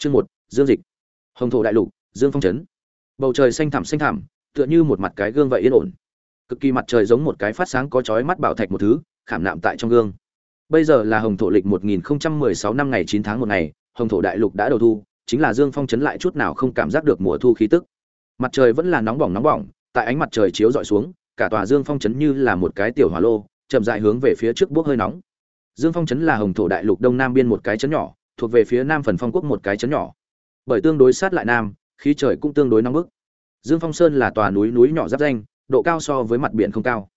chương một, dương dịch. Hồng thổ đại lục, dương phong trấn bầu trời xanh thẳm xanh thẳm, tựa như một mặt cái gương vậy yên ổn. Cực kỳ mặt trời giống một cái phát sáng có chói mắt bảo thạch một thứ, khảm nạm tại trong gương. Bây giờ là hồng thổ lịch 1016 năm ngày 9 tháng một ngày, hồng thổ đại lục đã đầu thu, chính là dương phong trấn lại chút nào không cảm giác được mùa thu khí tức. Mặt trời vẫn là nóng bỏng nóng bỏng, tại ánh mặt trời chiếu dọi xuống, cả tòa dương phong trấn như là một cái tiểu hỏa lô, chậm dại hướng về phía trước bốc hơi nóng. Dương phong trấn là hồng thổ đại lục đông nam biên một cái trấn nhỏ thuộc về phía nam phần phong quốc một cái chấn nhỏ. Bởi tương đối sát lại nam, khí trời cũng tương đối nóng bức. Dương phong sơn là tòa núi núi nhỏ giáp danh, độ cao so với mặt biển không cao.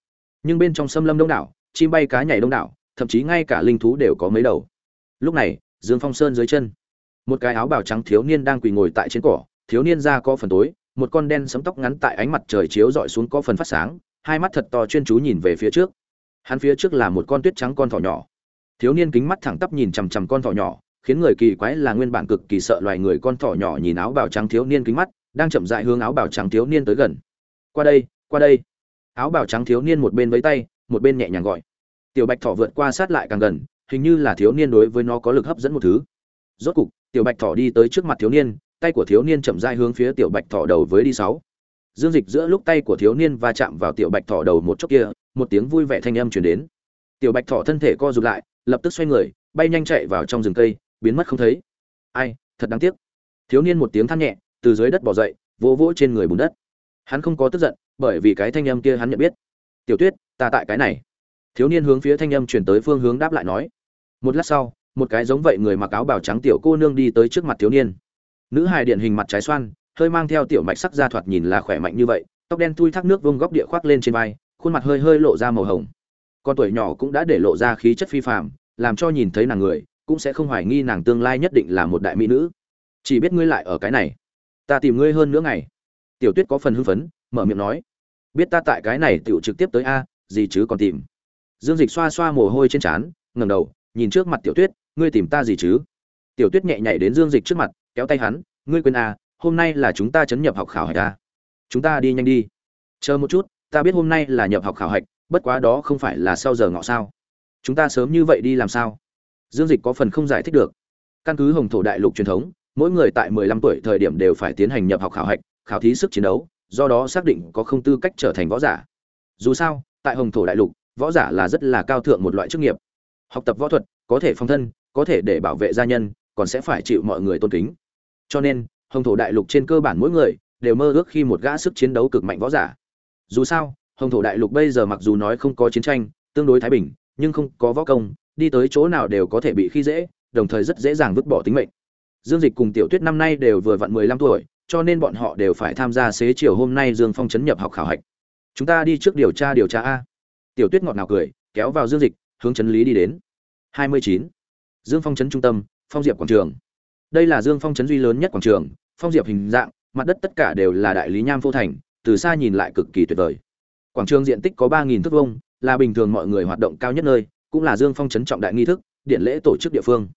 Nhưng bên trong xâm lâm đông đảo, chim bay cá nhảy đông đảo, thậm chí ngay cả linh thú đều có mấy đầu. Lúc này, dương phong sơn dưới chân, một cái áo bào trắng thiếu niên đang quỳ ngồi tại trên cỏ, thiếu niên da có phần tối, một con đen sấm tóc ngắn tại ánh mặt trời chiếu rọi xuống có phần phát sáng, hai mắt thật to chuyên chú nhìn về phía trước. Hắn phía trước là một con tuyết trắng con thỏ nhỏ. Thiếu niên kính mắt thẳng tắp nhìn chằm chằm con thỏ nhỏ khiến người kỳ quái là nguyên bản cực kỳ sợ loài người con thỏ nhỏ nhìn áo bào trắng thiếu niên kính mắt, đang chậm rãi hướng áo bào trắng thiếu niên tới gần. Qua đây qua đây. Áo bào trắng thiếu niên một bên với tay, một bên nhẹ nhàng gọi. Tiểu bạch thỏ vượt qua sát lại càng gần, hình như là thiếu niên đối với nó có lực hấp dẫn một thứ. Rốt cục, tiểu bạch thỏ đi tới trước mặt thiếu niên, tay của thiếu niên chậm rãi hướng phía tiểu bạch thỏ đầu với đi sáu. Dương dịch giữa lúc tay của thiếu niên va chạm vào tiểu bạch thỏ đầu một chốc kia, một tiếng vui vẻ thanh âm truyền đến. Tiểu bạch thỏ thân thể co rụt lại, lập tức xoay người, bay nhanh chạy vào trong rừng cây biến mất không thấy. Ai, thật đáng tiếc. Thiếu niên một tiếng than nhẹ, từ dưới đất bỏ dậy, vỗ vỗ trên người bùn đất. Hắn không có tức giận, bởi vì cái thanh âm kia hắn nhận biết. Tiểu tuyết, ta tại cái này. Thiếu niên hướng phía thanh âm chuyển tới phương hướng đáp lại nói. Một lát sau, một cái giống vậy người mặc áo bào trắng tiểu cô nương đi tới trước mặt thiếu niên. Nữ hài điện hình mặt trái xoan, hơi mang theo tiểu mạch sắc da thoạt nhìn là khỏe mạnh như vậy, tóc đen thui thác nước vông góc địa khoác lên trên vai, khuôn mặt hơi hơi lộ ra màu hồng. Con tuổi nhỏ cũng đã để lộ ra khí chất phi phàm, làm cho nhìn thấy nàng người cũng sẽ không hoài nghi nàng tương lai nhất định là một đại mỹ nữ. Chỉ biết ngươi lại ở cái này. Ta tìm ngươi hơn nữa ngày. Tiểu tuyết có phần hưng phấn, mở miệng nói. Biết ta tại cái này tiểu trực tiếp tới a, gì chứ còn tìm. Dương dịch xoa xoa mồ hôi trên trán, ngẩng đầu, nhìn trước mặt tiểu tuyết, ngươi tìm ta gì chứ? Tiểu tuyết nhẹ nhảy đến dương dịch trước mặt, kéo tay hắn, ngươi quên a, hôm nay là chúng ta chấn nhập học khảo hạch a. Chúng ta đi nhanh đi. Chờ một chút, ta biết hôm nay là nhập học khảo hạch, bất quá đó không phải là sau giờ ngọ sao. Chúng ta sớm như vậy đi làm sao? Dương dịch có phần không giải thích được. Căn cứ hồng thổ đại lục truyền thống, mỗi người tại 15 tuổi thời điểm đều phải tiến hành nhập học khảo hạch, khảo thí sức chiến đấu, do đó xác định có không tư cách trở thành võ giả. Dù sao, tại hồng thổ đại lục, võ giả là rất là cao thượng một loại chức nghiệp. Học tập võ thuật, có thể phong thân, có thể để bảo vệ gia nhân, còn sẽ phải chịu mọi người tôn kính. Cho nên, hồng thổ đại lục trên cơ bản mỗi người đều mơ ước khi một gã sức chiến đấu cực mạnh võ giả. Dù sao, hồng thổ đại lục bây giờ mặc dù nói không có chiến tranh, tương đối thái bình, nhưng không có võ công đi tới chỗ nào đều có thể bị khi dễ, đồng thời rất dễ dàng vứt bỏ tính mệnh. Dương dịch cùng tiểu tuyết năm nay đều vừa vặn mười lăm tuổi, cho nên bọn họ đều phải tham gia xế chiều hôm nay dương phong chấn nhập học khảo hạch. Chúng ta đi trước điều tra điều tra a. Tiểu tuyết ngọt ngào cười, kéo vào dương dịch, hướng chấn lý đi đến. Hai mươi chín. Dương phong chấn trung tâm, phong diệp quảng trường. Đây là dương phong chấn duy lớn nhất quảng trường, phong diệp hình dạng, mặt đất tất cả đều là đại lý nham phô thành, từ xa nhìn lại cực kỳ tuyệt vời. Quảng trường diện tích có ba nghìn thước vông là bình thường mọi người hoạt động cao nhất nơi cũng là dương phong chấn trọng đại nghi thức, điện lễ tổ chức địa phương.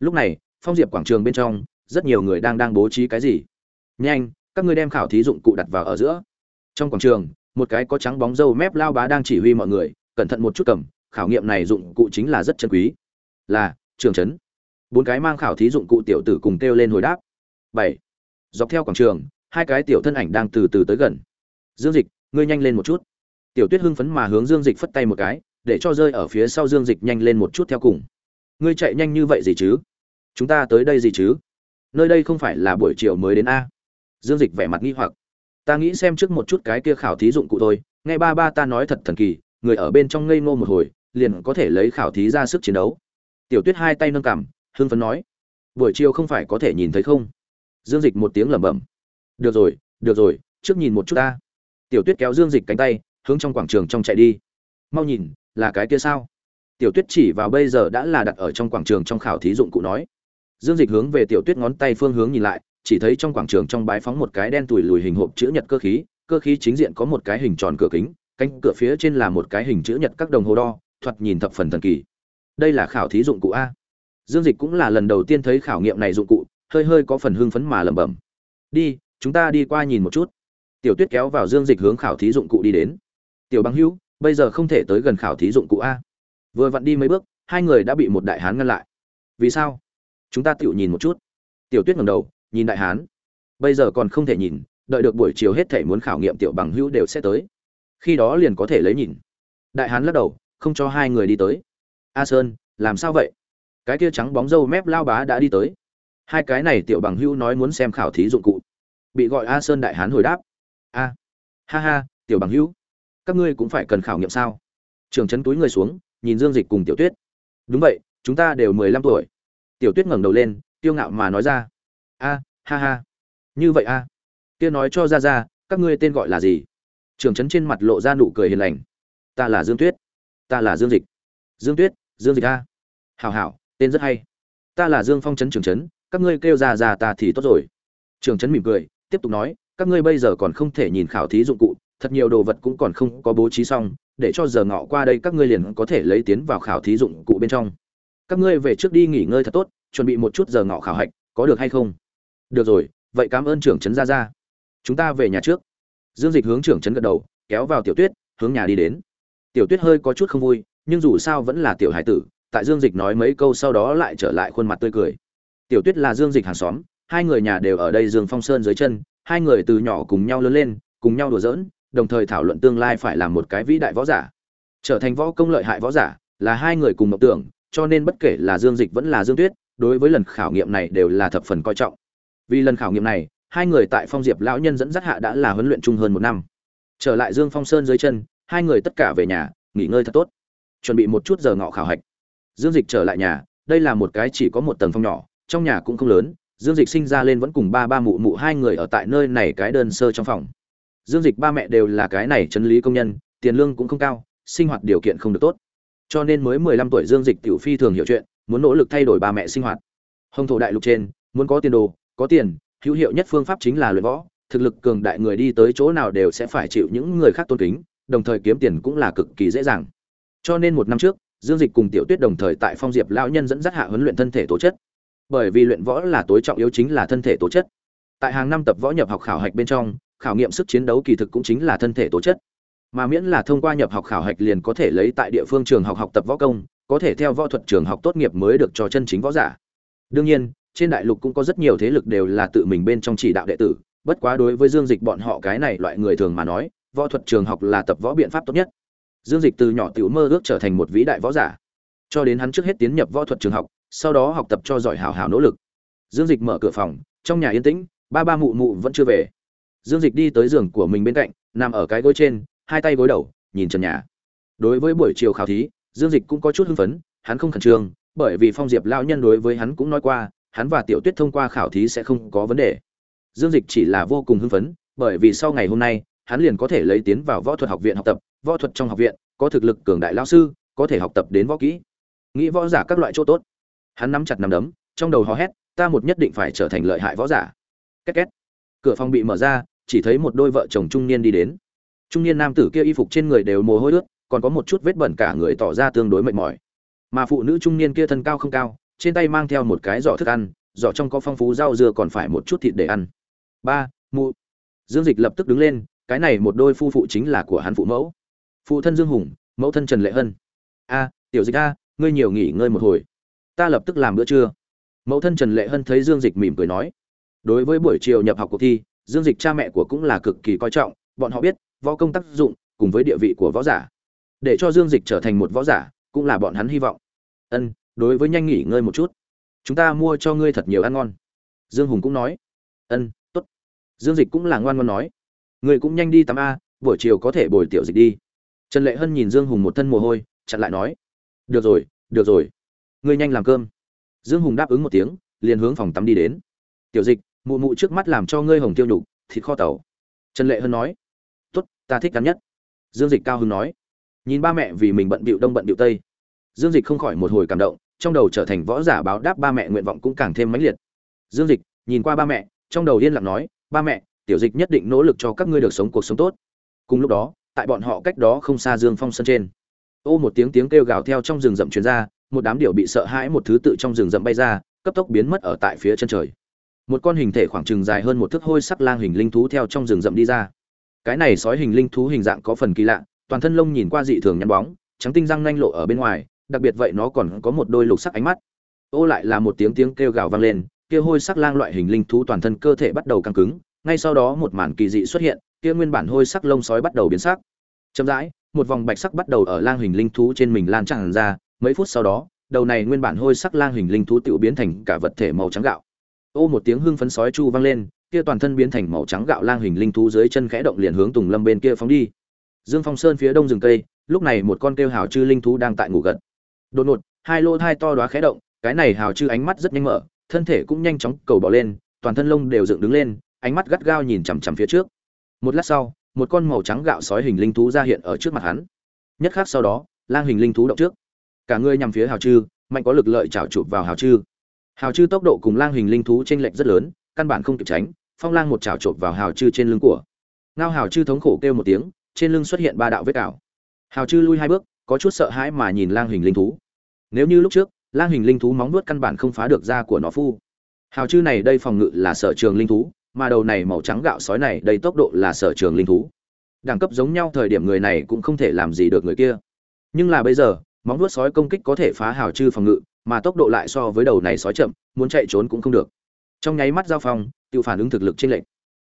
Lúc này, phong diệp quảng trường bên trong, rất nhiều người đang đang bố trí cái gì? Nhanh, các ngươi đem khảo thí dụng cụ đặt vào ở giữa. Trong quảng trường, một cái có trắng bóng râu mép lao bá đang chỉ huy mọi người, cẩn thận một chút cầm, khảo nghiệm này dụng cụ chính là rất chân quý. Là, trường trấn. Bốn cái mang khảo thí dụng cụ tiểu tử cùng kêu lên hồi đáp. Bảy. Dọc theo quảng trường, hai cái tiểu thân ảnh đang từ từ tới gần. Dương dịch, ngươi nhanh lên một chút. Tiểu tuyết hưng phấn mà hướng dương dịch phất tay một cái để cho rơi ở phía sau dương dịch nhanh lên một chút theo cùng. Ngươi chạy nhanh như vậy gì chứ? Chúng ta tới đây gì chứ? Nơi đây không phải là buổi chiều mới đến a. Dương dịch vẻ mặt nghi hoặc. Ta nghĩ xem trước một chút cái kia khảo thí dụng cụ thôi. Nghe ba ba ta nói thật thần kỳ, người ở bên trong ngây ngô một hồi, liền có thể lấy khảo thí ra sức chiến đấu. Tiểu tuyết hai tay nâng cằm, hưng phấn nói. Buổi chiều không phải có thể nhìn thấy không? Dương dịch một tiếng lẩm bẩm. Được rồi được rồi, trước nhìn một chút ta. Tiểu tuyết kéo dương dịch cánh tay, hướng trong quảng trường trong chạy đi. Mau nhìn là cái kia sao? Tiểu tuyết chỉ vào bây giờ đã là đặt ở trong quảng trường trong khảo thí dụng cụ nói. Dương dịch hướng về tiểu tuyết ngón tay phương hướng nhìn lại, chỉ thấy trong quảng trường trong bãi phóng một cái đen tủi lùi hình hộp chữ nhật cơ khí cơ khí chính diện có một cái hình tròn cửa kính, cánh cửa phía trên là một cái hình chữ nhật các đồng hồ đo, thoạt nhìn thập phần thần kỳ. Đây là khảo thí dụng cụ a. Dương dịch cũng là lần đầu tiên thấy khảo nghiệm này dụng cụ, hơi hơi có phần hưng phấn mà lẩm bẩm. Đi, chúng ta đi qua nhìn một chút. Tiểu tuyết kéo vào dương dịch hướng khảo thí dụng cụ đi đến. Tiểu Băng hữu bây giờ không thể tới gần khảo thí dụng cụ a. Vừa vặn đi mấy bước, hai người đã bị một đại hán ngăn lại. Vì sao? Chúng ta tự nhìn một chút. Tiểu tuyết ngẩng đầu, nhìn đại hán. Bây giờ còn không thể nhìn, đợi được buổi chiều hết thể muốn khảo nghiệm tiểu bằng hữu đều sẽ tới. Khi đó liền có thể lấy nhìn. Đại hán lắc đầu, không cho hai người đi tới. A sơn, làm sao vậy? Cái kia trắng bóng râu mép lao bá đã đi tới. Hai cái này tiểu bằng hữu nói muốn xem khảo thí dụng cụ. Bị gọi a sơn đại hán hồi đáp. A. Ha ha, tiểu bằng hữu các ngươi cũng phải cần khảo nghiệm sao? Trường trấn túi người xuống, nhìn dương dịch cùng tiểu tuyết. Đúng vậy, chúng ta đều mười lăm tuổi. Tiểu tuyết ngẩng đầu lên tiêu ngạo mà nói ra. A, ha ha. Như vậy a. Kia nói cho ra ra các ngươi tên gọi là gì? Trường trấn trên mặt lộ ra nụ cười hiền lành. Ta là dương tuyết. Ta là dương dịch. Dương tuyết, dương dịch a. Hảo hảo, tên rất hay. Ta là dương phong trấn trường trấn các ngươi kêu ra ra ta thì tốt rồi. Trường trấn mỉm cười, tiếp tục nói, các ngươi bây giờ còn không thể nhìn khảo thí dụng cụ thật nhiều đồ vật cũng còn không có bố trí xong, để cho giờ ngọ qua đây các ngươi liền có thể lấy tiến vào khảo thí dụng cụ bên trong. Các ngươi về trước đi nghỉ ngơi thật tốt, chuẩn bị một chút giờ ngọ khảo hạch, có được hay không? Được rồi, vậy cảm ơn trưởng trấn gia gia. Chúng ta về nhà trước. Dương dịch hướng trưởng trấn gật đầu, kéo vào tiểu tuyết, hướng nhà đi đến. Tiểu tuyết hơi có chút không vui, nhưng dù sao vẫn là tiểu hải tử, tại dương dịch nói mấy câu sau đó lại trở lại khuôn mặt tươi cười. Tiểu tuyết là dương dịch hàng xóm, hai người nhà đều ở đây dương phong sơn dưới chân, hai người từ nhỏ cùng nhau lớn lên, cùng nhau đùa giỡn đồng thời thảo luận tương lai phải làm một cái vĩ đại võ giả. Trở thành võ công lợi hại võ giả là hai người cùng mộng tưởng, cho nên bất kể là dương dịch vẫn là dương tuyết, đối với lần khảo nghiệm này đều là thập phần coi trọng. Vì lần khảo nghiệm này, hai người tại phong diệp lão nhân dẫn dắt hạ đã là huấn luyện chung hơn một năm. Trở lại dương phong sơn dưới chân, hai người tất cả về nhà, nghỉ ngơi thật tốt. Chuẩn bị một chút giờ ngọ khảo hạch. Dương dịch trở lại nhà, đây là một cái chỉ có một tầng phong nhỏ, trong nhà cũng không lớn. Dương dịch sinh ra lên vẫn cùng ba ba mụ mụ hai người ở tại nơi này cái đơn sơ trong phòng dương dịch ba mẹ đều là cái này chân lý công nhân, tiền lương cũng không cao, sinh hoạt điều kiện không được tốt. Cho nên mới mười lăm tuổi dương dịch tiểu phi thường hiểu chuyện, muốn nỗ lực thay đổi ba mẹ sinh hoạt. Hồng thổ đại lục trên, muốn có tiền đồ, có tiền, hữu hiệu nhất phương pháp chính là luyện võ. Thực lực cường đại người đi tới chỗ nào đều sẽ phải chịu những người khác tôn kính, đồng thời kiếm tiền cũng là cực kỳ dễ dàng. Cho nên một năm trước, dương dịch cùng tiểu tuyết đồng thời tại phong diệp lão nhân dẫn dắt hạ huấn luyện thân thể tố chất. Bởi vì luyện võ là tối trọng yếu chính là thân thể tố chất. Tại hàng năm tập võ nhập học khảo hạch bên trong khảo nghiệm sức chiến đấu kỳ thực cũng chính là thân thể tố chất. Mà miễn là thông qua nhập học khảo hạch liền có thể lấy tại địa phương trường học học tập võ công, có thể theo võ thuật trường học tốt nghiệp mới được cho chân chính võ giả. Đương nhiên, trên đại lục cũng có rất nhiều thế lực đều là tự mình bên trong chỉ đạo đệ tử, bất quá đối với dương dịch bọn họ cái này loại người thường mà nói, võ thuật trường học là tập võ biện pháp tốt nhất. Dương dịch từ nhỏ tiểu mơ ước trở thành một vĩ đại võ giả. Cho đến hắn trước hết tiến nhập võ thuật trường học, sau đó học tập cho giỏi hảo hảo nỗ lực. Dương dịch mở cửa phòng, trong nhà yên tĩnh, ba ba mụ mụ vẫn chưa về dương dịch đi tới giường của mình bên cạnh, nằm ở cái gối trên, hai tay gối đầu, nhìn trần nhà. Đối với buổi chiều khảo thí, dương dịch cũng có chút hưng phấn, hắn không khẩn trương, bởi vì phong diệp lao nhân đối với hắn cũng nói qua, hắn và tiểu tuyết thông qua khảo thí sẽ không có vấn đề. Dương dịch chỉ là vô cùng hưng phấn, bởi vì sau ngày hôm nay, hắn liền có thể lấy tiến vào võ thuật học viện học tập, võ thuật trong học viện, có thực lực cường đại lao sư, có thể học tập đến võ kỹ. Nghĩ võ giả các loại chỗ tốt. Hắn nắm chặt nắm đấm, trong đầu hò hét, ta một nhất định phải trở thành lợi hại võ giả. Két két. Cửa phòng bị mở ra chỉ thấy một đôi vợ chồng trung niên đi đến. Trung niên nam tử kia y phục trên người đều mồ hôi ướt, còn có một chút vết bẩn cả người tỏ ra tương đối mệt mỏi. Mà phụ nữ trung niên kia thân cao không cao, trên tay mang theo một cái giỏ thức ăn, giỏ trong có phong phú rau dưa còn phải một chút thịt để ăn. Ba, mụ. Dương dịch lập tức đứng lên, cái này một đôi phu phụ chính là của hắn phụ mẫu. Phụ thân dương hùng, mẫu thân trần lệ hân. A, tiểu dịch a, ngươi nhiều nghỉ ngơi một hồi. Ta lập tức làm bữa trưa. Mẫu thân trần lệ hân thấy dương dịch mỉm cười nói. Đối với buổi chiều nhập học cuộc thi dương dịch cha mẹ của cũng là cực kỳ coi trọng, bọn họ biết, võ công tác dụng cùng với địa vị của võ giả. Để cho dương dịch trở thành một võ giả cũng là bọn hắn hy vọng. Ân, đối với nhanh nghỉ ngơi một chút. Chúng ta mua cho ngươi thật nhiều ăn ngon. Dương hùng cũng nói. Ân t ố t dương dịch cũng là ngoan ngoan nói. Ngươi cũng nhanh đi tắm a, buổi chiều có thể bồi tiểu dịch đi. Trần lệ hân nhìn dương hùng một thân mồ hôi, chặn lại nói. Được rồi được rồi. Ngươi nhanh làm cơm. Dương hùng đáp ứng một tiếng, liền hướng phòng tắm đi đến. Tiểu dịch mụ mụ trước mắt làm cho ngươi hồng tiêu nhục, thịt kho tàu. Trần lệ hân nói, tốt, ta thích cắn nhất. Dương dịch cao hưng nói, nhìn ba mẹ vì mình bận bịu đông bận bịu tây. Dương dịch không khỏi một hồi cảm động, trong đầu trở thành võ giả báo đáp ba mẹ nguyện vọng cũng càng thêm mãnh liệt. Dương dịch, nhìn qua ba mẹ, trong đầu yên lặng nói, ba mẹ, tiểu dịch nhất định nỗ lực cho các ngươi được sống cuộc sống tốt. Cùng lúc đó, tại bọn họ cách đó không xa dương phong sân trên, ô một tiếng tiếng kêu gào theo trong rừng rậm truyền ra, một đám điểu bị sợ hãi một thứ tự trong rừng rậm bay ra, cấp tốc biến mất ở tại phía chân trời một con hình thể khoảng chừng dài hơn một thước hôi sắc lang hình linh thú theo trong rừng rậm đi ra. Cái này sói hình linh thú hình dạng có phần kỳ lạ, toàn thân lông nhìn qua dị thường nhăn bóng, trắng tinh răng nanh lộ ở bên ngoài, đặc biệt vậy nó còn có một đôi lục sắc ánh mắt. Ô lại là một tiếng tiếng kêu gào vang lên, kia hôi sắc lang loại hình linh thú toàn thân cơ thể bắt đầu căng cứng, ngay sau đó một màn kỳ dị xuất hiện, kia nguyên bản hôi sắc lông sói bắt đầu biến sắc. Chậm rãi, một vòng bạch sắc bắt đầu ở lang hình linh thú trên mình lan tràn ra, mấy phút sau đó, đầu này nguyên bản hôi sắc lang hình linh thú tự biến thành cả vật thể màu trắng gạo ô, một tiếng hưng phấn sói chu vang lên, kia toàn thân biến thành màu trắng gạo lang hình linh thú dưới chân khẽ động liền hướng tùng lâm bên kia phóng đi. Dương phong sơn phía đông rừng cây, lúc này một con kêu hào chư linh thú đang tại ngủ gật. Đột ngột, hai lô thai to đoá khẽ động, cái này hào chư ánh mắt rất nhanh mở, thân thể cũng nhanh chóng cầu bỏ lên, toàn thân lông đều dựng đứng lên, ánh mắt gắt gao nhìn chằm chằm phía trước. Một lát sau, một con màu trắng gạo sói hình linh thú ra hiện ở trước mặt hắn. Nhất khác sau đó, lang hình linh thú động trước. Cả người nhằm phía hào chư, mạnh có lực lợi chảo chụp vào hào chư hào chư tốc độ cùng lang hình linh thú chênh lệch rất lớn, căn bản không kịp tránh, phong lang một chảo chộp vào hào chư trên lưng của. Ngao hào chư thống khổ kêu một tiếng, trên lưng xuất hiện ba đạo vết cào. Hào chư lui hai bước, có chút sợ hãi mà nhìn lang hình linh thú. Nếu như lúc trước, lang hình linh thú móng nuốt căn bản không phá được da của nó phu. Hào chư này đây phòng ngự là sở trường linh thú, mà đầu này màu trắng gạo sói này đây tốc độ là sở trường linh thú. Đẳng cấp giống nhau, thời điểm người này cũng không thể làm gì được người kia. Nhưng là bây giờ, móng vuốt sói công kích có thể phá hào chư phòng ngự mà tốc độ lại so với đầu này sói chậm, muốn chạy trốn cũng không được. Trong nháy mắt giao phong tự phản ứng thực lực trên lệnh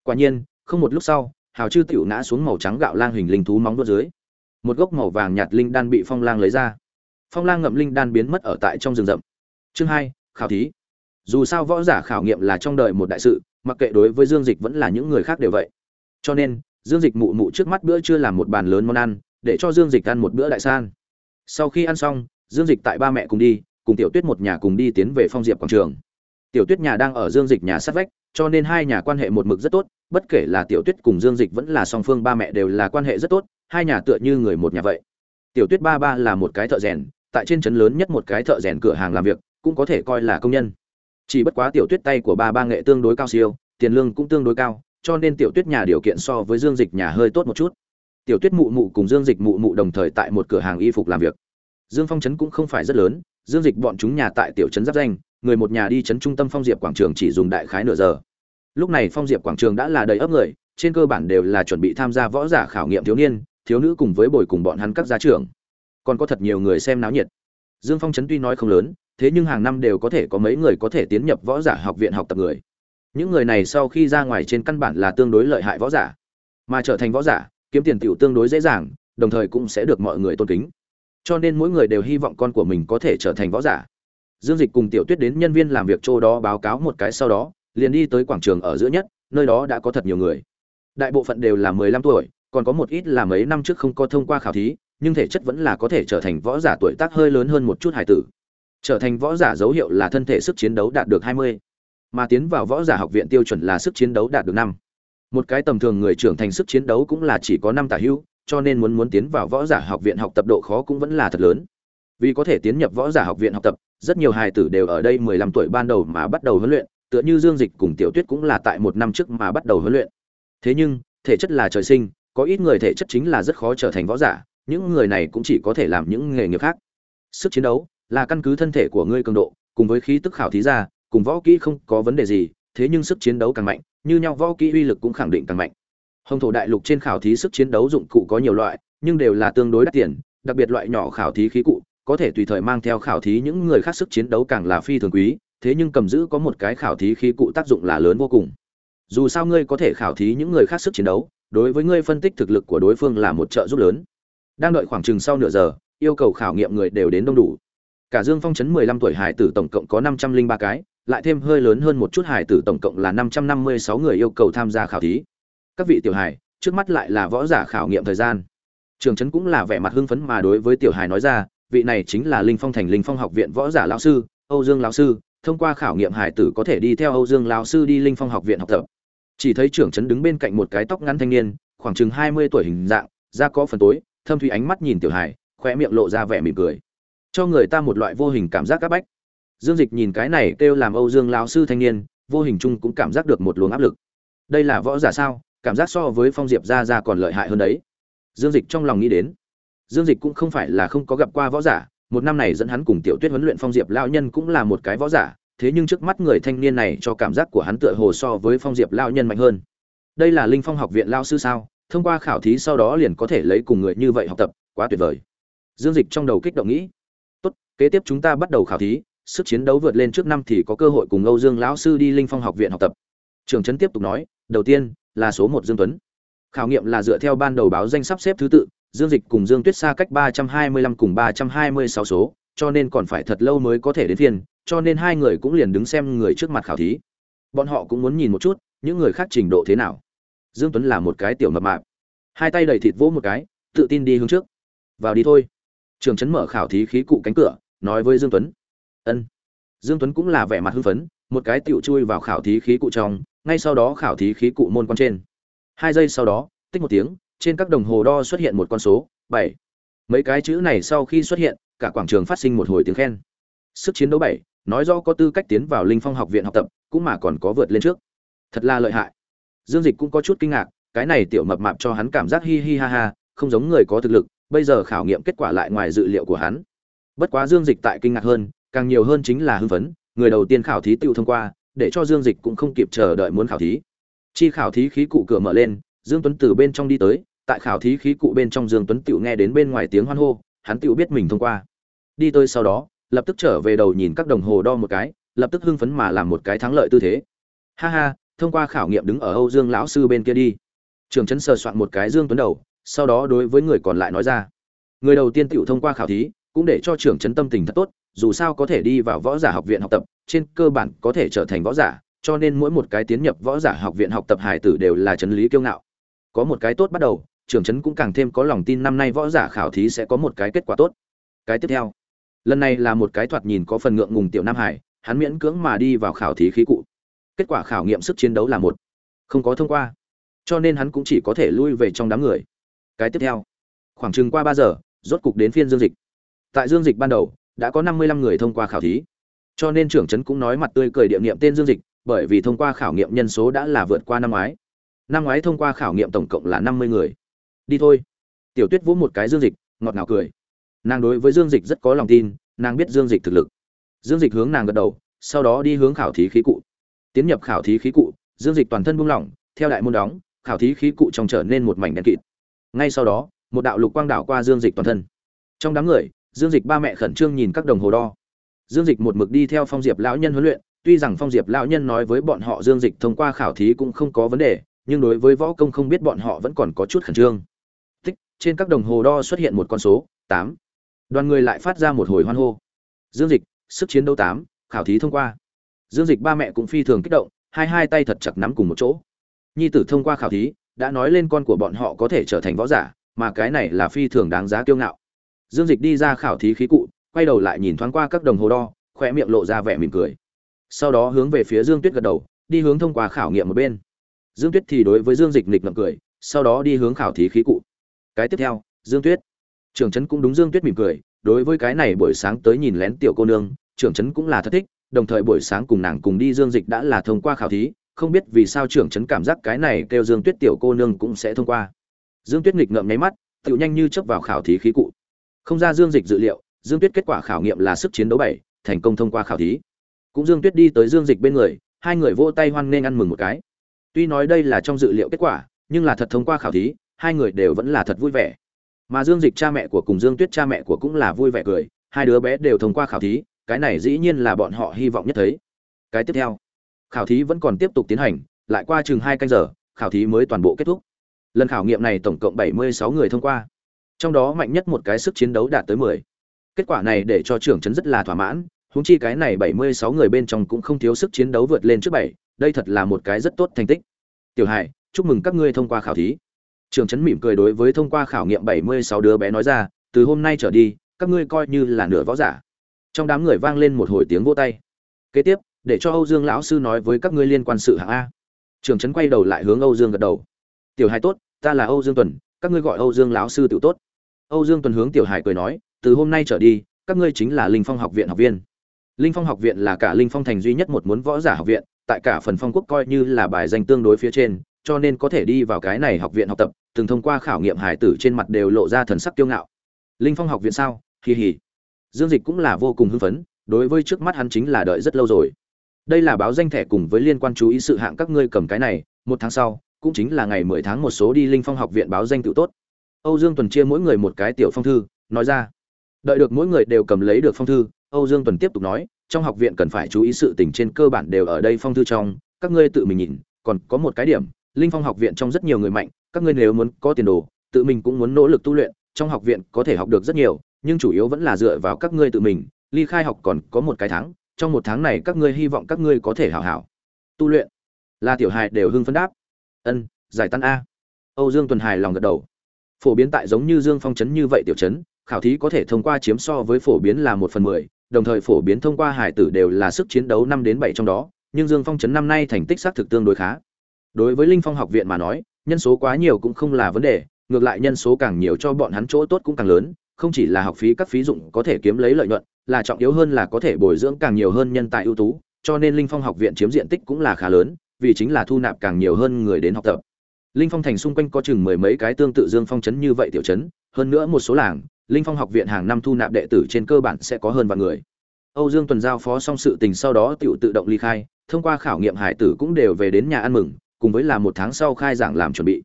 quả nhiên, không một lúc sau, hào chư tiểu ngã xuống màu trắng gạo lang hình linh thú móng đuôi dưới. Một gốc màu vàng nhạt linh đan bị phong lang lấy ra. Phong lang ngậm linh đan biến mất ở tại trong rừng rậm. Chương hai, khảo thí. Dù sao võ giả khảo nghiệm là trong đời một đại sự, mặc kệ đối với dương dịch vẫn là những người khác đều vậy. Cho nên, dương dịch mụ mụ trước mắt bữa chưa làm một bàn lớn món ăn, để cho dương dịch ăn một bữa đại san. Sau khi ăn xong, dương dịch tại ba mẹ cùng đi cùng tiểu tuyết một nhà cùng đi tiến về phong diệp quảng trường. Tiểu tuyết nhà đang ở dương dịch nhà sát vách, cho nên hai nhà quan hệ một mực rất tốt, bất kể là tiểu tuyết cùng dương dịch vẫn là song phương ba mẹ đều là quan hệ rất tốt, hai nhà tựa như người một nhà vậy. Tiểu tuyết ba ba là một cái thợ rèn, tại trên trấn lớn nhất một cái thợ rèn cửa hàng làm việc, cũng có thể coi là công nhân. Chỉ bất quá tiểu tuyết tay của ba ba nghệ tương đối cao siêu, tiền lương cũng tương đối cao, cho nên tiểu tuyết nhà điều kiện so với dương dịch nhà hơi tốt một chút. Tiểu tuyết mụ mụ cùng dương dịch mụ mụ đồng thời tại một cửa hàng y phục làm việc. Dương phong trấn cũng không phải rất lớn dương dịch bọn chúng nhà tại tiểu trấn giáp danh, người một nhà đi trấn trung tâm phong diệp quảng trường chỉ dùng đại khái nửa giờ. Lúc này phong diệp quảng trường đã là đầy ấp người, trên cơ bản đều là chuẩn bị tham gia võ giả khảo nghiệm thiếu niên, thiếu nữ cùng với bồi cùng bọn hắn các gia trưởng. Còn có thật nhiều người xem náo nhiệt. Dương phong trấn tuy nói không lớn, thế nhưng hàng năm đều có thể có mấy người có thể tiến nhập võ giả học viện học tập người. Những người này sau khi ra ngoài trên căn bản là tương đối lợi hại võ giả. Mà trở thành võ giả, kiếm tiền tiểu tương đối dễ dàng, đồng thời cũng sẽ được mọi người tôn kính cho nên mỗi người đều hy vọng con của mình có thể trở thành võ giả. Dương dịch cùng tiểu tuyết đến nhân viên làm việc chỗ đó báo cáo một cái sau đó, liền đi tới quảng trường ở giữa nhất, nơi đó đã có thật nhiều người. Đại bộ phận đều là mười lăm tuổi, còn có một ít là mấy năm trước không có thông qua khảo thí, nhưng thể chất vẫn là có thể trở thành võ giả tuổi tác hơi lớn hơn một chút hải tử. Trở thành võ giả dấu hiệu là thân thể sức chiến đấu đạt được hai mươi, mà tiến vào võ giả học viện tiêu chuẩn là sức chiến đấu đạt được năm. Một cái tầm thường người trưởng thành sức chiến đấu cũng là chỉ có năm tả hữu cho nên muốn muốn tiến vào võ giả học viện học tập độ khó cũng vẫn là thật lớn. Vì có thể tiến nhập võ giả học viện học tập, rất nhiều hài tử đều ở đây mười lăm tuổi ban đầu mà bắt đầu huấn luyện, tựa như dương dịch cùng tiểu tuyết cũng là tại một năm trước mà bắt đầu huấn luyện. Thế nhưng, thể chất là trời sinh, có ít người thể chất chính là rất khó trở thành võ giả, những người này cũng chỉ có thể làm những nghề nghiệp khác. Sức chiến đấu là căn cứ thân thể của ngươi cường độ, cùng với khí tức khảo thí ra, cùng võ kỹ không có vấn đề gì, thế nhưng sức chiến đấu càng mạnh, như nhau võ kỹ uy lực cũng khẳng định càng mạnh hồng thổ đại lục trên khảo thí sức chiến đấu dụng cụ có nhiều loại, nhưng đều là tương đối đắt tiền, đặc biệt loại nhỏ khảo thí khí cụ, có thể tùy thời mang theo khảo thí những người khác sức chiến đấu càng là phi thường quý, thế nhưng cầm giữ có một cái khảo thí khí cụ tác dụng là lớn vô cùng. Dù sao ngươi có thể khảo thí những người khác sức chiến đấu, đối với ngươi phân tích thực lực của đối phương là một trợ giúp lớn. Đang đợi khoảng chừng sau nửa giờ, yêu cầu khảo nghiệm người đều đến đông đủ. Cả dương phong chấn mười lăm tuổi hải tử tổng cộng có năm trăm linh ba cái, lại thêm hơi lớn hơn một chút hải tử tổng cộng là năm trăm năm mươi sáu người yêu cầu tham gia khảo thí các vị tiểu hải trước mắt lại là võ giả khảo nghiệm thời gian. Trường trấn cũng là vẻ mặt hưng phấn mà đối với tiểu hải nói ra, vị này chính là linh phong thành linh phong học viện võ giả lão sư, âu dương lão sư, thông qua khảo nghiệm hải tử có thể đi theo âu dương lão sư đi linh phong học viện học tập. Chỉ thấy trưởng trấn đứng bên cạnh một cái tóc ngắn thanh niên, khoảng chừng hai mươi tuổi hình dạng, da có phần tối, thâm thủy ánh mắt nhìn tiểu hải khoe miệng lộ ra vẻ mỉm cười. Cho người ta một loại vô hình cảm giác áp bách. Dương dịch nhìn cái này kêu làm âu dương lão sư thanh niên, vô hình chung cũng cảm giác được một luồng áp lực. Đây là võ giả sao? Cảm giác so với phong diệp ra ra còn lợi hại hơn đấy. Dương dịch trong lòng nghĩ đến. Dương dịch cũng không phải là không có gặp qua võ giả, một năm này dẫn hắn cùng tiểu tuyết huấn luyện phong diệp lao nhân cũng là một cái võ giả, thế nhưng trước mắt người thanh niên này cho cảm giác của hắn tựa hồ so với phong diệp lao nhân mạnh hơn. Đây là linh phong học viện lao sư sao? Thông qua khảo thí sau đó liền có thể lấy cùng người như vậy học tập, quá tuyệt vời. Dương dịch trong đầu kích động nghĩ. Tốt, kế tiếp chúng ta bắt đầu khảo thí, sức chiến đấu vượt lên trước năm thì có cơ hội cùng âu dương lão sư đi linh phong học viện học tập. Trường trấn tiếp tục nói, đầu tiên là số một dương tuấn. Khảo nghiệm là dựa theo ban đầu báo danh sắp xếp thứ tự, dương dịch cùng dương tuyết xa cách ba trăm hai mươi lăm cùng ba trăm hai mươi sáu số, cho nên còn phải thật lâu mới có thể đến phiên, cho nên hai người cũng liền đứng xem người trước mặt khảo thí. Bọn họ cũng muốn nhìn một chút, những người khác trình độ thế nào. Dương tuấn là một cái tiểu mập mạp. Hai tay đầy thịt vỗ một cái, tự tin đi hướng trước. Vào đi thôi. Trường trấn mở khảo thí khí cụ cánh cửa, nói với dương tuấn. Ân. Dương tuấn cũng là vẻ mặt hưng phấn, một cái tiểu chui vào khảo thí khí cụ trong ngay sau đó khảo thí khí cụ môn quan trên. Hai giây sau đó, tích một tiếng, trên các đồng hồ đo xuất hiện một con số, bảy. Mấy cái chữ này sau khi xuất hiện, cả quảng trường phát sinh một hồi tiếng khen. Sức chiến đấu bảy, nói rõ có tư cách tiến vào linh phong học viện học tập, cũng mà còn có vượt lên trước. Thật là lợi hại. Dương dịch cũng có chút kinh ngạc, cái này tiểu mập mạp cho hắn cảm giác hi hi ha ha, không giống người có thực lực, bây giờ khảo nghiệm kết quả lại ngoài dự liệu của hắn. Bất quá dương dịch tại kinh ngạc hơn, càng nhiều hơn chính là hưng phấn, người đầu tiên khảo thí tiêu thông qua để cho dương dịch cũng không kịp chờ đợi muốn khảo thí. Chi khảo thí khí cụ cửa mở lên, dương tuấn từ bên trong đi tới, tại khảo thí khí cụ bên trong dương tuấn tiểu nghe đến bên ngoài tiếng hoan hô, hắn tiểu biết mình thông qua. Đi tới sau đó, lập tức trở về đầu nhìn các đồng hồ đo một cái, lập tức hưng phấn mà làm một cái thắng lợi tư thế. Ha ha, thông qua khảo nghiệm đứng ở âu dương lão sư bên kia đi. Trường trấn sờ soạn một cái dương tuấn đầu, sau đó đối với người còn lại nói ra. Người đầu tiên tiểu thông qua khảo thí, cũng để cho trưởng trấn tâm tình thật tốt dù sao có thể đi vào võ giả học viện học tập, trên cơ bản có thể trở thành võ giả, cho nên mỗi một cái tiến nhập võ giả học viện học tập hải tử đều là chấn lý kiêu ngạo. Có một cái tốt bắt đầu, trưởng trấn cũng càng thêm có lòng tin năm nay võ giả khảo thí sẽ có một cái kết quả tốt. Cái tiếp theo, lần này là một cái thoạt nhìn có phần ngượng ngùng tiểu nam hải, hắn miễn cưỡng mà đi vào khảo thí khí cụ. Kết quả khảo nghiệm sức chiến đấu là một, không có thông qua, cho nên hắn cũng chỉ có thể lui về trong đám người. Cái tiếp theo, khoảng chừng qua ba giờ, rốt cục đến phiên dương dịch. Tại dương dịch ban đầu đã có năm mươi lăm người thông qua khảo thí. Cho nên trưởng trấn cũng nói mặt tươi cười địa nghiệm tên dương dịch, bởi vì thông qua khảo nghiệm nhân số đã là vượt qua năm ngoái. Năm ngoái thông qua khảo nghiệm tổng cộng là năm mươi người. Đi thôi. Tiểu tuyết vỗ một cái dương dịch, ngọt ngào cười. Nàng đối với dương dịch rất có lòng tin, nàng biết dương dịch thực lực. Dương dịch hướng nàng gật đầu, sau đó đi hướng khảo thí khí cụ. Tiến nhập khảo thí khí cụ, dương dịch toàn thân buông lỏng, theo đại môn đóng, khảo thí khí cụ trong trở nên một mảnh đen kịt. Ngay sau đó, một đạo lục quang đảo qua dương dịch toàn thân. Trong đám người dương dịch ba mẹ khẩn trương nhìn các đồng hồ đo. Dương dịch một mực đi theo phong diệp lão nhân huấn luyện, tuy rằng phong diệp lão nhân nói với bọn họ dương dịch thông qua khảo thí cũng không có vấn đề, nhưng đối với võ công không biết bọn họ vẫn còn có chút khẩn trương. Tích, trên các đồng hồ đo xuất hiện một con số, tám. Đoàn người lại phát ra một hồi hoan hô. Dương dịch, sức chiến đấu tám, khảo thí thông qua. Dương dịch ba mẹ cũng phi thường kích động, hai hai tay thật chặt nắm cùng một chỗ. Nhi tử thông qua khảo thí, đã nói lên con của bọn họ có thể trở thành võ giả, mà cái này là phi thường đáng giá kiêu ngạo dương dịch đi ra khảo thí khí cụ, quay đầu lại nhìn thoáng qua các đồng hồ đo khoe miệng lộ ra vẻ mỉm cười. Sau đó hướng về phía dương tuyết gật đầu, đi hướng thông qua khảo nghiệm một bên. Dương tuyết thì đối với dương dịch nịch ngậm cười, sau đó đi hướng khảo thí khí cụ. Cái tiếp theo, dương tuyết. Trưởng trấn cũng đúng dương tuyết mỉm cười, đối với cái này buổi sáng tới nhìn lén tiểu cô nương, trưởng trấn cũng là thất thích, đồng thời buổi sáng cùng nàng cùng đi dương dịch đã là thông qua khảo thí, không biết vì sao trưởng trấn cảm giác cái này kêu dương tuyết tiểu cô nương cũng sẽ thông qua. Dương tuyết nghịch ngợm nháy mắt, tựu nhanh như chấp vào khảo thí khí cụ không ra dương dịch dự liệu, dương tuyết kết quả khảo nghiệm là sức chiến đấu bảy, thành công thông qua khảo thí. Cũng dương tuyết đi tới dương dịch bên người, hai người vỗ tay hoan nghênh ăn mừng một cái. Tuy nói đây là trong dự liệu kết quả, nhưng là thật thông qua khảo thí, hai người đều vẫn là thật vui vẻ. Mà dương dịch cha mẹ của cùng dương tuyết cha mẹ của cũng là vui vẻ cười, hai đứa bé đều thông qua khảo thí, cái này dĩ nhiên là bọn họ hy vọng nhất thấy. Cái tiếp theo, khảo thí vẫn còn tiếp tục tiến hành, lại qua chừng hai canh giờ, khảo thí mới toàn bộ kết thúc. Lần khảo nghiệm này tổng cộng bảy mươi sáu người thông qua trong đó mạnh nhất một cái sức chiến đấu đạt tới mười. Kết quả này để cho trưởng trấn rất là thỏa mãn húng chi cái này bảy mươi sáu người bên trong cũng không thiếu sức chiến đấu vượt lên trước bảy, đây thật là một cái rất tốt thành tích. Tiểu hải, chúc mừng các ngươi thông qua khảo thí. Trưởng trấn mỉm cười đối với thông qua khảo nghiệm bảy mươi sáu đứa bé nói ra, từ hôm nay trở đi, các ngươi coi như là nửa võ giả. Trong đám người vang lên một hồi tiếng vỗ tay. Kế tiếp, để cho âu dương lão sư nói với các ngươi liên quan sự hạng a. Trưởng trấn quay đầu lại hướng âu dương gật đầu. Tiểu hải tốt, ta là âu dương tuần các ngươi gọi âu dương lão sư tự tốt. Âu dương tuần hướng tiểu hải cười nói, từ hôm nay trở đi, các ngươi chính là linh phong học viện học viên. Linh phong học viện là cả linh phong thành duy nhất một muốn võ giả học viện, tại cả phần phong quốc coi như là bài danh tương đối phía trên, cho nên có thể đi vào cái này học viện học tập, từng thông qua khảo nghiệm hải tử trên mặt đều lộ ra thần sắc kiêu ngạo. Linh phong học viện sao? Hì hì dương dịch cũng là vô cùng hưng phấn, đối với trước mắt hắn chính là đợi rất lâu rồi. Đây là báo danh thẻ cùng với liên quan chú ý sự hạng các ngươi cầm cái này, một tháng sau cũng chính là ngày mười tháng một số đi linh phong học viện báo danh tự tốt. Âu dương tuần chia mỗi người một cái tiểu phong thư, nói ra. Đợi được mỗi người đều cầm lấy được phong thư, âu dương tuần tiếp tục nói, trong học viện cần phải chú ý sự tình trên cơ bản đều ở đây phong thư trong, các ngươi tự mình nhìn, còn có một cái điểm, linh phong học viện trong rất nhiều người mạnh, các ngươi nếu muốn có tiền đồ, tự mình cũng muốn nỗ lực tu luyện, trong học viện có thể học được rất nhiều, nhưng chủ yếu vẫn là dựa vào các ngươi tự mình, ly khai học còn có một cái tháng, trong một tháng này các ngươi hy vọng các ngươi có thể hảo hảo tu luyện. Là tiểu hài đều hưng phấn đáp ân, giải tan a. Âu dương tuần hài lòng gật đầu. Phổ biến tại giống như dương phong trấn như vậy tiểu trấn khảo thí có thể thông qua chiếm so với phổ biến là một phần mười, đồng thời phổ biến thông qua hải tử đều là sức chiến đấu năm đến bảy trong đó, nhưng dương phong trấn năm nay thành tích xác thực tương đối khá. Đối với linh phong học viện mà nói, nhân số quá nhiều cũng không là vấn đề, ngược lại nhân số càng nhiều cho bọn hắn chỗ tốt cũng càng lớn, không chỉ là học phí các phí dụng có thể kiếm lấy lợi nhuận, là trọng yếu hơn là có thể bồi dưỡng càng nhiều hơn nhân tài ưu tú, cho nên linh phong học viện chiếm diện tích cũng là khá lớn vì chính là thu nạp càng nhiều hơn người đến học tập. Linh phong thành xung quanh có chừng mười mấy cái tương tự dương phong trấn như vậy tiểu trấn, hơn nữa một số làng, linh phong học viện hàng năm thu nạp đệ tử trên cơ bản sẽ có hơn vạn người. Âu dương tuần giao phó xong sự tình sau đó tự tự động ly khai, thông qua khảo nghiệm hải tử cũng đều về đến nhà ăn mừng, cùng với là một tháng sau khai giảng làm chuẩn bị.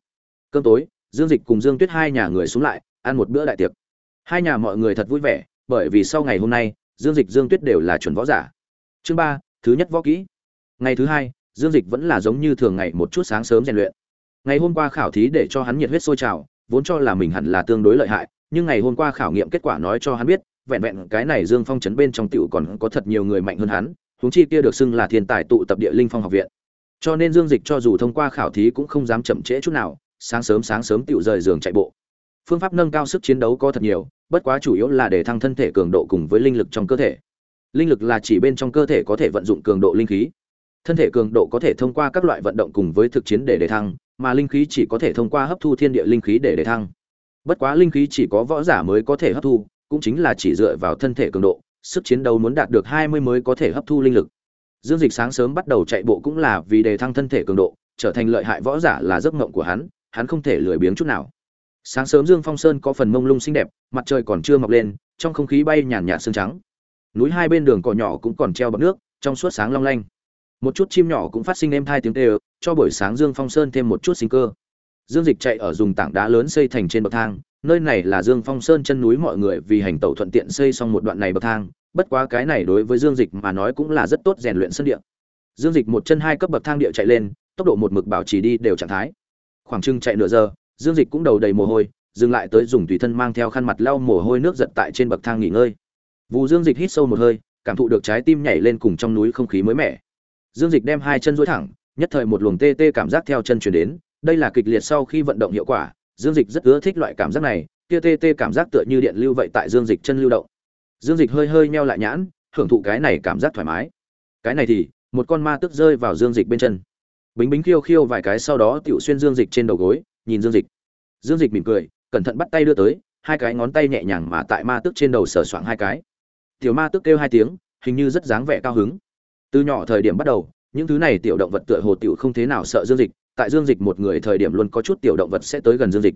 Cơm tối, dương dịch cùng dương tuyết hai nhà người xuống lại, ăn một bữa đại tiệc. Hai nhà mọi người thật vui vẻ, bởi vì sau ngày hôm nay, dương dịch, dương tuyết đều là chuẩn võ giả. Chương ba, thứ nhất võ kỹ. Ngày thứ hai dương dịch vẫn là giống như thường ngày một chút sáng sớm rèn luyện. Ngày hôm qua khảo thí để cho hắn nhiệt huyết sôi trào, vốn cho là mình hẳn là tương đối lợi hại, nhưng ngày hôm qua khảo nghiệm kết quả nói cho hắn biết, vẹn vẹn cái này dương phong chấn bên trong tiểu còn có thật nhiều người mạnh hơn hắn, huống chi kia được xưng là thiên tài tụ tập địa linh phong học viện. Cho nên dương dịch cho dù thông qua khảo thí cũng không dám chậm trễ chút nào, sáng sớm sáng sớm tiểu rời giường chạy bộ. Phương pháp nâng cao sức chiến đấu có thật nhiều, bất quá chủ yếu là để thăng thân thể cường độ cùng với linh lực trong cơ thể. Linh lực là chỉ bên trong cơ thể có thể vận dụng cường độ linh khí thân thể cường độ có thể thông qua các loại vận động cùng với thực chiến để đề thăng, mà linh khí chỉ có thể thông qua hấp thu thiên địa linh khí để đề thăng. Bất quá linh khí chỉ có võ giả mới có thể hấp thu, cũng chính là chỉ dựa vào thân thể cường độ, sức chiến đấu muốn đạt được hai mươi mới có thể hấp thu linh lực. Dương dịch sáng sớm bắt đầu chạy bộ cũng là vì đề thăng thân thể cường độ, trở thành lợi hại võ giả là giấc mộng của hắn hắn không thể lười biếng chút nào. Sáng sớm dương phong sơn có phần mông lung xinh đẹp, mặt trời còn chưa mọc lên, trong không khí bay nhàn nhạt sương trắng. Núi hai bên đường cỏ nhỏ cũng còn treo bọc nước, trong suốt sáng long lanh một chút chim nhỏ cũng phát sinh êm thai tiếng tê cho buổi sáng dương phong sơn thêm một chút sinh cơ. Dương dịch chạy ở dùng tảng đá lớn xây thành trên bậc thang nơi này là dương phong sơn chân núi mọi người vì hành tẩu thuận tiện xây xong một đoạn này bậc thang bất quá cái này đối với dương dịch mà nói cũng là rất tốt rèn luyện sân địa. Dương dịch một chân hai cấp bậc thang địa chạy lên tốc độ một mực bảo trì đi đều trạng thái. Khoảng trưng chạy nửa giờ dương dịch cũng đầu đầy mồ hôi dừng lại tới dùng tùy thân mang theo khăn mặt lau mồ hôi nước giật tại trên bậc thang nghỉ ngơi. Vụ Dương Dịch hít sâu một hơi, cảm thụ được trái tim nhảy lên cùng trong núi không khí mới mẻ. Dương Dịch đem hai chân duỗi thẳng, nhất thời một luồng tê tê cảm giác theo chân truyền đến, đây là kịch liệt sau khi vận động hiệu quả, Dương Dịch rất ưa thích loại cảm giác này, kia tê tê cảm giác tựa như điện lưu vậy tại Dương Dịch chân lưu động. Dương Dịch hơi hơi nheo lại nhãn, hưởng thụ cái này cảm giác thoải mái. Cái này thì, một con ma tức rơi vào Dương Dịch bên chân. Bính bính khiêu khiêu vài cái sau đó tiểu xuyên Dương Dịch trên đầu gối, nhìn Dương Dịch. Dương Dịch mỉm cười, cẩn thận bắt tay đưa tới, hai cái ngón tay nhẹ nhàng mà tại ma tức trên đầu sờ soạng hai cái tiểu ma tức kêu hai tiếng hình như rất dáng vẻ cao hứng từ nhỏ thời điểm bắt đầu, những thứ này tiểu động vật tựa hồ tiểu không thế nào sợ dương dịch, tại dương dịch một người thời điểm luôn có chút tiểu động vật sẽ tới gần dương dịch.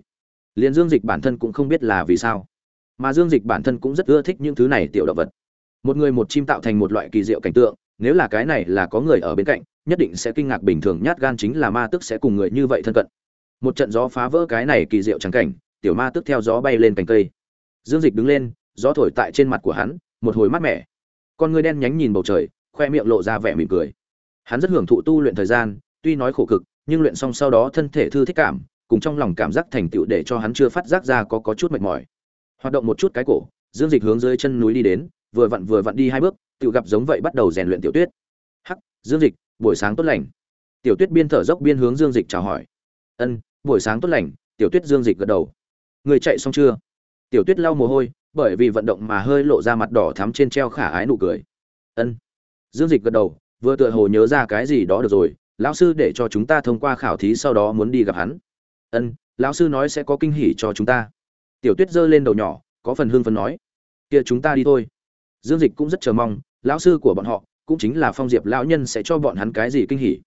Liền dương dịch bản thân cũng không biết là vì sao, mà dương dịch bản thân cũng rất ưa thích những thứ này tiểu động vật. Một người một chim tạo thành một loại kỳ diệu cảnh tượng, nếu là cái này là có người ở bên cạnh, nhất định sẽ kinh ngạc bình thường, nhát gan chính là ma tức sẽ cùng người như vậy thân cận. Một trận gió phá vỡ cái này kỳ diệu trắng cảnh, tiểu ma tức theo gió bay lên cành cây. Dương dịch đứng lên, gió thổi tại trên mặt của hắn, một hồi mát mẻ. Con người đen nhánh nhìn bầu trời khoe miệng lộ ra vẻ mỉm cười. Hắn rất hưởng thụ tu luyện thời gian, tuy nói khổ cực, nhưng luyện xong sau đó thân thể thư thích cảm, cùng trong lòng cảm giác thành tựu để cho hắn chưa phát giác ra có có chút mệt mỏi. Hoạt động một chút cái cổ, dương dịch hướng dưới chân núi đi đến, vừa vặn vừa vặn đi hai bước tự gặp giống vậy bắt đầu rèn luyện tiểu tuyết. Hắc, dương dịch, buổi sáng tốt lành. Tiểu tuyết biên thở dốc biên hướng dương dịch chào hỏi. Ân, buổi sáng tốt lành, tiểu tuyết dương dịch gật đầu. Người chạy xong chưa? Tiểu tuyết lau mồ hôi, bởi vì vận động mà hơi lộ ra mặt đỏ thắm trên treo khả ái nụ cười. Ân dương dịch gật đầu, vừa tựa hồ nhớ ra cái gì đó được rồi, lão sư để cho chúng ta thông qua khảo thí sau đó muốn đi gặp hắn. Ân, lão sư nói sẽ có kinh hỉ cho chúng ta. Tiểu tuyết giơ lên đầu nhỏ, có phần hương phấn nói. Kia chúng ta đi thôi. Dương dịch cũng rất chờ mong, lão sư của bọn họ, cũng chính là phong diệp lão nhân sẽ cho bọn hắn cái gì kinh hỉ.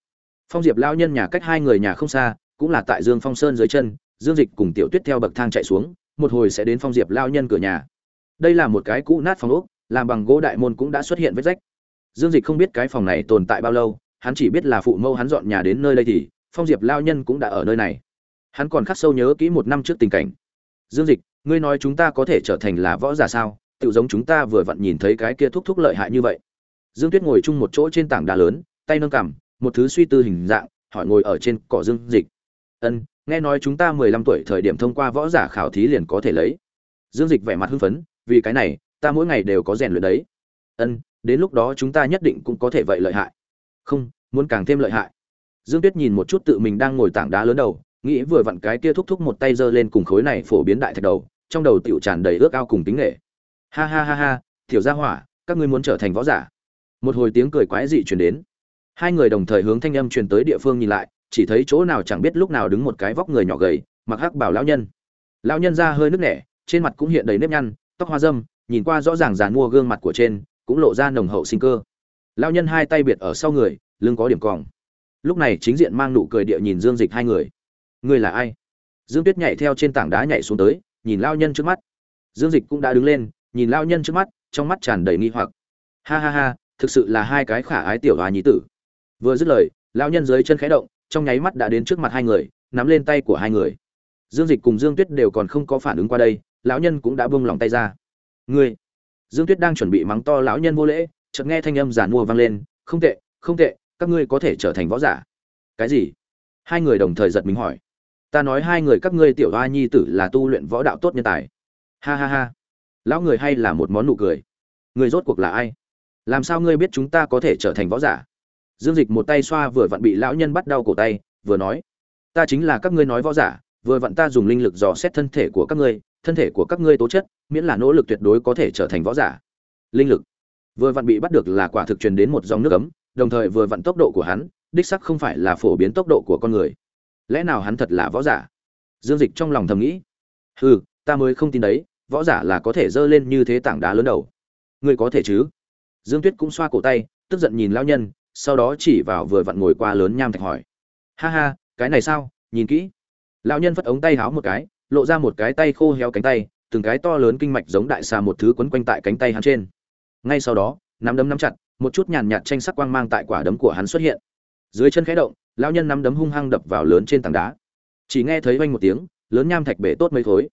Phong diệp lão nhân nhà cách hai người nhà không xa, cũng là tại dương phong sơn dưới chân, dương dịch cùng tiểu tuyết theo bậc thang chạy xuống, một hồi sẽ đến phong diệp lão nhân cửa nhà. Đây là một cái cũ nát phòng ốc, làm bằng gỗ đại môn cũng đã xuất hiện vết rách dương dịch không biết cái phòng này tồn tại bao lâu, hắn chỉ biết là phụ mâu hắn dọn nhà đến nơi đây thì, phong diệp lao nhân cũng đã ở nơi này. Hắn còn khắc sâu nhớ kỹ một năm trước tình cảnh. Dương dịch, ngươi nói chúng ta có thể trở thành là võ giả sao? Tự giống chúng ta vừa vặn nhìn thấy cái kia thúc thúc lợi hại như vậy. Dương tuyết ngồi chung một chỗ trên tảng đá lớn, tay nâng cằm, một thứ suy tư hình dạng, hỏi ngồi ở trên cỏ dương dịch. Ân, nghe nói chúng ta mười lăm tuổi thời điểm thông qua võ giả khảo thí liền có thể lấy. Dương dịch vẻ mặt hưng phấn, vì cái này, ta mỗi ngày đều có rèn luyện đấy. Ân đến lúc đó chúng ta nhất định cũng có thể vậy lợi hại. Không, muốn càng thêm lợi hại. Dương tuyết nhìn một chút tự mình đang ngồi tảng đá lớn đầu, nghĩ vừa vặn cái kia thúc thúc một tay giơ lên cùng khối này phổ biến đại thạch đầu, trong đầu tiểu tràn đầy ước ao cùng tính nghệ. Ha ha ha ha, tiểu gia hỏa, các ngươi muốn trở thành võ giả? Một hồi tiếng cười quái dị truyền đến. Hai người đồng thời hướng thanh âm truyền tới địa phương nhìn lại, chỉ thấy chỗ nào chẳng biết lúc nào đứng một cái vóc người nhỏ gầy, mặc hắc bảo lão nhân. Lão nhân ra hơi nứt nẻ, trên mặt cũng hiện đầy nếp nhăn, tóc hoa dâm nhìn qua rõ ràng dàn mua gương mặt của trên cũng lộ ra nồng hậu sinh cơ. Lão nhân hai tay biệt ở sau người, lưng có điểm cong. Lúc này chính diện mang nụ cười địa nhìn dương dịch hai người. Ngươi là ai? Dương tuyết nhảy theo trên tảng đá nhảy xuống tới, nhìn lao nhân trước mắt. Dương dịch cũng đã đứng lên, nhìn lao nhân trước mắt, trong mắt tràn đầy nghi hoặc. Ha ha ha, thực sự là hai cái khả ái tiểu hòa nhí tử. Vừa dứt lời lao nhân dưới chân khẽ động, trong nháy mắt đã đến trước mặt hai người, nắm lên tay của hai người. Dương dịch cùng dương tuyết đều còn không có phản ứng qua đây, lão nhân cũng đã buông lòng tay ra. Ngươi! Dương tuyết đang chuẩn bị mắng to lão nhân vô lễ, chợt nghe thanh âm giản mua vang lên, không tệ không tệ, các ngươi có thể trở thành võ giả. Cái gì? Hai người đồng thời giật mình hỏi. Ta nói hai người các ngươi tiểu hoa nhi tử là tu luyện võ đạo tốt nhân tài. Ha ha ha. Lão người hay là một món nụ cười. Người rốt cuộc là ai? Làm sao ngươi biết chúng ta có thể trở thành võ giả? Dương dịch một tay xoa vừa vặn bị lão nhân bắt đau cổ tay, vừa nói, ta chính là các ngươi nói võ giả, vừa vặn ta dùng linh lực dò xét thân thể của các ngươi, thân thể của các ngươi tố chất miễn là nỗ lực tuyệt đối có thể trở thành võ giả. Linh lực. Vừa vặn bị bắt được là quả thực truyền đến một dòng nước ấm, đồng thời vừa vặn tốc độ của hắn, đích sắc không phải là phổ biến tốc độ của con người. Lẽ nào hắn thật là võ giả? Dương dịch trong lòng thầm nghĩ. Hừ, ta mới không tin đấy, võ giả là có thể dơ lên như thế tảng đá lớn đầu. Ngươi có thể chứ? Dương tuyết cũng xoa cổ tay, tức giận nhìn lão nhân, sau đó chỉ vào vừa vặn ngồi qua lớn nham thạch hỏi. Ha ha, cái này sao? Nhìn kỹ. Lão nhân phất ống tay háo một cái, lộ ra một cái tay khô héo cánh tay từng cái to lớn kinh mạch giống đại xà một thứ quấn quanh tại cánh tay hắn trên. Ngay sau đó, nắm đấm nắm chặt, một chút nhàn nhạt tranh sắc quang mang tại quả đấm của hắn xuất hiện. Dưới chân khẽ động, lão nhân nắm đấm hung hăng đập vào lớn trên tảng đá. Chỉ nghe thấy vang một tiếng, lớn nham thạch bể tốt mấy khối.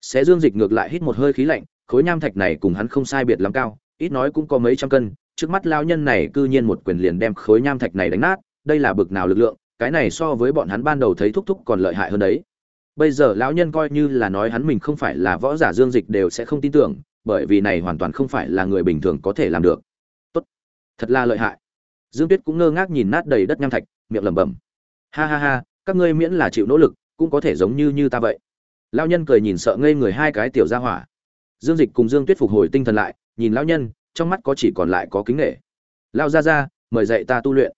Xé dương dịch ngược lại hít một hơi khí lạnh, khối nham thạch này cùng hắn không sai biệt lắm cao, ít nói cũng có mấy trăm cân. Trước mắt lão nhân này cư nhiên một quyền liền đem khối nham thạch này đánh nát, đây là bực nào lực lượng, cái này so với bọn hắn ban đầu thấy thúc thúc còn lợi hại hơn đấy bây giờ lão nhân coi như là nói hắn mình không phải là võ giả dương dịch đều sẽ không tin tưởng, bởi vì này hoàn toàn không phải là người bình thường có thể làm được. Tốt. Thật là lợi hại. Dương tuyết cũng ngơ ngác nhìn nát đầy đất nham thạch, miệng lẩm bẩm. Ha ha ha, các ngươi miễn là chịu nỗ lực, cũng có thể giống như như ta vậy. Lão nhân cười nhìn sợ ngây người hai cái tiểu gia hỏa. Dương dịch cùng dương tuyết phục hồi tinh thần lại, nhìn lão nhân, trong mắt có chỉ còn lại có kính nghệ lao ra ra mời dạy ta tu luyện.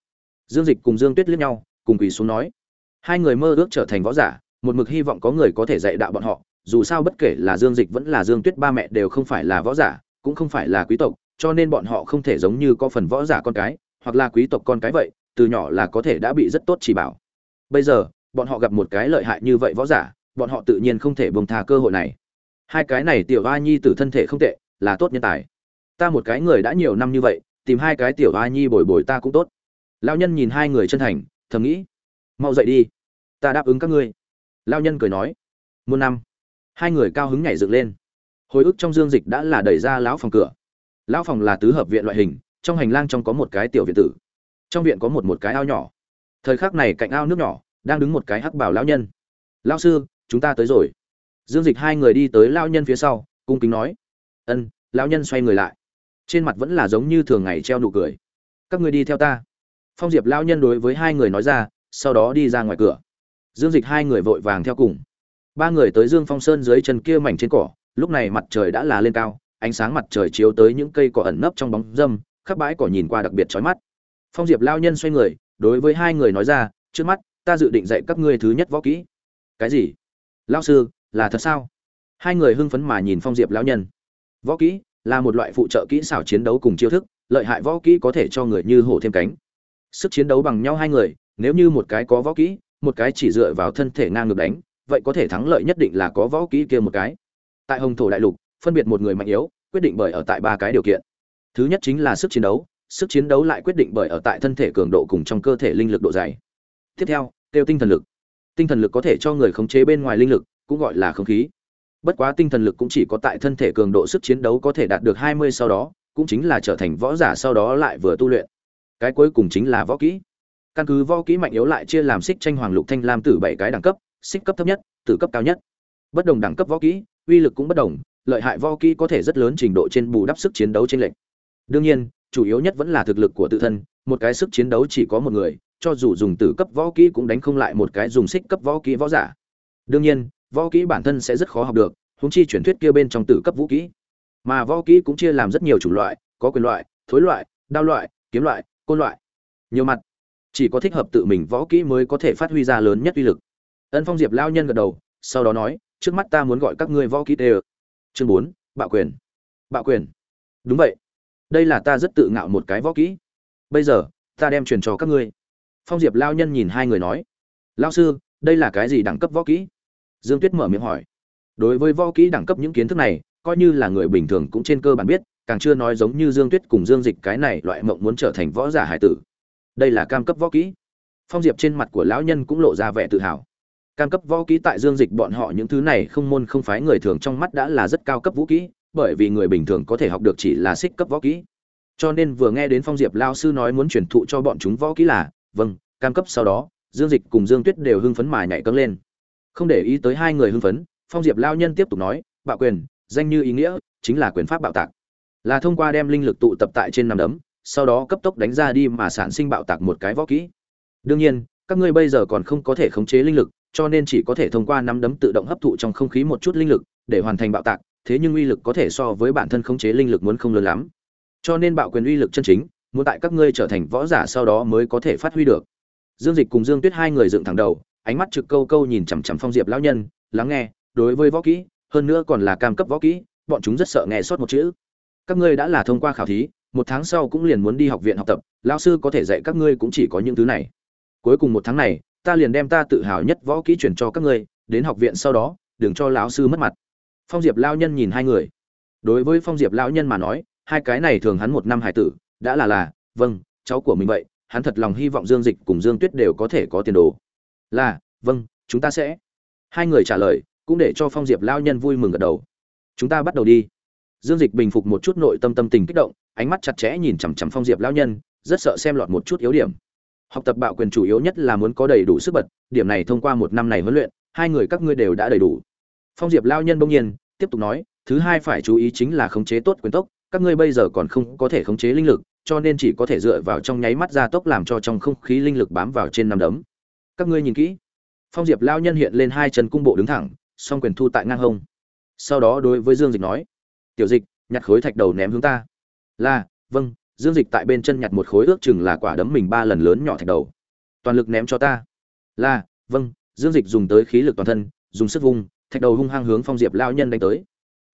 Dương dịch cùng dương tuyết liếc nhau, cùng quỳ xuống nói. Hai người mơ ước trở thành võ giả một mực hy vọng có người có thể dạy đạo bọn họ, dù sao bất kể là dương dịch vẫn là dương tuyết ba mẹ đều không phải là võ giả, cũng không phải là quý tộc, cho nên bọn họ không thể giống như có phần võ giả con cái, hoặc là quý tộc con cái vậy, từ nhỏ là có thể đã bị rất tốt chỉ bảo. Bây giờ, bọn họ gặp một cái lợi hại như vậy võ giả, bọn họ tự nhiên không thể buông thà cơ hội này. Hai cái này tiểu a nhi từ thân thể không tệ, là tốt nhân tài. Ta một cái người đã nhiều năm như vậy, tìm hai cái tiểu a nhi bồi bồi ta cũng tốt. Lao nhân nhìn hai người chân thành, thầm nghĩ. Mau dậy đi. Ta đáp ứng các ngươi lao nhân cười nói, muôn năm. Hai người cao hứng nhảy dựng lên. Hồi ức trong dương dịch đã là đẩy ra lão phòng cửa. Lão phòng là tứ hợp viện loại hình, trong hành lang trong có một cái tiểu viện tử. Trong viện có một một cái ao nhỏ. Thời khắc này cạnh ao nước nhỏ, đang đứng một cái hắc bảo lão nhân. Lão sư, chúng ta tới rồi. Dương dịch hai người đi tới lão nhân phía sau, cung kính nói, ân, lão nhân xoay người lại. Trên mặt vẫn là giống như thường ngày treo nụ cười. Các người đi theo ta. Phong diệp lão nhân đối với hai người nói ra, sau đó đi ra ngoài cửa dương dịch hai người vội vàng theo cùng. Ba người tới dương phong sơn dưới chân kia mảnh trên cỏ, lúc này mặt trời đã là lên cao, ánh sáng mặt trời chiếu tới những cây cỏ ẩn nấp trong bóng dâm, khắp bãi cỏ nhìn qua đặc biệt chói mắt. Phong diệp lao nhân xoay người, đối với hai người nói ra, trước mắt, ta dự định dạy các ngươi thứ nhất võ kỹ. Cái gì? Lao sư, là thật sao? Hai người hưng phấn mà nhìn phong diệp lao nhân. Võ kỹ là một loại phụ trợ kỹ xảo chiến đấu cùng chiêu thức, lợi hại võ kỹ có thể cho người như hổ thêm cánh. Sức chiến đấu bằng nhau hai người, nếu như một cái có võ kỹ một cái chỉ dựa vào thân thể ngang ngược đánh, vậy có thể thắng lợi nhất định là có võ kỹ kia một cái. Tại hồng thổ đại lục, phân biệt một người mạnh yếu, quyết định bởi ở tại ba cái điều kiện. Thứ nhất chính là sức chiến đấu, sức chiến đấu lại quyết định bởi ở tại thân thể cường độ cùng trong cơ thể linh lực độ dày. Tiếp theo tiêu tinh thần lực. Tinh thần lực có thể cho người khống chế bên ngoài linh lực, cũng gọi là không khí. Bất quá tinh thần lực cũng chỉ có tại thân thể cường độ sức chiến đấu có thể đạt được 20 sau đó, cũng chính là trở thành võ giả sau đó lại vừa tu luyện. Cái cuối cùng chính là võ kỹ căn cứ võ kỹ mạnh yếu lại chia làm xích tranh hoàng lục thanh lam tử bảy cái đẳng cấp, xích cấp thấp nhất, tử cấp cao nhất. Bất đồng đẳng cấp võ kỹ, uy lực cũng bất đồng, lợi hại võ kỹ có thể rất lớn trình độ trên bù đắp sức chiến đấu trên lệnh đương nhiên, chủ yếu nhất vẫn là thực lực của tự thân, một cái sức chiến đấu chỉ có một người, cho dù dùng tử cấp võ kỹ cũng đánh không lại một cái dùng xích cấp võ kỹ võ giả. Đương nhiên, võ kỹ bản thân sẽ rất khó học được húng chi truyền thuyết kia bên trong tử cấp vũ kỹ. Mà võ kỹ cũng chia làm rất nhiều chủng loại, có quyền loại, thối loại, đao loại, kiếm loại, côn loại. Nhiều mặt chỉ có thích hợp tự mình võ kỹ mới có thể phát huy ra lớn nhất uy lực. Ân phong diệp lao nhân gật đầu, sau đó nói, trước mắt ta muốn gọi các ngươi võ kỹ tê chương bốn, bạo quyền. Bạo quyền. Đúng vậy. Đây là ta rất tự ngạo một cái võ kỹ. Bây giờ, ta đem truyền cho các ngươi. Phong diệp lao nhân nhìn hai người nói lao sư, đây là cái gì đẳng cấp võ kỹ? Dương tuyết mở miệng hỏi, đối với võ kỹ đẳng cấp những kiến thức này, coi như là người bình thường cũng trên cơ bản biết, càng chưa nói giống như dương tuyết cùng dương dịch cái này loại mộng muốn trở thành võ giả hải tử đây là cam cấp võ kỹ. Phong diệp trên mặt của lão nhân cũng lộ ra vẻ tự hào. Cam cấp võ kỹ tại dương dịch bọn họ những thứ này không môn không phái người thường trong mắt đã là rất cao cấp vũ kỹ, bởi vì người bình thường có thể học được chỉ là xích cấp võ kỹ. Cho nên vừa nghe đến phong diệp lao sư nói muốn truyền thụ cho bọn chúng võ kỹ là vâng cam cấp sau đó, dương dịch cùng dương tuyết đều hưng phấn mài nhảy cấm lên. Không để ý tới hai người hưng phấn, phong diệp lao nhân tiếp tục nói, bạo quyền, danh như ý nghĩa, chính là quyền pháp bạo tạc. Là thông qua đem linh lực tụ tập tại trên nằm đấm sau đó cấp tốc đánh ra đi mà sản sinh bạo tạc một cái võ kỹ. Đương nhiên, các ngươi bây giờ còn không có thể khống chế linh lực, cho nên chỉ có thể thông qua nắm đấm tự động hấp thụ trong không khí một chút linh lực để hoàn thành bạo tạc, thế nhưng uy lực có thể so với bản thân khống chế linh lực muốn không lớn lắm. Cho nên bạo quyền uy lực chân chính, muốn tại các ngươi trở thành võ giả sau đó mới có thể phát huy được. Dương dịch cùng dương tuyết hai người dựng thẳng đầu, ánh mắt trực câu câu nhìn chằm chằm phong diệp lão nhân, lắng nghe, đối với võ kỹ, hơn nữa còn là cam cấp võ kỹ, bọn chúng rất sợ nghe sót một chữ. Các ngươi đã là thông qua khảo thí một tháng sau cũng liền muốn đi học viện học tập, lão sư có thể dạy các ngươi cũng chỉ có những thứ này. Cuối cùng một tháng này, ta liền đem ta tự hào nhất võ kỹ chuyển cho các ngươi, đến học viện sau đó, đừng cho lão sư mất mặt. Phong diệp lao nhân nhìn hai người. Đối với phong diệp lão nhân mà nói, hai cái này thường hắn một năm hải tử, đã là là vâng cháu của mình vậy, hắn thật lòng hy vọng dương dịch cùng dương tuyết đều có thể có tiền đồ. Là vâng chúng ta sẽ. Hai người trả lời, cũng để cho phong diệp lao nhân vui mừng gật đầu. Chúng ta bắt đầu đi. Dương dịch bình phục một chút nội tâm tâm tình kích động ánh mắt chặt chẽ nhìn chằm chằm phong diệp lao nhân, rất sợ xem lọt một chút yếu điểm. Học tập bạo quyền chủ yếu nhất là muốn có đầy đủ sức bật, điểm này thông qua một năm này huấn luyện, hai người các ngươi đều đã đầy đủ. Phong diệp lao nhân bỗng nhiên, tiếp tục nói, thứ hai phải chú ý chính là khống chế tốt quyền tốc, các ngươi bây giờ còn không có thể khống chế linh lực, cho nên chỉ có thể dựa vào trong nháy mắt gia tốc làm cho trong không khí linh lực bám vào trên năm đấm. Các ngươi nhìn kỹ. Phong diệp lao nhân hiện lên hai chân cung bộ đứng thẳng, song quyền thu tại ngang hông. Sau đó đối với dương dịch nói, tiểu dịch, nhặt khối thạch đầu ném hướng ta là vâng dương dịch tại bên chân nhặt một khối ước chừng là quả đấm mình ba lần lớn nhỏ thạch đầu. Toàn lực ném cho ta. Là vâng dương dịch dùng tới khí lực toàn thân, dùng sức vung, thạch đầu hung hăng hướng phong diệp lao nhân đánh tới.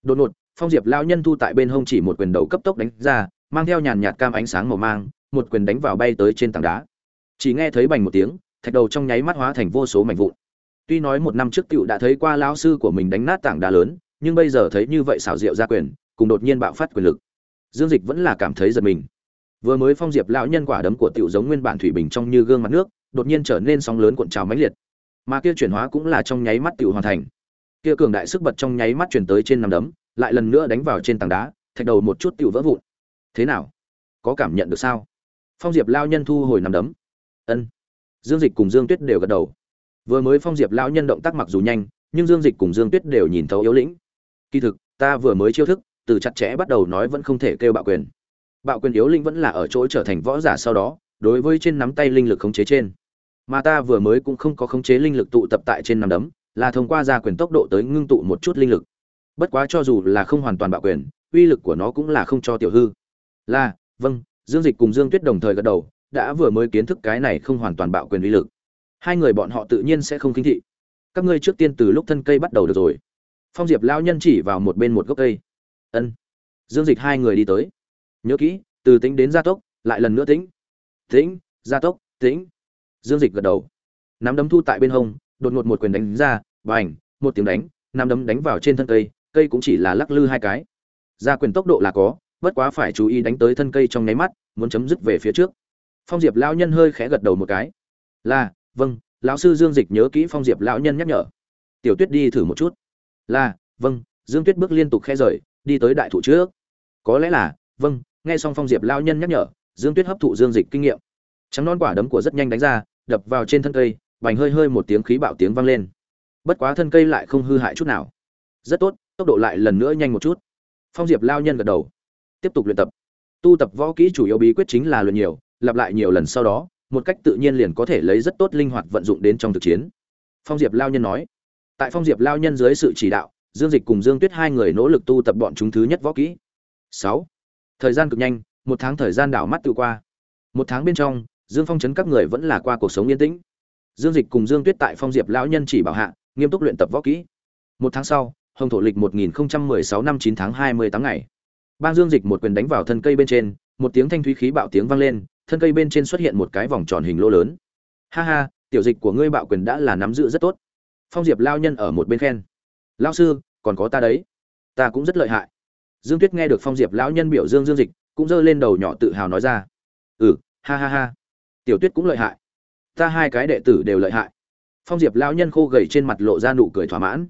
Đột ngột, phong diệp lao nhân thu tại bên hông chỉ một quyền đầu cấp tốc đánh ra, mang theo nhàn nhạt cam ánh sáng màu mang, một quyền đánh vào bay tới trên tảng đá. Chỉ nghe thấy bành một tiếng, thạch đầu trong nháy mắt hóa thành vô số mảnh vụn. Tuy nói một năm trước cựu đã thấy qua lão sư của mình đánh nát tảng đá lớn, nhưng bây giờ thấy như vậy xảo diệu ra quyền, cùng đột nhiên bạo phát quyền lực dương dịch vẫn là cảm thấy giật mình. Vừa mới phong diệp lão nhân quả đấm của tiểu giống nguyên bản thủy bình trong như gương mặt nước, đột nhiên trở nên sóng lớn cuộn trào mãnh liệt. Mà kia chuyển hóa cũng là trong nháy mắt tiểu hoàn thành. Kia cường đại sức bật trong nháy mắt truyền tới trên nằm đấm, lại lần nữa đánh vào trên tảng đá, thạch đầu một chút tiểu vỡ vụn. Thế nào? Có cảm nhận được sao? Phong diệp lao nhân thu hồi nằm đấm. Ân. Dương dịch cùng dương tuyết đều gật đầu. Vừa mới phong diệp lão nhân động tác mặc dù nhanh, nhưng dương dịch cùng dương tuyết đều nhìn thấu yếu lĩnh. Kỳ thực, ta vừa mới chiêu thức từ chặt chẽ bắt đầu nói vẫn không thể kêu bạo quyền. Bạo quyền yếu linh vẫn là ở chỗ trở thành võ giả sau đó, đối với trên nắm tay linh lực khống chế trên. Mà ta vừa mới cũng không có khống chế linh lực tụ tập tại trên nắm đấm, là thông qua ra quyền tốc độ tới ngưng tụ một chút linh lực. Bất quá cho dù là không hoàn toàn bạo quyền, uy lực của nó cũng là không cho tiểu hư. Là vâng dương dịch cùng dương tuyết đồng thời gật đầu, đã vừa mới kiến thức cái này không hoàn toàn bạo quyền uy lực. Hai người bọn họ tự nhiên sẽ không khinh thị. Các ngươi trước tiên từ lúc thân cây bắt đầu được rồi. Phong diệp lao nhân chỉ vào một bên một gốc cây ân. Dương dịch hai người đi tới. Nhớ kỹ, từ tính đến gia tốc, lại lần nữa tính tính gia tốc tính dương dịch gật đầu. Nắm đấm thu tại bên hông, đột ngột một quyền đánh ra và ảnh một tiếng đánh, nắm đấm đánh vào trên thân cây cây cũng chỉ là lắc lư hai cái. Ra quyền tốc độ là có, bất quá phải chú ý đánh tới thân cây trong nháy mắt, muốn chấm dứt về phía trước. Phong diệp lão nhân hơi khẽ gật đầu một cái. Là vâng lão sư dương dịch nhớ kỹ phong diệp lão nhân nhắc nhở. Tiểu tuyết đi thử một chút. Là vâng dương tuyết bước liên tục khe rời đi tới đại thụ trước. Có lẽ là vâng nghe xong phong diệp lao nhân nhắc nhở, dương tuyết hấp thụ dương dịch kinh nghiệm. Trắng non quả đấm của rất nhanh đánh ra, đập vào trên thân cây, bành hơi hơi một tiếng khí bạo tiếng vang lên. Bất quá thân cây lại không hư hại chút nào. Rất tốt, tốc độ lại lần nữa nhanh một chút. Phong diệp lao nhân gật đầu. Tiếp tục luyện tập. Tu tập võ kỹ chủ yếu bí quyết chính là luyện nhiều, lặp lại nhiều lần sau đó, một cách tự nhiên liền có thể lấy rất tốt linh hoạt vận dụng đến trong thực chiến. Phong diệp lao nhân nói. Tại phong diệp lao nhân dưới sự chỉ đạo dương dịch cùng dương tuyết hai người nỗ lực tu tập bọn chúng thứ nhất võ kỹ. Sáu. Thời gian cực nhanh, một tháng thời gian đảo mắt tự qua. Một tháng bên trong, dương phong chấn các người vẫn là qua cuộc sống yên tĩnh. Dương dịch cùng dương tuyết tại phong diệp lão nhân chỉ bảo hạ, nghiêm túc luyện tập võ kỹ. Một tháng sau, hồng thổ lịch 1016 năm 9 tháng 28 ngày. Bang dương dịch một quyền đánh vào thân cây bên trên, một tiếng thanh thúy khí bạo tiếng vang lên, thân cây bên trên xuất hiện một cái vòng tròn hình lỗ lớn. Ha ha, tiểu dịch của ngươi bạo quyền đã là nắm giữ rất tốt. Phong diệp lao nhân ở một bên khen lao sư, còn có ta đấy. Ta cũng rất lợi hại. Dương tuyết nghe được phong diệp lão nhân biểu dương dương dịch, cũng giơ lên đầu nhỏ tự hào nói ra. Ừ ha ha ha. Tiểu tuyết cũng lợi hại. Ta hai cái đệ tử đều lợi hại. Phong diệp lão nhân khô gầy trên mặt lộ ra nụ cười thỏa mãn.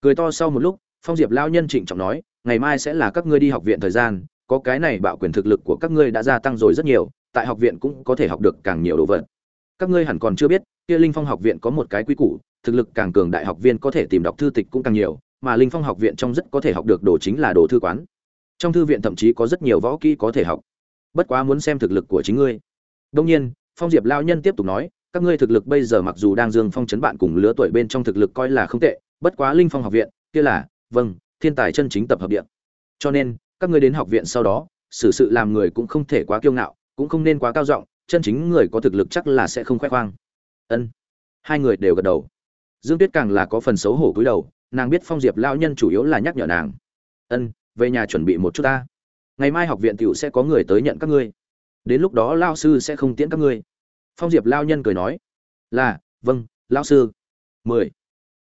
Cười to sau một lúc, phong diệp lão nhân trịnh trọng nói, ngày mai sẽ là các ngươi đi học viện thời gian, có cái này bạo quyền thực lực của các ngươi đã gia tăng rồi rất nhiều, tại học viện cũng có thể học được càng nhiều đồ vật. Các ngươi hẳn còn chưa biết kia linh phong học viện có một cái quy củ, thực lực càng cường đại học viên có thể tìm đọc thư tịch cũng càng nhiều, mà linh phong học viện trong rất có thể học được đồ chính là đồ thư quán. Trong thư viện thậm chí có rất nhiều võ kỹ có thể học. Bất quá muốn xem thực lực của chính ngươi. Đông nhiên, phong diệp lao nhân tiếp tục nói, các ngươi thực lực bây giờ mặc dù đang dương phong chấn bạn cùng lứa tuổi bên trong thực lực coi là không tệ, bất quá linh phong học viện, kia là vâng thiên tài chân chính tập hợp điện cho nên, các ngươi đến học viện sau đó, xử sự làm người cũng không thể quá kiêu ngạo, cũng không nên quá cao giọng, chân chính người có thực lực chắc là sẽ không khoe khoang ân. Hai người đều gật đầu. Dương tuyết càng là có phần xấu hổ cúi đầu, nàng biết phong diệp lao nhân chủ yếu là nhắc nhở nàng. Ân, về nhà chuẩn bị một chút ta. Ngày mai học viện t i ể u sẽ có người tới nhận các ngươi. Đến lúc đó lao sư sẽ không tiễn các ngươi. Phong diệp lao nhân cười nói. Là vâng lao sư. Mười.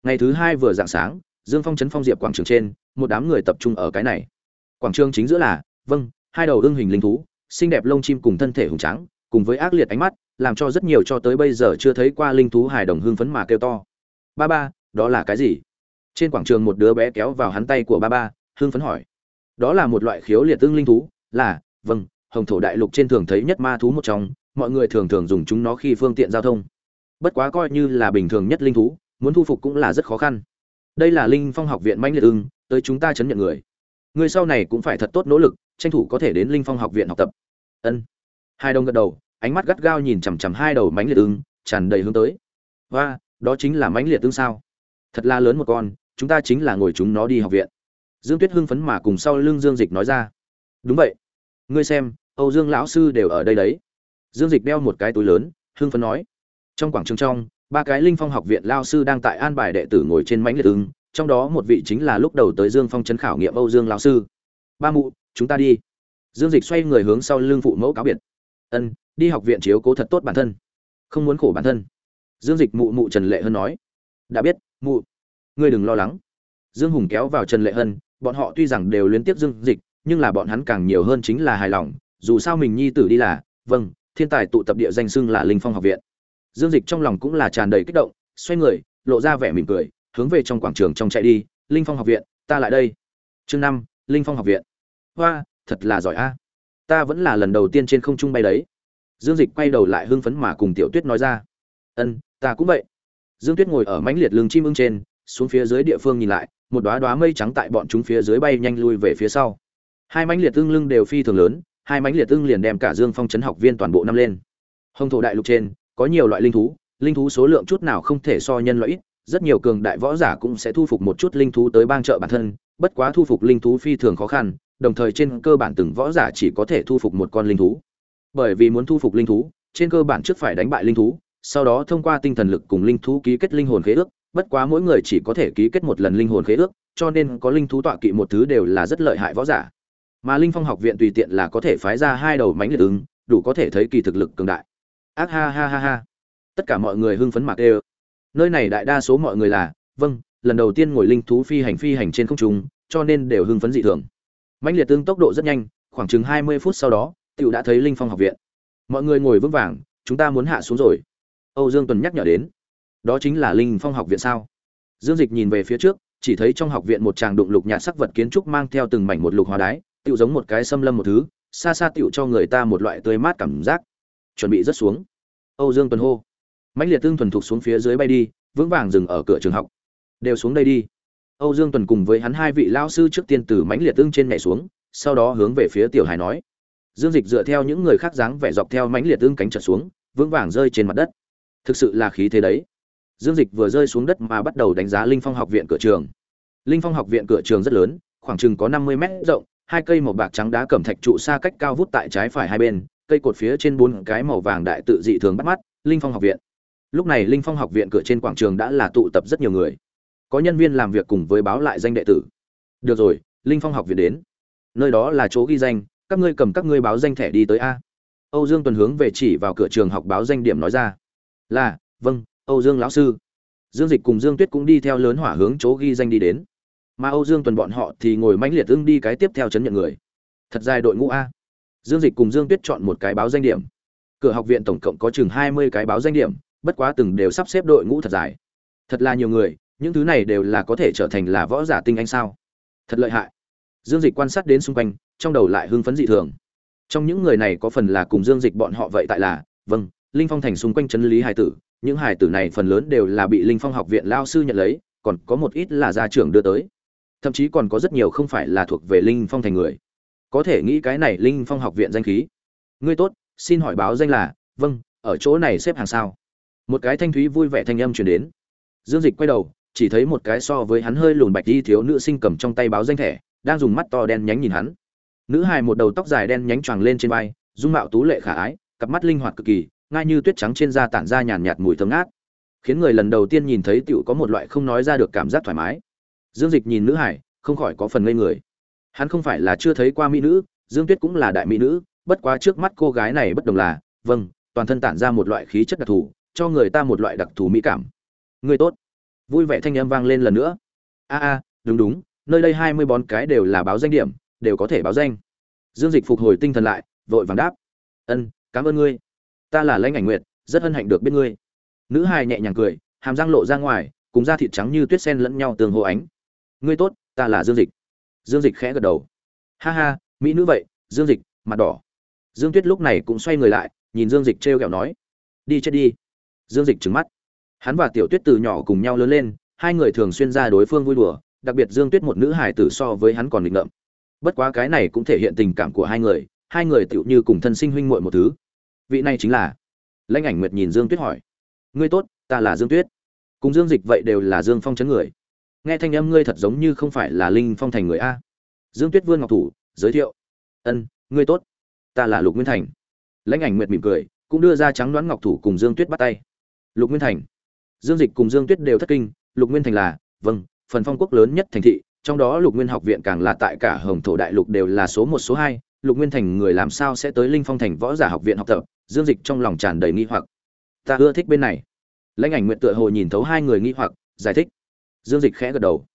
Ngày thứ hai vừa dạng sáng, dương phong chấn phong diệp quảng trường trên, một đám người tập trung ở cái này. Quảng trường chính giữa là vâng hai đầu Ưng hình linh thú, xinh đẹp lông chim cùng thân thể hùng trắng cùng với ác liệt ánh mắt làm cho rất nhiều cho tới bây giờ chưa thấy qua linh thú hài đồng hương phấn mà kêu to. Ba ba, đó là cái gì? Trên quảng trường một đứa bé kéo vào hắn tay của ba ba hương phấn hỏi. Đó là một loại khiếu liệt tương linh thú, là vâng hồng thổ đại lục trên thường thấy nhất ma thú một trong, mọi người thường thường dùng chúng nó khi phương tiện giao thông. Bất quá coi như là bình thường nhất linh thú, muốn thu phục cũng là rất khó khăn. Đây là linh phong học viện mãnh liệt ưng, tới chúng ta chấn nhận người. Người sau này cũng phải thật tốt nỗ lực, tranh thủ có thể đến linh phong học viện học tập. Ân. Hai đồng gật đầu ánh mắt gắt gao nhìn chằm chằm hai đầu mãnh liệt ưng, tràn đầy hướng tới. Và đó chính là mãnh liệt ưng sao? Thật là lớn một con, chúng ta chính là ngồi chúng nó đi học viện. Dương tuyết hưng phấn mà cùng sau lưng dương dịch nói ra. Đúng vậy. Ngươi xem, âu dương lão sư đều ở đây đấy. Dương dịch đeo một cái túi lớn, hưng phấn nói. Trong quảng trường trong, ba cái linh phong học viện lao sư đang tại an bài đệ tử ngồi trên mãnh liệt ưng, trong đó một vị chính là lúc đầu tới dương phong trấn khảo nghiệm âu dương lao sư. Ba mụ, chúng ta đi. Dương dịch xoay người hướng sau lưng phụ mẫu cáo biệt ân, đi học viện chiếu cố thật tốt bản thân. Không muốn khổ bản thân. Dương dịch mụ mụ trần lệ hân nói. Đã biết, mụ, ngươi đừng lo lắng. Dương hùng kéo vào trần lệ hân, bọn họ tuy rằng đều liên tiếp dương dịch, nhưng là bọn hắn càng nhiều hơn chính là hài lòng, dù sao mình nhi tử đi là vâng thiên tài tụ tập địa danh xưng là linh phong học viện. Dương dịch trong lòng cũng là tràn đầy kích động, xoay người, lộ ra vẻ mỉm cười, hướng về trong quảng trường trong chạy đi, linh phong học viện, ta lại đây. Chương năm, linh phong học viện. Hoa, thật là giỏi a ta vẫn là lần đầu tiên trên không trung bay đấy. Dương dịch quay đầu lại hưng phấn mà cùng tiểu tuyết nói ra. Ân, ta cũng vậy. Dương tuyết ngồi ở mãnh liệt lưng chim ưng trên, xuống phía dưới địa phương nhìn lại, một đóa đóa mây trắng tại bọn chúng phía dưới bay nhanh lui về phía sau. Hai mãnh liệt tương lưng đều phi thường lớn, hai mãnh liệt tương liền đem cả dương phong trấn học viên toàn bộ năm lên. Hồng thổ đại lục trên, có nhiều loại linh thú linh thú số lượng chút nào không thể so nhân loại ít, rất nhiều cường đại võ giả cũng sẽ thu phục một chút linh thú tới bang trợ bản thân, bất quá thu phục linh thú phi thường khó khăn đồng thời trên cơ bản từng võ giả chỉ có thể thu phục một con linh thú. Bởi vì muốn thu phục linh thú, trên cơ bản trước phải đánh bại linh thú, sau đó thông qua tinh thần lực cùng linh thú ký kết linh hồn khế ước, bất quá mỗi người chỉ có thể ký kết một lần linh hồn khế ước, cho nên có linh thú tọa kỵ một thứ đều là rất lợi hại võ giả. Mà linh phong học viện tùy tiện là có thể phái ra hai đầu mánh liệt ứng, đủ có thể thấy kỳ thực lực cường đại. Ác ha ha ha ha. Tất cả mọi người hưng phấn mạc đều. nơi này đại đa số mọi người là vâng lần đầu tiên ngồi linh thú phi hành phi hành trên không trung, cho nên đều hưng phấn dị thường mãnh liệt tương tốc độ rất nhanh, khoảng chừng hai mươi phút sau đó, tiểu đã thấy linh phong học viện. Mọi người ngồi vững vàng, chúng ta muốn hạ xuống rồi. Âu dương tuần nhắc nhở đến. Đó chính là linh phong học viện sao? Dương dịch nhìn về phía trước, chỉ thấy trong học viện một tràng đụng lục nhạt sắc vật kiến trúc mang theo từng mảnh một lục hóa đái tựu giống một cái xâm lâm một thứ, xa xa tựu cho người ta một loại tươi mát cảm giác. Chuẩn bị rất xuống. Âu dương tuần hô. Mãnh liệt tương thuần thục xuống phía dưới bay đi, vững vàng dừng ở cửa trường học. Đều xuống đây đi âu dương tuần cùng với hắn hai vị Lão sư trước tiên từ mãnh liệt tương trên nhảy xuống, sau đó hướng về phía tiểu hải nói. Dương dịch dựa theo những người khác dáng vẻ dọc theo mãnh liệt tương cánh chợt xuống, vững vàng rơi trên mặt đất. Thực sự là khí thế đấy. Dương dịch vừa rơi xuống đất mà bắt đầu đánh giá linh phong học viện cửa trường. Linh phong học viện cửa trường rất lớn, khoảng chừng có năm mươi mét rộng, hai cây màu bạc trắng đá cẩm thạch trụ xa cách cao vút tại trái phải hai bên, cây cột phía trên bốn cái màu vàng đại tự dị thường bắt mắt, linh phong học viện. Lúc này linh phong học viện cửa trên quảng trường đã là tụ tập rất nhiều người có nhân viên làm việc cùng với báo lại danh đệ tử. Được rồi, linh phong học viện đến. Nơi đó là chỗ ghi danh, các ngươi cầm các ngươi báo danh thẻ đi tới a. Âu dương tuần hướng về chỉ vào cửa trường học báo danh điểm nói ra. Là vâng âu dương lão sư. Dương dịch cùng dương tuyết cũng đi theo lớn hỏa hướng chỗ ghi danh đi đến. Mà âu dương tuần bọn họ thì ngồi mãnh liệt ưng đi cái tiếp theo chấn nhận người. Thật dài đội ngũ a. Dương dịch cùng dương tuyết chọn một cái báo danh điểm. Cửa học viện tổng cộng có chừng hai mươi cái báo danh điểm, bất quá từng đều sắp xếp đội ngũ thật dài. Thật là nhiều người những thứ này đều là có thể trở thành là võ giả tinh anh sao? Thật lợi hại. Dương dịch quan sát đến xung quanh, trong đầu lại hưng phấn dị thường. Trong những người này có phần là cùng dương dịch bọn họ vậy tại là vâng linh phong thành xung quanh trấn lý hải tử, những hải tử này phần lớn đều là bị linh phong học viện lao sư nhận lấy, còn có một ít là gia trưởng đưa tới. Thậm chí còn có rất nhiều không phải là thuộc về linh phong thành người. Có thể nghĩ cái này linh phong học viện danh khí. Ngươi tốt, xin hỏi báo danh là vâng ở chỗ này xếp hàng sao? Một cái thanh thúy vui vẻ thanh âm truyền đến. Dương dịch quay đầu chỉ thấy một cái so với hắn hơi lùn bạch đi thiếu nữ sinh cầm trong tay báo danh thẻ, đang dùng mắt to đen nhánh nhìn hắn. Nữ hài một đầu tóc dài đen nhánh choàng lên trên vai, dung mạo tú lệ khả ái, cặp mắt linh hoạt cực kỳ ngay như tuyết trắng trên da tản ra nhàn nhạt mùi thơm ngát. Khiến người lần đầu tiên nhìn thấy tựu có một loại không nói ra được cảm giác thoải mái. Dương dịch nhìn nữ hải không khỏi có phần ngây người. Hắn không phải là chưa thấy qua mỹ nữ, dương tuyết cũng là đại mỹ nữ, bất quá trước mắt cô gái này bất đồng là vâng toàn thân tản ra một loại khí chất đặc thù, cho người ta một loại đặc thù mỹ cảm. Người tốt vui vẻ thanh âm vang lên lần nữa. A a, đúng đúng, nơi đây hai mươi bón cái đều là báo danh điểm, đều có thể báo danh. Dương dịch phục hồi tinh thần lại, vội vàng đáp. Ân, cảm ơn ngươi. Ta là lãnh ảnh nguyệt, rất hân hạnh được biết ngươi. Nữ hài nhẹ nhàng cười, hàm răng lộ ra ngoài, cùng da thịt trắng như tuyết sen lẫn nhau tường hồ ánh. Ngươi tốt, ta là dương dịch. Dương dịch khẽ gật đầu. Ha ha, mỹ nữ vậy, dương dịch, mặt đỏ. Dương tuyết lúc này cũng xoay người lại, nhìn dương dịch t r e o kẹo nói. Đi chết đi. Dương dịch trứng mắt hắn và tiểu tuyết từ nhỏ cùng nhau lớn lên, hai người thường xuyên ra đối phương vui đùa, đặc biệt dương tuyết một nữ hải tử so với hắn còn nghịch ngợm. Bất quá cái này cũng thể hiện tình cảm của hai người hai người tựu như cùng thân sinh huynh muội một thứ. Vị này chính là? Lãnh ảnh nguyệt nhìn dương tuyết hỏi. Ngươi tốt, ta là dương tuyết. Cùng dương dịch vậy đều là dương phong chấn người. Nghe thanh âm ngươi thật giống như không phải là linh phong thành người a. Dương tuyết vươn ngọc thủ, giới thiệu. Ân, ngươi tốt. Ta là lục nguyên thành. Lãnh ảnh nguyệt mỉm cười, cũng đưa ra trắng đoán ngọc thủ cùng dương tuyết bắt tay. Lục nguyên thành dương dịch cùng dương tuyết đều thất kinh, lục nguyên thành là vâng phần phong quốc lớn nhất thành thị, trong đó lục nguyên học viện càng là tại cả hồng thổ đại lục đều là số một, số hai. Lục nguyên thành người làm sao sẽ tới linh phong thành võ giả học viện học tập? Dương dịch trong lòng tràn đầy nghi hoặc. Ta ưa thích bên này. Lãnh ảnh nguyện tựa hồ nhìn thấu hai người nghi hoặc, giải thích. Dương dịch khẽ gật đầu.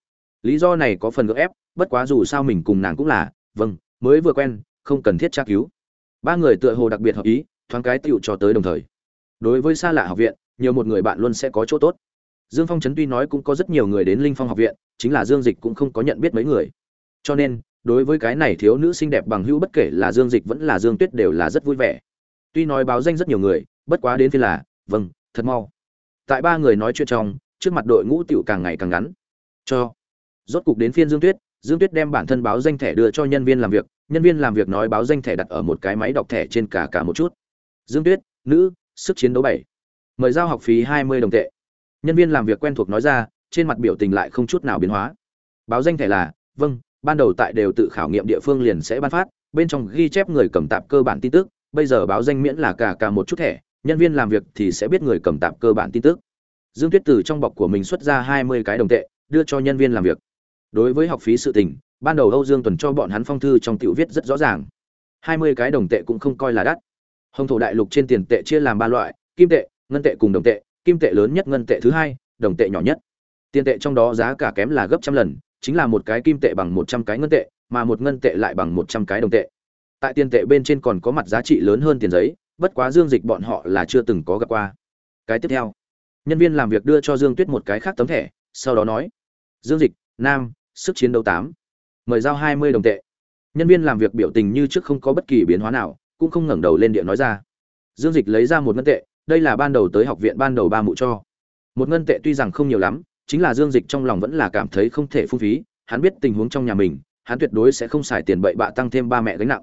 Lý do này có phần gượng ép, bất quá dù sao mình cùng nàng cũng là vâng mới vừa quen, không cần thiết tra cứu. Ba người tựa hồ đặc biệt hợp ý, thoáng cái tựu cho tới đồng thời. Đối với xa lạ học viện nhiều một người bạn luôn sẽ có chỗ tốt. Dương phong trấn tuy nói cũng có rất nhiều người đến linh phong học viện, chính là dương dịch cũng không có nhận biết mấy người. Cho nên, đối với cái này thiếu nữ xinh đẹp bằng hữu bất kể là dương dịch vẫn là dương tuyết đều là rất vui vẻ. Tuy nói báo danh rất nhiều người, bất quá đến phiên là vâng thật mau. Tại ba người nói chuyện trong, trước mặt đội ngũ tiểu càng ngày càng ngắn. Cho, rốt cục đến phiên dương tuyết dương tuyết đem bản thân báo danh thẻ đưa cho nhân viên làm việc, nhân viên làm việc nói báo danh thẻ đặt ở một cái máy đọc thẻ trên cả cả một chút. Dương tuyết, nữ, sức chiến đấu bảy mời giao học phí hai mươi đồng tệ. Nhân viên làm việc quen thuộc nói ra, trên mặt biểu tình lại không chút nào biến hóa. Báo danh thẻ là vâng ban đầu tại đều tự khảo nghiệm địa phương liền sẽ ban phát, bên trong ghi chép người cầm tạp cơ bản tin tức, bây giờ báo danh miễn là cả cả một chút thẻ, nhân viên làm việc thì sẽ biết người cầm tạp cơ bản tin tức. Dương tuyết từ trong bọc của mình xuất ra hai mươi cái đồng tệ, đưa cho nhân viên làm việc. Đối với học phí sự tình, ban đầu âu dương tuần cho bọn hắn phong thư trong tiểu viết rất rõ ràng. hai mươi cái đồng tệ cũng không coi là đắt. Hồng thổ đại lục trên tiền tệ chia làm ba loại, kim tệ ngân tệ cùng đồng tệ, kim tệ lớn nhất ngân tệ thứ hai, đồng tệ nhỏ nhất. Tiền tệ trong đó giá cả kém là gấp trăm lần, chính là một cái kim tệ bằng một trăm cái ngân tệ, mà một ngân tệ lại bằng một trăm cái đồng tệ. Tại tiền tệ bên trên còn có mặt giá trị lớn hơn tiền giấy, bất quá dương dịch bọn họ là chưa từng có gặp qua. Cái tiếp theo, nhân viên làm việc đưa cho dương tuyết một cái khác tấm thẻ, sau đó nói, dương dịch, nam, sức chiến đấu tám, mời giao hai mươi đồng tệ. Nhân viên làm việc biểu tình như trước không có bất kỳ biến hóa nào, cũng không ngẩng đầu lên địa nói ra. Dương dịch lấy ra một ngân tệ đây là ban đầu tới học viện ban đầu ba mụ cho. Một ngân tệ tuy rằng không nhiều lắm, chính là dương dịch trong lòng vẫn là cảm thấy không thể phung phí, hắn biết tình huống trong nhà mình, hắn tuyệt đối sẽ không xài tiền bậy bạ tăng thêm ba mẹ gánh nặng.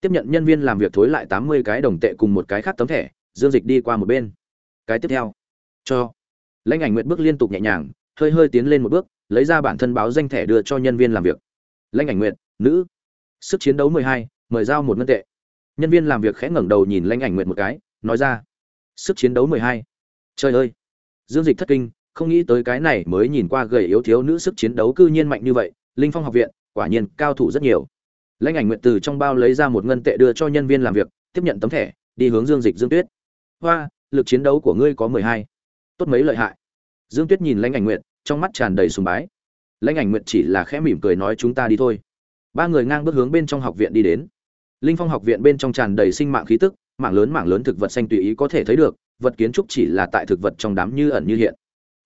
Tiếp nhận nhân viên làm việc thối lại tám mươi cái đồng tệ cùng một cái khác tấm thẻ, dương dịch đi qua một bên. Cái tiếp theo. Cho. Lãnh ảnh nguyện bước liên tục nhẹ nhàng, hơi hơi tiến lên một bước, lấy ra bản thân báo danh thẻ đưa cho nhân viên làm việc. Lãnh ảnh nguyện nữ. Sức chiến đấu mười hai, mời giao một ngân tệ. Nhân viên làm việc khẽ ngẩng đầu nhìn lãnh ảnh nguyện một cái, nói ra sức chiến đấu mười hai. Trời ơi! Dương dịch thất kinh, không nghĩ tới cái này mới nhìn qua gầy yếu thiếu nữ sức chiến đấu cư nhiên mạnh như vậy, linh phong học viện, quả nhiên cao thủ rất nhiều. Lãnh ảnh nguyện từ trong bao lấy ra một ngân tệ đưa cho nhân viên làm việc, tiếp nhận tấm thẻ, đi hướng dương dịch dương tuyết. Hoa, lực chiến đấu của ngươi có mười hai. Tốt mấy lợi hại. Dương tuyết nhìn lãnh ảnh nguyện trong mắt tràn đầy sùng bái. Lãnh ảnh nguyện chỉ là khẽ mỉm cười nói chúng ta đi thôi. Ba người ngang bước hướng bên trong học viện đi đến. Linh phong học viện bên trong tràn đầy sinh mạng khí tức mảng lớn mảng lớn thực vật xanh tùy ý có thể thấy được, vật kiến trúc chỉ là tại thực vật trong đám như ẩn như hiện.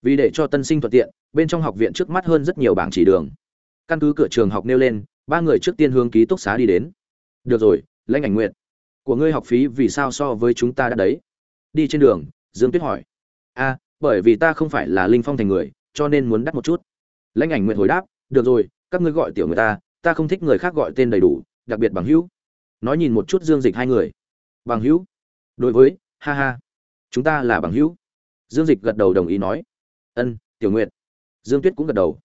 Vì để cho tân sinh thuận tiện, bên trong học viện trước mắt hơn rất nhiều bảng chỉ đường. Căn cứ cửa trường học nêu lên, ba người trước tiên hướng ký túc xá đi đến. Được rồi, lãnh ảnh nguyện. Của ngươi học phí vì sao so với chúng ta đã đấy? Đi trên đường, dương tuyết hỏi. A, bởi vì ta không phải là linh phong thành người, cho nên muốn đắt một chút. Lãnh ảnh nguyện hồi đáp. Được rồi, các ngươi gọi tiểu người ta ta không thích người khác gọi tên đầy đủ, đặc biệt bằng hữu. Nói nhìn một chút dương dịch hai người bằng hữu. Đối với, ha ha. Chúng ta là bằng hữu. Dương dịch gật đầu đồng ý nói. Ân, tiểu nguyện dương tuyết cũng gật đầu.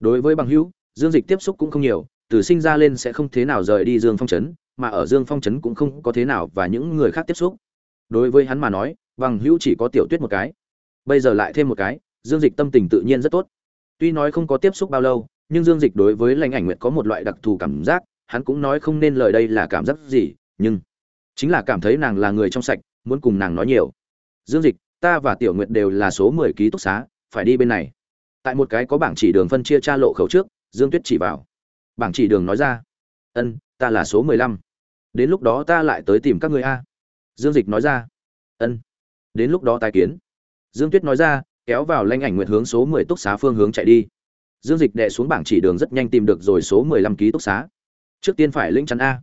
Đối với bằng hữu, dương dịch tiếp xúc cũng không nhiều, từ sinh ra lên sẽ không thế nào rời đi dương phong trấn, mà ở dương phong trấn cũng không có thế nào và những người khác tiếp xúc. Đối với hắn mà nói, bằng hữu chỉ có tiểu tuyết một cái. Bây giờ lại thêm một cái, dương dịch tâm tình tự nhiên rất tốt. Tuy nói không có tiếp xúc bao lâu, nhưng dương dịch đối với lãnh ảnh nguyện có một loại đặc thù cảm giác, hắn cũng nói không nên lời đây là cảm giác gì, nhưng chính là cảm thấy nàng là người trong sạch, muốn cùng nàng nói nhiều. Dương dịch, ta và tiểu nguyệt đều là số mười ký túc xá, phải đi bên này. Tại một cái có bảng chỉ đường phân chia tra lộ khẩu trước, dương tuyết chỉ vào. Bảng chỉ đường nói ra. Ân, ta là số mười lăm. Đến lúc đó ta lại tới tìm các người a. Dương dịch nói ra. Ân. Đến lúc đó tái kiến. Dương tuyết nói ra, kéo vào lanh ảnh nguyện hướng số mười túc xá phương hướng chạy đi. Dương dịch đệ xuống bảng chỉ đường rất nhanh tìm được rồi số mười lăm ký túc xá. Trước tiên phải lĩnh chắn a.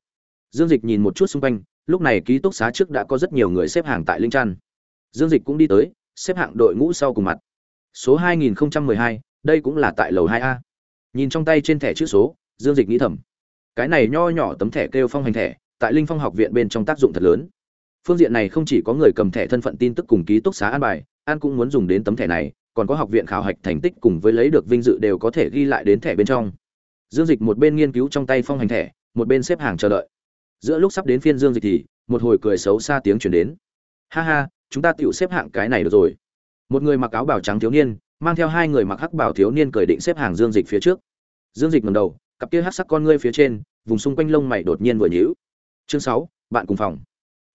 Dương dịch nhìn một chút xung quanh lúc này ký túc xá trước đã có rất nhiều người xếp hàng tại linh trăn. dương dịch cũng đi tới xếp hạng đội ngũ sau cùng mặt số 2012, đây cũng là tại lầu 2A. Nhìn trong tay trên thẻ chữ số, Dương Dịch nghĩ thầm. Cái này nho nhỏ tấm thẻ kêu phong hành thẻ, tại Linh Phong học viện bên trong tác dụng thật lớn. Phương diện này không chỉ có người cầm thẻ thân phận tin tức cùng ký túc xá an bài, an cũng muốn dùng đến tấm thẻ này, còn có học viện khảo hạch thành tích cùng với lấy được vinh dự đều có thể ghi lại đến thẻ bên trong. Dương Dịch một bên nghiên cứu trong tay phong hành thẻ, một bên xếp hàng chờ đợi. Giữa lúc sắp đến phiên Dương Dịch thì, một hồi cười xấu xa tiếng truyền đến. Ha ha, chúng ta tựu xếp hạng cái này được rồi. Một người mặc áo bảo trắng thiếu niên mang theo hai người mặc hắc bảo thiếu niên cười định xếp hàng dương dịch phía trước. Dương dịch ngầm đầu cặp kia hắc sắc con ngươi phía trên vùng xung quanh lông mày đột nhiên vừa nhíu. Chương sáu bạn cùng phòng.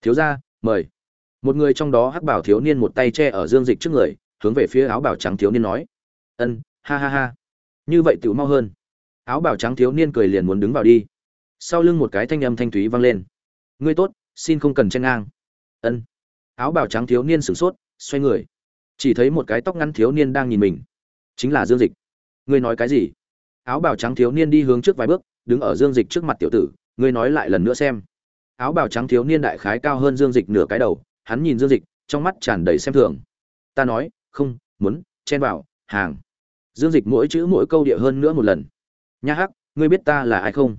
Thiếu gia mời. Một người trong đó hắc bảo thiếu niên một tay che ở dương dịch trước người hướng về phía áo bảo trắng thiếu niên nói. Ân ha ha ha. Như vậy tựu mau hơn. Áo bảo trắng thiếu niên cười liền muốn đứng vào đi sau lưng một cái thanh âm thanh thúy vang lên. Ngươi tốt, xin không cần chen ngang. Ân. Áo bào trắng thiếu niên sửng sốt, xoay người. Chỉ thấy một cái tóc ngắn thiếu niên đang nhìn mình. Chính là dương dịch. Ngươi nói cái gì? Áo bào trắng thiếu niên đi hướng trước vài bước, đứng ở dương dịch trước mặt tiểu tử, ngươi nói lại lần nữa xem. Áo bào trắng thiếu niên đại khái cao hơn dương dịch nửa cái đầu, hắn nhìn dương dịch, trong mắt tràn đầy xem thường. Ta nói, không, muốn, chen vào, hàng. Dương dịch mỗi chữ mỗi câu địa hơn nữa một lần. Nha hắc, ngươi biết ta là ai không?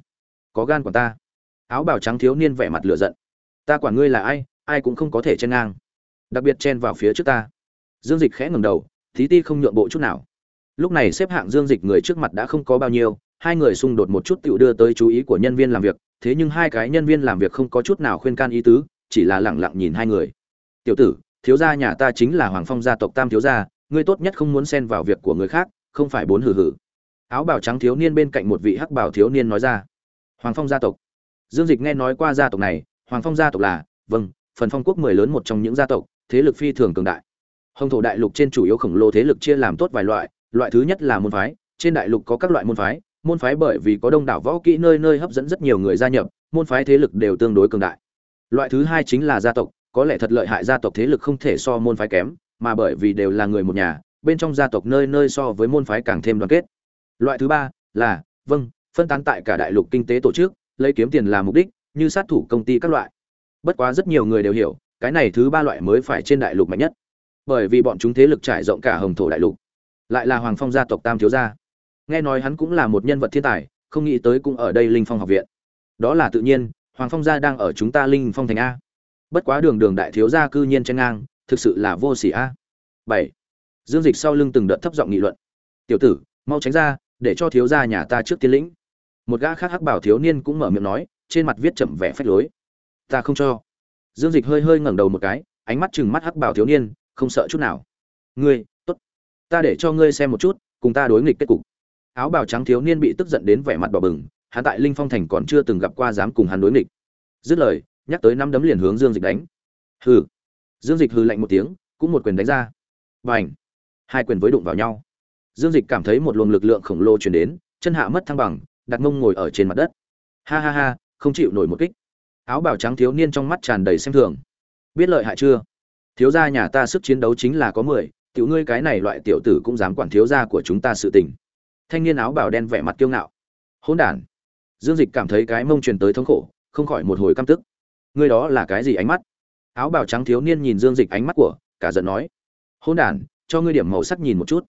Có gan của ta. Áo bào trắng thiếu niên vẻ mặt lửa giận. Ta quản ngươi là ai ai cũng không có thể chen ngang. Đặc biệt chen vào phía trước ta. Dương dịch khẽ ngầm đầu, thí ti không nhượng bộ chút nào. Lúc này xếp hạng dương dịch người trước mặt đã không có bao nhiêu, hai người xung đột một chút tự đưa tới chú ý của nhân viên làm việc, thế nhưng hai cái nhân viên làm việc không có chút nào khuyên can ý tứ, chỉ là lẳng lặng nhìn hai người. Tiểu tử, thiếu gia nhà ta chính là hoàng phong gia tộc tam thiếu gia, ngươi tốt nhất không muốn xen vào việc của người khác, không phải bốn hử hử áo bào trắng thiếu niên bên cạnh một vị hắc bảo thiếu niên nói ra hoàng phong gia tộc. Dương dịch nghe nói qua gia tộc này, hoàng phong gia tộc là vâng phần phong quốc mười lớn một trong những gia tộc, thế lực phi thường cường đại. Hồng thổ đại lục trên chủ yếu khổng lồ thế lực chia làm tốt vài loại loại thứ nhất là môn phái, trên đại lục có các loại môn phái môn phái bởi vì có đông đảo võ kỹ nơi nơi hấp dẫn rất nhiều người gia nhập, môn phái thế lực đều tương đối cường đại. Loại thứ hai chính là gia tộc, có lẽ thật lợi hại gia tộc thế lực không thể so môn phái kém, mà bởi vì đều là người một nhà, bên trong gia tộc nơi nơi so với môn phái càng thêm đoàn kết. Loại thứ ba là vâng phân tán tại cả đại lục kinh tế tổ chức, lấy kiếm tiền làm mục đích, như sát thủ công ty các loại. Bất quá rất nhiều người đều hiểu, cái này thứ ba loại mới phải trên đại lục mạnh nhất. Bởi vì bọn chúng thế lực trải rộng cả hồng thổ đại lục. Lại là hoàng phong gia tộc tam thiếu gia. Nghe nói hắn cũng là một nhân vật thiên tài, không nghĩ tới cũng ở đây linh phong học viện. Đó là tự nhiên, hoàng phong gia đang ở chúng ta linh phong thành a. Bất quá đường đường đại thiếu gia cư nhiên chen ngang, thực sự là vô sỉ a. Bảy. Dương dịch sau lưng từng đợt thấp giọng nghị luận. Tiểu tử, mau tránh ra, để cho thiếu gia nhà ta trước tiên lĩnh một gã khác hắc bảo thiếu niên cũng mở miệng nói, trên mặt viết chậm vẻ phách lối. Ta không cho. Dương dịch hơi hơi ngẩng đầu một cái, ánh mắt chừng mắt hắc bảo thiếu niên, không sợ chút nào. Ngươi, tốt. Ta để cho ngươi xem một chút, cùng ta đối nghịch kết cục. Áo bào trắng thiếu niên bị tức giận đến vẻ mặt đỏ bừng, hắn tại linh phong thành còn chưa từng gặp qua dám cùng hắn đối nghịch. Dứt lời, nhắc tới năm đấm liền hướng dương dịch đánh. Hừ. Dương dịch hừ lạnh một tiếng, cũng một quyền đánh ra. Và ảnh hai quyền với đụng vào nhau. Dương dịch cảm thấy một luồng lực lượng khổng lồ chuyển đến, chân hạ mất thăng bằng đặt mông ngồi ở trên mặt đất. Ha ha ha, không chịu nổi một kích. Áo bào trắng thiếu niên trong mắt tràn đầy xem thường. Biết lợi hại chưa? Thiếu gia nhà ta sức chiến đấu chính là có mười, tiểu ngươi cái này loại tiểu tử cũng dám quản thiếu gia của chúng ta sự tình. Thanh niên áo bào đen vẻ mặt kiêu ngạo. Hỗn đản. Dương dịch cảm thấy cái mông truyền tới thống khổ, không khỏi một hồi căm tức. Ngươi đó là cái gì ánh mắt? Áo bào trắng thiếu niên nhìn dương dịch ánh mắt của, cả giận nói. Hỗn đản, cho ngươi điểm màu sắc nhìn một chút.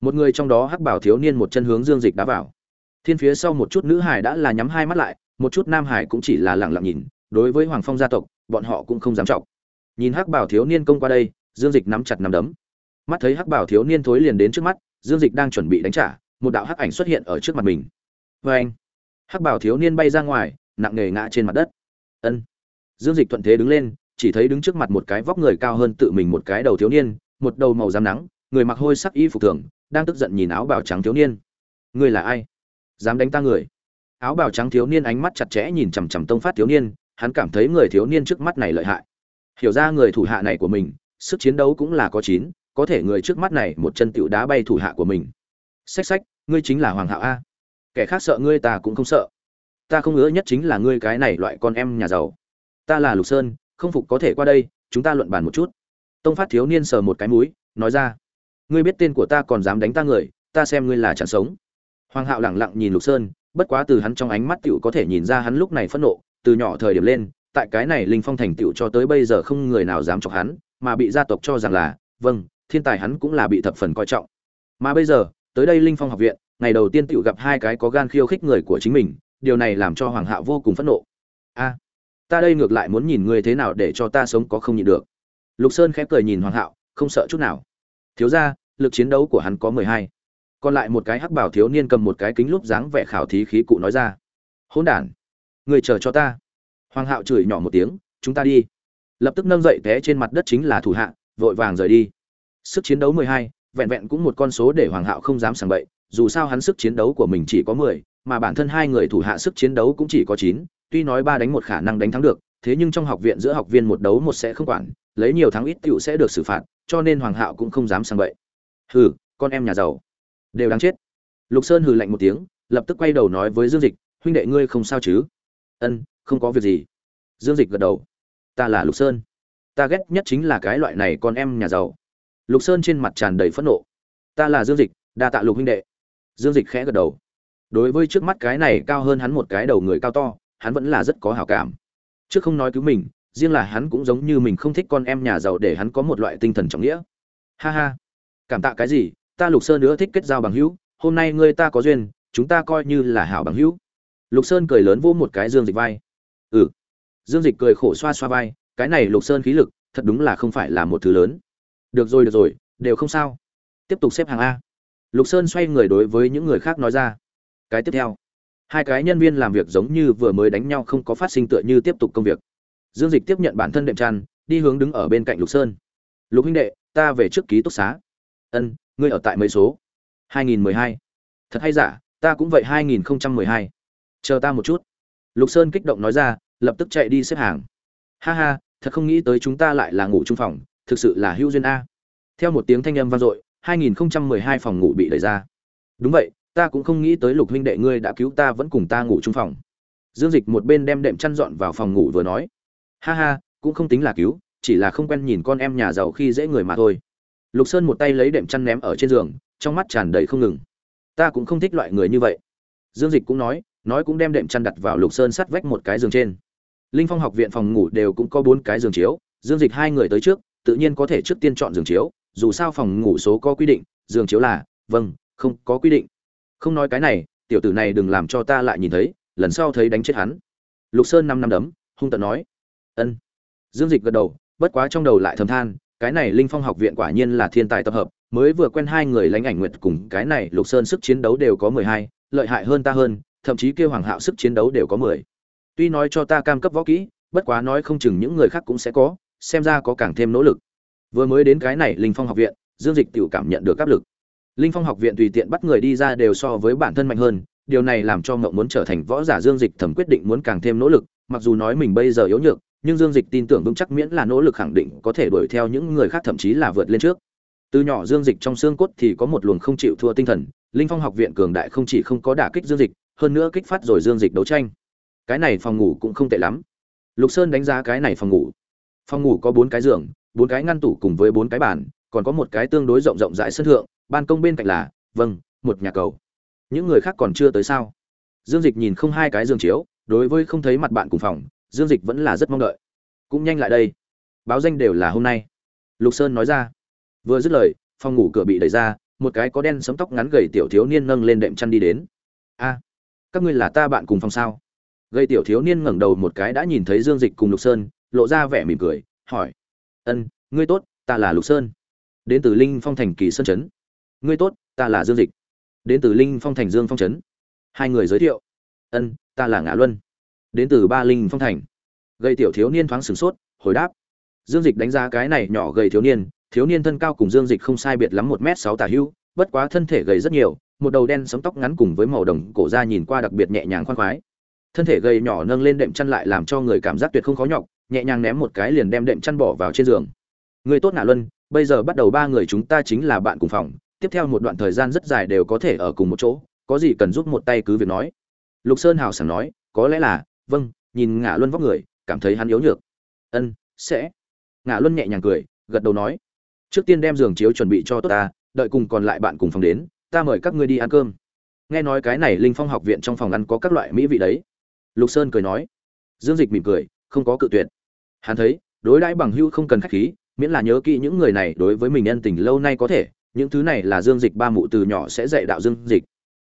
Một người trong đó hắc bảo thiếu niên một chân hướng dương dịch đá vào thiên phía sau một chút nữ hải đã là nhắm hai mắt lại, một chút nam hải cũng chỉ là lẳng lặng nhìn, đối với hoàng phong gia tộc, bọn họ cũng không dám trọng nhìn hắc bảo thiếu niên công qua đây, dương dịch nắm chặt nắm đấm. Mắt thấy hắc bảo thiếu niên thối liền đến trước mắt, dương dịch đang chuẩn bị đánh trả, một đạo hắc ảnh xuất hiện ở trước mặt mình. Vê anh, hắc bảo thiếu niên bay ra ngoài, nặng nề ngã trên mặt đất. Ân. Dương dịch thuận thế đứng lên, chỉ thấy đứng trước mặt một cái vóc người cao hơn tự mình một cái đầu thiếu niên, một đầu màu rám nắng, người mặc hôi sắc y phục thường, đang tức giận nhìn áo bào trắng thiếu niên. Ngươi là ai? Dám đánh ta người. Áo bào trắng thiếu niên ánh mắt chặt chẽ nhìn chằm chằm tông phát thiếu niên, hắn cảm thấy người thiếu niên trước mắt này lợi hại. Hiểu ra người thủ hạ này của mình, sức chiến đấu cũng là có chín, có thể người trước mắt này một chân tựu đá bay thủ hạ của mình. Xách xách, ngươi chính là hoàng hạo a. Kẻ khác sợ ngươi ta cũng không sợ. Ta không ngứa nhất chính là ngươi cái này loại con em nhà giàu. Ta là lục sơn, không phục có thể qua đây, chúng ta luận bàn một chút. Tông phát thiếu niên sờ một cái múi nói ra. Ngươi biết tên của ta còn dám đánh ta người, ta xem ngươi là chẳng sống hoàng hạo lẳng lặng nhìn lục sơn, bất quá từ hắn trong ánh mắt tựu có thể nhìn ra hắn lúc này phẫn nộ, từ nhỏ thời điểm lên, tại cái này linh phong thành tựu cho tới bây giờ không người nào dám chọc hắn, mà bị gia tộc cho rằng là vâng thiên tài hắn cũng là bị thập phần coi trọng. Mà bây giờ, tới đây linh phong học viện, ngày đầu tiên tựu gặp hai cái có gan khiêu khích người của chính mình, điều này làm cho hoàng hạo vô cùng phẫn nộ. A, ta đây ngược lại muốn nhìn ngươi thế nào để cho ta sống có không nhịn được. Lục sơn khẽ cười nhìn hoàng hạo, không sợ chút nào. Thiếu ra lực chiến đấu của hắn có mười hai còn lại một cái hắc bảo thiếu niên cầm một cái kính lúp dáng vẻ khảo thí khí cụ nói ra. Hỗn đản, người chờ cho ta. Hoàng hạo chửi nhỏ một tiếng, chúng ta đi. Lập tức nâng dậy té trên mặt đất chính là thủ hạ, vội vàng rời đi. Sức chiến đấu mười hai, vẹn vẹn cũng một con số để hoàng hạo không dám sàng bậy, dù sao hắn sức chiến đấu của mình chỉ có mười, mà bản thân hai người thủ hạ sức chiến đấu cũng chỉ có chín, tuy nói ba đánh một khả năng đánh thắng được, thế nhưng trong học viện giữa học viên một đấu một sẽ không quản, lấy nhiều thắng ít tựu sẽ được xử phạt, cho nên hoàng hạo cũng không dám sảng bậy. Hừ, con em nhà giàu đều đáng chết. Lục sơn hừ lạnh một tiếng, lập tức quay đầu nói với dương dịch, huynh đệ ngươi không sao chứ? Ân, không có việc gì. Dương dịch gật đầu. Ta là lục sơn. Ta ghét nhất chính là cái loại này con em nhà giàu. Lục sơn trên mặt tràn đầy phẫn nộ. Ta là dương dịch, đa tạ lục huynh đệ. Dương dịch khẽ gật đầu. Đối với trước mắt cái này cao hơn hắn một cái đầu người cao to, hắn vẫn là rất có hảo cảm. Trước không nói cứu mình, riêng là hắn cũng giống như mình không thích con em nhà giàu để hắn có một loại tinh thần trọng nghĩa. Ha ha. Cảm tạ cái gì? Ta lục sơn nữa thích kết giao bằng hữu, hôm nay ngươi ta có duyên, chúng ta coi như là hảo bằng hữu. Lục sơn cười lớn vỗ một cái dương dịch vai. Ừ. Dương dịch cười khổ xoa xoa vai, cái này lục sơn khí lực, thật đúng là không phải là một thứ lớn. Được rồi được rồi, đều không sao. Tiếp tục xếp hàng a. Lục sơn xoay người đối với những người khác nói ra. Cái tiếp theo. Hai cái nhân viên làm việc giống như vừa mới đánh nhau không có phát sinh tựa như tiếp tục công việc. Dương dịch tiếp nhận bản thân đệm tràn đi hướng đứng ở bên cạnh lục sơn. Lục huynh đệ, ta về trước ký túc xá. Ân ngươi ở tại mấy số? 2012. thật hay giả, ta cũng vậy 2012. chờ ta một chút. Lục sơn kích động nói ra, lập tức chạy đi xếp hàng. Ha ha, thật không nghĩ tới chúng ta lại là ngủ chung phòng, thực sự là hữu duyên a. Theo một tiếng thanh âm vang dội 2012 phòng ngủ bị đẩy ra. Đúng vậy, ta cũng không nghĩ tới lục huynh đệ ngươi đã cứu ta vẫn cùng ta ngủ chung phòng. Dương dịch một bên đem đệm chăn dọn vào phòng ngủ vừa nói. Ha ha, cũng không tính là cứu, chỉ là không quen nhìn con em nhà giàu khi dễ người mà thôi lục sơn một tay lấy đệm chăn ném ở trên giường, trong mắt tràn đầy không ngừng. Ta cũng không thích loại người như vậy. Dương dịch cũng nói nói cũng đem đệm chăn đặt vào lục sơn sắt vách một cái giường trên. Linh phong học viện phòng ngủ đều cũng có bốn cái giường chiếu, dương dịch hai người tới trước, tự nhiên có thể trước tiên chọn giường chiếu, dù sao phòng ngủ số có quy định, giường chiếu là vâng không có quy định. Không nói cái này, tiểu tử này đừng làm cho ta lại nhìn thấy, lần sau thấy đánh chết hắn. Lục sơn năm năm đấm, hung tận nói, ân. Dương dịch gật đầu, bất quá trong đầu lại thầm than cái này linh phong học viện quả nhiên là thiên tài tập hợp, mới vừa quen hai người lãnh ảnh nguyệt cùng cái này lục sơn sức chiến đấu đều có mười hai, lợi hại hơn ta hơn, thậm chí kêu hoàng hạo sức chiến đấu đều có mười. Tuy nói cho ta cam cấp võ kỹ, bất quá nói không chừng những người khác cũng sẽ có, xem ra có càng thêm nỗ lực. Vừa mới đến cái này linh phong học viện, dương dịch tự cảm nhận được áp lực. Linh phong học viện tùy tiện bắt người đi ra đều so với bản thân mạnh hơn, điều này làm cho ngậu muốn trở thành võ giả dương dịch thẩm quyết định muốn càng thêm nỗ lực, mặc dù nói mình bây giờ yếu nhược nhưng dương dịch tin tưởng vững chắc miễn là nỗ lực khẳng định có thể đuổi theo những người khác thậm chí là vượt lên trước. Từ nhỏ dương dịch trong xương cốt thì có một luồng không chịu thua tinh thần, linh phong học viện cường đại không chỉ không có đả kích dương dịch, hơn nữa kích phát rồi dương dịch đấu tranh. Cái này phòng ngủ cũng không tệ lắm. Lục sơn đánh giá cái này phòng ngủ. Phòng ngủ có bốn cái giường, bốn cái ngăn tủ cùng với bốn cái bàn, còn có một cái tương đối rộng rộng rãi sân thượng, ban công bên cạnh là vâng một nhà cầu. Những người khác còn chưa tới sao? Dương dịch nhìn không hai cái giường chiếu, đối với không thấy mặt bạn cùng phòng dương dịch vẫn là rất mong đợi. Cũng nhanh lại đây. Báo danh đều là hôm nay. Lục sơn nói ra. Vừa dứt lời, phòng ngủ cửa bị đẩy ra, một cái có đen sấm tóc ngắn gầy tiểu thiếu niên nâng lên đệm chăn đi đến. A, các ngươi là ta bạn cùng phòng sao? Gây tiểu thiếu niên ngẩng đầu một cái đã nhìn thấy dương dịch cùng lục sơn, lộ ra vẻ mỉm cười, hỏi, ân, ngươi tốt, ta là lục sơn. Đến từ linh phong thành kỳ sơn trấn. Ngươi tốt, ta là dương dịch. Đến từ linh phong thành dương phong trấn. Hai người giới thiệu, ân, ta là ngã luân đến từ ba linh phong thành. Gây tiểu thiếu niên thoáng sửng sốt hồi đáp. Dương dịch đánh giá cái này nhỏ gầy thiếu niên thiếu niên thân cao cùng dương dịch không sai biệt lắm một m sáu tả hưu, bất quá thân thể gầy rất nhiều một đầu đen sống tóc ngắn cùng với màu đồng cổ da nhìn qua đặc biệt nhẹ nhàng khoan khoái. Thân thể gầy nhỏ nâng lên đệm chăn lại làm cho người cảm giác tuyệt không khó nhọc nhẹ nhàng ném một cái liền đem đệm chăn bỏ vào trên giường. Người tốt nạ luân bây giờ bắt đầu ba người chúng ta chính là bạn cùng phòng tiếp theo một đoạn thời gian rất dài đều có thể ở cùng một chỗ có gì cần giúp một tay cứ việc nói. Lục sơn hào sảng nói có lẽ là vâng nhìn ngã luân vóc người, cảm thấy hắn yếu nhược. Ân, sẽ. Ngã luân nhẹ nhàng cười, gật đầu nói. Trước tiên đem giường chiếu chuẩn bị cho tốt ta, đợi cùng còn lại bạn cùng phòng đến, ta mời các ngươi đi ăn cơm. Nghe nói cái này linh phong học viện trong phòng ăn có các loại mỹ vị đấy. Lục sơn cười nói. Dương dịch mỉm cười, không có cự tuyệt. Hắn thấy, đối đãi bằng hưu không cần khách khí, miễn là nhớ kỹ những người này đối với mình nhân tình lâu nay có thể, những thứ này là dương dịch ba mụ từ nhỏ sẽ dạy đạo dương dịch.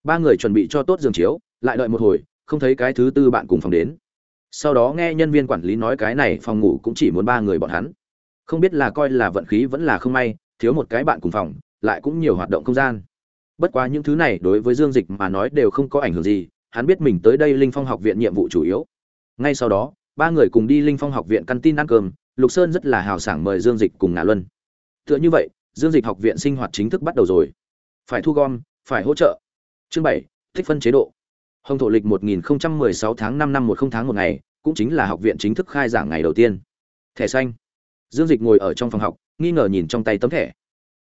Ba người chuẩn bị cho tốt giường chiếu, lại đợi một hồi không thấy cái thứ tư bạn cùng phòng đến. Sau đó nghe nhân viên quản lý nói cái này phòng ngủ cũng chỉ muốn ba người bọn hắn. Không biết là coi là vận khí vẫn là không may, thiếu một cái bạn cùng phòng, lại cũng nhiều hoạt động không gian. Bất quá những thứ này đối với dương dịch mà nói đều không có ảnh hưởng gì, hắn biết mình tới đây linh phong học viện nhiệm vụ chủ yếu. Ngay sau đó, ba người cùng đi linh phong học viện căn tin ăn cơm, lục sơn rất là hào sảng mời dương dịch cùng ngã luân. Tựa như vậy, dương dịch học viện sinh hoạt chính thức bắt đầu rồi. Phải thu gom, phải hỗ trợ. Chương bảy thích phân chế độ hồng thổ lịch 1016 tháng 5 năm 10 tháng 1 ngày, cũng chính là học viện chính thức khai giảng ngày đầu tiên. Thẻ xanh. Dương dịch ngồi ở trong phòng học, nghi ngờ nhìn trong tay tấm thẻ.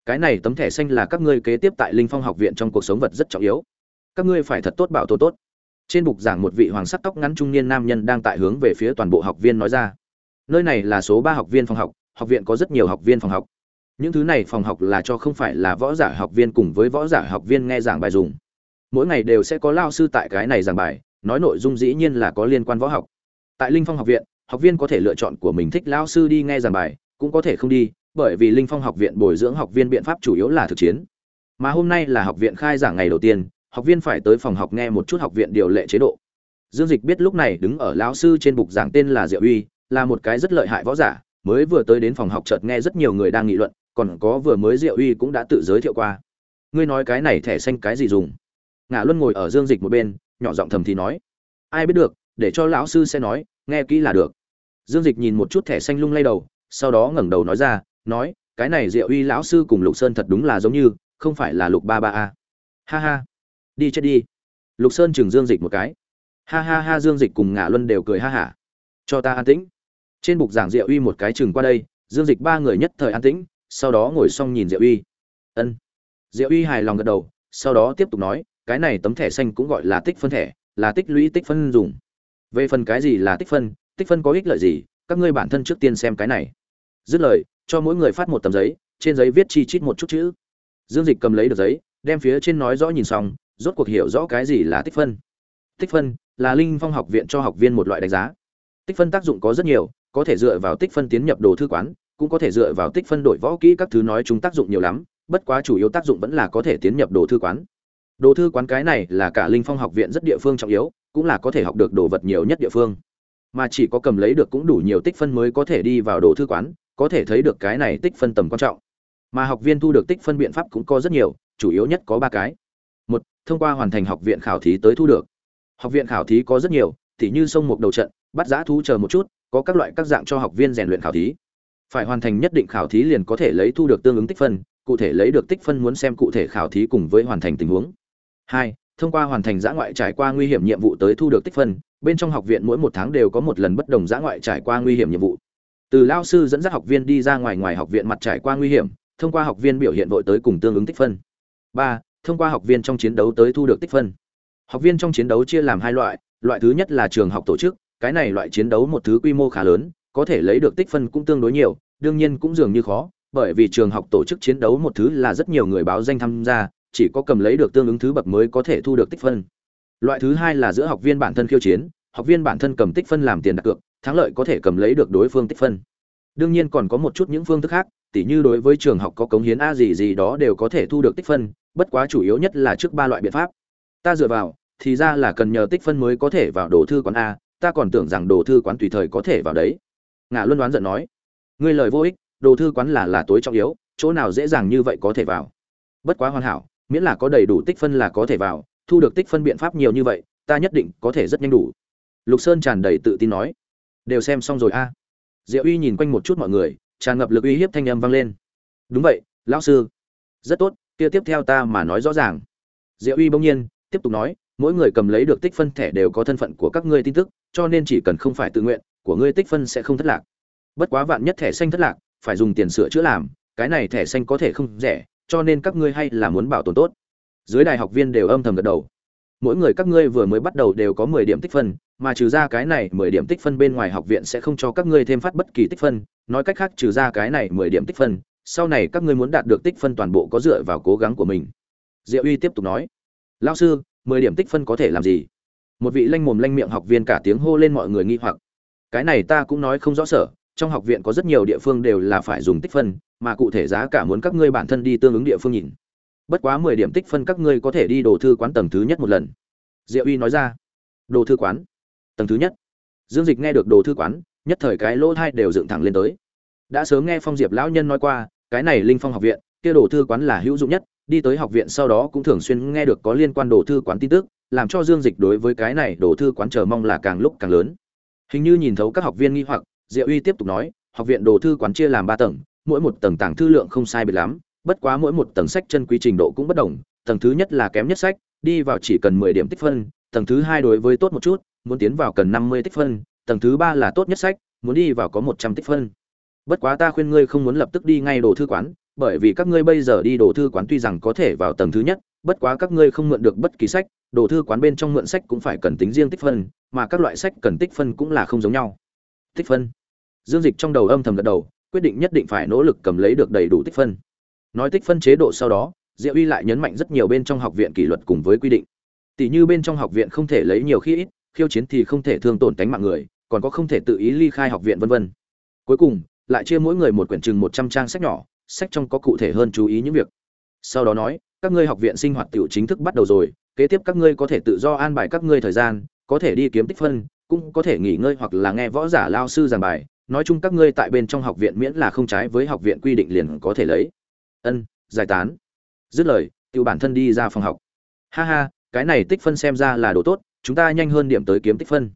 Cái này tấm thẻ xanh là các ngươi kế tiếp tại linh phong học viện trong cuộc sống vật rất trọng yếu. Các ngươi phải thật tốt bảo tồn tốt. Trên bục giảng một vị hoàng sắc tóc ngắn trung niên nam nhân đang tại hướng về phía toàn bộ học viên nói ra. Nơi này là số ba học viên phòng học học viện có rất nhiều học viên phòng học. Những thứ này phòng học là cho không phải là võ giả học viên cùng với võ giả học viên nghe giảng bài dùng mỗi ngày đều sẽ có lao sư tại cái này giảng bài, nói nội dung dĩ nhiên là có liên quan võ học. Tại linh phong học viện, học viên có thể lựa chọn của mình thích lao sư đi nghe giảng bài, cũng có thể không đi, bởi vì linh phong học viện bồi dưỡng học viên biện pháp chủ yếu là thực chiến. Mà hôm nay là học viện khai giảng ngày đầu tiên, học viên phải tới phòng học nghe một chút học viện điều lệ chế độ. Dương dịch biết lúc này đứng ở lão sư trên bục giảng tên là diệu uy, là một cái rất lợi hại võ giả, mới vừa tới đến phòng học chợt nghe rất nhiều người đang nghị luận, còn có vừa mới diệu uy cũng đã tự giới thiệu qua. Ngươi nói cái này thẻ xanh cái gì dùng? Ngã luân ngồi ở dương dịch một bên, nhỏ giọng thầm thì nói, ai biết được, để cho lão sư sẽ nói, nghe kỹ là được. Dương dịch nhìn một chút thẻ xanh lung lay đầu, sau đó ngẩng đầu nói ra, nói, cái này diệu uy lão sư cùng lục sơn thật đúng là giống như, không phải là lục ba ba a. Ha ha, đi chết đi. Lục sơn chừng dương dịch một cái. Ha ha ha, dương dịch cùng ngả luân đều cười ha hả. Cho ta an tĩnh. Trên bục giảng diệu uy một cái chừng qua đây, dương dịch ba người nhất thời an tĩnh, sau đó ngồi xong nhìn diệu uy. Ân. Diệu uy hài lòng gật đầu, sau đó tiếp tục nói cái này tấm thẻ xanh cũng gọi là tích phân thẻ, là tích lũy tích phân dùng. Về phần cái gì là tích phân tích phân có ích lợi gì? Các ngươi bản thân trước tiên xem cái này. Dứt lời, cho mỗi người phát một tấm giấy, trên giấy viết chi chít một chút chữ. Dương dịch cầm lấy được giấy, đem phía trên nói rõ nhìn xong, rốt cuộc hiểu rõ cái gì là tích phân. Tích phân là linh phong học viện cho học viên một loại đánh giá. Tích phân tác dụng có rất nhiều, có thể dựa vào tích phân tiến nhập đồ thư quán, cũng có thể dựa vào tích phân đổi võ kỹ các thứ nói chúng tác dụng nhiều lắm, bất quá chủ yếu tác dụng vẫn là có thể tiến nhập đồ thư quán đồ thư quán cái này là cả linh phong học viện rất địa phương trọng yếu, cũng là có thể học được đồ vật nhiều nhất địa phương. Mà chỉ có cầm lấy được cũng đủ nhiều tích phân mới có thể đi vào đồ thư quán, có thể thấy được cái này tích phân tầm quan trọng. Mà học viên thu được tích phân biện pháp cũng có rất nhiều, chủ yếu nhất có ba cái. Một, thông qua hoàn thành học viện khảo thí tới thu được. Học viện khảo thí có rất nhiều thì như sông một đầu trận, bắt giã thú chờ một chút, có các loại các dạng cho học viên rèn luyện khảo thí. Phải hoàn thành nhất định khảo thí liền có thể lấy thu được tương ứng tích phân, cụ thể lấy được tích phân muốn xem cụ thể khảo thí cùng với hoàn thành tình huống hai, thông qua hoàn thành giã ngoại trải qua nguy hiểm nhiệm vụ tới thu được tích phân, bên trong học viện mỗi một tháng đều có một lần bất đồng giã ngoại trải qua nguy hiểm nhiệm vụ. Từ lao sư dẫn dắt học viên đi ra ngoài ngoài học viện mặt trải qua nguy hiểm, thông qua học viên biểu hiện vội tới cùng tương ứng tích phân. Ba, thông qua học viên trong chiến đấu tới thu được tích phân. Học viên trong chiến đấu chia làm hai loại loại thứ nhất là trường học tổ chức, cái này loại chiến đấu một thứ quy mô khá lớn, có thể lấy được tích phân cũng tương đối nhiều, đương nhiên cũng dường như khó, bởi vì trường học tổ chức chiến đấu một thứ là rất nhiều người báo danh tham gia chỉ có cầm lấy được tương ứng thứ bậc mới có thể thu được tích phân. Loại thứ hai là giữa học viên bản thân khiêu chiến, học viên bản thân cầm tích phân làm tiền đặt cược, thắng lợi có thể cầm lấy được đối phương tích phân. Đương nhiên còn có một chút những phương thức khác, tỉ như đối với trường học có cống hiến a gì gì đó đều có thể thu được tích phân, bất quá chủ yếu nhất là trước ba loại biện pháp. Ta dựa vào, thì ra là cần nhờ tích phân mới có thể vào đồ thư quán a, ta còn tưởng rằng đồ thư quán tùy thời có thể vào đấy. Ngã luân đoán giận nói. Ngươi lời vô ích, đồ thư quán là là tối trọng yếu, chỗ nào dễ dàng như vậy có thể vào. Bất quá hoàn hảo miễn là có đầy đủ tích phân là có thể vào, thu được tích phân biện pháp nhiều như vậy, ta nhất định có thể rất nhanh đủ. Lục sơn tràn đầy tự tin nói. Đều xem xong rồi a. Diệu uy nhìn quanh một chút mọi người, tràn ngập lực uy hiếp thanh âm vang lên. Đúng vậy, lão sư. Rất tốt, kia tiếp theo ta mà nói rõ ràng. Diệu uy bỗng nhiên, tiếp tục nói, mỗi người cầm lấy được tích phân thẻ đều có thân phận của các ngươi tin tức, cho nên chỉ cần không phải tự nguyện, của ngươi tích phân sẽ không thất lạc. Bất quá vạn nhất thẻ xanh thất lạc, phải dùng tiền sửa chữa làm, cái này thẻ xanh có thể không rẻ cho nên các ngươi hay là muốn bảo tồn tốt. Dưới đại học viên đều âm thầm gật đầu. Mỗi người các ngươi vừa mới bắt đầu đều có mười điểm tích phân, mà trừ ra cái này mười điểm tích phân bên ngoài học viện sẽ không cho các ngươi thêm phát bất kỳ tích phân. Nói cách khác, trừ ra cái này mười điểm tích phân, sau này các ngươi muốn đạt được tích phân toàn bộ có dựa vào cố gắng của mình. Diệu uy tiếp tục nói lao sư, mười điểm tích phân có thể làm gì? Một vị lanh mồm lanh miệng học viên cả tiếng hô lên mọi người nghi hoặc, cái này ta cũng nói không rõ sở trong học viện có rất nhiều địa phương đều là phải dùng tích phân, mà cụ thể giá cả muốn các ngươi bản thân đi tương ứng địa phương nhìn. Bất quá mười điểm tích phân các ngươi có thể đi đồ thư quán tầng thứ nhất một lần. Diệu uy nói ra. Đồ thư quán? Tầng thứ nhất? Dương dịch nghe được đồ thư quán, nhất thời cái lỗ tai đều dựng thẳng lên tới. Đã sớm nghe phong diệp lão nhân nói qua, cái này linh phong học viện, kia đồ thư quán là hữu dụng nhất, đi tới học viện sau đó cũng thường xuyên nghe được có liên quan đồ thư quán tin tức, làm cho dương dịch đối với cái này đồ thư quán chờ mong là càng lúc càng lớn. Hình như nhìn thấu các học viên nghi hoặc diệu uy tiếp tục nói, học viện đồ thư quán chia làm ba tầng, mỗi một tầng tàng thư lượng không sai biệt lắm, bất quá mỗi một tầng sách chân quý trình độ cũng bất đồng, tầng thứ nhất là kém nhất sách, đi vào chỉ cần mười điểm tích phân, tầng thứ hai đối với tốt một chút, muốn tiến vào cần năm mươi tích phân, tầng thứ ba là tốt nhất sách, muốn đi vào có một trăm tích phân. Bất quá ta khuyên ngươi không muốn lập tức đi ngay đồ thư quán, bởi vì các ngươi bây giờ đi đồ thư quán tuy rằng có thể vào tầng thứ nhất, bất quá các ngươi không mượn được bất kỳ sách, đồ thư quán bên trong mượn sách cũng phải cần tính riêng tích phân, mà các loại sách cần tích phân cũng là không giống nhau tích phân. Dương dịch trong đầu âm thầm gật đầu, quyết định nhất định phải nỗ lực cầm lấy được đầy đủ tích phân. Nói tích phân chế độ sau đó diệu uy lại nhấn mạnh rất nhiều bên trong học viện kỷ luật cùng với quy định. Tỷ như bên trong học viện không thể lấy nhiều khi ít, khiêu chiến thì không thể thương tổn tánh mạng người, còn có không thể tự ý ly khai học viện vân vân. Cuối cùng, lại chia mỗi người một quyển chừng một trăm trang sách nhỏ, sách trong có cụ thể hơn chú ý những việc. Sau đó nói, các ngươi học viện sinh hoạt tiểu chính thức bắt đầu rồi, kế tiếp các ngươi có thể tự do an bài các ngươi thời gian, có thể đi kiếm tích phân cũng có thể nghỉ ngơi hoặc là nghe võ giả lao sư giảng bài, nói chung các ngươi tại bên trong học viện miễn là không trái với học viện quy định liền có thể lấy. Ân, giải tán. Dứt lời tự bản thân đi ra phòng học. Ha ha, cái này tích phân xem ra là đồ tốt, chúng ta nhanh hơn điểm tới kiếm tích phân.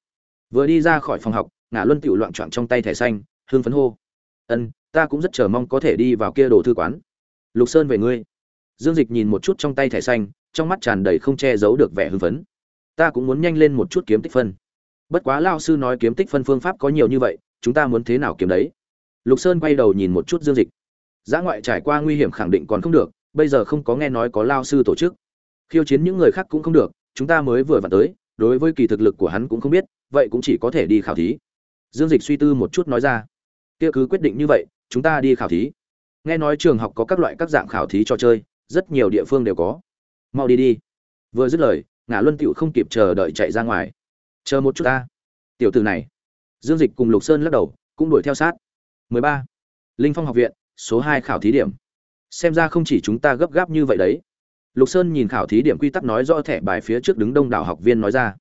Vừa đi ra khỏi phòng học ngã luân tự loạn trọn trong tay thẻ xanh, hương phấn hô. Ân, ta cũng rất chờ mong có thể đi vào kia đồ thư quán. Lục sơn về ngươi. Dương dịch nhìn một chút trong tay thẻ xanh, trong mắt tràn đầy không che giấu được vẻ hưng phấn. Ta cũng muốn nhanh lên một chút kiếm tích phân bất quá lao sư nói kiếm tích phân phương pháp có nhiều như vậy, chúng ta muốn thế nào kiếm đấy? Lục sơn quay đầu nhìn một chút dương dịch. Giã ngoại trải qua nguy hiểm khẳng định còn không được, bây giờ không có nghe nói có lao sư tổ chức. Khiêu chiến những người khác cũng không được, chúng ta mới vừa vặn tới, đối với kỳ thực lực của hắn cũng không biết, vậy cũng chỉ có thể đi khảo thí. Dương dịch suy tư một chút nói ra. Kia cứ quyết định như vậy, chúng ta đi khảo thí. Nghe nói trường học có các loại các dạng khảo thí cho chơi, rất nhiều địa phương đều có. Mau đi đi. Vừa dứt lời ngã luân tựu không kịp chờ đợi chạy ra ngoài chờ một chút ta. Tiểu tử này. Dương dịch cùng lục sơn lắc đầu, cũng đuổi theo sát. 13. linh phong học viện, số 2 khảo thí điểm. Xem ra không chỉ chúng ta gấp gáp như vậy đấy. Lục sơn nhìn khảo thí điểm quy tắc nói rõ thẻ bài phía trước đứng đông đảo học viên nói ra.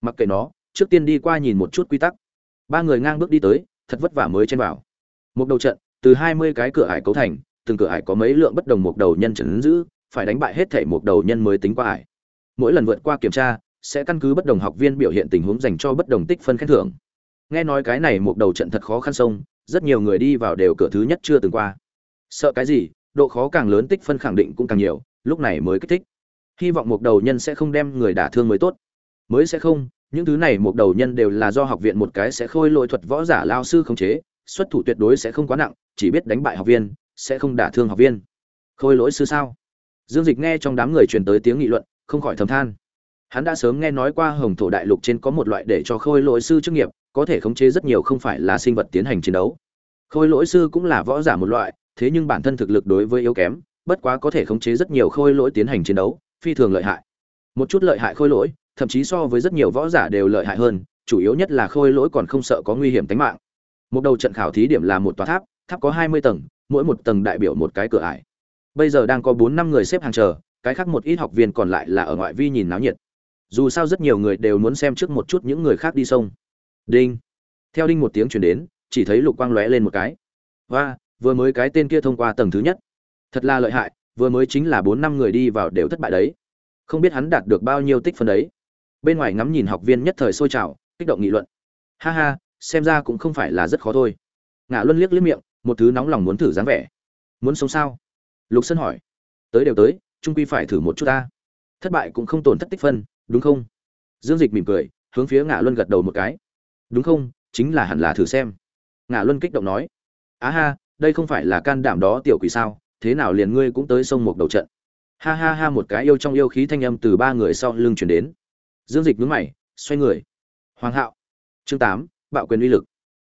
Mặc kệ nó, trước tiên đi qua nhìn một chút quy tắc. Ba người ngang bước đi tới, thật vất vả mới chen vào. Một đầu trận, từ 20 cái cửa ải cấu thành, từng cửa ải có mấy lượng bất đồng một đầu nhân trấn giữ, phải đánh bại hết thể một đầu nhân mới tính qua ải. Mỗi lần vượt qua kiểm tra sẽ căn cứ bất đồng học viên biểu hiện tình huống dành cho bất đồng tích phân khen thưởng. Nghe nói cái này một đầu trận thật khó khăn sông, rất nhiều người đi vào đều cửa thứ nhất chưa từng qua. Sợ cái gì, độ khó càng lớn tích phân khẳng định cũng càng nhiều, lúc này mới kích thích. Hy vọng một đầu nhân sẽ không đem người đả thương mới tốt. Mới sẽ không, những thứ này một đầu nhân đều là do học viện một cái sẽ khôi lỗi thuật võ giả lao sư khống chế, xuất thủ tuyệt đối sẽ không quá nặng, chỉ biết đánh bại học viên, sẽ không đả thương học viên. Khôi lỗi sư sao? Dương dịch nghe trong đám người truyền tới tiếng nghị luận, không khỏi thầm than hắn đã sớm nghe nói qua hồng thổ đại lục trên có một loại để cho khôi lỗi sư chức nghiệp, có thể khống chế rất nhiều không phải là sinh vật tiến hành chiến đấu. Khôi lỗi sư cũng là võ giả một loại, thế nhưng bản thân thực lực đối với yếu kém, bất quá có thể khống chế rất nhiều khôi lỗi tiến hành chiến đấu, phi thường lợi hại. Một chút lợi hại khôi lỗi, thậm chí so với rất nhiều võ giả đều lợi hại hơn, chủ yếu nhất là khôi lỗi còn không sợ có nguy hiểm tính mạng. Một đầu trận khảo thí điểm là một tòa tháp tháp có hai mươi tầng, mỗi một tầng đại biểu một cái cửa ải. Bây giờ đang có bốn năm người xếp hàng chờ, cái khác một ít học viên còn lại là ở ngoại vi nhìn náo nhiệt dù sao rất nhiều người đều muốn xem trước một chút những người khác đi sông. Đinh. Theo đinh một tiếng chuyển đến, chỉ thấy lục quang lóe lên một cái. Và vừa mới cái tên kia thông qua tầng thứ nhất. Thật là lợi hại, vừa mới chính là bốn năm người đi vào đều thất bại đấy. Không biết hắn đạt được bao nhiêu tích phân đấy. Bên ngoài ngắm nhìn học viên nhất thời sôi trào, kích động nghị luận. Ha ha, xem ra cũng không phải là rất khó thôi. Ngã luân liếc liếc miệng, một thứ nóng lòng muốn thử dáng vẻ. Muốn sống sao? Lục sơn hỏi. Tới đều tới trung quy phải thử một chút ta. Thất bại cũng không tổn thất tích phân đúng không? Dương dịch mỉm cười, hướng phía ngã luân gật đầu một cái. Đúng không? Chính là hẳn là thử xem. Ngã luân kích động nói. Á ha, đây không phải là can đảm đó tiểu quỷ sao? Thế nào liền ngươi cũng tới sông một đầu trận? Ha ha ha, một cái yêu trong yêu khí thanh âm từ ba người sau lưng chuyển đến. Dương dịch nhướng mày, xoay người. Hoàng hạo. Chương tám, bạo quyền uy lực.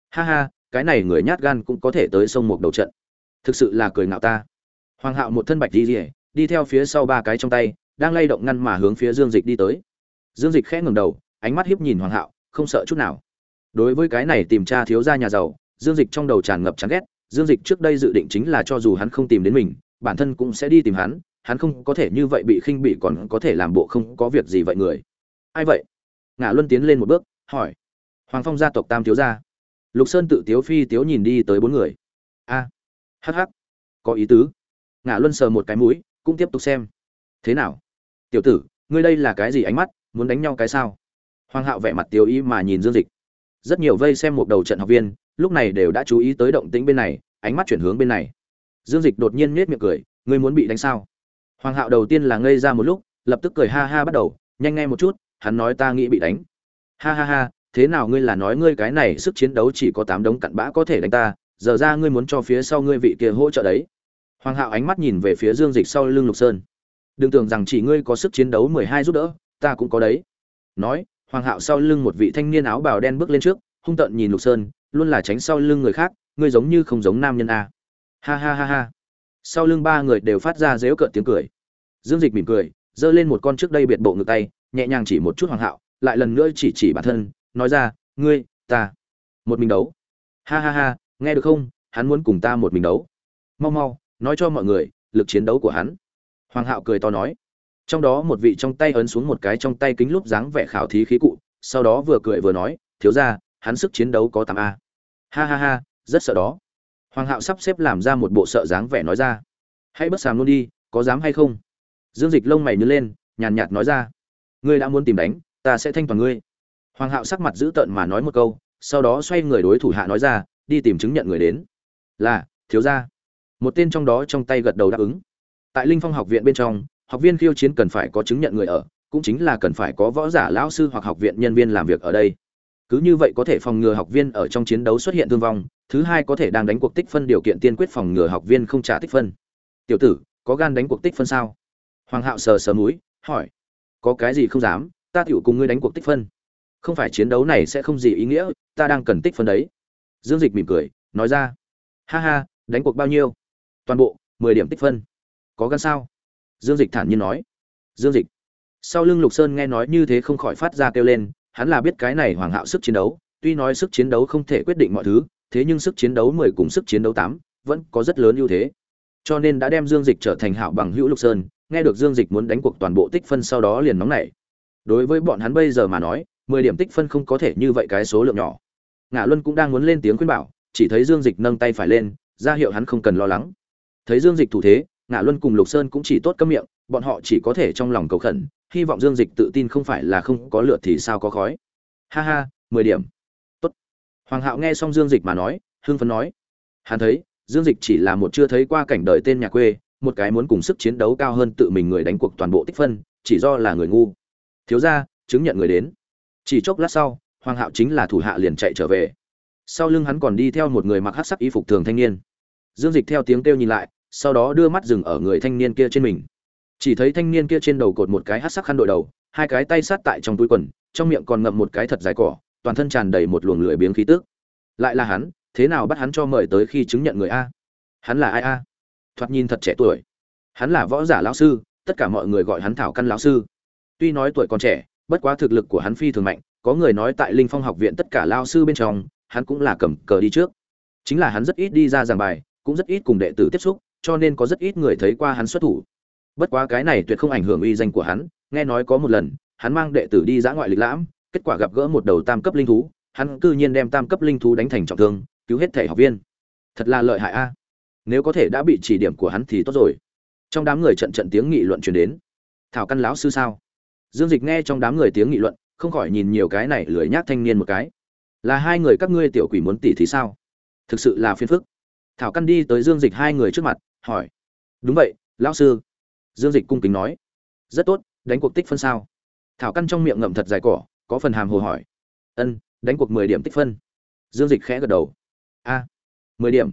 Ha ha, cái này người nhát gan cũng có thể tới sông một đầu trận. Thực sự là cười ngạo ta. Hoàng hạo một thân bạch đi rỉa đi theo phía sau ba cái trong tay đang lay động ngăn mà hướng phía dương dịch đi tới. Dương dịch khẽ ngẩng đầu ánh mắt hiếp nhìn hoàng hạo không sợ chút nào. Đối với cái này tìm tra thiếu gia nhà giàu dương dịch trong đầu tràn ngập chán ghét. Dương dịch trước đây dự định chính là cho dù hắn không tìm đến mình bản thân cũng sẽ đi tìm hắn hắn không có thể như vậy bị khinh bị còn có thể làm bộ không có việc gì vậy người. Ai vậy? Ngã luân tiến lên một bước hỏi. Hoàng phong gia tộc tam thiếu gia. Lục sơn tự tiếu phi tiếu nhìn đi tới bốn người. A. À, hắc, có ý tứ. Ngã luân sờ một cái mũi cũng tiếp tục xem. Thế nào? Tiểu tử, ngươi đây là cái gì ánh mắt, muốn đánh nhau cái sao? Hoàng hạo vẻ mặt tiêu ý mà nhìn dương dịch. Rất nhiều vây xem một đầu trận học viên, lúc này đều đã chú ý tới động tĩnh bên này, ánh mắt chuyển hướng bên này. Dương dịch đột nhiên nhếch miệng cười, ngươi muốn bị đánh sao? Hoàng hạo đầu tiên là ngây ra một lúc, lập tức cười ha ha bắt đầu, nhanh nghe một chút, hắn nói ta nghĩ bị đánh. Ha ha ha, thế nào ngươi là nói ngươi cái này sức chiến đấu chỉ có tám đống cặn bã có thể đánh ta, giờ ra ngươi muốn cho phía sau ngươi vị kia hỗ trợ đấy. Hoàng hạo ánh mắt nhìn về phía dương dịch sau lưng lục sơn đừng tưởng rằng chỉ ngươi có sức chiến đấu mười hai giúp đỡ, ta cũng có đấy. Nói, hoàng hạo sau lưng một vị thanh niên áo bào đen bước lên trước, hung tợn nhìn lục sơn, luôn là tránh sau lưng người khác, ngươi giống như không giống nam nhân a. Ha ha ha ha. Sau lưng ba người đều phát ra dếu cợt tiếng cười. Dương dịch mỉm cười, giơ lên một con trước đây biệt bộ ngực tay, nhẹ nhàng chỉ một chút hoàng hạo, lại lần nữa chỉ chỉ bản thân, nói ra, ngươi, ta, một mình đấu. Ha ha ha, nghe được không? Hắn muốn cùng ta một mình đấu. Mau mau, nói cho mọi người, lực chiến đấu của hắn hoàng hạo cười to nói. Trong đó một vị trong tay ấn xuống một cái trong tay kính lúp dáng vẻ khảo thí khí cụ, sau đó vừa cười vừa nói, thiếu ra hắn sức chiến đấu có tám a. Ha ha ha, rất sợ đó. Hoàng hạo sắp xếp làm ra một bộ sợ dáng vẻ nói ra. Hãy bất sàm luôn đi, có dám hay không? Dương dịch lông mày nhớ lên, nhàn nhạt nói ra. Ngươi đã muốn tìm đánh, ta sẽ thanh toàn ngươi. Hoàng hạo sắc mặt dữ tợn mà nói một câu, sau đó xoay người đối thủ hạ nói ra, đi tìm chứng nhận người đến. Là, thiếu gia. Một tên trong đó trong tay gật đầu đáp ứng tại linh phong học viện bên trong, học viên khiêu chiến cần phải có chứng nhận người ở, cũng chính là cần phải có võ giả lão sư hoặc học viện nhân viên làm việc ở đây. Cứ như vậy có thể phòng ngừa học viên ở trong chiến đấu xuất hiện thương vong, thứ hai có thể đang đánh cuộc tích phân điều kiện tiên quyết phòng ngừa học viên không trả tích phân. Tiểu tử, có gan đánh cuộc tích phân sao? Hoàng hạo sờ sờ múi hỏi. Có cái gì không dám, ta tiểu cùng ngươi đánh cuộc tích phân. Không phải chiến đấu này sẽ không gì ý nghĩa, ta đang cần tích phân đấy. Dương dịch mỉm cười, nói ra. Ha ha, đánh cuộc bao nhiêu? Toàn bộ, mười điểm tích phân có gan sao? Dương dịch thản nhiên nói. Dương dịch. Sau lưng lục sơn nghe nói như thế không khỏi phát ra kêu lên, hắn là biết cái này hoàng hạo sức chiến đấu, tuy nói sức chiến đấu không thể quyết định mọi thứ, thế nhưng sức chiến đấu mười cùng sức chiến đấu tám vẫn có rất lớn ưu thế. Cho nên đã đem dương dịch trở thành hạo bằng hữu lục sơn, nghe được dương dịch muốn đánh cuộc toàn bộ tích phân sau đó liền nóng nảy. Đối với bọn hắn bây giờ mà nói, mười điểm tích phân không có thể như vậy cái số lượng nhỏ. Ngã luân cũng đang muốn lên tiếng khuyên bảo, chỉ thấy dương dịch nâng tay phải lên, ra hiệu hắn không cần lo lắng. Thấy dương dịch thủ thế ngã luân cùng lục sơn cũng chỉ tốt cấm miệng, bọn họ chỉ có thể trong lòng cầu khẩn, hy vọng dương dịch tự tin không phải là không có lượt thì sao có khói. Ha ha, mười điểm. Tốt. Hoàng hạo nghe xong dương dịch mà nói Hương phấn nói. Hắn thấy, dương dịch chỉ là một chưa thấy qua cảnh đời tên nhà quê, một cái muốn cùng sức chiến đấu cao hơn tự mình người đánh cuộc toàn bộ tích phân, chỉ do là người ngu. Thiếu ra chứng nhận người đến. Chỉ chốc lát sau, hoàng hạo chính là thủ hạ liền chạy trở về. Sau lưng hắn còn đi theo một người mặc hát sắc y phục thường thanh niên. Dương dịch theo tiếng kêu nhìn lại sau đó đưa mắt dừng ở người thanh niên kia trên mình. Chỉ thấy thanh niên kia trên đầu cột một cái hát sắc khăn đội đầu, hai cái tay sát tại trong túi quần, trong miệng còn ngậm một cái thật dài cỏ, toàn thân tràn đầy một luồng lưỡi biếng khí tức. Lại là hắn, thế nào bắt hắn cho mời tới khi chứng nhận người a? Hắn là ai a? Thoạt nhìn thật trẻ tuổi. Hắn là võ giả lão sư, tất cả mọi người gọi hắn thảo căn lão sư. Tuy nói tuổi còn trẻ, bất quá thực lực của hắn phi thường mạnh, có người nói tại linh phong học viện tất cả lao sư bên trong, hắn cũng là cầm cờ đi trước. Chính là hắn rất ít đi ra giảng bài, cũng rất ít cùng đệ tử tiếp xúc cho nên có rất ít người thấy qua hắn xuất thủ. Bất quá cái này tuyệt không ảnh hưởng uy danh của hắn, nghe nói có một lần, hắn mang đệ tử đi dã ngoại lịch lãm, kết quả gặp gỡ một đầu tam cấp linh thú, hắn cư nhiên đem tam cấp linh thú đánh thành trọng thương, cứu hết thể học viên. Thật là lợi hại a. Nếu có thể đã bị chỉ điểm của hắn thì tốt rồi. Trong đám người trận trận tiếng nghị luận truyền đến. Thảo căn lão sư sao? Dương dịch nghe trong đám người tiếng nghị luận, không khỏi nhìn nhiều cái này lười nhác thanh niên một cái. Là hai người các ngươi tiểu quỷ muốn tỉ thì sao? Thực sự là phiền phức. Thảo căn đi tới dương dịch hai người trước mặt hỏi. Đúng vậy, lão sư. Dương dịch cung kính nói. Rất tốt, đánh cuộc tích phân sao? Thảo căn trong miệng ngậm thật dài cỏ, có phần hàm hồ hỏi. Ân, đánh cuộc mười điểm tích phân. Dương dịch khẽ gật đầu. A, mười điểm.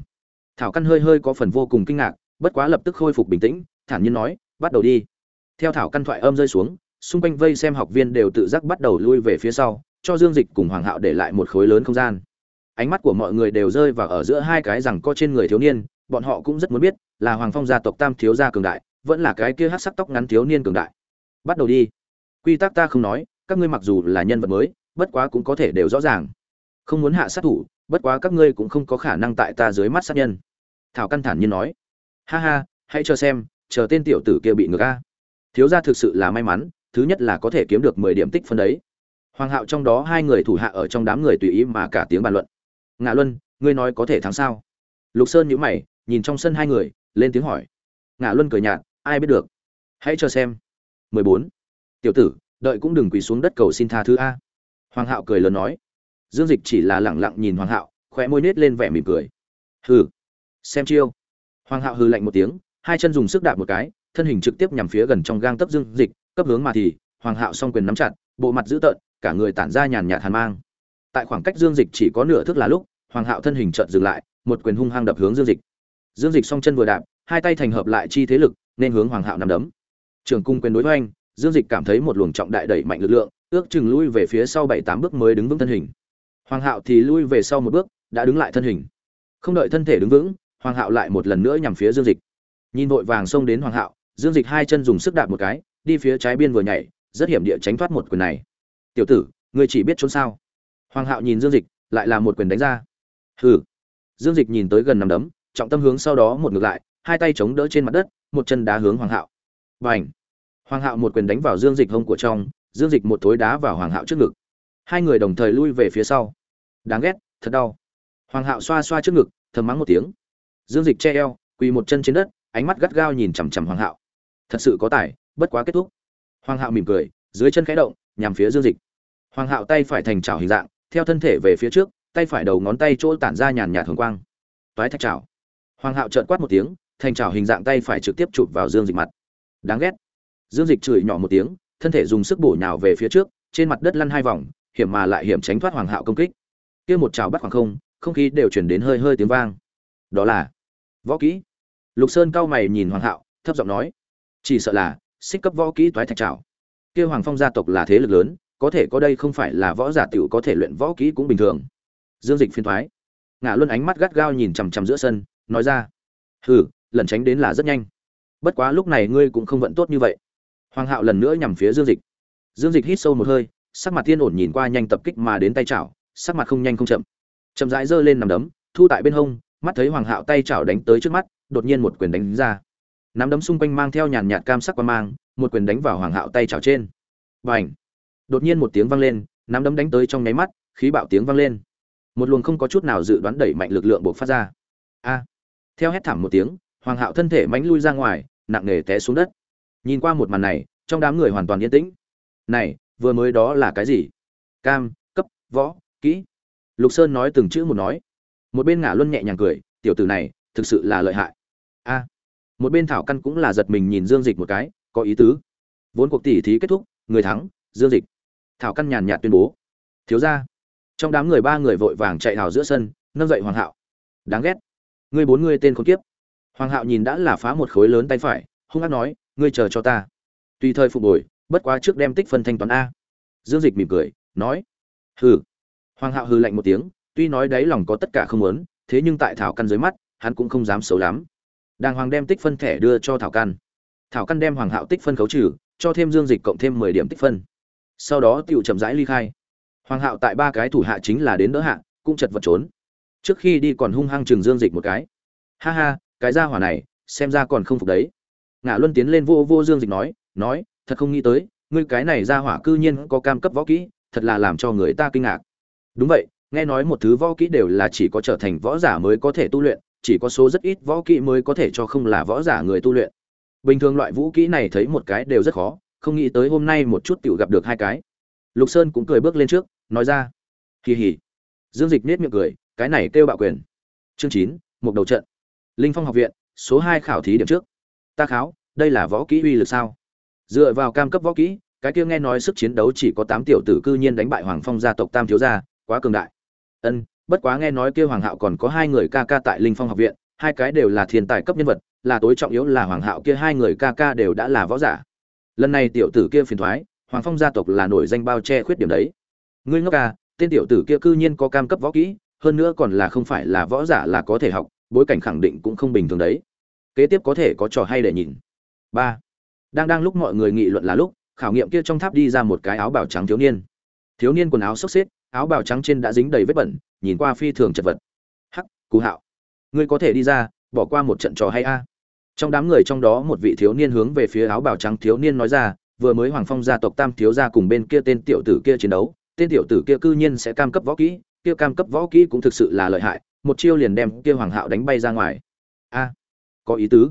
Thảo căn hơi hơi có phần vô cùng kinh ngạc, bất quá lập tức khôi phục bình tĩnh, thản nhiên nói, bắt đầu đi. Theo thảo căn thoại âm rơi xuống, xung quanh vây xem học viên đều tự giác bắt đầu lui về phía sau, cho dương dịch cùng hoàng hạo để lại một khối lớn không gian. Ánh mắt của mọi người đều rơi vào ở giữa hai cái rằng co trên người thiếu niên bọn họ cũng rất muốn biết là hoàng phong gia tộc tam thiếu gia cường đại, vẫn là cái kia hát sắc tóc ngắn thiếu niên cường đại. Bắt đầu đi. Quy tắc ta không nói, các ngươi mặc dù là nhân vật mới, bất quá cũng có thể đều rõ ràng. Không muốn hạ sát thủ, bất quá các ngươi cũng không có khả năng tại ta dưới mắt sát nhân. Thảo căn thản nhiên nói. Ha ha, hãy cho xem, chờ tên tiểu tử kia bị ngược a. Thiếu gia thực sự là may mắn, thứ nhất là có thể kiếm được mười điểm tích phân đấy. Hoàng hạo trong đó hai người thủ hạ ở trong đám người tùy ý mà cả tiếng bàn luận. Ngạ luân, ngươi nói có thể thắng sao? Lục sơn nhữ mày nhìn trong sân hai người, lên tiếng hỏi. Ngạ luân cười nhạt, ai biết được? Hãy cho xem. 14. tiểu tử, đợi cũng đừng quỳ xuống đất cầu xin tha thứ a. Hoàng hạo cười lớn nói. Dương dịch chỉ là lẳng lặng nhìn hoàng hạo, khóe môi nết lên vẻ mỉm cười. Hừ. Xem chiêu. Hoàng hạo hừ lạnh một tiếng, hai chân dùng sức đạp một cái, thân hình trực tiếp nhằm phía gần trong gang tấc dương dịch, cấp hướng mà thì, hoàng hạo song quyền nắm chặt, bộ mặt dữ tợn, cả người tản ra nhàn nhạt hàn mang. Tại khoảng cách dương dịch chỉ có nửa thước là lúc, hoàng hạo thân hình chợt dừng lại, một quyền hung hăng đập hướng dương dịch dương dịch song chân vừa đạp, hai tay thành hợp lại chi thế lực, nên hướng hoàng hạo nằm đấm. Trường cung quyền đối với anh dương dịch cảm thấy một luồng trọng đại đẩy mạnh lực lượng, ước chừng lui về phía sau bảy tám bước mới đứng vững thân hình. Hoàng hạo thì lui về sau một bước, đã đứng lại thân hình. Không đợi thân thể đứng vững, hoàng hạo lại một lần nữa nhằm phía dương dịch. Nhìn vội vàng xông đến hoàng hạo, dương dịch hai chân dùng sức đạp một cái, đi phía trái biên vừa nhảy, rất hiểm địa tránh thoát một quyền này. Tiểu tử, ngươi chỉ biết trốn sao? Hoàng hạo nhìn dương dịch, lại là một quyền đánh ra. Hừ. Dương dịch nhìn tới gần nằm đấm trọng tâm hướng sau đó một ngược lại, hai tay chống đỡ trên mặt đất, một chân đá hướng hoàng hạo. Bành! Hoàng hạo một quyền đánh vào dương dịch hông của trong, dương dịch một thối đá vào hoàng hạo trước ngực. Hai người đồng thời lui về phía sau. Đáng ghét, thật đau. Hoàng hạo xoa xoa trước ngực, thầm mắng một tiếng. Dương dịch che eo, quỳ một chân trên đất, ánh mắt gắt gao nhìn chằm chằm hoàng hạo. Thật sự có tài, bất quá kết thúc. Hoàng hạo mỉm cười, dưới chân khẽ động, nhằm phía dương dịch. Hoàng hạo tay phải thành chảo hình dạng, theo thân thể về phía trước, tay phải đầu ngón tay chỗ tản ra nhàn nhạt hồng quang. Toái thạch chảo hoàng hạo trợn quát một tiếng, thành trảo hình dạng tay phải trực tiếp chụp vào dương dịch mặt. Đáng ghét. Dương dịch chửi nhỏ một tiếng, thân thể dùng sức bổ nhào về phía trước, trên mặt đất lăn hai vòng, hiểm mà lại hiểm tránh thoát hoàng hạo công kích. Kia một trảo bắt khoảng không không khí đều chuyển đến hơi hơi tiếng vang. Đó là võ kỹ. Lục sơn cao mày nhìn hoàng hạo, thấp giọng nói, chỉ sợ là xích cấp võ kỹ toái thạch trảo. Kia hoàng phong gia tộc là thế lực lớn, có thể có đây không phải là võ giả tiểu có thể luyện võ kỹ cũng bình thường. Dương dịch phiên thoái. Ngã luân ánh mắt gắt gao nhìn chằm chằm giữa sân nói ra. Hừ, lẩn tránh đến là rất nhanh. Bất quá lúc này ngươi cũng không vận tốt như vậy. Hoàng hạo lần nữa nhằm phía dương dịch. Dương dịch hít sâu một hơi, sắc mặt tiên ổn nhìn qua nhanh tập kích mà đến tay chảo, sắc mặt không nhanh không chậm. Chậm rãi giơ lên nằm đấm, thu tại bên hông, mắt thấy hoàng hạo tay chảo đánh tới trước mắt, đột nhiên một quyền đánh ra. Nắm đấm xung quanh mang theo nhàn nhạt cam sắc qua mang, một quyền đánh vào hoàng hạo tay chảo trên. Và ảnh đột nhiên một tiếng vang lên, nắm đấm đánh tới trong nháy mắt, khí bạo tiếng vang lên. Một luồng không có chút nào dự đoán đẩy mạnh lực lượng buộc phát ra. A! Theo hét thảm một tiếng, hoàng hạo thân thể mánh lui ra ngoài, nặng nề té xuống đất. Nhìn qua một màn này, trong đám người hoàn toàn yên tĩnh. Này, vừa mới đó là cái gì? Cam, cấp, võ, kỹ. Lục sơn nói từng chữ một nói. Một bên ngả luân nhẹ nhàng cười, tiểu tử này, thực sự là lợi hại. A. Một bên thảo căn cũng là giật mình nhìn dương dịch một cái, có ý tứ. Vốn cuộc tỉ thí kết thúc, người thắng, dương dịch. Thảo căn nhàn nhạt tuyên bố. Thiếu ra trong đám người ba người vội vàng chạy hào giữa sân, nâng dậy hoàng hạo. Đáng ghét ngươi bốn ngươi tên con kiếp. Hoàng hạo nhìn đã là phá một khối lớn tay phải, hung ác nói, ngươi chờ cho ta. Tùy thời phục hồi, bất quá trước đem tích phân thanh toán a. Dương dịch mỉm cười, nói, hừ. Hoàng hạo hừ lạnh một tiếng, tuy nói đáy lòng có tất cả không muốn, thế nhưng tại thảo căn dưới mắt, hắn cũng không dám xấu lắm. Đàng hoàng đem tích phân thẻ đưa cho thảo căn. Thảo căn đem hoàng hạo tích phân khấu trừ, cho thêm dương dịch cộng thêm mười điểm tích phân. Sau đó tựu chậm rãi ly khai. Hoàng hạo tại ba cái thủ hạ chính là đến đỡ hạ, cũng chật vật trốn trước khi đi còn hung hăng chừng dương dịch một cái. Ha ha, cái gia hỏa này, xem ra còn không phục đấy. Ngã luân tiến lên vô vô dương dịch nói nói, thật không nghĩ tới, ngươi cái này gia hỏa cư nhiên có cam cấp võ kỹ, thật là làm cho người ta kinh ngạc. Đúng vậy, nghe nói một thứ võ kỹ đều là chỉ có trở thành võ giả mới có thể tu luyện, chỉ có số rất ít võ kỹ mới có thể cho không là võ giả người tu luyện. Bình thường loại vũ kỹ này thấy một cái đều rất khó, không nghĩ tới hôm nay một chút tiểu gặp được hai cái. Lục sơn cũng cười bước lên trước, nói ra kỳ hỉ dương dịch nết miệng cười cái này kêu bạo quyền. Chương chín, một đầu trận. Linh phong học viện, số hai khảo thí điểm trước. Ta kháo, đây là võ kỹ uy lực sao? Dựa vào cam cấp võ kỹ, cái kia nghe nói sức chiến đấu chỉ có tám tiểu tử cư nhiên đánh bại hoàng phong gia tộc tam thiếu gia, quá cường đại. Ân, bất quá nghe nói kia hoàng hạo còn có hai người ca ca tại linh phong học viện, hai cái đều là thiên tài cấp nhân vật, là tối trọng yếu là hoàng hạo kia hai người ca ca đều đã là võ giả. Lần này tiểu tử kia phiền thoái, hoàng phong gia tộc là nổi danh bao che khuyết điểm đấy. Ngươi ngốc à tên tiểu tử kia cư nhiên có cam cấp võ kỹ hơn nữa còn là không phải là võ giả là có thể học, bối cảnh khẳng định cũng không bình thường đấy. Kế tiếp có thể có trò hay để nhìn. Ba. Đang đang lúc mọi người nghị luận là lúc, khảo nghiệm kia trong tháp đi ra một cái áo bào trắng thiếu niên. Thiếu niên quần áo xốc xếp, áo bào trắng trên đã dính đầy vết bẩn, nhìn qua phi thường chật vật. Hắc, cú hạo. Ngươi có thể đi ra, bỏ qua một trận trò hay a. Trong đám người trong đó một vị thiếu niên hướng về phía áo bào trắng thiếu niên nói ra, vừa mới hoàng phong gia tộc tam thiếu gia cùng bên kia tên tiểu tử kia chiến đấu, tên tiểu tử kia cư nhiên sẽ cam cấp võ kỹ kia cam cấp võ kỹ cũng thực sự là lợi hại, một chiêu liền đem kia hoàng hạo đánh bay ra ngoài. A, có ý tứ.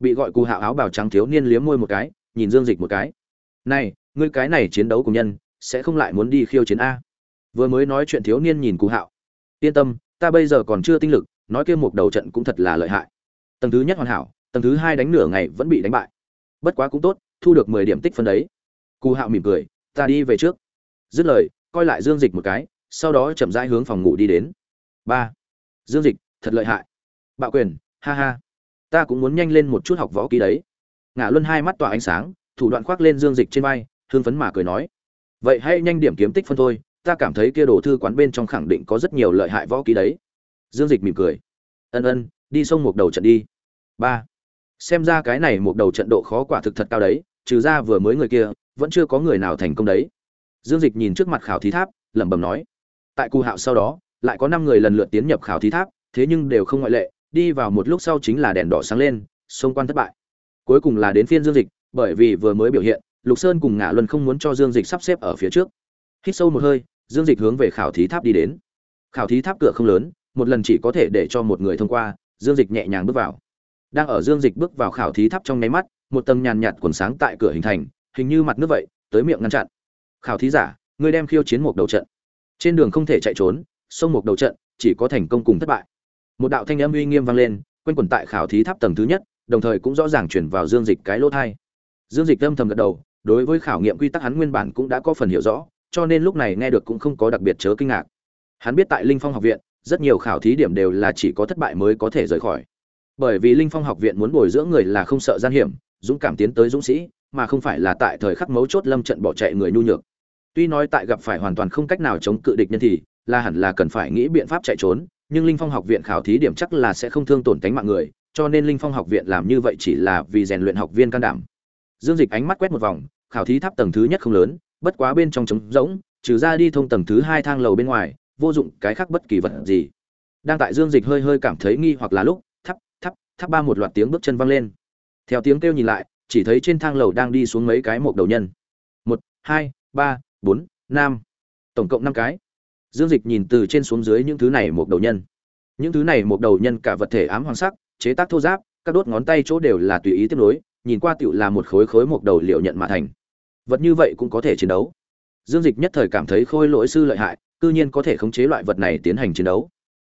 Bị gọi cù hạo áo bào trắng thiếu niên liếm môi một cái, nhìn dương dịch một cái. Này, ngươi cái này chiến đấu cùng nhân, sẽ không lại muốn đi khiêu chiến a. Vừa mới nói chuyện thiếu niên nhìn cù hạo. Yên tâm, ta bây giờ còn chưa tinh lực, nói kia một đầu trận cũng thật là lợi hại. Tầng thứ nhất hoàn hảo tầng thứ hai đánh nửa ngày vẫn bị đánh bại. Bất quá cũng tốt, thu được mười điểm tích phân đấy. Cù hạo mỉm cười, ta đi về trước. Dứt lời, coi lại dương dịch một cái sau đó chậm rãi hướng phòng ngủ đi đến. Ba. Dương dịch, thật lợi hại. Bạo quyền, ha ha. Ta cũng muốn nhanh lên một chút học võ ký đấy. Ngã luân hai mắt tỏa ánh sáng, thủ đoạn khoác lên dương dịch trên vai hương phấn mà cười nói. Vậy hãy nhanh điểm kiếm tích phân thôi, ta cảm thấy kia đồ thư quán bên trong khẳng định có rất nhiều lợi hại võ ký đấy. Dương dịch mỉm cười. Ân ân, đi sông một đầu trận đi. Ba. Xem ra cái này một đầu trận độ khó quả thực thật cao đấy, trừ ra vừa mới người kia, vẫn chưa có người nào thành công đấy. Dương dịch nhìn trước mặt khảo thí tháp, lẩm bẩm nói tại cù hạo sau đó, lại có năm người lần lượt tiến nhập khảo thí tháp, thế nhưng đều không ngoại lệ, đi vào một lúc sau chính là đèn đỏ sáng lên xung quan thất bại. Cuối cùng là đến phiên dương dịch, bởi vì vừa mới biểu hiện, lục sơn cùng Ngã luân không muốn cho dương dịch sắp xếp ở phía trước. Hít sâu một hơi, dương dịch hướng về khảo thí tháp đi đến. Khảo thí tháp cửa không lớn, một lần chỉ có thể để cho một người thông qua, dương dịch nhẹ nhàng bước vào. Đang ở dương dịch bước vào khảo thí tháp trong nháy mắt, một tầng nhàn nhạt quần sáng tại cửa hình thành, hình như mặt nước vậy, tới miệng ngăn chặn. Khảo thí giả, ngươi đem khiêu chiến một đầu trận trên đường không thể chạy trốn, sông một đầu trận, chỉ có thành công cùng thất bại. Một đạo thanh âm uy nghiêm vang lên, quanh quẩn tại khảo thí tháp tầng thứ nhất, đồng thời cũng rõ ràng chuyển vào dương dịch cái lỗ thai. Dương dịch âm thầm gật đầu, đối với khảo nghiệm quy tắc hắn nguyên bản cũng đã có phần hiểu rõ, cho nên lúc này nghe được cũng không có đặc biệt chớ kinh ngạc. Hắn biết tại linh phong học viện, rất nhiều khảo thí điểm đều là chỉ có thất bại mới có thể rời khỏi. Bởi vì linh phong học viện muốn bồi dưỡng người là không sợ gian hiểm, dũng cảm tiến tới dũng sĩ, mà không phải là tại thời khắc mấu chốt lâm trận bỏ chạy người nhu nhược tuy nói tại gặp phải hoàn toàn không cách nào chống cự địch nhân thì, là hẳn là cần phải nghĩ biện pháp chạy trốn, nhưng linh phong học viện khảo thí điểm chắc là sẽ không thương tổn tính mạng người, cho nên linh phong học viện làm như vậy chỉ là vì rèn luyện học viên can đảm. Dương dịch ánh mắt quét một vòng, khảo thí tháp tầng thứ nhất không lớn, bất quá bên trong trống rỗng, trừ ra đi thông tầng thứ hai thang lầu bên ngoài, vô dụng cái khác bất kỳ vật gì. Đang tại dương dịch hơi hơi cảm thấy nghi hoặc là lúc thắp thắp thắp ba một loạt tiếng bước chân văng lên. Theo tiếng kêu nhìn lại, chỉ thấy trên thang lầu đang đi xuống mấy cái một đầu nhân. Một, hai, ba bốn, năm. Tổng cộng năm cái. Dương dịch nhìn từ trên xuống dưới những thứ này một đầu nhân. Những thứ này một đầu nhân cả vật thể ám hoàng sắc, chế tác thô giáp, các đốt ngón tay chỗ đều là tùy ý tiếp nối, nhìn qua tựu là một khối khối một đầu liệu nhận mà thành. Vật như vậy cũng có thể chiến đấu. Dương dịch nhất thời cảm thấy khôi lỗi sư lợi hại, cư nhiên có thể khống chế loại vật này tiến hành chiến đấu.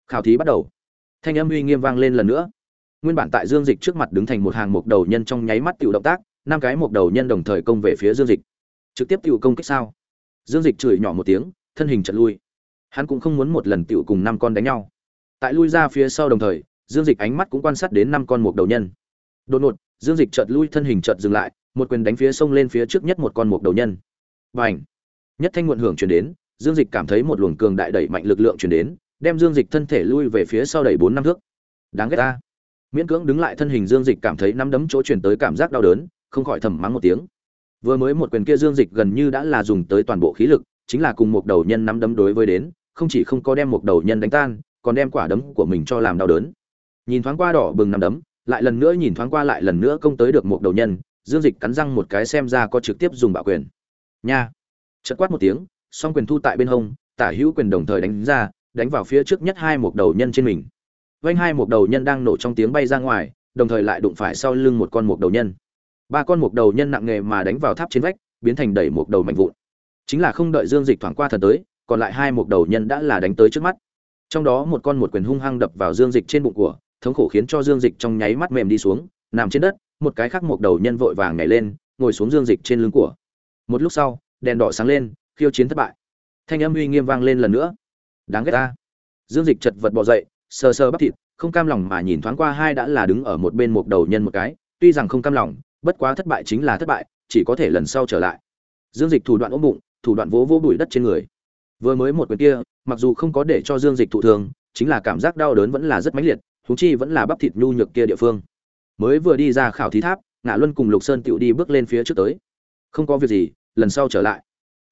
Khảo thí bắt đầu. Thanh âm uy nghiêm vang lên lần nữa. Nguyên bản tại dương dịch trước mặt đứng thành một hàng mục đầu nhân trong nháy mắt tiểu động tác, năm cái mục đầu nhân đồng thời công về phía dương dịch. Trực tiếp tiểu công kích sao? Dương dịch chửi nhỏ một tiếng, thân hình chật lui. Hắn cũng không muốn một lần tiểu cùng năm con đánh nhau. Tại lui ra phía sau đồng thời, dương dịch ánh mắt cũng quan sát đến năm con mục đầu nhân. Đột ngột, dương dịch chợt lui, thân hình chợt dừng lại, một quyền đánh phía sông lên phía trước nhất một con mục đầu nhân. Và ảnh nhất thanh nguồn hưởng chuyển đến, dương dịch cảm thấy một luồng cường đại đẩy mạnh lực lượng chuyển đến, đem dương dịch thân thể lui về phía sau đẩy bốn năm thước. Đáng ghét ta. Miễn cưỡng đứng lại thân hình dương dịch cảm thấy nắm đấm chỗ chuyển tới cảm giác đau đớn, không khỏi thầm mắng một tiếng vừa mới một quyền kia dương dịch gần như đã là dùng tới toàn bộ khí lực, chính là cùng một đầu nhân nắm đấm đối với đến, không chỉ không có đem một đầu nhân đánh tan, còn đem quả đấm của mình cho làm đau đớn. Nhìn thoáng qua đỏ bừng nắm đấm, lại lần nữa nhìn thoáng qua lại lần nữa công tới được một đầu nhân, dương dịch cắn răng một cái xem ra có trực tiếp dùng bạo quyền. Nha! Chật quát một tiếng, song quyền thu tại bên hông, tả hữu quyền đồng thời đánh ra, đánh vào phía trước nhất hai một đầu nhân trên mình. Vanh hai một đầu nhân đang nổ trong tiếng bay ra ngoài, đồng thời lại đụng phải sau lưng một con một đầu nhân ba con mục đầu nhân nặng nghề mà đánh vào tháp trên vách, biến thành đẩy mục đầu mạnh vụn. Chính là không đợi dương dịch thoảng qua thần tới, còn lại hai mục đầu nhân đã là đánh tới trước mắt. Trong đó một con một quyền hung hăng đập vào dương dịch trên bụng của, thống khổ khiến cho dương dịch trong nháy mắt mềm đi xuống, nằm trên đất, một cái khác mục đầu nhân vội vàng nhảy lên, ngồi xuống dương dịch trên lưng của. Một lúc sau, đèn đỏ sáng lên, khiêu chiến thất bại. Thanh âm uy nghiêm vang lên lần nữa. Đáng ghét ta. Dương dịch chật vật bò dậy, sờ sờ bắp thịt, không cam lòng mà nhìn thoáng qua hai đã là đứng ở một bên mục đầu nhân một cái, tuy rằng không cam lòng bất quá thất bại chính là thất bại, chỉ có thể lần sau trở lại. Dương dịch thủ đoạn ốm bụng, thủ đoạn vỗ vỗ bụi đất trên người. Vừa mới một quyền kia, mặc dù không có để cho dương dịch thụ thường, chính là cảm giác đau đớn vẫn là rất mãnh liệt thú chi vẫn là bắp thịt nhu nhược kia địa phương. Mới vừa đi ra khảo thí tháp ngã luân cùng lục sơn tựu đi bước lên phía trước tới. Không có việc gì, lần sau trở lại.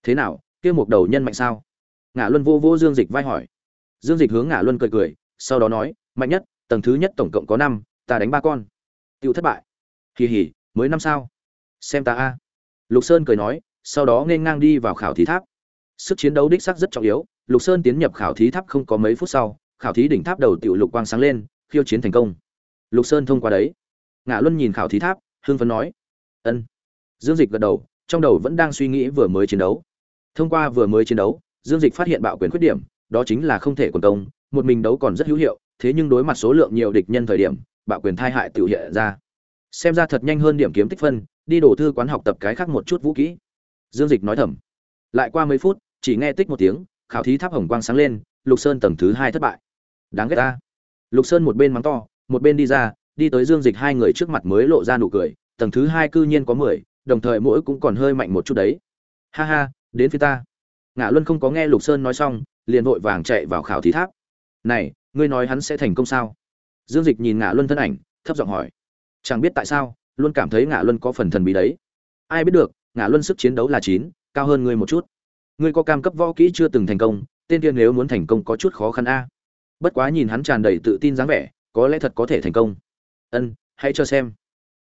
Thế nào, kia một đầu nhân mạnh sao? Ngã luân vô vô dương dịch vai hỏi. Dương dịch hướng ngã luân cười cười, sau đó nói, mạnh nhất, tầng thứ nhất tổng cộng có năm, ta đánh ba con. Tựu thất bại. Kỳ hỉ mới năm sao? Xem ta a. Lục sơn cười nói, sau đó nên ngang đi vào khảo thí tháp. Sức chiến đấu đích sắc rất trọng yếu, lục sơn tiến nhập khảo thí tháp không có mấy phút sau, khảo thí đỉnh tháp đầu tiểu lục quang sáng lên, khiêu chiến thành công. Lục sơn thông qua đấy. Ngã luân nhìn khảo thí tháp Hương phấn nói, ân. Dương dịch gật đầu, trong đầu vẫn đang suy nghĩ vừa mới chiến đấu. Thông qua vừa mới chiến đấu, dương dịch phát hiện bạo quyền khuyết điểm, đó chính là không thể quần công, một mình đấu còn rất hữu hiệu, thế nhưng đối mặt số lượng nhiều địch nhân thời điểm, bạo quyền thai hại tự hiện ra xem ra thật nhanh hơn điểm kiếm tích phân, đi đổ thư quán học tập cái khác một chút vũ kỹ. Dương dịch nói thầm. Lại qua mấy phút, chỉ nghe tích một tiếng, khảo thí tháp hồng quang sáng lên, lục sơn tầng thứ hai thất bại. Đáng ghét ta. Lục sơn một bên mắng to, một bên đi ra, đi tới dương dịch hai người trước mặt mới lộ ra nụ cười, tầng thứ hai cư nhiên có mười, đồng thời mỗi cũng còn hơi mạnh một chút đấy. Ha ha, đến phía ta. Ngã luân không có nghe lục sơn nói xong, liền vội vàng chạy vào khảo thí tháp. Này, ngươi nói hắn sẽ thành công sao? Dương dịch nhìn ngã luân thân ảnh, thấp giọng hỏi chẳng biết tại sao, luôn cảm thấy ngạ luân có phần thần bí đấy. Ai biết được, ngạ luân sức chiến đấu là chín, cao hơn ngươi một chút. Ngươi có cam cấp võ kỹ chưa từng thành công, tên tiên nếu muốn thành công có chút khó khăn a. Bất quá nhìn hắn tràn đầy tự tin dáng vẻ, có lẽ thật có thể thành công. Ân, hãy cho xem.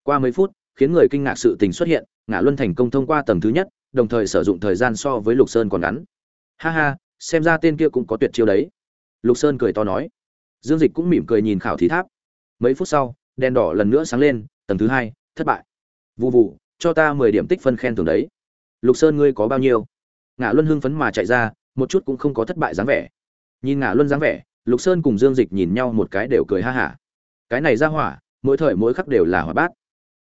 Qua mấy phút, khiến người kinh ngạc sự tình xuất hiện ngã luân thành công thông qua tầng thứ nhất, đồng thời sử dụng thời gian so với lục sơn còn ngắn. Ha ha, xem ra tên kia cũng có tuyệt chiêu đấy. Lục sơn cười to nói. Dương dịch cũng mỉm cười nhìn khảo thí tháp. Mấy phút sau đèn đỏ lần nữa sáng lên, tầng thứ hai, thất bại. Vụ vụ cho ta mười điểm tích phân khen thưởng đấy. Lục sơn ngươi có bao nhiêu? Ngã luân hưng phấn mà chạy ra, một chút cũng không có thất bại dáng vẻ. Nhìn ngã luân dáng vẻ, lục sơn cùng dương dịch nhìn nhau một cái đều cười ha hả. Cái này ra hỏa, mỗi thời mỗi khắc đều là hỏa bát.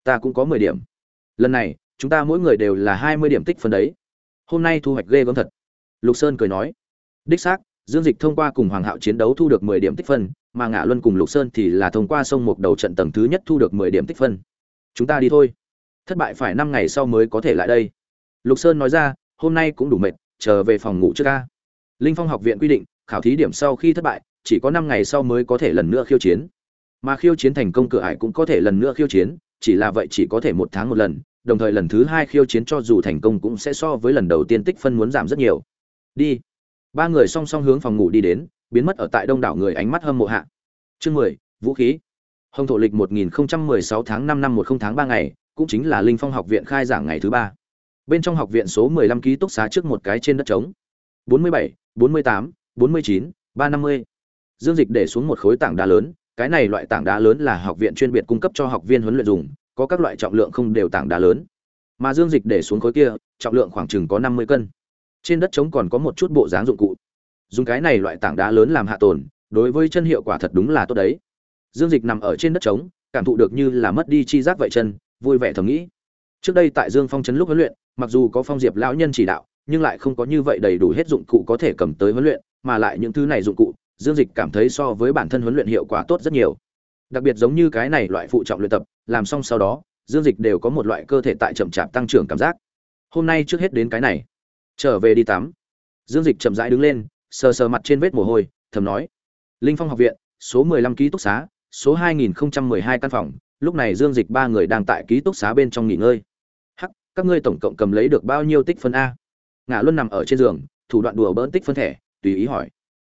Ta cũng có mười điểm. Lần này, chúng ta mỗi người đều là hai mươi điểm tích phân đấy. Hôm nay thu hoạch ghê gớm thật. Lục sơn cười nói. Đích xác, dương dịch thông qua cùng hoàng hạo chiến đấu thu được mười điểm tích phân mà ngã luân cùng lục sơn thì là thông qua sông một đầu trận tầng thứ nhất thu được mười điểm tích phân. Chúng ta đi thôi. Thất bại phải năm ngày sau mới có thể lại đây. Lục sơn nói ra, hôm nay cũng đủ mệt trở về phòng ngủ trước ca. Linh phong học viện quy định, khảo thí điểm sau khi thất bại, chỉ có năm ngày sau mới có thể lần nữa khiêu chiến. Mà khiêu chiến thành công cửa ải cũng có thể lần nữa khiêu chiến, chỉ là vậy chỉ có thể một tháng một lần, đồng thời lần thứ hai khiêu chiến cho dù thành công cũng sẽ so với lần đầu tiên tích phân muốn giảm rất nhiều. Đi. Ba người song song hướng phòng ngủ đi đến biến mất ở tại đông đảo người ánh mắt hâm mộ hạ chương mười vũ khí hồng thổ lịch 1016 tháng 5 năm 10 tháng 3 ngày cũng chính là linh phong học viện khai giảng ngày thứ ba bên trong học viện số 15 ký túc xá trước một cái trên đất trống 47, 48, 49, 350. Dương Dịch để xuống một khối tảng đá lớn, cái này loại tảng đá lớn là học viện chuyên biệt cung cấp cho học viên huấn luyện dùng, có các loại trọng lượng không đều tảng đá lớn. Mà Dương Dịch để xuống khối kia, trọng lượng khoảng chừng có 50 cân. Trên đất trống còn có một chút bộ dáng dụng cụ. Dùng cái này loại tảng đá lớn làm hạ tồn, đối với chân hiệu quả thật đúng là tốt đấy. Dương Dịch nằm ở trên đất trống, cảm thụ được như là mất đi chi giác vậy chân, vui vẻ thầm nghĩ. Trước đây tại Dương Phong trấn lúc huấn luyện, mặc dù có Phong Diệp lão nhân chỉ đạo, nhưng lại không có như vậy đầy đủ hết dụng cụ có thể cầm tới huấn luyện, mà lại những thứ này dụng cụ, Dương Dịch cảm thấy so với bản thân huấn luyện hiệu quả tốt rất nhiều. Đặc biệt giống như cái này loại phụ trọng luyện tập, làm xong sau đó, Dương Dịch đều có một loại cơ thể tại chậm chạp tăng trưởng cảm giác. Hôm nay trước hết đến cái này, trở về đi tắm. Dương Dịch chậm rãi đứng lên, sờ sờ mặt trên vết mồ hôi, thầm nói: "Linh Phong học viện, số 15 ký túc xá, số 2012 căn phòng." Lúc này Dương Dịch ba người đang tại ký túc xá bên trong nghỉ ngơi. "Hắc, các ngươi tổng cộng cầm lấy được bao nhiêu tích phân a?" Ngã Luân nằm ở trên giường, thủ đoạn đùa bỡn tích phân thẻ, tùy ý hỏi.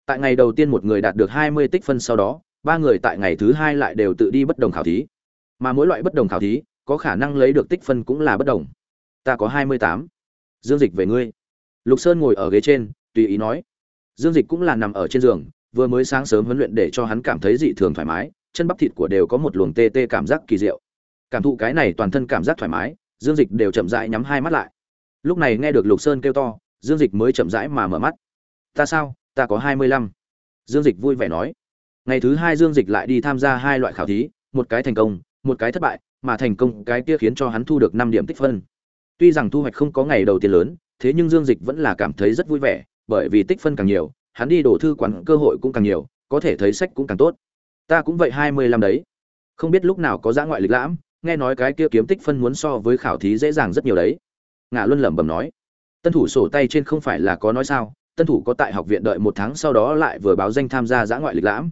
Tại ngày đầu tiên một người đạt được 20 tích phân sau đó, ba người tại ngày thứ hai lại đều tự đi bất đồng khảo thí. Mà mỗi loại bất đồng khảo thí, có khả năng lấy được tích phân cũng là bất đồng. Ta có 28. Dương Dịch về ngươi. Lục Sơn ngồi ở ghế trên, tùy ý nói. Dương Dịch cũng là nằm ở trên giường, vừa mới sáng sớm huấn luyện để cho hắn cảm thấy dị thường thoải mái, chân bắp thịt của đều có một luồng tê tê cảm giác kỳ diệu. Cảm thụ cái này toàn thân cảm giác thoải mái, Dương Dịch đều chậm rãi nhắm hai mắt lại. Lúc này nghe được Lục Sơn kêu to, Dương Dịch mới chậm rãi mà mở mắt. "Ta sao? Ta có hai mươi lăm Dương Dịch vui vẻ nói. Ngày thứ hai Dương Dịch lại đi tham gia hai loại khảo thí, một cái thành công, một cái thất bại, mà thành công cái kia khiến cho hắn thu được năm điểm tích phân. Tuy rằng thu hoạch không có ngày đầu tiên lớn, thế nhưng Dương Dịch vẫn là cảm thấy rất vui vẻ, bởi vì tích phân càng nhiều, hắn đi đổ thư quán cơ hội cũng càng nhiều, có thể thấy sách cũng càng tốt. Ta cũng vậy hai mươi lăm đấy. Không biết lúc nào có giã ngoại lịch lãm, nghe nói cái kia kiếm tích phân muốn so với khảo thí dễ dàng rất nhiều đấy. Ngạ Luân lẩm bẩm nói. Tân thủ sổ tay trên không phải là có nói sao, tân thủ có tại học viện đợi một tháng sau đó lại vừa báo danh tham gia giã ngoại lịch lãm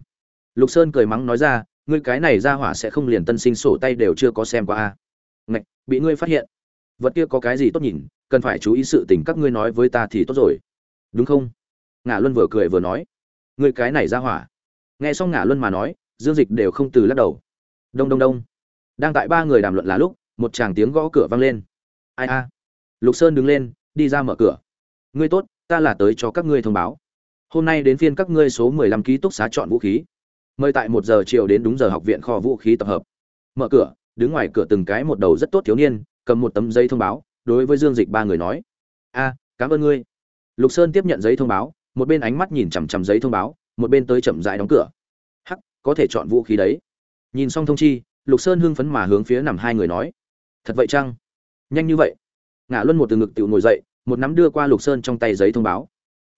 lục sơn cười mắng nói ra ngươi cái này ra hỏa sẽ không liền tân sinh sổ tay đều chưa có xem qua a ngạch bị ngươi phát hiện vật kia có cái gì tốt nhìn cần phải chú ý sự tình các ngươi nói với ta thì tốt rồi đúng không? Ngả luân vừa cười vừa nói. Người cái này ra hỏa. Nghe xong ngả luân mà nói, dương dịch đều không từ lắc đầu. Đông đông đông. Đang tại ba người đàm luận là lúc, một chàng tiếng gõ cửa vang lên. Ai a? Lục sơn đứng lên, đi ra mở cửa. Ngươi tốt, ta là tới cho các ngươi thông báo. Hôm nay đến phiên các ngươi số mười lăm ký túc xá chọn vũ khí. Mời tại một giờ chiều đến đúng giờ học viện kho vũ khí tập hợp. Mở cửa, đứng ngoài cửa từng cái một đầu rất tốt thiếu niên, cầm một tấm giấy thông báo, đối với dương dịch ba người nói. A, cảm ơn ngươi lục sơn tiếp nhận giấy thông báo, một bên ánh mắt nhìn chằm chằm giấy thông báo, một bên tới chậm rãi đóng cửa. Hắc, có thể chọn vũ khí đấy. Nhìn xong thông chi, lục sơn hưng phấn mà hướng phía nằm hai người nói, thật vậy chăng? Nhanh như vậy. Ngã luân một từ ngực tự ngồi dậy, một nắm đưa qua lục sơn trong tay giấy thông báo.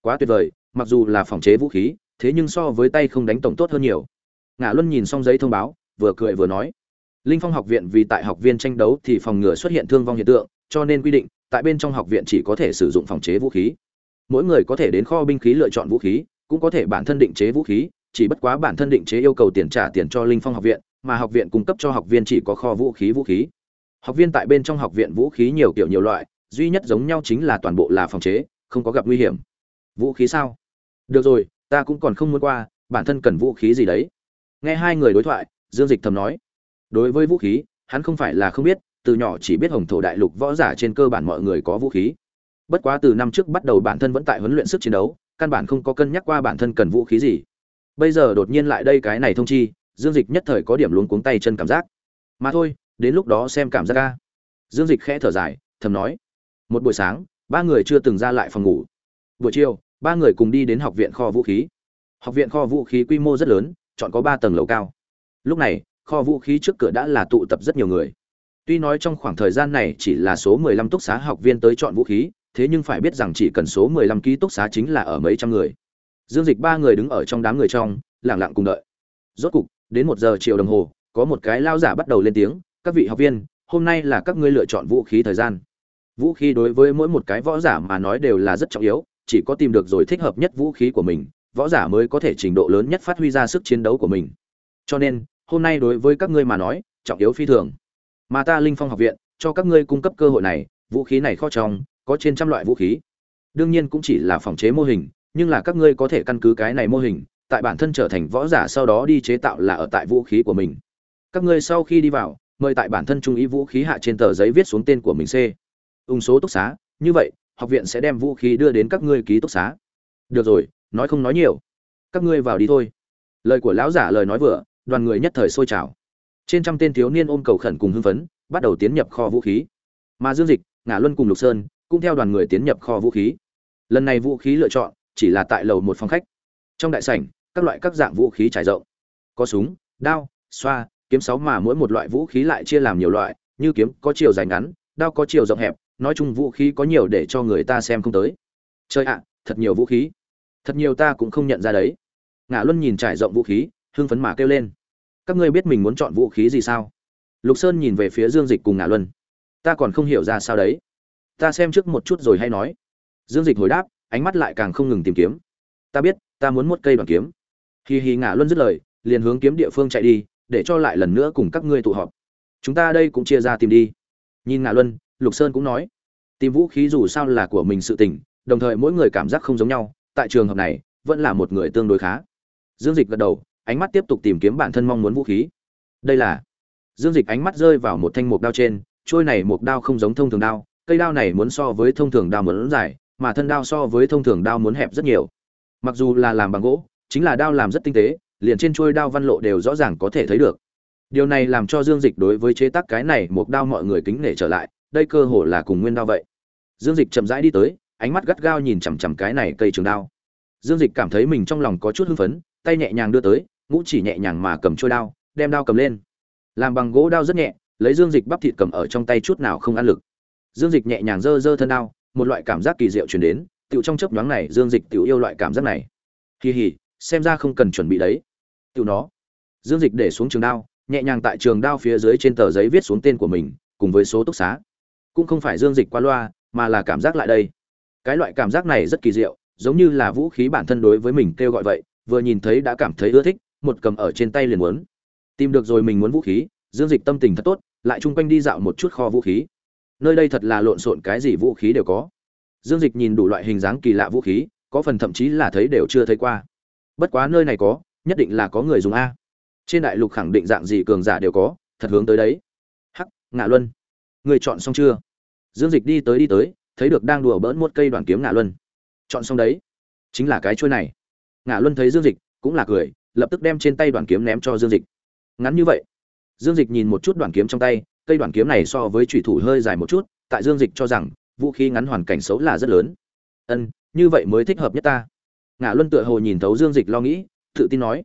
Quá tuyệt vời, mặc dù là phòng chế vũ khí, thế nhưng so với tay không đánh tổng tốt hơn nhiều. Ngã luân nhìn xong giấy thông báo, vừa cười vừa nói, linh phong học viện vì tại học viên tranh đấu thì phòng ngừa xuất hiện thương vong hiện tượng, cho nên quy định, tại bên trong học viện chỉ có thể sử dụng phòng chế vũ khí mỗi người có thể đến kho binh khí lựa chọn vũ khí, cũng có thể bản thân định chế vũ khí, chỉ bất quá bản thân định chế yêu cầu tiền trả tiền cho linh phong học viện, mà học viện cung cấp cho học viên chỉ có kho vũ khí vũ khí. Học viên tại bên trong học viện vũ khí nhiều kiểu nhiều loại, duy nhất giống nhau chính là toàn bộ là phòng chế, không có gặp nguy hiểm. Vũ khí sao? Được rồi, ta cũng còn không muốn qua, bản thân cần vũ khí gì đấy? Nghe hai người đối thoại, dương dịch thầm nói. Đối với vũ khí, hắn không phải là không biết, từ nhỏ chỉ biết hồng thổ đại lục võ giả trên cơ bản mọi người có vũ khí bất quá từ năm trước bắt đầu bản thân vẫn tại huấn luyện sức chiến đấu, căn bản không có cân nhắc qua bản thân cần vũ khí gì. Bây giờ đột nhiên lại đây cái này thông chi, dương dịch nhất thời có điểm luống cuống tay chân cảm giác. Mà thôi, đến lúc đó xem cảm giác ca dương dịch khẽ thở dài, thầm nói. Một buổi sáng, ba người chưa từng ra lại phòng ngủ. Buổi chiều, ba người cùng đi đến học viện kho vũ khí. Học viện kho vũ khí quy mô rất lớn, chọn có ba tầng lầu cao. Lúc này, kho vũ khí trước cửa đã là tụ tập rất nhiều người. Tuy nói trong khoảng thời gian này chỉ là số 15 túc xá học viên tới chọn vũ khí thế nhưng phải biết rằng chỉ cần số 15 ký túc xá chính là ở mấy trăm người. Dương dịch ba người đứng ở trong đám người trong, lặng lặng cùng đợi. Rốt cục, đến một giờ chiều đồng hồ, có một cái lao giả bắt đầu lên tiếng, các vị học viên, hôm nay là các ngươi lựa chọn vũ khí thời gian. Vũ khí đối với mỗi một cái võ giả mà nói đều là rất trọng yếu, chỉ có tìm được rồi thích hợp nhất vũ khí của mình, võ giả mới có thể trình độ lớn nhất phát huy ra sức chiến đấu của mình. Cho nên, hôm nay đối với các ngươi mà nói, trọng yếu phi thường. Mà ta linh phong học viện, cho các ngươi cung cấp cơ hội này, vũ khí này kho trong có trên trăm loại vũ khí. Đương nhiên cũng chỉ là phòng chế mô hình, nhưng là các ngươi có thể căn cứ cái này mô hình, tại bản thân trở thành võ giả sau đó đi chế tạo là ở tại vũ khí của mình. Các ngươi sau khi đi vào, mời tại bản thân trung ý vũ khí hạ trên tờ giấy viết xuống tên của mình c. Ung số túc xá, như vậy, học viện sẽ đem vũ khí đưa đến các ngươi ký túc xá. Được rồi, nói không nói nhiều. Các ngươi vào đi thôi. Lời của lão giả lời nói vừa, đoàn người nhất thời sôi trào. Trên trăm tên thiếu niên ôm cầu khẩn cùng hưng phấn, bắt đầu tiến nhập kho vũ khí. Mà dương dịch ngã luân cùng lục sơn cũng theo đoàn người tiến nhập kho vũ khí. Lần này vũ khí lựa chọn chỉ là tại lầu một phòng khách. Trong đại sảnh, các loại các dạng vũ khí trải rộng. Có súng, đao, xoa, kiếm sáu mà mỗi một loại vũ khí lại chia làm nhiều loại, như kiếm có chiều dài ngắn, đao có chiều rộng hẹp, nói chung vũ khí có nhiều để cho người ta xem không tới. Chơi ạ, thật nhiều vũ khí. Thật nhiều ta cũng không nhận ra đấy. Ngã luân nhìn trải rộng vũ khí, hưng phấn mà kêu lên. Các ngươi biết mình muốn chọn vũ khí gì sao? Lục sơn nhìn về phía dương dịch cùng ngã luân. Ta còn không hiểu ra sao đấy ta xem trước một chút rồi hay nói. Dương dịch hồi đáp, ánh mắt lại càng không ngừng tìm kiếm. Ta biết, ta muốn một cây đoàn kiếm. Hì hì ngả luân dứt lời, liền hướng kiếm địa phương chạy đi, để cho lại lần nữa cùng các ngươi tụ họp. Chúng ta đây cũng chia ra tìm đi. Nhìn ngã luân, lục sơn cũng nói. Tìm vũ khí dù sao là của mình sự tình, đồng thời mỗi người cảm giác không giống nhau, tại trường hợp này, vẫn là một người tương đối khá. Dương dịch gật đầu, ánh mắt tiếp tục tìm kiếm bản thân mong muốn vũ khí. Đây là. Dương dịch ánh mắt rơi vào một thanh mục đao trên, trôi này mục đao không giống thông thường đao cây đao này muốn so với thông thường đao muốn dài, mà thân đao so với thông thường đao muốn hẹp rất nhiều. Mặc dù là làm bằng gỗ, chính là đao làm rất tinh tế, liền trên chuôi đao văn lộ đều rõ ràng có thể thấy được. Điều này làm cho dương dịch đối với chế tác cái này một đao mọi người kính nể trở lại, đây cơ hồ là cùng nguyên đao vậy. Dương dịch chậm rãi đi tới, ánh mắt gắt gao nhìn chằm chằm cái này cây trường đao. Dương dịch cảm thấy mình trong lòng có chút hưng phấn, tay nhẹ nhàng đưa tới, ngũ chỉ nhẹ nhàng mà cầm chuôi đao, đem đao cầm lên. Làm bằng gỗ đao rất nhẹ, lấy dương dịch bắp thịt cầm ở trong tay chút nào không ăn lực dương dịch nhẹ nhàng giơ giơ thân đao, một loại cảm giác kỳ diệu truyền đến, tựu trong chớp nhoáng này dương dịch tựu yêu loại cảm giác này. Kỳ hỉ xem ra không cần chuẩn bị đấy. Tựu nó. Dương dịch để xuống trường đao, nhẹ nhàng tại trường đao phía dưới trên tờ giấy viết xuống tên của mình, cùng với số túc xá. Cũng không phải dương dịch qua loa, mà là cảm giác lại đây. Cái loại cảm giác này rất kỳ diệu, giống như là vũ khí bản thân đối với mình kêu gọi vậy, vừa nhìn thấy đã cảm thấy ưa thích, một cầm ở trên tay liền muốn. Tìm được rồi mình muốn vũ khí, dương dịch tâm tình thật tốt, lại chung quanh đi dạo một chút kho vũ khí nơi đây thật là lộn xộn cái gì vũ khí đều có. Dương dịch nhìn đủ loại hình dáng kỳ lạ vũ khí, có phần thậm chí là thấy đều chưa thấy qua. Bất quá nơi này có, nhất định là có người dùng a. Trên đại lục khẳng định dạng gì cường giả đều có, thật hướng tới đấy. Hắc, ngạ luân. Người chọn xong chưa? Dương dịch đi tới đi tới, thấy được đang đùa bỡn một cây đoàn kiếm ngạ luân. Chọn xong đấy. Chính là cái chuôi này. Ngạ luân thấy dương dịch, cũng là cười, lập tức đem trên tay đoàn kiếm ném cho dương dịch. Ngắn như vậy, dương dịch nhìn một chút đoàn kiếm trong tay cây đoàn kiếm này so với chủy thủ hơi dài một chút, tại dương dịch cho rằng, vũ khí ngắn hoàn cảnh xấu là rất lớn. Ân, như vậy mới thích hợp nhất ta. Ngạ luân tựa hồ nhìn thấu dương dịch lo nghĩ, tự tin nói.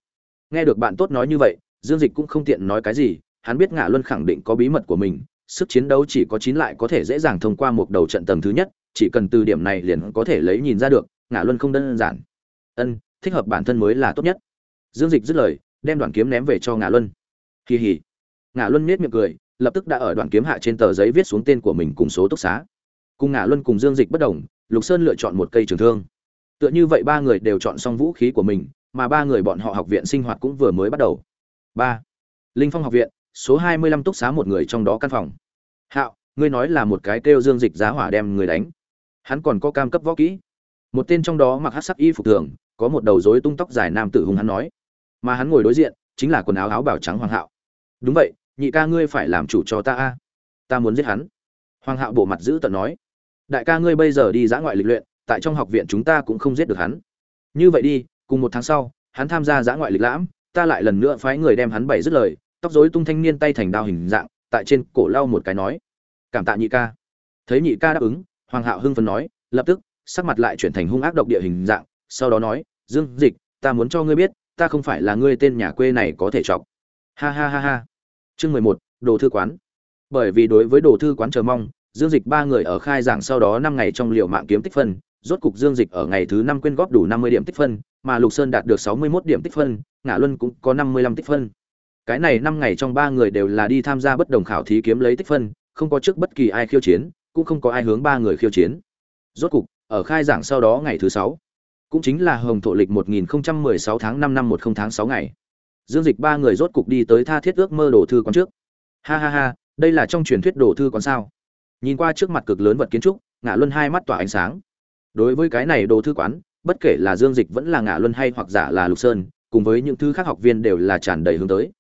Nghe được bạn tốt nói như vậy, dương dịch cũng không tiện nói cái gì, hắn biết ngạ luân khẳng định có bí mật của mình, sức chiến đấu chỉ có chín lại có thể dễ dàng thông qua một đầu trận tầng thứ nhất, chỉ cần từ điểm này liền có thể lấy nhìn ra được ngạ luân không đơn giản. Ân, thích hợp bản thân mới là tốt nhất. Dương dịch dứt lời, đem đoạn kiếm ném về cho ngạ luân. Kỳ hỉ. Ngạ luân nhếch miệng cười lập tức đã ở đoạn kiếm hạ trên tờ giấy viết xuống tên của mình cùng số túc xá. Cùng ngã luân cùng dương dịch bất đồng, lục sơn lựa chọn một cây trường thương. Tựa như vậy ba người đều chọn xong vũ khí của mình, mà ba người bọn họ học viện sinh hoạt cũng vừa mới bắt đầu. Ba. Linh phong học viện, số hai mươi lăm túc xá một người trong đó căn phòng. Hạo, ngươi nói là một cái kêu dương dịch giá hỏa đem người đánh. Hắn còn có cam cấp võ kỹ. Một tên trong đó mặc hát sắc y phục thường, có một đầu rối tung tóc dài nam tử hùng hắn nói. Mà hắn ngồi đối diện, chính là quần áo áo bảo trắng hoàng hạo. Đúng vậy nhị ca ngươi phải làm chủ cho ta a. Ta muốn giết hắn. Hoàng hạo bộ mặt giữ tận nói. Đại ca ngươi bây giờ đi giã ngoại lịch luyện, tại trong học viện chúng ta cũng không giết được hắn. Như vậy đi, cùng một tháng sau, hắn tham gia giã ngoại lịch lãm, ta lại lần nữa phái người đem hắn bày dứt lời, tóc rối tung thanh niên tay thành đao hình dạng, tại trên cổ lau một cái nói. Cảm tạ nhị ca. Thấy nhị ca đáp ứng, hoàng hạo hưng phấn nói, lập tức, sắc mặt lại chuyển thành hung ác độc địa hình dạng, sau đó nói, dương dịch, ta muốn cho ngươi biết, ta không phải là ngươi tên nhà quê này có thể chọc. Ha ha ha ha chương mười một, đồ thư quán. Bởi vì đối với đồ thư quán chờ mong, dương dịch ba người ở khai giảng sau đó năm ngày trong liệu mạng kiếm tích phân, rốt cục dương dịch ở ngày thứ năm quyên góp đủ năm mươi điểm tích phân, mà lục sơn đạt được sáu mươi 61 điểm tích phân, ngã luân cũng có năm mươi lăm tích phân. Cái này năm ngày trong ba người đều là đi tham gia bất đồng khảo thí kiếm lấy tích phân, không có trước bất kỳ ai khiêu chiến, cũng không có ai hướng ba người khiêu chiến. Rốt cục, ở khai giảng sau đó ngày thứ sáu, cũng chính là hồng thổ lịch 1016 tháng 5 năm 10 tháng 6 ngày dương dịch ba người rốt cục đi tới tha thiết ước mơ đồ thư quán trước. Ha ha ha, đây là trong truyền thuyết đồ thư quán sao? Nhìn qua trước mặt cực lớn vật kiến trúc ngã luân hai mắt tỏa ánh sáng. Đối với cái này đồ thư quán, bất kể là dương dịch vẫn là ngã luân hay hoặc giả là lục sơn, cùng với những thứ khác học viên đều là tràn đầy hướng tới.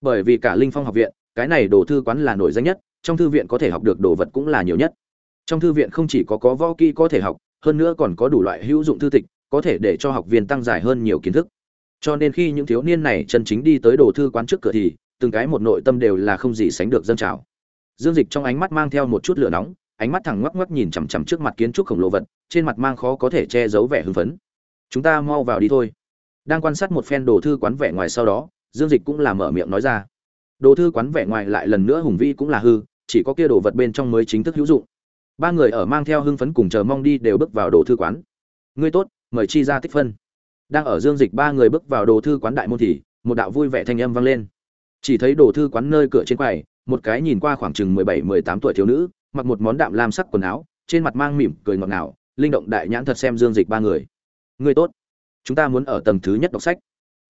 Bởi vì cả linh phong học viện, cái này đồ thư quán là nổi danh nhất, trong thư viện có thể học được đồ vật cũng là nhiều nhất. Trong thư viện không chỉ có có võ kỹ có thể học, hơn nữa còn có đủ loại hữu dụng thư tịch, có thể để cho học viên tăng dài hơn nhiều kiến thức cho nên khi những thiếu niên này chân chính đi tới đồ thư quán trước cửa thì, từng cái một nội tâm đều là không gì sánh được dân trào. Dương dịch trong ánh mắt mang theo một chút lửa nóng, ánh mắt thẳng ngoắc ngoắc nhìn chằm chằm trước mặt kiến trúc khổng lồ vật, trên mặt mang khó có thể che giấu vẻ hưng phấn. Chúng ta mau vào đi thôi. Đang quan sát một phen đồ thư quán vẻ ngoài sau đó, dương dịch cũng là mở miệng nói ra. Đồ thư quán vẻ ngoài lại lần nữa hùng vi cũng là hư, chỉ có kia đồ vật bên trong mới chính thức hữu dụng. Ba người ở mang theo hưng phấn cùng chờ mong đi đều bước vào đồ thư quán. Ngươi tốt, mời chi ra tích phân đang ở dương dịch ba người bước vào đồ thư quán đại môn thì, một đạo vui vẻ thanh âm vang lên. Chỉ thấy đồ thư quán nơi cửa trên quầy, một cái nhìn qua khoảng chừng mười bảy, mười tám tuổi thiếu nữ, mặc một món đạm lam sắc quần áo, trên mặt mang mỉm cười ngọt ngào, linh động đại nhãn thật xem dương dịch ba người. Người tốt, chúng ta muốn ở tầng thứ nhất đọc sách.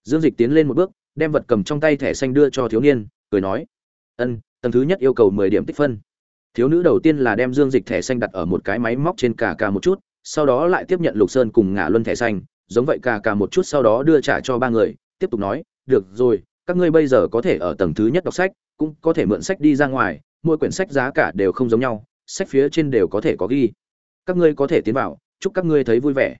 Dương dịch tiến lên một bước, đem vật cầm trong tay thẻ xanh đưa cho thiếu niên, cười nói, ân, tầng thứ nhất yêu cầu mười điểm tích phân. Thiếu nữ đầu tiên là đem dương dịch thẻ xanh đặt ở một cái máy móc trên cả cả một chút, sau đó lại tiếp nhận lục sơn cùng ngả luân thẻ xanh giống vậy cà cà một chút sau đó đưa trả cho ba người, tiếp tục nói, được rồi, các ngươi bây giờ có thể ở tầng thứ nhất đọc sách, cũng có thể mượn sách đi ra ngoài, mỗi quyển sách giá cả đều không giống nhau, sách phía trên đều có thể có ghi. Các ngươi có thể tiến vào, chúc các ngươi thấy vui vẻ.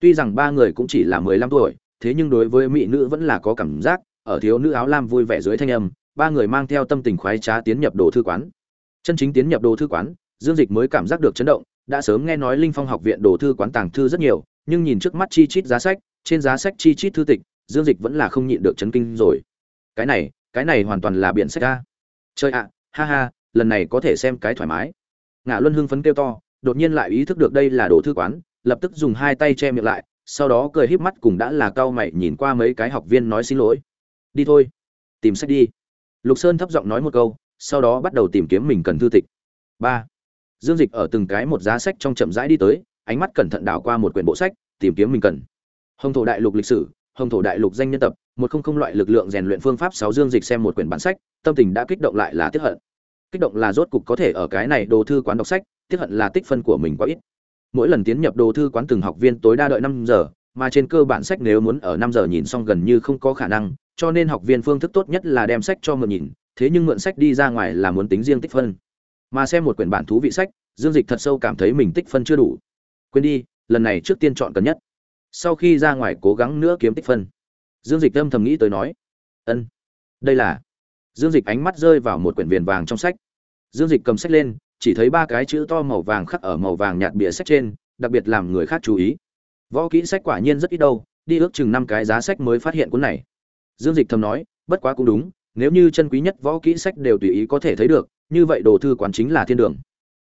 Tuy rằng ba người cũng chỉ là mười lăm tuổi, thế nhưng đối với mỹ nữ vẫn là có cảm giác, ở thiếu nữ áo lam vui vẻ dưới thanh âm, ba người mang theo tâm tình khoái trá tiến nhập đồ thư quán. Chân chính tiến nhập đồ thư quán, dương dịch mới cảm giác được chấn động, đã sớm nghe nói linh phong học viện đồ thư quán tàng thư rất nhiều nhưng nhìn trước mắt chi chít giá sách, trên giá sách chi chít thư tịch, dương dịch vẫn là không nhịn được chấn kinh rồi. Cái này cái này hoàn toàn là biển sách a. Chơi ạ, ha ha, lần này có thể xem cái thoải mái. Ngã luân hưng phấn kêu to, đột nhiên lại ý thức được đây là đồ thư quán, lập tức dùng hai tay che miệng lại, sau đó cười híp mắt cùng đã là cao mày nhìn qua mấy cái học viên nói xin lỗi. Đi thôi, tìm sách đi. Lục sơn thấp giọng nói một câu, sau đó bắt đầu tìm kiếm mình cần thư tịch. Ba. Dương dịch ở từng cái một giá sách trong chậm rãi đi tới ánh mắt cẩn thận đảo qua một quyển bộ sách, tìm kiếm mình cần. Hồng thổ đại lục lịch sử, hồng thổ đại lục danh nhân tập, một không không loại lực lượng rèn luyện phương pháp sáu dương dịch xem một quyển bản sách, tâm tình đã kích động lại là tiếc hận. Kích động là rốt cục có thể ở cái này đồ thư quán đọc sách, tiếc hận là tích phân của mình quá ít. Mỗi lần tiến nhập đồ thư quán từng học viên tối đa đợi năm giờ, mà trên cơ bản sách nếu muốn ở năm giờ nhìn xong gần như không có khả năng, cho nên học viên phương thức tốt nhất là đem sách cho mượn nhìn, thế nhưng mượn sách đi ra ngoài là muốn tính riêng tích phân. Mà xem một quyển bản thú vị sách, dương dịch thật sâu cảm thấy mình tích phân chưa đủ quên đi, lần này trước tiên chọn cần nhất. Sau khi ra ngoài cố gắng nữa kiếm tích phân. Dương dịch âm thầm nghĩ tới nói, ân, đây là. Dương dịch ánh mắt rơi vào một quyển viền vàng trong sách. Dương dịch cầm sách lên, chỉ thấy ba cái chữ to màu vàng khắc ở màu vàng nhạt bìa sách trên, đặc biệt làm người khác chú ý. Võ kỹ sách quả nhiên rất ít đâu, đi ước chừng năm cái giá sách mới phát hiện cuốn này. Dương dịch thầm nói, bất quá cũng đúng, nếu như chân quý nhất võ kỹ sách đều tùy ý có thể thấy được, như vậy đồ thư quán chính là thiên đường.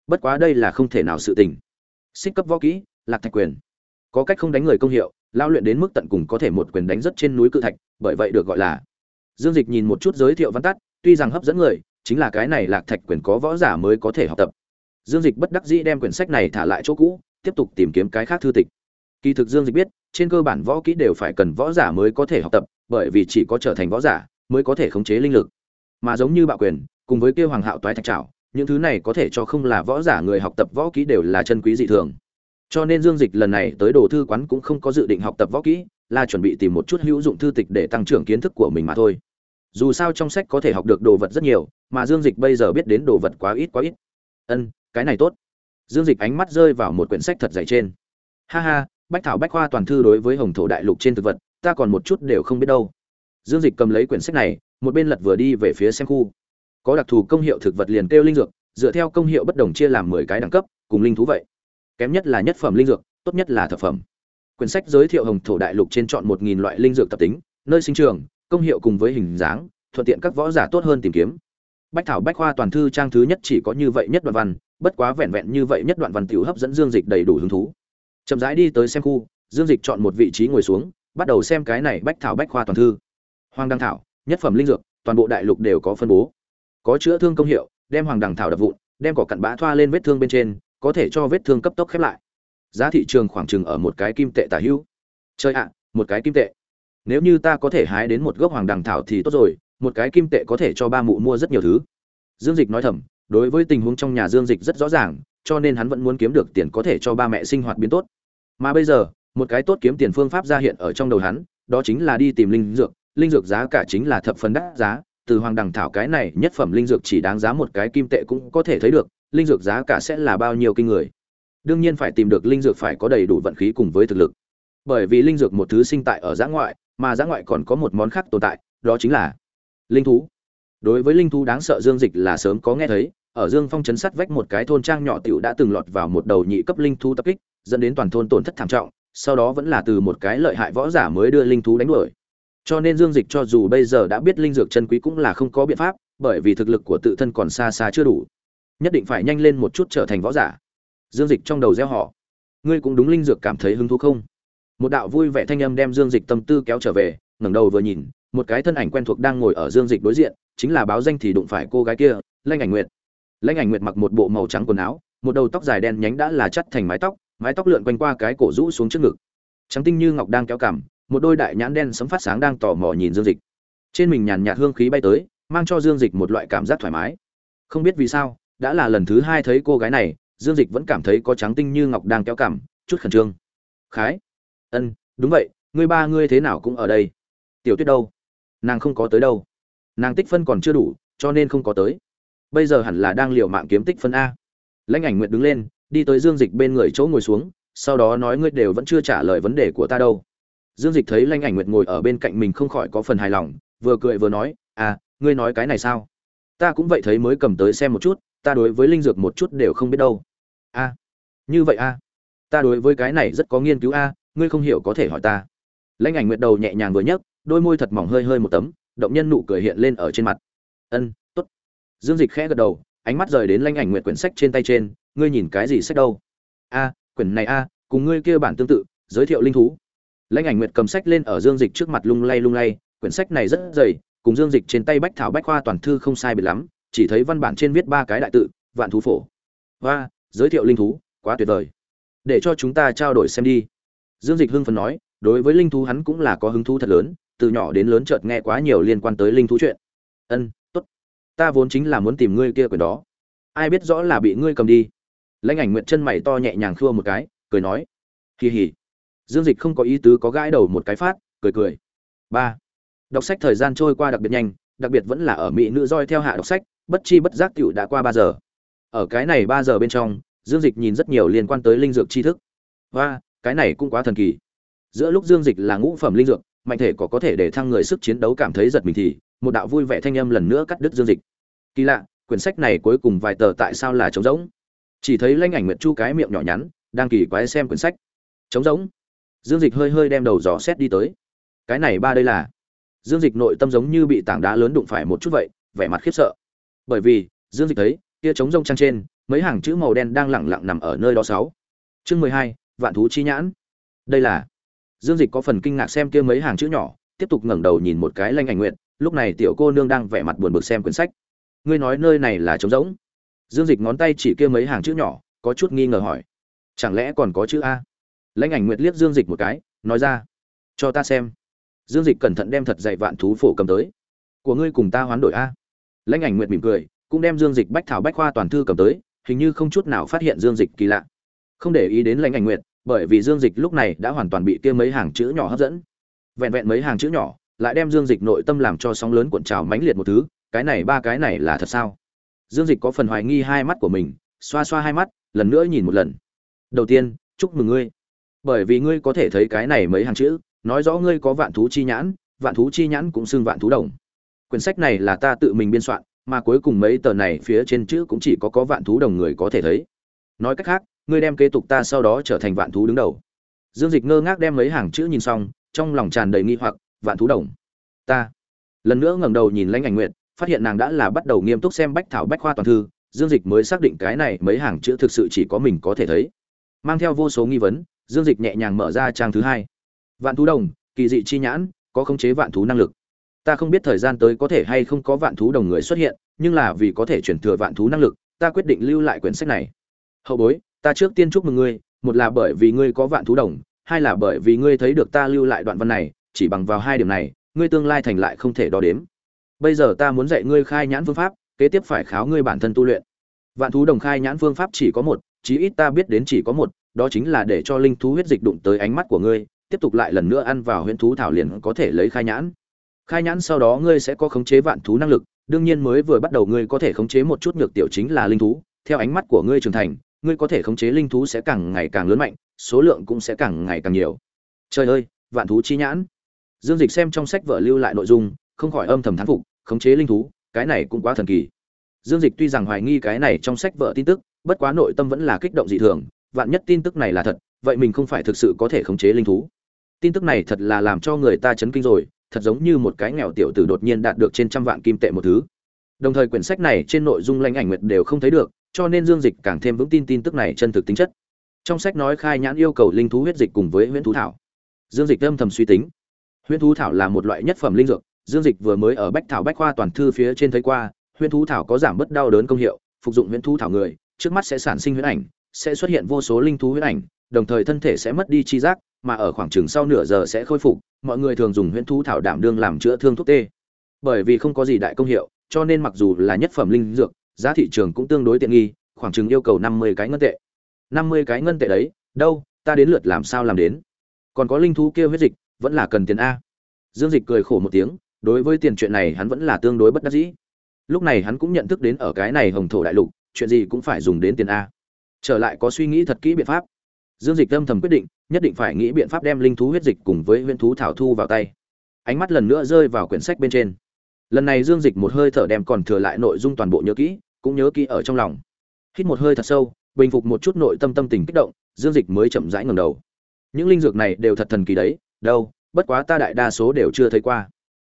Bất quá đây là không thể nào sự tình xích cấp võ kỹ, lạc thạch quyền. Có cách không đánh người công hiệu lao luyện đến mức tận cùng có thể một quyền đánh rất trên núi cự thạch, bởi vậy được gọi là. Dương dịch nhìn một chút giới thiệu văn tắt, tuy rằng hấp dẫn người, chính là cái này lạc thạch quyền có võ giả mới có thể học tập. Dương dịch bất đắc dĩ đem quyển sách này thả lại chỗ cũ, tiếp tục tìm kiếm cái khác thư tịch. Kỳ thực dương dịch biết, trên cơ bản võ kỹ đều phải cần võ giả mới có thể học tập, bởi vì chỉ có trở thành võ giả, mới có thể khống chế linh lực. Mà giống như bạo quyền, cùng với kêu hoàng hạo toái thạch trảo những thứ này có thể cho không là võ giả người học tập võ kỹ đều là chân quý dị thường. Cho nên dương dịch lần này tới đồ thư quán cũng không có dự định học tập võ kỹ, là chuẩn bị tìm một chút hữu dụng thư tịch để tăng trưởng kiến thức của mình mà thôi. Dù sao trong sách có thể học được đồ vật rất nhiều, mà dương dịch bây giờ biết đến đồ vật quá ít quá ít. Ân, cái này tốt. Dương dịch ánh mắt rơi vào một quyển sách thật dày trên. Ha ha, bách thảo bách khoa toàn thư đối với hồng thổ đại lục trên thực vật, ta còn một chút đều không biết đâu. Dương dịch cầm lấy quyển sách này, một bên lật vừa đi về phía xem khu có đặc thù công hiệu thực vật liền kêu linh dược, dựa theo công hiệu bất đồng chia làm mười cái đẳng cấp, cùng linh thú vậy. Kém nhất là nhất phẩm linh dược, tốt nhất là thập phẩm. Quyển sách giới thiệu hồng thổ đại lục trên chọn một nghìn loại linh dược tập tính, nơi sinh trường, công hiệu cùng với hình dáng, thuận tiện các võ giả tốt hơn tìm kiếm. Bách thảo bách khoa toàn thư trang thứ nhất chỉ có như vậy nhất đoạn văn, bất quá vẹn vẹn như vậy nhất đoạn văn tiểu hấp dẫn dương dịch đầy đủ hứng thú. Chậm rãi đi tới xem khu, dương dịch chọn một vị trí ngồi xuống, bắt đầu xem cái này bách thảo bách khoa toàn thư. Hoàng đăng thảo, nhất phẩm linh dược, toàn bộ đại lục đều có phân bố có chữa thương công hiệu, đem hoàng đằng thảo đập vụn, đem cỏ cặn bã thoa lên vết thương bên trên, có thể cho vết thương cấp tốc khép lại. Giá thị trường khoảng chừng ở một cái kim tệ tả hữu. Chơi ạ, một cái kim tệ. Nếu như ta có thể hái đến một gốc hoàng đằng thảo thì tốt rồi, một cái kim tệ có thể cho ba mụ mua rất nhiều thứ. Dương dịch nói thầm, đối với tình huống trong nhà dương dịch rất rõ ràng, cho nên hắn vẫn muốn kiếm được tiền có thể cho ba mẹ sinh hoạt biến tốt. Mà bây giờ, một cái tốt kiếm tiền phương pháp ra hiện ở trong đầu hắn, đó chính là đi tìm linh dược linh dược giá cả chính là thập phần đắt giá từ hoàng đằng thảo cái này nhất phẩm linh dược chỉ đáng giá một cái kim tệ cũng có thể thấy được, linh dược giá cả sẽ là bao nhiêu kinh người. Đương nhiên phải tìm được linh dược phải có đầy đủ vận khí cùng với thực lực. Bởi vì linh dược một thứ sinh tại ở giã ngoại, mà giã ngoại còn có một món khác tồn tại, đó chính là linh thú. Đối với linh thú đáng sợ dương dịch là sớm có nghe thấy, ở dương phong chấn sắt vách một cái thôn trang nhỏ tiểu đã từng lọt vào một đầu nhị cấp linh thú tập kích, dẫn đến toàn thôn tổn thất thảm trọng, sau đó vẫn là từ một cái lợi hại võ giả mới đưa linh thú đánh đuổi cho nên dương dịch cho dù bây giờ đã biết linh dược chân quý cũng là không có biện pháp, bởi vì thực lực của tự thân còn xa xa chưa đủ. Nhất định phải nhanh lên một chút trở thành võ giả. Dương dịch trong đầu gieo họ. Ngươi cũng đúng linh dược cảm thấy hứng thú không? Một đạo vui vẻ thanh âm đem dương dịch tâm tư kéo trở về, ngẩng đầu vừa nhìn, một cái thân ảnh quen thuộc đang ngồi ở dương dịch đối diện, chính là báo danh thì đụng phải cô gái kia, lanh ảnh nguyệt. Lanh ảnh nguyệt mặc một bộ màu trắng quần áo, một đầu tóc dài đen nhánh đã là chắt thành mái tóc mái tóc lượn quanh qua cái cổ rũ xuống trước ngực. Trắng tinh như ngọc đang kéo cằm một đôi đại nhãn đen sấm phát sáng đang tò mò nhìn dương dịch. Trên mình nhàn nhạt hương khí bay tới mang cho dương dịch một loại cảm giác thoải mái. Không biết vì sao đã là lần thứ hai thấy cô gái này dương dịch vẫn cảm thấy có trắng tinh như ngọc đang kéo cảm, chút khẩn trương. Khái ân đúng vậy ngươi ba ngươi thế nào cũng ở đây. Tiểu tuyết đâu? Nàng không có tới đâu. Nàng tích phân còn chưa đủ cho nên không có tới. Bây giờ hẳn là đang liều mạng kiếm tích phân a. Lãnh ảnh nguyện đứng lên đi tới dương dịch bên người chỗ ngồi xuống sau đó nói ngươi đều vẫn chưa trả lời vấn đề của ta đâu dương dịch thấy lãnh ảnh Nguyệt ngồi ở bên cạnh mình không khỏi có phần hài lòng, vừa cười vừa nói à ngươi nói cái này sao? Ta cũng vậy thấy mới cầm tới xem một chút, ta đối với linh dược một chút đều không biết đâu. A, như vậy a? Ta đối với cái này rất có nghiên cứu a, ngươi không hiểu có thể hỏi ta. Lãnh ảnh nguyệt đầu nhẹ nhàng vừa nhấc, đôi môi thật mỏng hơi hơi một tấm, động nhân nụ cười hiện lên ở trên mặt. Ân t ố t dương dịch khẽ gật đầu, ánh mắt rời đến lãnh ảnh nguyệt quyển sách trên tay trên, ngươi nhìn cái gì sách đâu? A, quyển này a, cùng ngươi kia bản tương tự, giới thiệu linh thú lãnh ảnh nguyệt cầm sách lên ở dương dịch trước mặt lung lay lung lay, quyển sách này rất dày, cùng dương dịch trên tay bách thảo bách khoa toàn thư không sai biệt lắm, chỉ thấy văn bản trên viết ba cái đại tự, vạn thú phổ. Và giới thiệu linh thú, quá tuyệt vời. Để cho chúng ta trao đổi xem đi. Dương dịch hưng phấn nói, đối với linh thú hắn cũng là có hứng thú thật lớn, từ nhỏ đến lớn chợt nghe quá nhiều liên quan tới linh thú chuyện. Ân, tốt. Ta vốn chính là muốn tìm ngươi kia quyển đó. Ai biết rõ là bị ngươi cầm đi. Lãnh ảnh nguyện chân mày to nhẹ nhàng khua một cái, cười nói kỳ hỉ dương dịch không có ý tứ có gãi đầu một cái phát, cười cười. Ba. Đọc sách thời gian trôi qua đặc biệt nhanh, đặc biệt vẫn là ở mỹ nữ roi theo hạ đọc sách, bất chi bất giác tiểu đã qua ba giờ. Ở cái này ba giờ bên trong, dương dịch nhìn rất nhiều liên quan tới linh dược tri thức. Và cái này cũng quá thần kỳ. Giữa lúc dương dịch là ngũ phẩm linh dược, mạnh thể có có thể để thăng người sức chiến đấu cảm thấy giật mình thì, một đạo vui vẻ thanh âm lần nữa cắt đứt dương dịch. Kỳ lạ, quyển sách này cuối cùng vài tờ tại sao là trống rỗng? Chỉ thấy lanh ảnh nguyệt chu cái miệng nhỏ nhắn, đang kỳ quái xem quyển sách. Trống rỗng? Dương dịch hơi hơi đem đầu dò xét đi tới. Cái này ba đây là? Dương dịch nội tâm giống như bị tảng đá lớn đụng phải một chút vậy, vẻ mặt khiếp sợ. Bởi vì, dương dịch thấy, kia trống rông trang trên, mấy hàng chữ màu đen đang lẳng lặng nằm ở nơi đó sáu. Chương mười hai, vạn thú chi nhãn. Đây là? Dương dịch có phần kinh ngạc xem kia mấy hàng chữ nhỏ, tiếp tục ngẩng đầu nhìn một cái lanh ảnh nguyện lúc này tiểu cô nương đang vẻ mặt buồn bực xem quyển sách. Ngươi nói nơi này là trống rỗng. Dương dịch ngón tay chỉ kia mấy hàng chữ nhỏ, có chút nghi ngờ hỏi. Chẳng lẽ còn có chữ a? Lãnh ảnh nguyệt liếc dương dịch một cái, nói ra, cho ta xem. Dương dịch cẩn thận đem thật dạy vạn thú phổ cầm tới. Của ngươi cùng ta hoán đổi a. Lãnh ảnh nguyệt mỉm cười, cũng đem dương dịch bách thảo bách khoa toàn thư cầm tới, hình như không chút nào phát hiện dương dịch kỳ lạ. Không để ý đến lãnh ảnh nguyệt, bởi vì dương dịch lúc này đã hoàn toàn bị kia mấy hàng chữ nhỏ hấp dẫn. Vẹn vẹn mấy hàng chữ nhỏ, lại đem dương dịch nội tâm làm cho sóng lớn cuộn trào mãnh liệt một thứ, cái này ba cái này là thật sao? Dương dịch có phần hoài nghi hai mắt của mình, xoa xoa hai mắt, lần nữa nhìn một lần. Đầu tiên, chúc mừng ngươi bởi vì ngươi có thể thấy cái này mấy hàng chữ, nói rõ ngươi có vạn thú chi nhãn, vạn thú chi nhãn cũng xưng vạn thú đồng. Quyển sách này là ta tự mình biên soạn, mà cuối cùng mấy tờ này phía trên chữ cũng chỉ có có vạn thú đồng người có thể thấy. Nói cách khác, ngươi đem kế tục ta sau đó trở thành vạn thú đứng đầu. Dương dịch ngơ ngác đem mấy hàng chữ nhìn xong, trong lòng tràn đầy nghi hoặc, vạn thú đồng. Ta lần nữa ngẩng đầu nhìn lãnh ảnh nguyện phát hiện nàng đã là bắt đầu nghiêm túc xem bách thảo bách khoa toàn thư, dương dịch mới xác định cái này mấy hàng chữ thực sự chỉ có mình có thể thấy. Mang theo vô số nghi vấn dương dịch nhẹ nhàng mở ra trang thứ hai. Vạn thú đồng, kỳ dị chi nhãn, có khống chế vạn thú năng lực. Ta không biết thời gian tới có thể hay không có vạn thú đồng người xuất hiện, nhưng là vì có thể chuyển thừa vạn thú năng lực, ta quyết định lưu lại quyển sách này. Hậu bối, ta trước tiên chúc mừng ngươi, một là bởi vì ngươi có vạn thú đồng, hai là bởi vì ngươi thấy được ta lưu lại đoạn văn này, chỉ bằng vào hai điểm này, ngươi tương lai thành lại không thể đo đếm. Bây giờ ta muốn dạy ngươi khai nhãn phương pháp, kế tiếp phải kháo ngươi bản thân tu luyện. Vạn thú đồng khai nhãn phương pháp chỉ có một, chí ít ta biết đến chỉ có một đó chính là để cho linh thú huyết dịch đụng tới ánh mắt của ngươi, tiếp tục lại lần nữa ăn vào huyễn thú thảo liền có thể lấy khai nhãn. Khai nhãn sau đó ngươi sẽ có khống chế vạn thú năng lực, đương nhiên mới vừa bắt đầu ngươi có thể khống chế một chút nhược tiểu chính là linh thú, theo ánh mắt của ngươi trưởng thành, ngươi có thể khống chế linh thú sẽ càng ngày càng lớn mạnh, số lượng cũng sẽ càng ngày càng nhiều. Trời ơi, vạn thú chi nhãn. Dương dịch xem trong sách vở lưu lại nội dung, không khỏi âm thầm thán phục, khống chế linh thú, cái này cũng quá thần kỳ. Dương dịch tuy rằng hoài nghi cái này trong sách vở tin tức, bất quá nội tâm vẫn là kích động dị thường vạn nhất tin tức này là thật, vậy mình không phải thực sự có thể khống chế linh thú. Tin tức này thật là làm cho người ta chấn kinh rồi, thật giống như một cái nghèo tiểu tử đột nhiên đạt được trên trăm vạn kim tệ một thứ. Đồng thời quyển sách này trên nội dung lanh ảnh nguyệt đều không thấy được, cho nên dương dịch càng thêm vững tin tin tức này chân thực tính chất. Trong sách nói khai nhãn yêu cầu linh thú huyết dịch cùng với huyễn thú thảo. Dương dịch âm thầm suy tính. Huyễn thú thảo là một loại nhất phẩm linh dược, dương dịch vừa mới ở bách thảo bách khoa toàn thư phía trên thấy qua, huyễn thú thảo có giảm bớt đau đớn công hiệu, phục dụng huyễn thú thảo người, trước mắt sẽ sản sinh huyễn ảnh sẽ xuất hiện vô số linh thú huyễn ảnh, đồng thời thân thể sẽ mất đi chi giác, mà ở khoảng chừng sau nửa giờ sẽ khôi phục, mọi người thường dùng huyễn thú thảo đảm đương làm chữa thương thuốc tê. Bởi vì không có gì đại công hiệu, cho nên mặc dù là nhất phẩm linh dược, giá thị trường cũng tương đối tiện nghi, khoảng chừng yêu cầu năm mươi cái ngân tệ. năm mươi cái ngân tệ đấy, đâu, ta đến lượt làm sao làm đến? Còn có linh thú kia huyết dịch, vẫn là cần tiền a. Dương dịch cười khổ một tiếng, đối với tiền chuyện này hắn vẫn là tương đối bất đắc dĩ. Lúc này hắn cũng nhận thức đến ở cái này hồng thổ đại lục, chuyện gì cũng phải dùng đến tiền a trở lại có suy nghĩ thật kỹ biện pháp. Dương dịch âm thầm quyết định, nhất định phải nghĩ biện pháp đem linh thú huyết dịch cùng với huyễn thú thảo thu vào tay. Ánh mắt lần nữa rơi vào quyển sách bên trên. Lần này dương dịch một hơi thở đem còn thừa lại nội dung toàn bộ nhớ kỹ, cũng nhớ kỹ ở trong lòng. Hít một hơi thật sâu, bình phục một chút nội tâm tâm tình kích động, dương dịch mới chậm rãi ngẩng đầu. Những linh dược này đều thật thần kỳ đấy, đâu, bất quá ta đại đa số đều chưa thấy qua.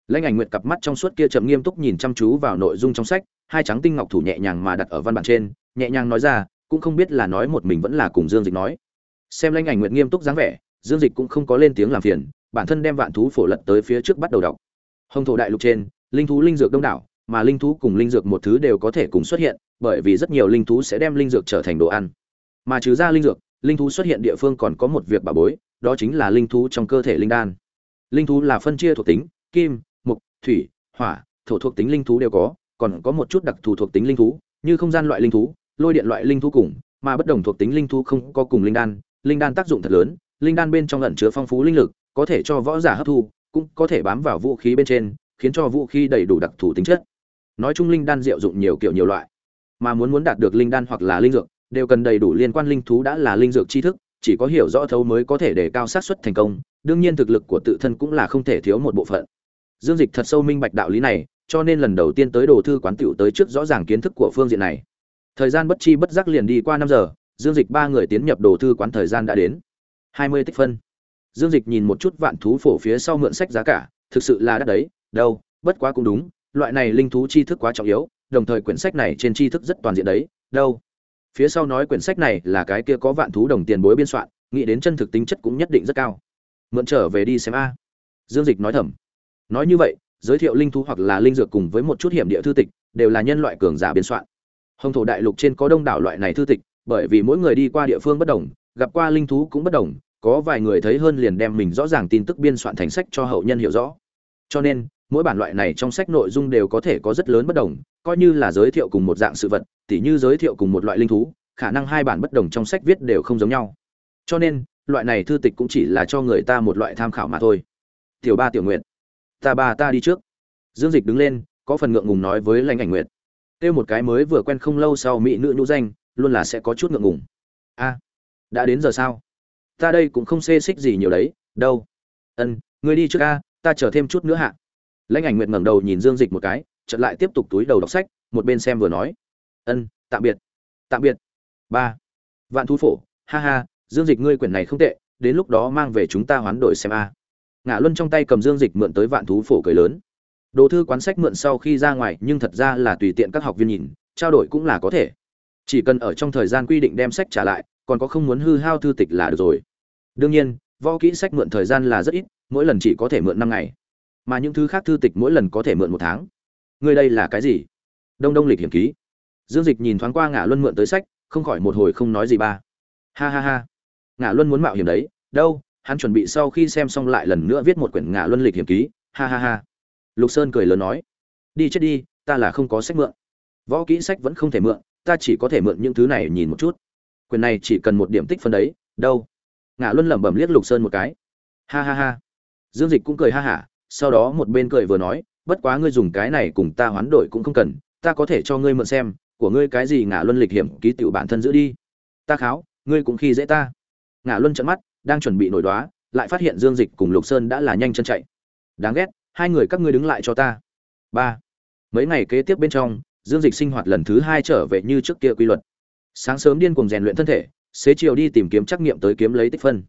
Lãnh ảnh nguyệt cặp mắt trong suốt kia chậm nghiêm túc nhìn chăm chú vào nội dung trong sách, hai trắng tinh ngọc thủ nhẹ nhàng mà đặt ở văn bản trên, nhẹ nhàng nói ra cũng không biết là nói một mình vẫn là cùng dương dịch nói. Xem lãnh ảnh nguyệt nghiêm túc dáng vẻ, dương dịch cũng không có lên tiếng làm phiền, bản thân đem vạn thú phổ lật tới phía trước bắt đầu đọc. Hồng thổ đại lục trên, linh thú linh dược đông đảo, mà linh thú cùng linh dược một thứ đều có thể cùng xuất hiện, bởi vì rất nhiều linh thú sẽ đem linh dược trở thành đồ ăn. Mà trừ ra linh dược, linh thú xuất hiện địa phương còn có một việc bà bối, đó chính là linh thú trong cơ thể linh đan. Linh thú là phân chia thuộc tính, kim mục thủy, hỏa, thổ thuộc tính linh thú đều có, còn có một chút đặc thù thuộc tính linh thú, như không gian loại linh thú lôi điện loại linh thú cùng, mà bất đồng thuộc tính linh thú không có cùng linh đan linh đan tác dụng thật lớn, linh đan bên trong ẩn chứa phong phú linh lực, có thể cho võ giả hấp thu, cũng có thể bám vào vũ khí bên trên, khiến cho vũ khí đầy đủ đặc thù tính chất. Nói chung linh đan diệu dụng nhiều kiểu nhiều loại, mà muốn muốn đạt được linh đan hoặc là linh dược, đều cần đầy đủ liên quan linh thú đã là linh dược tri thức, chỉ có hiểu rõ thấu mới có thể để cao xác suất thành công, đương nhiên thực lực của tự thân cũng là không thể thiếu một bộ phận. Dương dịch thật sâu minh bạch đạo lý này, cho nên lần đầu tiên tới đồ thư quán tiểu tới trước rõ ràng kiến thức của phương diện này thời gian bất chi bất giác liền đi qua năm giờ, dương dịch ba người tiến nhập đồ thư quán thời gian đã đến hai mươi tích phân. Dương dịch nhìn một chút vạn thú phổ phía sau mượn sách giá cả, thực sự là đắt đấy, đâu, bất quá cũng đúng, loại này linh thú tri thức quá trọng yếu, đồng thời quyển sách này trên tri thức rất toàn diện đấy, đâu. Phía sau nói quyển sách này là cái kia có vạn thú đồng tiền bối biên soạn, nghĩ đến chân thực tính chất cũng nhất định rất cao. Mượn trở về đi xem a. Dương dịch nói thầm. Nói như vậy, giới thiệu linh thú hoặc là linh dược cùng với một chút hiểm địa thư tịch, đều là nhân loại cường giả biên soạn hồng thổ đại lục trên có đông đảo loại này thư tịch, bởi vì mỗi người đi qua địa phương bất đồng, gặp qua linh thú cũng bất đồng, có vài người thấy hơn liền đem mình rõ ràng tin tức biên soạn thành sách cho hậu nhân hiểu rõ. Cho nên, mỗi bản loại này trong sách nội dung đều có thể có rất lớn bất đồng, coi như là giới thiệu cùng một dạng sự vật, tỉ như giới thiệu cùng một loại linh thú, khả năng hai bản bất đồng trong sách viết đều không giống nhau. Cho nên, loại này thư tịch cũng chỉ là cho người ta một loại tham khảo mà thôi. Tiểu ba tiểu nguyện ta ba ta đi trước. Dương dịch đứng lên, có phần ngượng ngùng nói với lãnh ảnh nguyệt kêu một cái mới vừa quen không lâu sau mỹ nữ nhũ danh, luôn là sẽ có chút ngượng ngùng. A, đã đến giờ sao? Ta đây cũng không xê xích gì nhiều đấy, đâu. Ân, ngươi đi trước a, ta chờ thêm chút nữa hạ. Lãnh ảnh nguyệt ngẩng đầu nhìn dương dịch một cái, chợt lại tiếp tục túi đầu đọc sách, một bên xem vừa nói. Ân, tạm biệt. Tạm biệt. Ba, vạn thú phổ, ha ha, dương dịch ngươi quyển này không tệ, đến lúc đó mang về chúng ta hoán đổi xem a. Ngã luân trong tay cầm dương dịch mượn tới vạn thú phổ cười lớn đồ thư quán sách mượn sau khi ra ngoài, nhưng thật ra là tùy tiện các học viên nhìn, trao đổi cũng là có thể. Chỉ cần ở trong thời gian quy định đem sách trả lại, còn có không muốn hư hao thư tịch là được rồi. Đương nhiên, võ kỹ sách mượn thời gian là rất ít, mỗi lần chỉ có thể mượn năm ngày. Mà những thứ khác thư tịch mỗi lần có thể mượn một tháng. Ngươi đây là cái gì? Đông đông lịch hiểm ký. Dương dịch nhìn thoáng qua ngã luân mượn tới sách, không khỏi một hồi không nói gì ba. Ha ha ha. Ngã luân muốn mạo hiểm đấy, đâu, hắn chuẩn bị sau khi xem xong lại lần nữa viết một quyển ngã luân lịch hiểm ký. Ha ha ha lục sơn cười lớn nói, đi chết đi, ta là không có sách mượn. Võ kỹ sách vẫn không thể mượn, ta chỉ có thể mượn những thứ này nhìn một chút. Quyền này chỉ cần một điểm tích phân đấy, đâu? Ngã luân lẩm bẩm liếc lục sơn một cái. Ha ha ha. Dương dịch cũng cười ha hả, sau đó một bên cười vừa nói, bất quá ngươi dùng cái này cùng ta hoán đổi cũng không cần, ta có thể cho ngươi mượn xem, của ngươi cái gì ngã luân lịch hiểm, ký tựu bản thân giữ đi. Ta kháo, ngươi cũng khi dễ ta. Ngã luân trận mắt, đang chuẩn bị nổi đoá, lại phát hiện dương dịch cùng lục sơn đã là nhanh chân chạy. Đáng ghét hai người các ngươi đứng lại cho ta. Ba. Mấy ngày kế tiếp bên trong, dương dịch sinh hoạt lần thứ hai trở về như trước kia quy luật. Sáng sớm điên cuồng rèn luyện thân thể, xế chiều đi tìm kiếm trắc nghiệm tới kiếm lấy tích phân.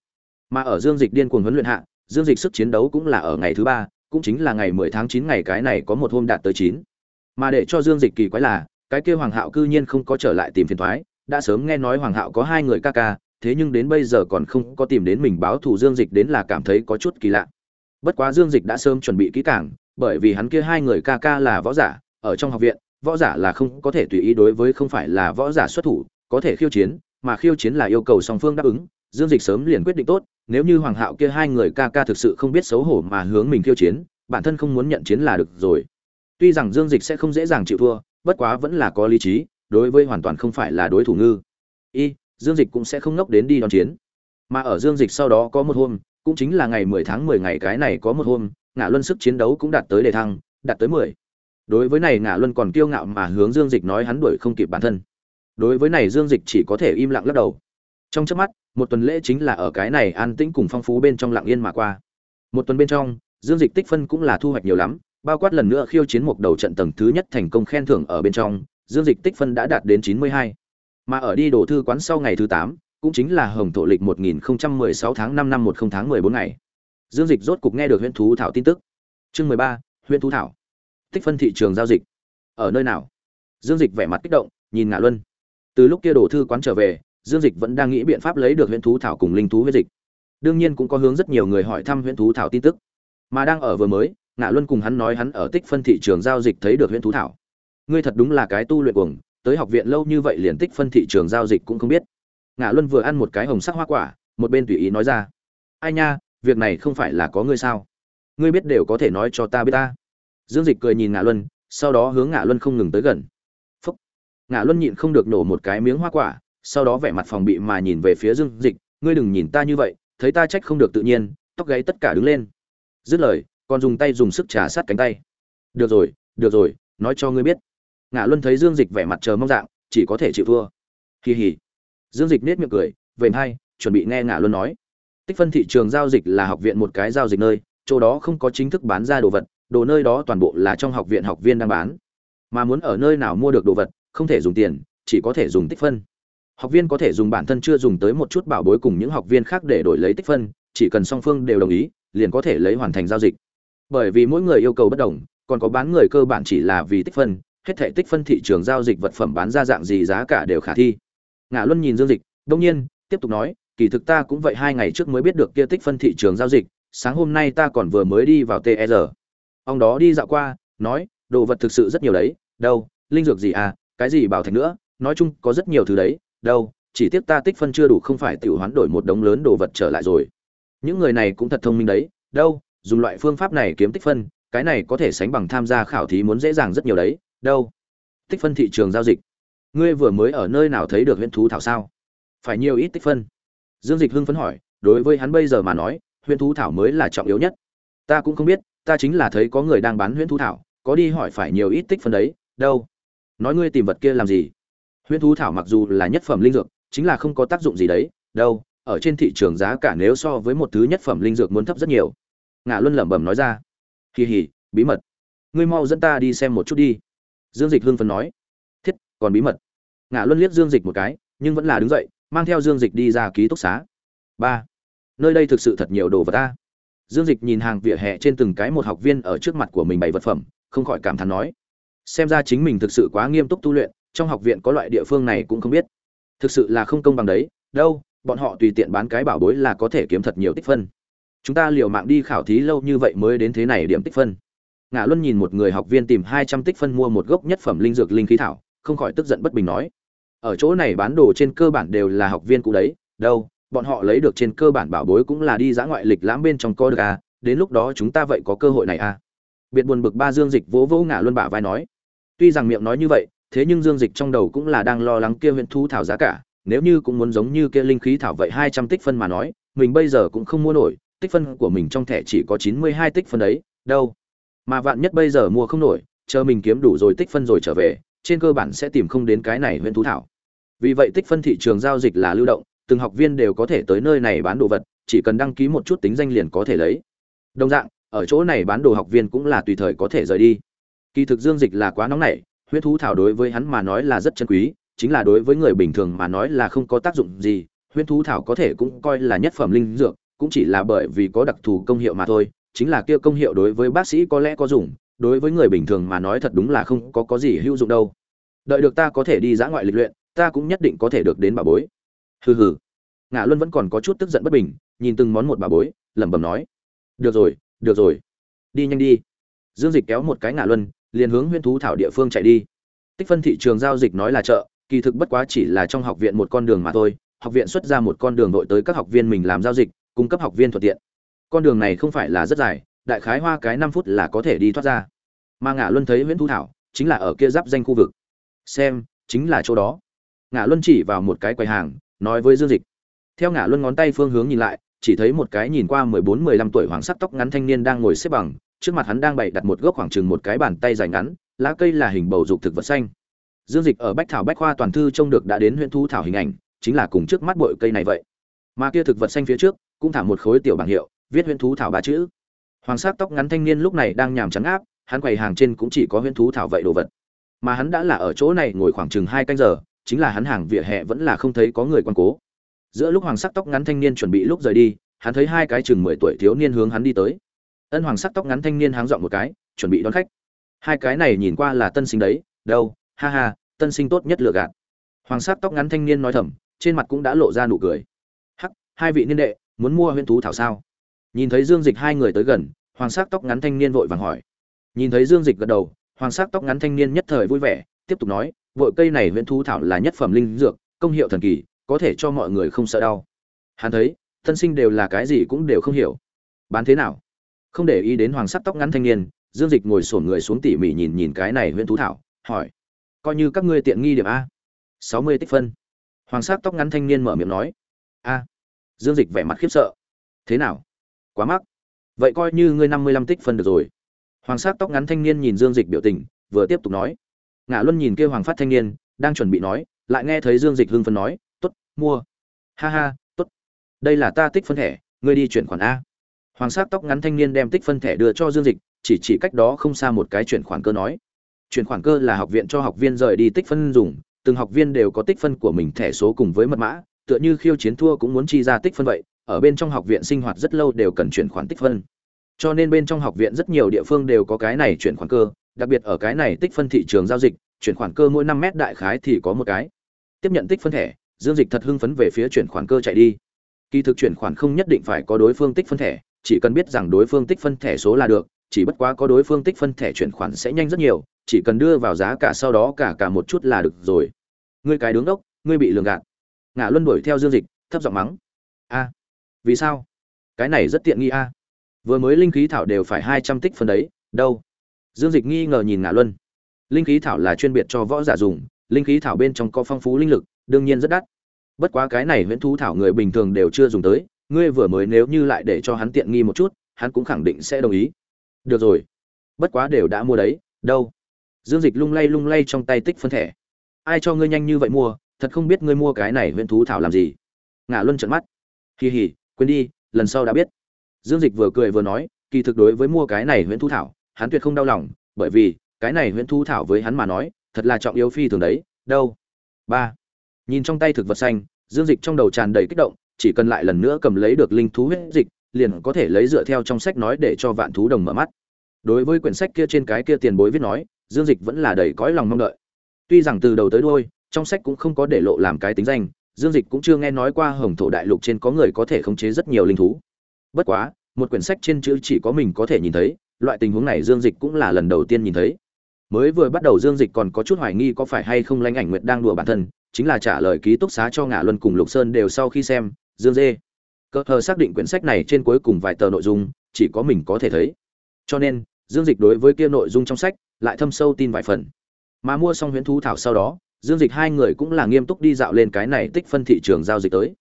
Mà ở dương dịch điên cuồng huấn luyện hạ, dương dịch sức chiến đấu cũng là ở ngày thứ ba, cũng chính là ngày mười tháng chín ngày cái này có một hôm đạt tới chín. Mà để cho dương dịch kỳ quái là, cái kia hoàng hạo cư nhiên không có trở lại tìm phiền toái đã sớm nghe nói hoàng hạo có hai người ca ca, thế nhưng đến bây giờ còn không có tìm đến mình báo thù dương dịch đến là cảm thấy có chút kỳ lạ bất quá dương dịch đã sớm chuẩn bị kỹ càng, bởi vì hắn kia hai người ca ca là võ giả, ở trong học viện, võ giả là không có thể tùy ý đối với không phải là võ giả xuất thủ, có thể khiêu chiến, mà khiêu chiến là yêu cầu song phương đáp ứng. Dương dịch sớm liền quyết định tốt, nếu như hoàng hạo kia hai người ca ca thực sự không biết xấu hổ mà hướng mình khiêu chiến, bản thân không muốn nhận chiến là được rồi. Tuy rằng dương dịch sẽ không dễ dàng chịu thua, bất quá vẫn là có lý trí, đối với hoàn toàn không phải là đối thủ ngư. Y, dương dịch cũng sẽ không ngốc đến đi đón chiến. Mà ở dương dịch sau đó có một hôm cũng chính là ngày mười tháng mười ngày cái này có một hôm ngã luân sức chiến đấu cũng đạt tới đề thăng, đạt tới mười. Đối với này ngã luân còn kiêu ngạo mà hướng dương dịch nói hắn đuổi không kịp bản thân. Đối với này dương dịch chỉ có thể im lặng lắc đầu. Trong chớp mắt, một tuần lễ chính là ở cái này an tĩnh cùng phong phú bên trong lặng yên mà qua. Một tuần bên trong, dương dịch tích phân cũng là thu hoạch nhiều lắm, bao quát lần nữa khiêu chiến một đầu trận tầng thứ nhất thành công khen thưởng ở bên trong, dương dịch tích phân đã đạt đến chín mươi hai. Mà ở đi đồ thư quán sau ngày thứ tám cũng chính là hồng thổ lịch một nghìn sáu tháng 5 năm một không tháng mười bốn ngày. Dương dịch rốt cục nghe được huyện thú thảo tin tức. Chương mười ba, huyện thú thảo. Tích phân thị trường giao dịch. Ở nơi nào? Dương dịch vẻ mặt kích động, nhìn ngạ luân. Từ lúc kia đổ thư quán trở về, dương dịch vẫn đang nghĩ biện pháp lấy được huyện thú thảo cùng linh thú huyết dịch. Đương nhiên cũng có hướng rất nhiều người hỏi thăm huyện thú thảo tin tức. Mà đang ở vừa mới, ngạ luân cùng hắn nói hắn ở tích phân thị trường giao dịch thấy được huyện thú thảo. Ngươi thật đúng là cái tu luyện cuồng, tới học viện lâu như vậy liền tích phân thị trường giao dịch cũng không biết ngạ luân vừa ăn một cái hồng sắc hoa quả, một bên tùy ý nói ra. Ai nha, việc này không phải là có ngươi sao? Ngươi biết đều có thể nói cho ta biết ta. Dương dịch cười nhìn ngạ luân, sau đó hướng ngạ luân không ngừng tới gần. Phúc. Ngạ luân nhịn không được nổ một cái miếng hoa quả, sau đó vẻ mặt phòng bị mà nhìn về phía dương dịch. Ngươi đừng nhìn ta như vậy, thấy ta trách không được tự nhiên, tóc gáy tất cả đứng lên. Dứt lời, còn dùng tay dùng sức trà sát cánh tay. Được rồi được rồi, nói cho ngươi biết. Ngạ luân thấy dương dịch vẻ mặt chờ mong dạng, chỉ có thể chịu thua. Kỳ hỉ dương dịch nết miệng cười về hai, chuẩn bị nghe ngả luôn nói. Tích phân thị trường giao dịch là học viện một cái giao dịch nơi, chỗ đó không có chính thức bán ra đồ vật, đồ nơi đó toàn bộ là trong học viện học viên đang bán. Mà muốn ở nơi nào mua được đồ vật, không thể dùng tiền, chỉ có thể dùng tích phân. Học viên có thể dùng bản thân chưa dùng tới một chút bảo bối cùng những học viên khác để đổi lấy tích phân, chỉ cần song phương đều đồng ý, liền có thể lấy hoàn thành giao dịch. Bởi vì mỗi người yêu cầu bất đồng, còn có bán người cơ bản chỉ là vì tích phân, hết thể tích phân thị trường giao dịch vật phẩm bán ra dạng gì giá cả đều khả thi ngã luân nhìn dương dịch đông nhiên, tiếp tục nói, kỳ thực ta cũng vậy hai ngày trước mới biết được kia tích phân thị trường giao dịch, sáng hôm nay ta còn vừa mới đi vào tr ông đó đi dạo qua, nói, đồ vật thực sự rất nhiều đấy, đâu, linh dược gì à cái gì bảo thành nữa, nói chung có rất nhiều thứ đấy, đâu, chỉ tiếc ta tích phân chưa đủ không phải tiểu hoán đổi một đống lớn đồ vật trở lại rồi. Những người này cũng thật thông minh đấy, đâu, dùng loại phương pháp này kiếm tích phân, cái này có thể sánh bằng tham gia khảo thí muốn dễ dàng rất nhiều đấy, đâu. Tích phân thị trường giao dịch ngươi vừa mới ở nơi nào thấy được huyễn thú thảo sao? Phải nhiều ít tích phân. Dương dịch hưng phấn hỏi, đối với hắn bây giờ mà nói, huyễn thú thảo mới là trọng yếu nhất. Ta cũng không biết, ta chính là thấy có người đang bán huyễn thú thảo, có đi hỏi phải nhiều ít tích phân đấy, đâu? Nói ngươi tìm vật kia làm gì? Huyễn thú thảo mặc dù là nhất phẩm linh dược, chính là không có tác dụng gì đấy, đâu? Ở trên thị trường giá cả nếu so với một thứ nhất phẩm linh dược muốn thấp rất nhiều. Ngạ luân lẩm bẩm nói ra. Kỳ hỉ bí mật. Ngươi mau dẫn ta đi xem một chút đi. Dương dịch hưng phấn nói. Thiết, còn bí mật ngạ luân liếc dương dịch một cái, nhưng vẫn là đứng dậy, mang theo dương dịch đi ra ký túc xá. Ba, nơi đây thực sự thật nhiều đồ vật ta dương dịch nhìn hàng vỉa hè trên từng cái một học viên ở trước mặt của mình bày vật phẩm, không khỏi cảm thán nói. Xem ra chính mình thực sự quá nghiêm túc tu luyện, trong học viện có loại địa phương này cũng không biết. Thực sự là không công bằng đấy, đâu, bọn họ tùy tiện bán cái bảo bối là có thể kiếm thật nhiều tích phân. Chúng ta liều mạng đi khảo thí lâu như vậy mới đến thế này điểm tích phân. Ngã luân nhìn một người học viên tìm hai trăm tích phân mua một gốc nhất phẩm linh dược linh khí thảo, không khỏi tức giận bất bình nói ở chỗ này bán đồ trên cơ bản đều là học viên cũ đấy đâu bọn họ lấy được trên cơ bản bảo bối cũng là đi dã ngoại lịch lãm bên trong co được à đến lúc đó chúng ta vậy có cơ hội này à biệt buồn bực ba dương dịch vỗ vỗ ngả luân bả vai nói tuy rằng miệng nói như vậy thế nhưng Dương Dịch trong đầu cũng là đang lo lắng kia huyện thú thảo giá cả, nếu như cũng muốn giống như kia linh khí thảo vậy 200 tích phân mà nói, mình bây giờ cũng không mua nổi, tích phân của mình trong thẻ chỉ có 92 tích phân đấy, đâu. Mà vạn nhất bây giờ mua không nổi, chờ mình kiếm đủ rồi tích phân rồi trở về, trên cơ bản sẽ tìm không đến cái này huyện thú thảo. Vì vậy tích phân thị trường giao dịch là lưu động, từng học viên đều có thể tới nơi này bán đồ vật, chỉ cần đăng ký một chút tính danh liền có thể lấy. Đồng dạng, ở chỗ này bán đồ học viên cũng là tùy thời có thể rời đi. Kỳ thực Dương Dịch là quá nóng nảy, huyết thú thảo đối với hắn mà nói là rất chân quý, chính là đối với người bình thường mà nói là không có tác dụng gì, huyết thú thảo có thể cũng coi là nhất phẩm linh dược, cũng chỉ là bởi vì có đặc thù công hiệu mà thôi, chính là kia công hiệu đối với bác sĩ có lẽ có dùng, đối với người bình thường mà nói thật đúng là không có có gì hữu dụng đâu. Đợi được ta có thể đi dã ngoại lịch luyện, ta cũng nhất định có thể được đến bà bối. Hừ hừ. Ngạ Luân vẫn còn có chút tức giận bất bình, nhìn từng món một bà bối, lẩm bẩm nói: "Được rồi, được rồi, đi nhanh đi." Dương Dịch kéo một cái Ngạ Luân, liền hướng huyên thú thảo địa phương chạy đi. Tích phân thị trường giao dịch nói là chợ, kỳ thực bất quá chỉ là trong học viện một con đường mà thôi, học viện xuất ra một con đường đội tới các học viên mình làm giao dịch, cung cấp học viên thuận tiện. Con đường này không phải là rất dài, đại khái hoa cái năm phút là có thể đi thoát ra. Mà Ngạ Luân thấy nguyễn thú thảo, chính là ở kia giáp danh khu vực. Xem, chính là chỗ đó. Ngã Luân chỉ vào một cái quầy hàng, nói với Dương Dịch. Theo Ngã Luân ngón tay phương hướng nhìn lại, chỉ thấy một cái nhìn qua 14-15 tuổi hoàng sắc tóc ngắn thanh niên đang ngồi xếp bằng, trước mặt hắn đang bày đặt một gốc khoảng chừng một cái bàn tay dài ngắn, lá cây là hình bầu dục thực vật xanh. Dương Dịch ở Bách Thảo Bách Khoa toàn thư trông được đã đến huyện thú thảo hình ảnh, chính là cùng trước mắt bội cây này vậy. Mà kia thực vật xanh phía trước, cũng thả một khối tiểu bảng hiệu, viết huyện thú thảo ba chữ. Hoàng sắc tóc ngắn thanh niên lúc này đang nhàm chán áp, hắn quầy hàng trên cũng chỉ có huyện thú thảo vậy đồ vật. Mà hắn đã là ở chỗ này ngồi khoảng chừng hai canh giờ, chính là hắn hàng vỉa hè vẫn là không thấy có người quan cố. Giữa lúc hoàng sắc tóc ngắn thanh niên chuẩn bị lúc rời đi, hắn thấy hai cái chừng mười tuổi thiếu niên hướng hắn đi tới. Ân hoàng sắc tóc ngắn thanh niên háng dọn một cái chuẩn bị đón khách. Hai cái này nhìn qua là tân sinh đấy đâu ha ha tân sinh tốt nhất lựa gạt. Hoàng sắc tóc ngắn thanh niên nói thầm trên mặt cũng đã lộ ra nụ cười. Hắc hai vị niên đệ muốn mua huyễn thú thảo sao? Nhìn thấy dương dịch hai người tới gần hoàng sắc tóc ngắn thanh niên vội vàng hỏi. Nhìn thấy dương dịch gật đầu hoàng sắc tóc ngắn thanh niên nhất thời vui vẻ tiếp tục nói vội cây này huyễn thú thảo là nhất phẩm linh dược, công hiệu thần kỳ, có thể cho mọi người không sợ đau. Hắn thấy, thân sinh đều là cái gì cũng đều không hiểu. Bán thế nào? Không để ý đến hoàng sắc tóc ngắn thanh niên, dương dịch ngồi sổn người xuống tỉ mỉ nhìn nhìn cái này huyện thú thảo, hỏi, coi như các ngươi tiện nghi điểm a. Sáu mươi tích phân. Hoàng sắc tóc ngắn thanh niên mở miệng nói, a. Dương dịch vẻ mặt khiếp sợ. Thế nào? Quá mắc. Vậy coi như ngươi năm mươi lăm tích phân được rồi. Hoàng sắc tóc ngắn thanh niên nhìn dương dịch biểu tình, vừa tiếp tục nói ngã luân nhìn kêu hoàng phát thanh niên, đang chuẩn bị nói, lại nghe thấy dương dịch hưng phấn nói t ố t mua. Ha ha t ố t đây là ta tích phân thẻ, ngươi đi chuyển khoản a. Hoàng sắc tóc ngắn thanh niên đem tích phân thẻ đưa cho dương dịch, chỉ chỉ cách đó không xa một cái chuyển khoản cơ nói. Chuyển khoản cơ là học viện cho học viên rời đi tích phân dùng, từng học viên đều có tích phân của mình thẻ số cùng với mật mã, tựa như khiêu chiến thua cũng muốn chi ra tích phân vậy, ở bên trong học viện sinh hoạt rất lâu đều cần chuyển khoản tích phân. Cho nên bên trong học viện rất nhiều địa phương đều có cái này chuyển khoản cơ đặc biệt ở cái này tích phân thị trường giao dịch chuyển khoản cơ mỗi năm mét đại khái thì có một cái tiếp nhận tích phân thẻ dương dịch thật hưng phấn về phía chuyển khoản cơ chạy đi kỳ thực chuyển khoản không nhất định phải có đối phương tích phân thẻ chỉ cần biết rằng đối phương tích phân thẻ số là được, chỉ bất quá có đối phương tích phân thẻ chuyển khoản sẽ nhanh rất nhiều, chỉ cần đưa vào giá cả sau đó cả cả một chút là được rồi. Ngươi cái đứng đốc, ngươi bị lường gạt. Ngạ Luân đuổi theo Dương Dịch, thấp giọng mắng. A, vì sao? Cái này rất tiện nghi a. Vừa mới linh khí thảo đều phải hai trăm tích phân đấy, đâu? Dương Dịch nghi ngờ nhìn Ngạ Luân. Linh khí thảo là chuyên biệt cho võ giả dùng, linh khí thảo bên trong có phong phú linh lực, đương nhiên rất đắt. Bất quá cái này huyễn thú thảo người bình thường đều chưa dùng tới, ngươi vừa mới nếu như lại để cho hắn tiện nghi một chút hắn cũng khẳng định sẽ đồng ý. Được rồi. Bất quá đều đã mua đấy đâu? Dương dịch lung lay lung lay trong tay tích phân thẻ. Ai cho ngươi nhanh như vậy mua thật không biết ngươi mua cái này huyện thú thảo làm gì. Ngả luân trận mắt. Kỳ hỉ quên đi lần sau đã biết. Dương dịch vừa cười vừa nói kỳ thực đối với mua cái này huyện thú thảo hắn tuyệt không đau lòng bởi vì cái này Huyễn thú thảo với hắn mà nói thật là trọng yếu phi thường đấy đâu ba nhìn trong tay thực vật xanh dương dịch trong đầu tràn đầy kích động chỉ cần lại lần nữa cầm lấy được linh thú huyết dịch, liền có thể lấy dựa theo trong sách nói để cho vạn thú đồng mở mắt. Đối với quyển sách kia trên cái kia tiền bối viết nói, Dương Dịch vẫn là đầy cõi lòng mong đợi. Tuy rằng từ đầu tới đuôi, trong sách cũng không có để lộ làm cái tính danh, Dương Dịch cũng chưa nghe nói qua Hồng Thổ Đại Lục trên có người có thể khống chế rất nhiều linh thú. Bất quá, một quyển sách trên chữ chỉ có mình có thể nhìn thấy, loại tình huống này Dương Dịch cũng là lần đầu tiên nhìn thấy. Mới vừa bắt đầu Dương Dịch còn có chút hoài nghi có phải hay không Lãnh Ảnh Nguyệt đang đùa bản thân, chính là trả lời ký túc xá cho Ngạ Luân cùng Lục Sơn đều sau khi xem, dương dê. Cơ hờ xác định quyển sách này trên cuối cùng vài tờ nội dung chỉ có mình có thể thấy. Cho nên dương dịch đối với kia nội dung trong sách lại thâm sâu tin vài phần. Mà mua xong huyễn thú thảo sau đó dương dịch hai người cũng là nghiêm túc đi dạo lên cái này tích phân thị trường giao dịch tới.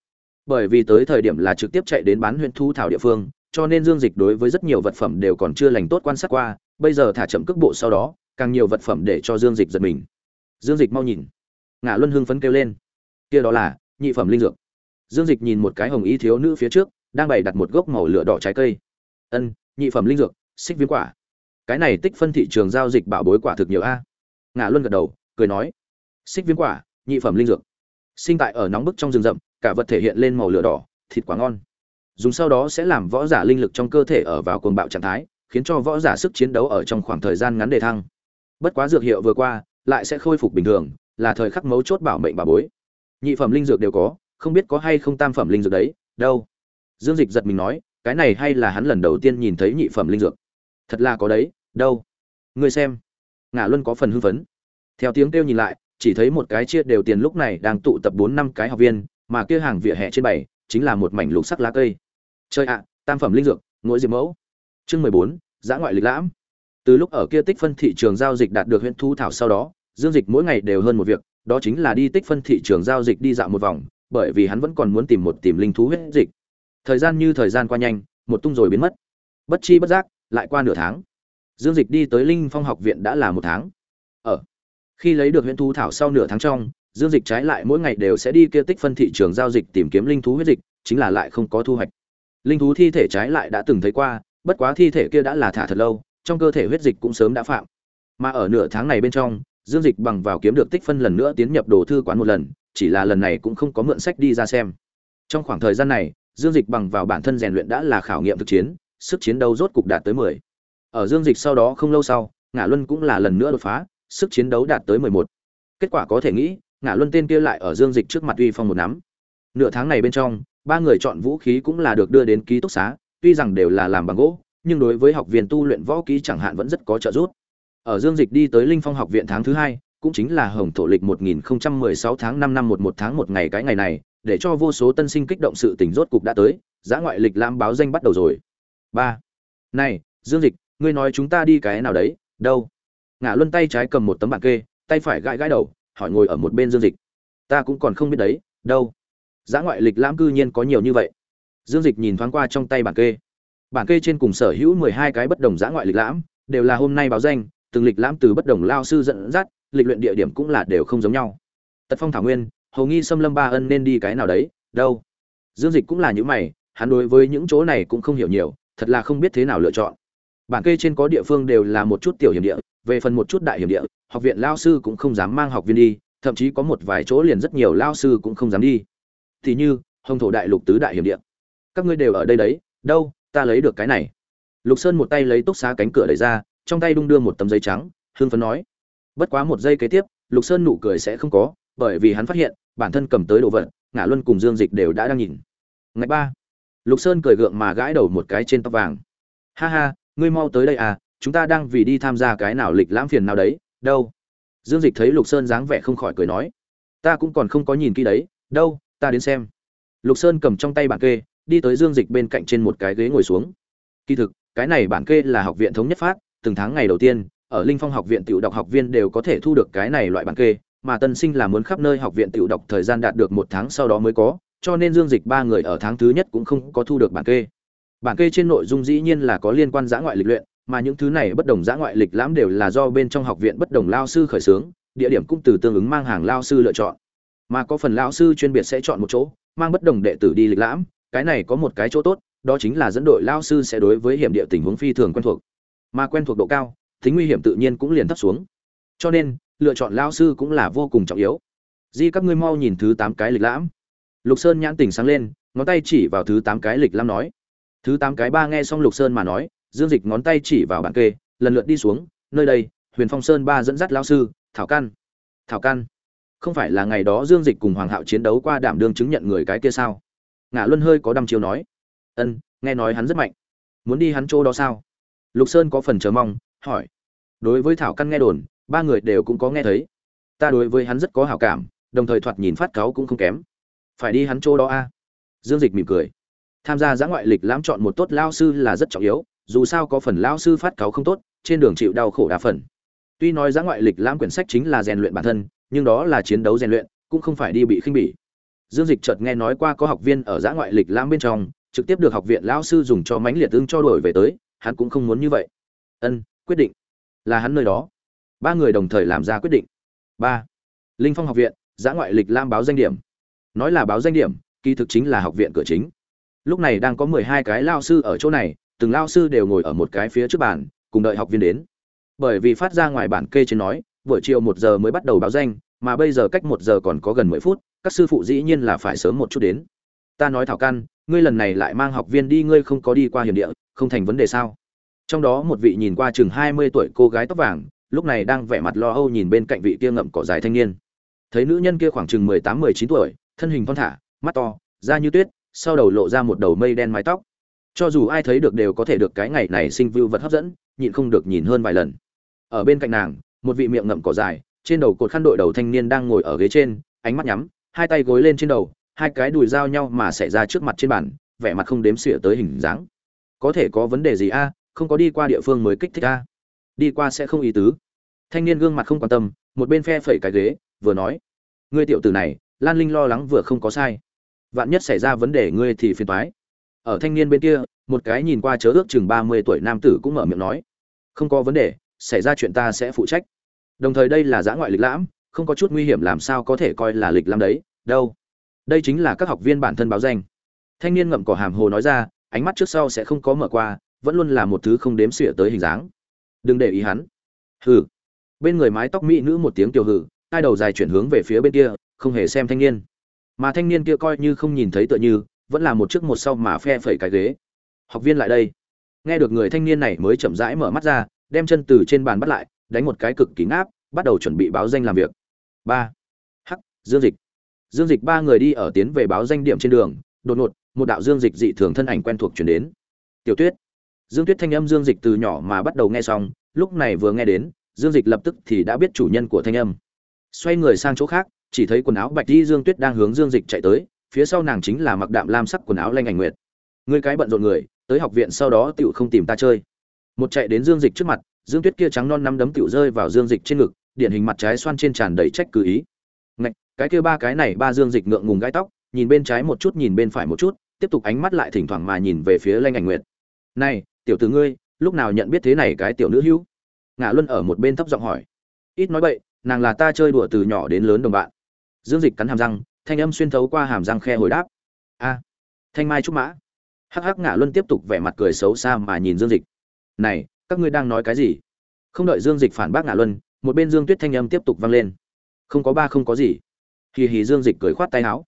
Bởi vì tới thời điểm là trực tiếp chạy đến bán huyễn thú thảo địa phương cho nên dương dịch đối với rất nhiều vật phẩm đều còn chưa lành tốt quan sát qua, bây giờ thả chậm cước bộ sau đó, càng nhiều vật phẩm để cho dương dịch giật mình. Dương dịch mau nhìn. Ngã luân hưng phấn kêu lên. Kia đó là nhị phẩm linh dược. Dương dịch nhìn một cái hồng y thiếu nữ phía trước, đang bày đặt một gốc màu lửa đỏ trái cây. Ân, nhị phẩm linh dược, xích viêm quả. Cái này tích phân thị trường giao dịch bảo bối quả thực nhiều a. Ngã luân gật đầu, cười nói. Xích viêm quả, nhị phẩm linh dược. Sinh tại ở nóng bức trong rừng rậm, cả vật thể hiện lên màu lửa đỏ, thịt quá ngon dùng sau đó sẽ làm võ giả linh lực trong cơ thể ở vào cuồng bạo trạng thái, khiến cho võ giả sức chiến đấu ở trong khoảng thời gian ngắn đề thăng. Bất quá dược hiệu vừa qua, lại sẽ khôi phục bình thường, là thời khắc mấu chốt bảo mệnh bà bối. Nhị phẩm linh dược đều có, không biết có hay không tam phẩm linh dược đấy, đâu. Dương dịch giật mình nói, cái này hay là hắn lần đầu tiên nhìn thấy nhị phẩm linh dược. Thật là có đấy, đâu. Người xem. Ngã luân có phần hưng phấn. Theo tiếng kêu nhìn lại, chỉ thấy một cái chia đều tiền lúc này đang tụ tập bốn năm cái học viên, mà kia hàng vỉa hè trên bảy chính là một mảnh lục sắc lá cây chơi ạ, tam phẩm linh dược ngỗi diệp mẫu. Chương mười bốn, giã ngoại lịch lãm. Từ lúc ở kia tích phân thị trường giao dịch đạt được huyện thu thảo sau đó, dương dịch mỗi ngày đều hơn một việc, đó chính là đi tích phân thị trường giao dịch đi dạo một vòng, bởi vì hắn vẫn còn muốn tìm một tìm linh thú huyết dịch. Thời gian như thời gian qua nhanh, một tung rồi biến mất. Bất chi bất giác, lại qua nửa tháng. Dương dịch đi tới linh phong học viện đã là một tháng. Ở, khi lấy được huyện thu thảo sau nửa tháng trong, dương dịch trái lại mỗi ngày đều sẽ đi kia tích phân thị trường giao dịch tìm kiếm linh thú huyết dịch, chính là lại không có thu hoạch linh thú thi thể trái lại đã từng thấy qua, bất quá thi thể kia đã là thả thật lâu, trong cơ thể huyết dịch cũng sớm đã phạm. Mà ở nửa tháng này bên trong, dương dịch bằng vào kiếm được tích phân lần nữa tiến nhập đồ thư quán một lần, chỉ là lần này cũng không có mượn sách đi ra xem. Trong khoảng thời gian này, dương dịch bằng vào bản thân rèn luyện đã là khảo nghiệm thực chiến, sức chiến đấu rốt cục đạt tới mười. Ở dương dịch sau đó không lâu sau ngã luân cũng là lần nữa đột phá, sức chiến đấu đạt tới mười một. Kết quả có thể nghĩ ngã luân tên kia lại ở dương dịch trước mặt uy phong một nắm. Nửa tháng này bên trong ba người chọn vũ khí cũng là được đưa đến ký túc xá, tuy rằng đều là làm bằng gỗ, nhưng đối với học viên tu luyện võ kỹ chẳng hạn vẫn rất có trợ giúp. Ở dương dịch đi tới linh phong học viện tháng thứ hai, cũng chính là hồng thổ lịch 1016 tháng 5 năm 11 tháng một ngày cái ngày này, để cho vô số tân sinh kích động sự tình rốt cục đã tới giá ngoại lịch lam báo danh bắt đầu rồi. Ba. Này, dương dịch, ngươi nói chúng ta đi cái nào đấy? Đâu? Ngã luân tay trái cầm một tấm bảng kê, tay phải gãi gãi đầu, hỏi ngồi ở một bên dương dịch. Ta cũng còn không biết đấy, đâu? Giá ngoại lịch lãm cư nhiên có nhiều như vậy. Dương dịch nhìn thoáng qua trong tay bản kê. Bản kê trên cùng sở hữu mười hai cái bất đồng giá ngoại lịch lãm, đều là hôm nay báo danh, từng lịch lãm từ bất đồng lao sư dẫn dắt, lịch luyện địa điểm cũng là đều không giống nhau. Tật phong thảo nguyên, hầu nghi xâm lâm ba ân nên đi cái nào đấy, đâu? Dương dịch cũng là những mày, hắn đối với những chỗ này cũng không hiểu nhiều, thật là không biết thế nào lựa chọn. Bản kê trên có địa phương đều là một chút tiểu hiểm địa, về phần một chút đại hiểm địa, học viện lao sư cũng không dám mang học viên đi, thậm chí có một vài chỗ liền rất nhiều lao sư cũng không dám đi thì như, hồng thổ đại lục tứ đại hiểm địa. Các ngươi đều ở đây đấy, đâu, ta lấy được cái này. Lục sơn một tay lấy túc xá cánh cửa đẩy ra, trong tay đung đưa một tấm giấy trắng hương phấn nói. Bất quá một giây kế tiếp, lục sơn nụ cười sẽ không có, bởi vì hắn phát hiện, bản thân cầm tới đồ vật ngã luân cùng dương dịch đều đã đang nhìn. Ngày ba. Lục sơn cười gượng mà gãi đầu một cái trên tóc vàng. Ha ha, ngươi mau tới đây à chúng ta đang vì đi tham gia cái nào lịch lãm phiền nào đấy, đâu? Dương dịch thấy lục sơn dáng vẻ không khỏi cười nói. Ta cũng còn không có nhìn kỹ đấy, đâu ta đến xem. Lục sơn cầm trong tay bản kê, đi tới dương dịch bên cạnh trên một cái ghế ngồi xuống. Kỳ thực, cái này bản kê là học viện thống nhất phát, từng tháng ngày đầu tiên, ở linh phong học viện tiểu đọc học viên đều có thể thu được cái này loại bản kê, mà tân sinh là muốn khắp nơi học viện tiểu đọc thời gian đạt được một tháng sau đó mới có, cho nên dương dịch ba người ở tháng thứ nhất cũng không có thu được bản kê. Bản kê trên nội dung dĩ nhiên là có liên quan giã ngoại lịch luyện, mà những thứ này bất đồng giã ngoại lịch lãm đều là do bên trong học viện bất đồng lao sư khởi xướng, địa điểm cũng từ tương ứng mang hàng lao sư lựa chọn mà có phần lão sư chuyên biệt sẽ chọn một chỗ, mang bất đồng đệ tử đi lịch lãm, cái này có một cái chỗ tốt, đó chính là dẫn đội lao sư sẽ đối với hiểm địa tình huống phi thường quen thuộc. Mà quen thuộc độ cao, tính nguy hiểm tự nhiên cũng liền thấp xuống. Cho nên, lựa chọn lao sư cũng là vô cùng trọng yếu. Di các ngươi mau nhìn thứ tám cái lịch lãm. Lục sơn nhãn tình sáng lên, ngón tay chỉ vào thứ tám cái lịch lãm nói. Thứ tám cái ba nghe xong lục sơn mà nói, dương dịch ngón tay chỉ vào bản kê, lần lượt đi xuống, nơi đây, huyền phong sơn ba dẫn dắt lao sư, thảo căn thảo căn không phải là ngày đó dương dịch cùng hoàng hạo chiến đấu qua đảm đương chứng nhận người cái kia sao? Ngã luân hơi có đăm chiêu nói. Ân, nghe nói hắn rất mạnh. Muốn đi hắn chỗ đó sao? Lục sơn có phần chờ mong, hỏi. Đối với thảo căn nghe đồn, ba người đều cũng có nghe thấy. Ta đối với hắn rất có hảo cảm, đồng thời thoạt nhìn phát cáo cũng không kém. Phải đi hắn chỗ đó a. Dương dịch mỉm cười. Tham gia giã ngoại lịch lãm chọn một tốt lao sư là rất trọng yếu, dù sao có phần lao sư phát cáo không tốt, trên đường chịu đau khổ đa phần. Tuy nói giã ngoại lịch lãm quyển sách chính là rèn luyện bản thân nhưng đó là chiến đấu rèn luyện, cũng không phải đi bị khinh bỉ. Dương dịch chợt nghe nói qua có học viên ở giã ngoại lịch lãm bên trong, trực tiếp được học viện lão sư dùng cho mánh liệt tương cho đổi về tới, hắn cũng không muốn như vậy. Ân, quyết định. Là hắn nơi đó. Ba người đồng thời làm ra quyết định. Ba. Linh phong học viện, giã ngoại lịch lam báo danh điểm. Nói là báo danh điểm, kỳ thực chính là học viện cửa chính. Lúc này đang có mười hai cái lao sư ở chỗ này, từng lao sư đều ngồi ở một cái phía trước bàn, cùng đợi học viên đến. Bởi vì phát ra ngoài bản kê trên nói buổi chiều một giờ mới bắt đầu báo danh, mà bây giờ cách một giờ còn có gần mười phút, các sư phụ dĩ nhiên là phải sớm một chút đến. Ta nói thảo căn, ngươi lần này lại mang học viên đi, ngươi không có đi qua hiểm địa, không thành vấn đề sao? Trong đó một vị nhìn qua chừng hai mươi tuổi cô gái tóc vàng, lúc này đang vẻ mặt lo âu nhìn bên cạnh vị kia ngậm cỏ dài thanh niên. Thấy nữ nhân kia khoảng chừng mười tám, mười chín tuổi, thân hình thon thả, mắt to, da như tuyết, sau đầu lộ ra một đầu mây đen mái tóc. Cho dù ai thấy được đều có thể được cái ngày này sinh view vật hấp dẫn, nhịn không được nhìn hơn vài lần. Ở bên cạnh nàng một vị miệng ngậm cỏ dài, trên đầu cột khăn đội đầu thanh niên đang ngồi ở ghế trên, ánh mắt nhắm, hai tay gối lên trên đầu, hai cái đùi giao nhau mà xảy ra trước mặt trên bàn, vẻ mặt không đếm xỉa tới hình dáng. Có thể có vấn đề gì a? Không có đi qua địa phương mới kích thích a. Đi qua sẽ không ý tứ. Thanh niên gương mặt không quan tâm, một bên phe phẩy cái ghế, vừa nói, ngươi tiểu tử này, lan linh lo lắng vừa không có sai. Vạn nhất xảy ra vấn đề ngươi thì phiền toái. Ở thanh niên bên kia, một cái nhìn qua chớ ước chừng ba mươi tuổi nam tử cũng mở miệng nói, không có vấn đề xảy ra chuyện ta sẽ phụ trách. Đồng thời đây là giã ngoại lịch lãm, không có chút nguy hiểm làm sao có thể coi là lịch lãm đấy, đâu. Đây chính là các học viên bản thân báo danh. Thanh niên ngậm cỏ hàm hồ nói ra, ánh mắt trước sau sẽ không có mở qua, vẫn luôn là một thứ không đếm xỉa tới hình dáng. Đừng để ý hắn. Hừ. Bên người mái tóc mỹ nữ một tiếng kiều hừ, hai đầu dài chuyển hướng về phía bên kia, không hề xem thanh niên. Mà thanh niên kia coi như không nhìn thấy tựa như, vẫn là một trước một sau mà phe phẩy cái ghế. Học viên lại đây. Nghe được người thanh niên này mới chậm rãi mở mắt ra đem chân từ trên bàn bắt lại, đánh một cái cực kỳ ngáp, bắt đầu chuẩn bị báo danh làm việc. Ba. Hắc, dương dịch. Dương dịch ba người đi ở tiến về báo danh điểm trên đường, đột ngột, một đạo dương dịch dị thường thân ảnh quen thuộc chuyển đến. Tiểu tuyết. Dương tuyết thanh âm dương dịch từ nhỏ mà bắt đầu nghe xong, lúc này vừa nghe đến, dương dịch lập tức thì đã biết chủ nhân của thanh âm. Xoay người sang chỗ khác, chỉ thấy quần áo bạch đi dương tuyết đang hướng dương dịch chạy tới, phía sau nàng chính là mặc đạm lam sắc quần áo lanh ảnh nguyệt. Người cái bận rộn người, tới học viện sau đó tựu không tìm ta chơi một chạy đến dương dịch trước mặt, dương tuyết kia trắng non năm đấm tựu rơi vào dương dịch trên ngực, điển hình mặt trái xoan trên tràn đầy trách cứ ý. Ngạch, cái kia ba cái này, ba dương dịch ngượng ngùng gai tóc, nhìn bên trái một chút, nhìn bên phải một chút, tiếp tục ánh mắt lại thỉnh thoảng mà nhìn về phía lanh ảnh nguyệt. Này, tiểu tử ngươi, lúc nào nhận biết thế này cái tiểu nữ hữu? Ngã luân ở một bên thấp giọng hỏi. Ít nói vậy nàng là ta chơi đùa từ nhỏ đến lớn đồng bạn. Dương dịch cắn hàm răng, thanh âm xuyên thấu qua hàm răng khe hồi đáp. A, thanh mai trúc mã. Hắc hắc ngã luân tiếp tục vẻ mặt cười xấu xa mà nhìn dương dịch này, các ngươi đang nói cái gì? Không đợi dương dịch phản bác ngã luân, một bên dương tuyết thanh âm tiếp tục vang lên. Không có ba không có gì. Hì hì dương dịch cười khoát tay áo.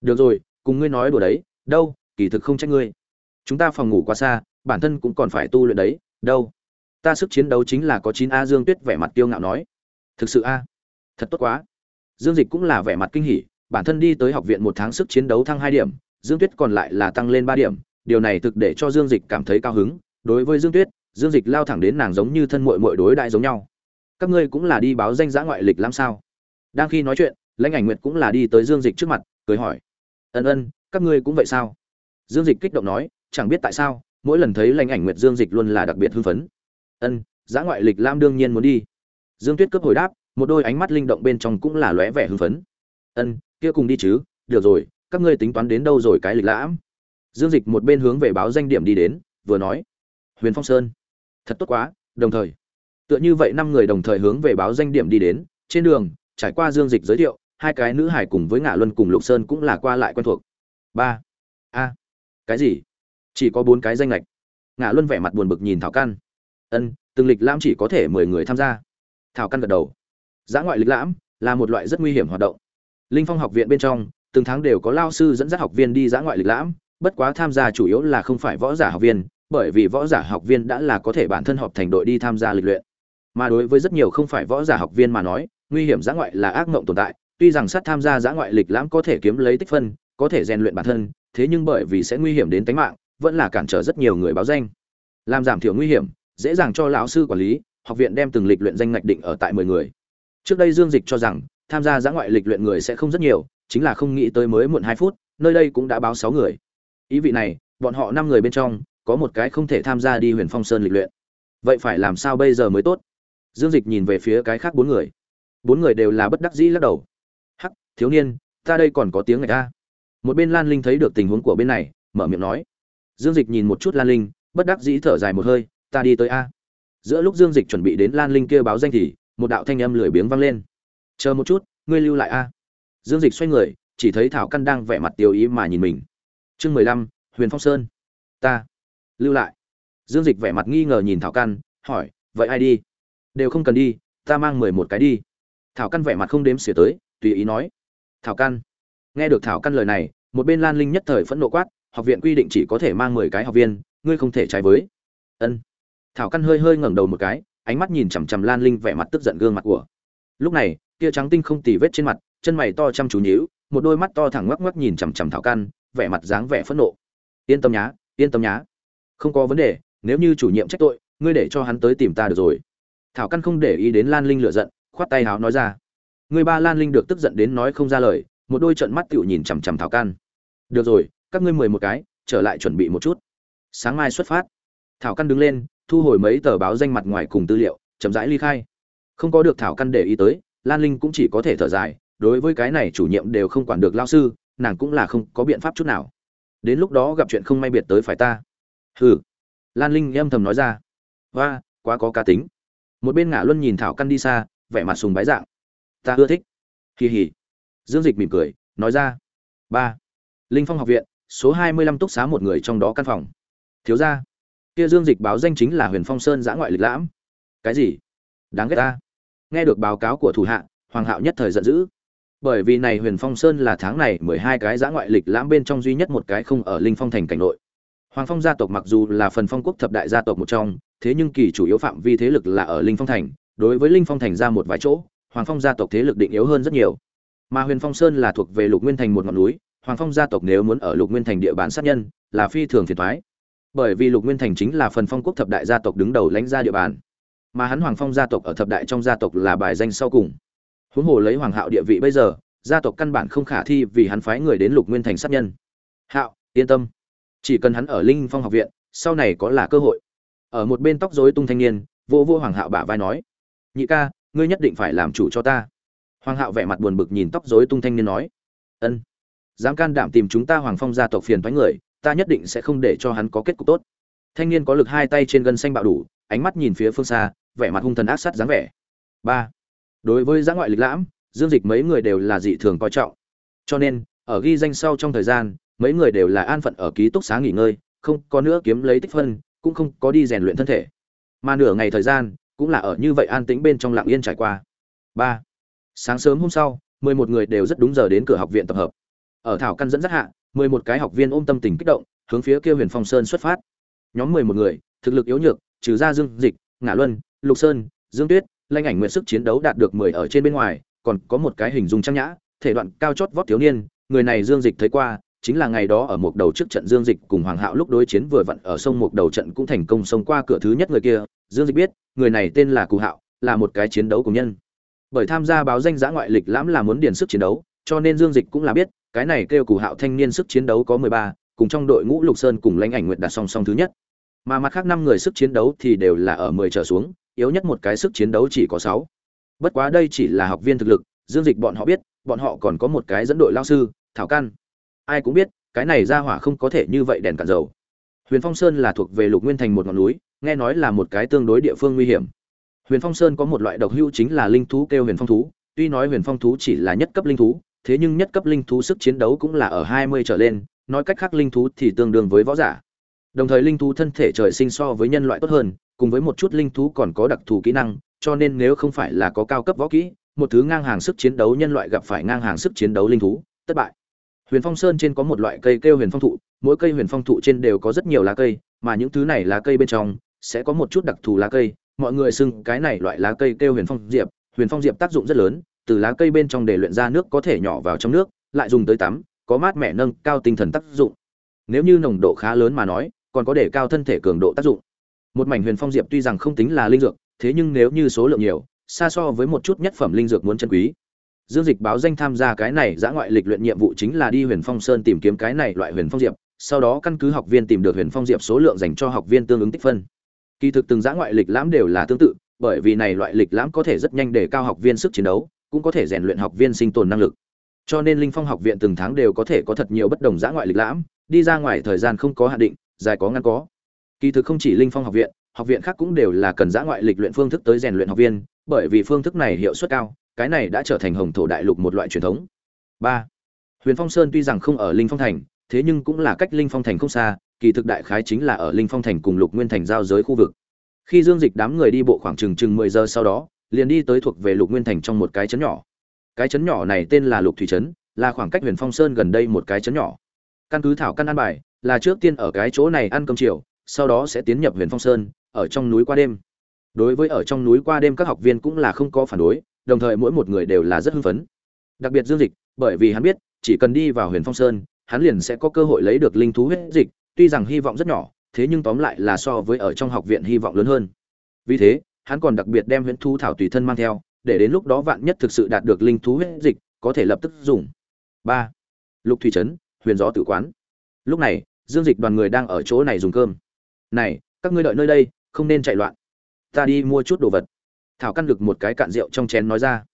Được rồi, cùng ngươi nói đùa đấy, đâu, kỳ thực không trách ngươi. Chúng ta phòng ngủ quá xa, bản thân cũng còn phải tu luyện đấy, đâu. Ta sức chiến đấu chính là có chín a dương tuyết vẻ mặt tiêu ngạo nói. Thực sự a? Thật tốt quá. Dương dịch cũng là vẻ mặt kinh hỉ, bản thân đi tới học viện một tháng sức chiến đấu thăng hai điểm, dương tuyết còn lại là tăng lên ba điểm, điều này thực để cho dương dịch cảm thấy cao hứng. Đối với dương tuyết dương dịch lao thẳng đến nàng giống như thân mội mội đối đại giống nhau. Các ngươi cũng là đi báo danh giã ngoại lịch làm sao? Đang khi nói chuyện, lãnh ảnh nguyệt cũng là đi tới dương dịch trước mặt, cười hỏi. Ân ân, các ngươi cũng vậy sao? Dương dịch kích động nói, chẳng biết tại sao, mỗi lần thấy lãnh ảnh nguyệt dương dịch luôn là đặc biệt hưng phấn. Ân, giã ngoại lịch lam đương nhiên muốn đi. Dương tuyết cướp hồi đáp, một đôi ánh mắt linh động bên trong cũng là lóe vẻ hưng phấn. Ân, kia cùng đi chứ, được rồi, các ngươi tính toán đến đâu rồi cái lịch lãm? Dương dịch một bên hướng về báo danh điểm đi đến, vừa nói. Huyền phong sơn thật tốt quá, đồng thời, tựa như vậy năm người đồng thời hướng về báo danh điểm đi đến, trên đường, trải qua dương dịch giới thiệu, hai cái nữ hải cùng với ngạ luân cùng lục sơn cũng là qua lại quen thuộc. Ba, a, cái gì? Chỉ có bốn cái danh lệch ngạ luân vẻ mặt buồn bực nhìn thảo căn. Ân, từng lịch lãm chỉ có thể mười người tham gia. Thảo căn gật đầu. Giã ngoại lịch lãm là một loại rất nguy hiểm hoạt động. Linh phong học viện bên trong, từng tháng đều có lao sư dẫn dắt học viên đi giã ngoại lịch lãm, bất quá tham gia chủ yếu là không phải võ giả học viên bởi vì võ giả học viên đã là có thể bản thân họp thành đội đi tham gia lịch luyện. Mà đối với rất nhiều không phải võ giả học viên mà nói, nguy hiểm giã ngoại là ác mộng tồn tại, tuy rằng sát tham gia giã ngoại lịch lãm có thể kiếm lấy tích phân, có thể rèn luyện bản thân, thế nhưng bởi vì sẽ nguy hiểm đến tính mạng, vẫn là cản trở rất nhiều người báo danh. Làm giảm thiểu nguy hiểm, dễ dàng cho lão sư quản lý, học viện đem từng lịch luyện danh ngạch định ở tại mười người. Trước đây dương dịch cho rằng, tham gia giã ngoại lịch luyện người sẽ không rất nhiều, chính là không nghĩ tới mới muộn hai phút, nơi đây cũng đã báo sáu người. Ý vị này, bọn họ năm người bên trong có một cái không thể tham gia đi huyền phong sơn lịch luyện. Vậy phải làm sao bây giờ mới tốt? Dương dịch nhìn về phía cái khác bốn người. Bốn người đều là bất đắc dĩ lắc đầu. Hắc, thiếu niên, ta đây còn có tiếng người ta một bên lan linh thấy được tình huống của bên này, mở miệng nói. Dương dịch nhìn một chút lan linh, bất đắc dĩ thở dài một hơi, ta đi tới a. Giữa lúc dương dịch chuẩn bị đến lan linh kia báo danh thì, một đạo thanh âm lười biếng vang lên. Chờ một chút, ngươi lưu lại a. Dương dịch xoay người, chỉ thấy thảo căn đang vẻ mặt tiêu ý mà nhìn mình. Chương mười lăm, huyền phong sơn. Ta lưu lại. Dương dịch vẻ mặt nghi ngờ nhìn thảo căn, hỏi, vậy ai đi? Đều không cần đi, ta mang mười một cái đi. Thảo căn vẻ mặt không đếm xỉa tới, tùy ý nói, thảo căn. Nghe được thảo căn lời này, một bên lan linh nhất thời phẫn nộ quát, học viện quy định chỉ có thể mang mười cái học viên, ngươi không thể trái với. Ân. Thảo căn hơi hơi ngẩng đầu một cái, ánh mắt nhìn chằm chằm lan linh vẻ mặt tức giận gương mặt của. Lúc này kia trắng tinh không tì vết trên mặt, chân mày to chăm chú nhíu, một đôi mắt to thẳng ngoắc ngoắc nhìn chằm chằm thảo căn, vẻ mặt dáng vẻ phẫn nộ. Yên tâm nhá, yên tâm nhá không có vấn đề, nếu như chủ nhiệm trách tội, ngươi để cho hắn tới tìm ta được rồi. Thảo căn không để ý đến lan linh lựa giận, khoát tay háo nói ra. Người ba lan linh được tức giận đến nói không ra lời, một đôi trận mắt tựu nhìn chằm chằm thảo căn. Được rồi, các ngươi mười một cái, trở lại chuẩn bị một chút. Sáng mai xuất phát. Thảo căn đứng lên, thu hồi mấy tờ báo danh mặt ngoài cùng tư liệu, chậm rãi ly khai. Không có được thảo căn để ý tới, lan linh cũng chỉ có thể thở dài, đối với cái này chủ nhiệm đều không quản được lao sư, nàng cũng là không có biện pháp chút nào. Đến lúc đó gặp chuyện không may biệt tới phải ta hừ. Lan linh âm thầm nói ra. Hoa, quá có cá tính. Một bên ngã luân nhìn thảo căn đi xa, vẻ mặt sùng bái dạng. Ta ưa thích. Kỳ hỉ dương dịch mỉm cười, nói ra. Ba. Linh phong học viện, số hai mươi lăm túc xá một người trong đó căn phòng. Thiếu ra kia dương dịch báo danh chính là huyền phong sơn giã ngoại lịch lãm. Cái gì? Đáng ghét ta. Nghe được báo cáo của thủ hạ, hoàng hạo nhất thời giận dữ. Bởi vì này huyền phong sơn là tháng này mười hai cái giã ngoại lịch lãm bên trong duy nhất một cái không ở linh phong thành cảnh nội hoàng phong gia tộc mặc dù là phần phong quốc thập đại gia tộc một trong thế nhưng kỳ chủ yếu phạm vi thế lực là ở linh phong thành đối với linh phong thành ra một vài chỗ hoàng phong gia tộc thế lực định yếu hơn rất nhiều. Mà huyền phong sơn là thuộc về lục nguyên thành một ngọn núi hoàng phong gia tộc nếu muốn ở lục nguyên thành địa bàn sát nhân là phi thường phiền toái, bởi vì lục nguyên thành chính là phần phong quốc thập đại gia tộc đứng đầu lãnh ra địa bàn. Mà hắn hoàng phong gia tộc ở thập đại trong gia tộc là bài danh sau cùng. Huống hồ lấy hoàng hạo địa vị bây giờ gia tộc căn bản không khả thi vì hắn phái người đến lục nguyên thành sát nhân. Hạo yên tâm chỉ cần hắn ở linh phong học viện, sau này có là cơ hội. Ở một bên tóc rối tung thanh niên, vô vô hoàng hạo bả vai nói, nhị ca, ngươi nhất định phải làm chủ cho ta. Hoàng hạo vẻ mặt buồn bực nhìn tóc rối tung thanh niên nói, ân, dám can đảm tìm chúng ta hoàng phong gia tộc phiền thoái người, ta nhất định sẽ không để cho hắn có kết cục tốt. Thanh niên có lực hai tay trên gân xanh bạo đủ, ánh mắt nhìn phía phương xa, vẻ mặt hung thần ác sát dáng vẻ. Ba, đối với giã ngoại lịch lãm, dương dịch mấy người đều là dị thường coi trọng. Cho nên, ở ghi danh sau trong thời gian mấy người đều là an phận ở ký túc xá nghỉ ngơi, không có nữa kiếm lấy tích phân, cũng không có đi rèn luyện thân thể. Mà nửa ngày thời gian, cũng là ở như vậy an tĩnh bên trong lặng yên trải qua. Ba, sáng sớm hôm sau, mười một người đều rất đúng giờ đến cửa học viện tập hợp. Ở thảo căn dẫn dắt hạ, mười một cái học viên ôm tâm tình kích động, hướng phía kia huyền phong sơn xuất phát. Nhóm mười một người, thực lực yếu nhược, trừ ra dương, dịch ngã luân, lục sơn, dương tuyết lanh ảnh nguyện sức chiến đấu đạt được mười ở trên bên ngoài, còn có một cái hình dung trang nhã, thể đoạn cao chót vót thiếu niên, người này dương dịch thấy qua chính là ngày đó ở một đầu trước trận Dương Dịch cùng Hoàng Hạo lúc đối chiến vừa vặn ở sông một đầu trận cũng thành công xông qua cửa thứ nhất người kia, Dương Dịch biết, người này tên là Cù Hạo, là một cái chiến đấu cùng nhân. Bởi tham gia báo danh giã ngoại lịch lãm là muốn điền sức chiến đấu, cho nên Dương Dịch cũng là biết, cái này kêu Cù Hạo thanh niên sức chiến đấu có mười ba, cùng trong đội ngũ Lục Sơn cùng Lãnh Ảnh Nguyệt đạt song song thứ nhất. Mà mặt khác năm người sức chiến đấu thì đều là ở mười trở xuống, yếu nhất một cái sức chiến đấu chỉ có sáu. Bất quá đây chỉ là học viên thực lực, Dương Dịch bọn họ biết, bọn họ còn có một cái dẫn đội lao sư, Thảo Căn. Ai cũng biết, cái này ra hỏa không có thể như vậy đèn cạn dầu. Huyền phong sơn là thuộc về lục nguyên thành một ngọn núi nghe nói là một cái tương đối địa phương nguy hiểm. Huyền phong sơn có một loại độc hưu chính là linh thú kêu huyền phong thú tuy nói huyền phong thú chỉ là nhất cấp linh thú thế nhưng nhất cấp linh thú sức chiến đấu cũng là ở hai mươi trở lên nói cách khác linh thú thì tương đương với võ giả. Đồng thời linh thú thân thể trời sinh so với nhân loại tốt hơn cùng với một chút linh thú còn có đặc thù kỹ năng cho nên nếu không phải là có cao cấp võ kỹ một thứ ngang hàng sức chiến đấu nhân loại gặp phải ngang hàng sức chiến đấu linh thú thất bại huyền phong sơn trên có một loại cây kêu huyền phong thụ, mỗi cây huyền phong thụ trên đều có rất nhiều lá cây, mà những thứ này lá cây bên trong sẽ có một chút đặc thù lá cây. Mọi người xưng cái này loại lá cây kêu huyền phong diệp. Huyền phong diệp tác dụng rất lớn, từ lá cây bên trong để luyện ra nước có thể nhỏ vào trong nước, lại dùng tới tắm, có mát mẻ nâng cao tinh thần tác dụng. Nếu như nồng độ khá lớn mà nói, còn có để cao thân thể cường độ tác dụng. Một mảnh huyền phong diệp tuy rằng không tính là linh dược, thế nhưng nếu như số lượng nhiều, xa so với một chút nhất phẩm linh dược muốn chân quý. Dương Dịch báo danh tham gia cái này dã ngoại lịch luyện nhiệm vụ chính là đi Huyền Phong Sơn tìm kiếm cái này loại Huyền Phong Diệp, sau đó căn cứ học viên tìm được Huyền Phong Diệp số lượng dành cho học viên tương ứng tích phân. Kỳ thực từng dã ngoại lịch lãm đều là tương tự, bởi vì này loại lịch lãm có thể rất nhanh để cao học viên sức chiến đấu cũng có thể rèn luyện học viên sinh tồn năng lực cho nên linh phong học viện từng tháng đều có thể có thật nhiều bất đồng dã ngoại lịch lãm đi ra ngoài thời gian không có hạn định dài có ngắn có kỳ thực không chỉ linh phong học viện học viện khác cũng đều là cần dã ngoại lịch luyện phương thức tới rèn luyện học viên bởi vì phương thức này hiệu suất cao cái này đã trở thành hồng thổ đại lục một loại truyền thống. Ba, huyền phong sơn tuy rằng không ở linh phong thành, thế nhưng cũng là cách linh phong thành không xa, kỳ thực đại khái chính là ở linh phong thành cùng lục nguyên thành giao giới khu vực. Khi dương dịch đám người đi bộ khoảng chừng chừng mười giờ sau đó, liền đi tới thuộc về lục nguyên thành trong một cái trấn nhỏ. Cái trấn nhỏ này tên là lục thủy trấn, là khoảng cách huyền phong sơn gần đây một cái trấn nhỏ. Căn cứ thảo căn ăn bài, là trước tiên ở cái chỗ này ăn cơm chiều, sau đó sẽ tiến nhập huyền phong sơn, ở trong núi qua đêm. Đối với ở trong núi qua đêm các học viên cũng là không có phản đối đồng thời mỗi một người đều là rất hưng phấn. Đặc biệt dương dịch, bởi vì hắn biết, chỉ cần đi vào huyền phong sơn, hắn liền sẽ có cơ hội lấy được linh thú huyết dịch, tuy rằng hy vọng rất nhỏ, thế nhưng tóm lại là so với ở trong học viện hy vọng lớn hơn. Vì thế, hắn còn đặc biệt đem huyễn thú thảo tùy thân mang theo, để đến lúc đó vạn nhất thực sự đạt được linh thú huyết dịch, có thể lập tức dùng. Ba. Lục thủy trấn, huyền gió tử quán. Lúc này, dương dịch đoàn người đang ở chỗ này dùng cơm. Này, các ngươi đợi nơi đây, không nên chạy loạn. Ta đi mua chút đồ vật thảo căn lực một cái cạn rượu trong chén nói ra.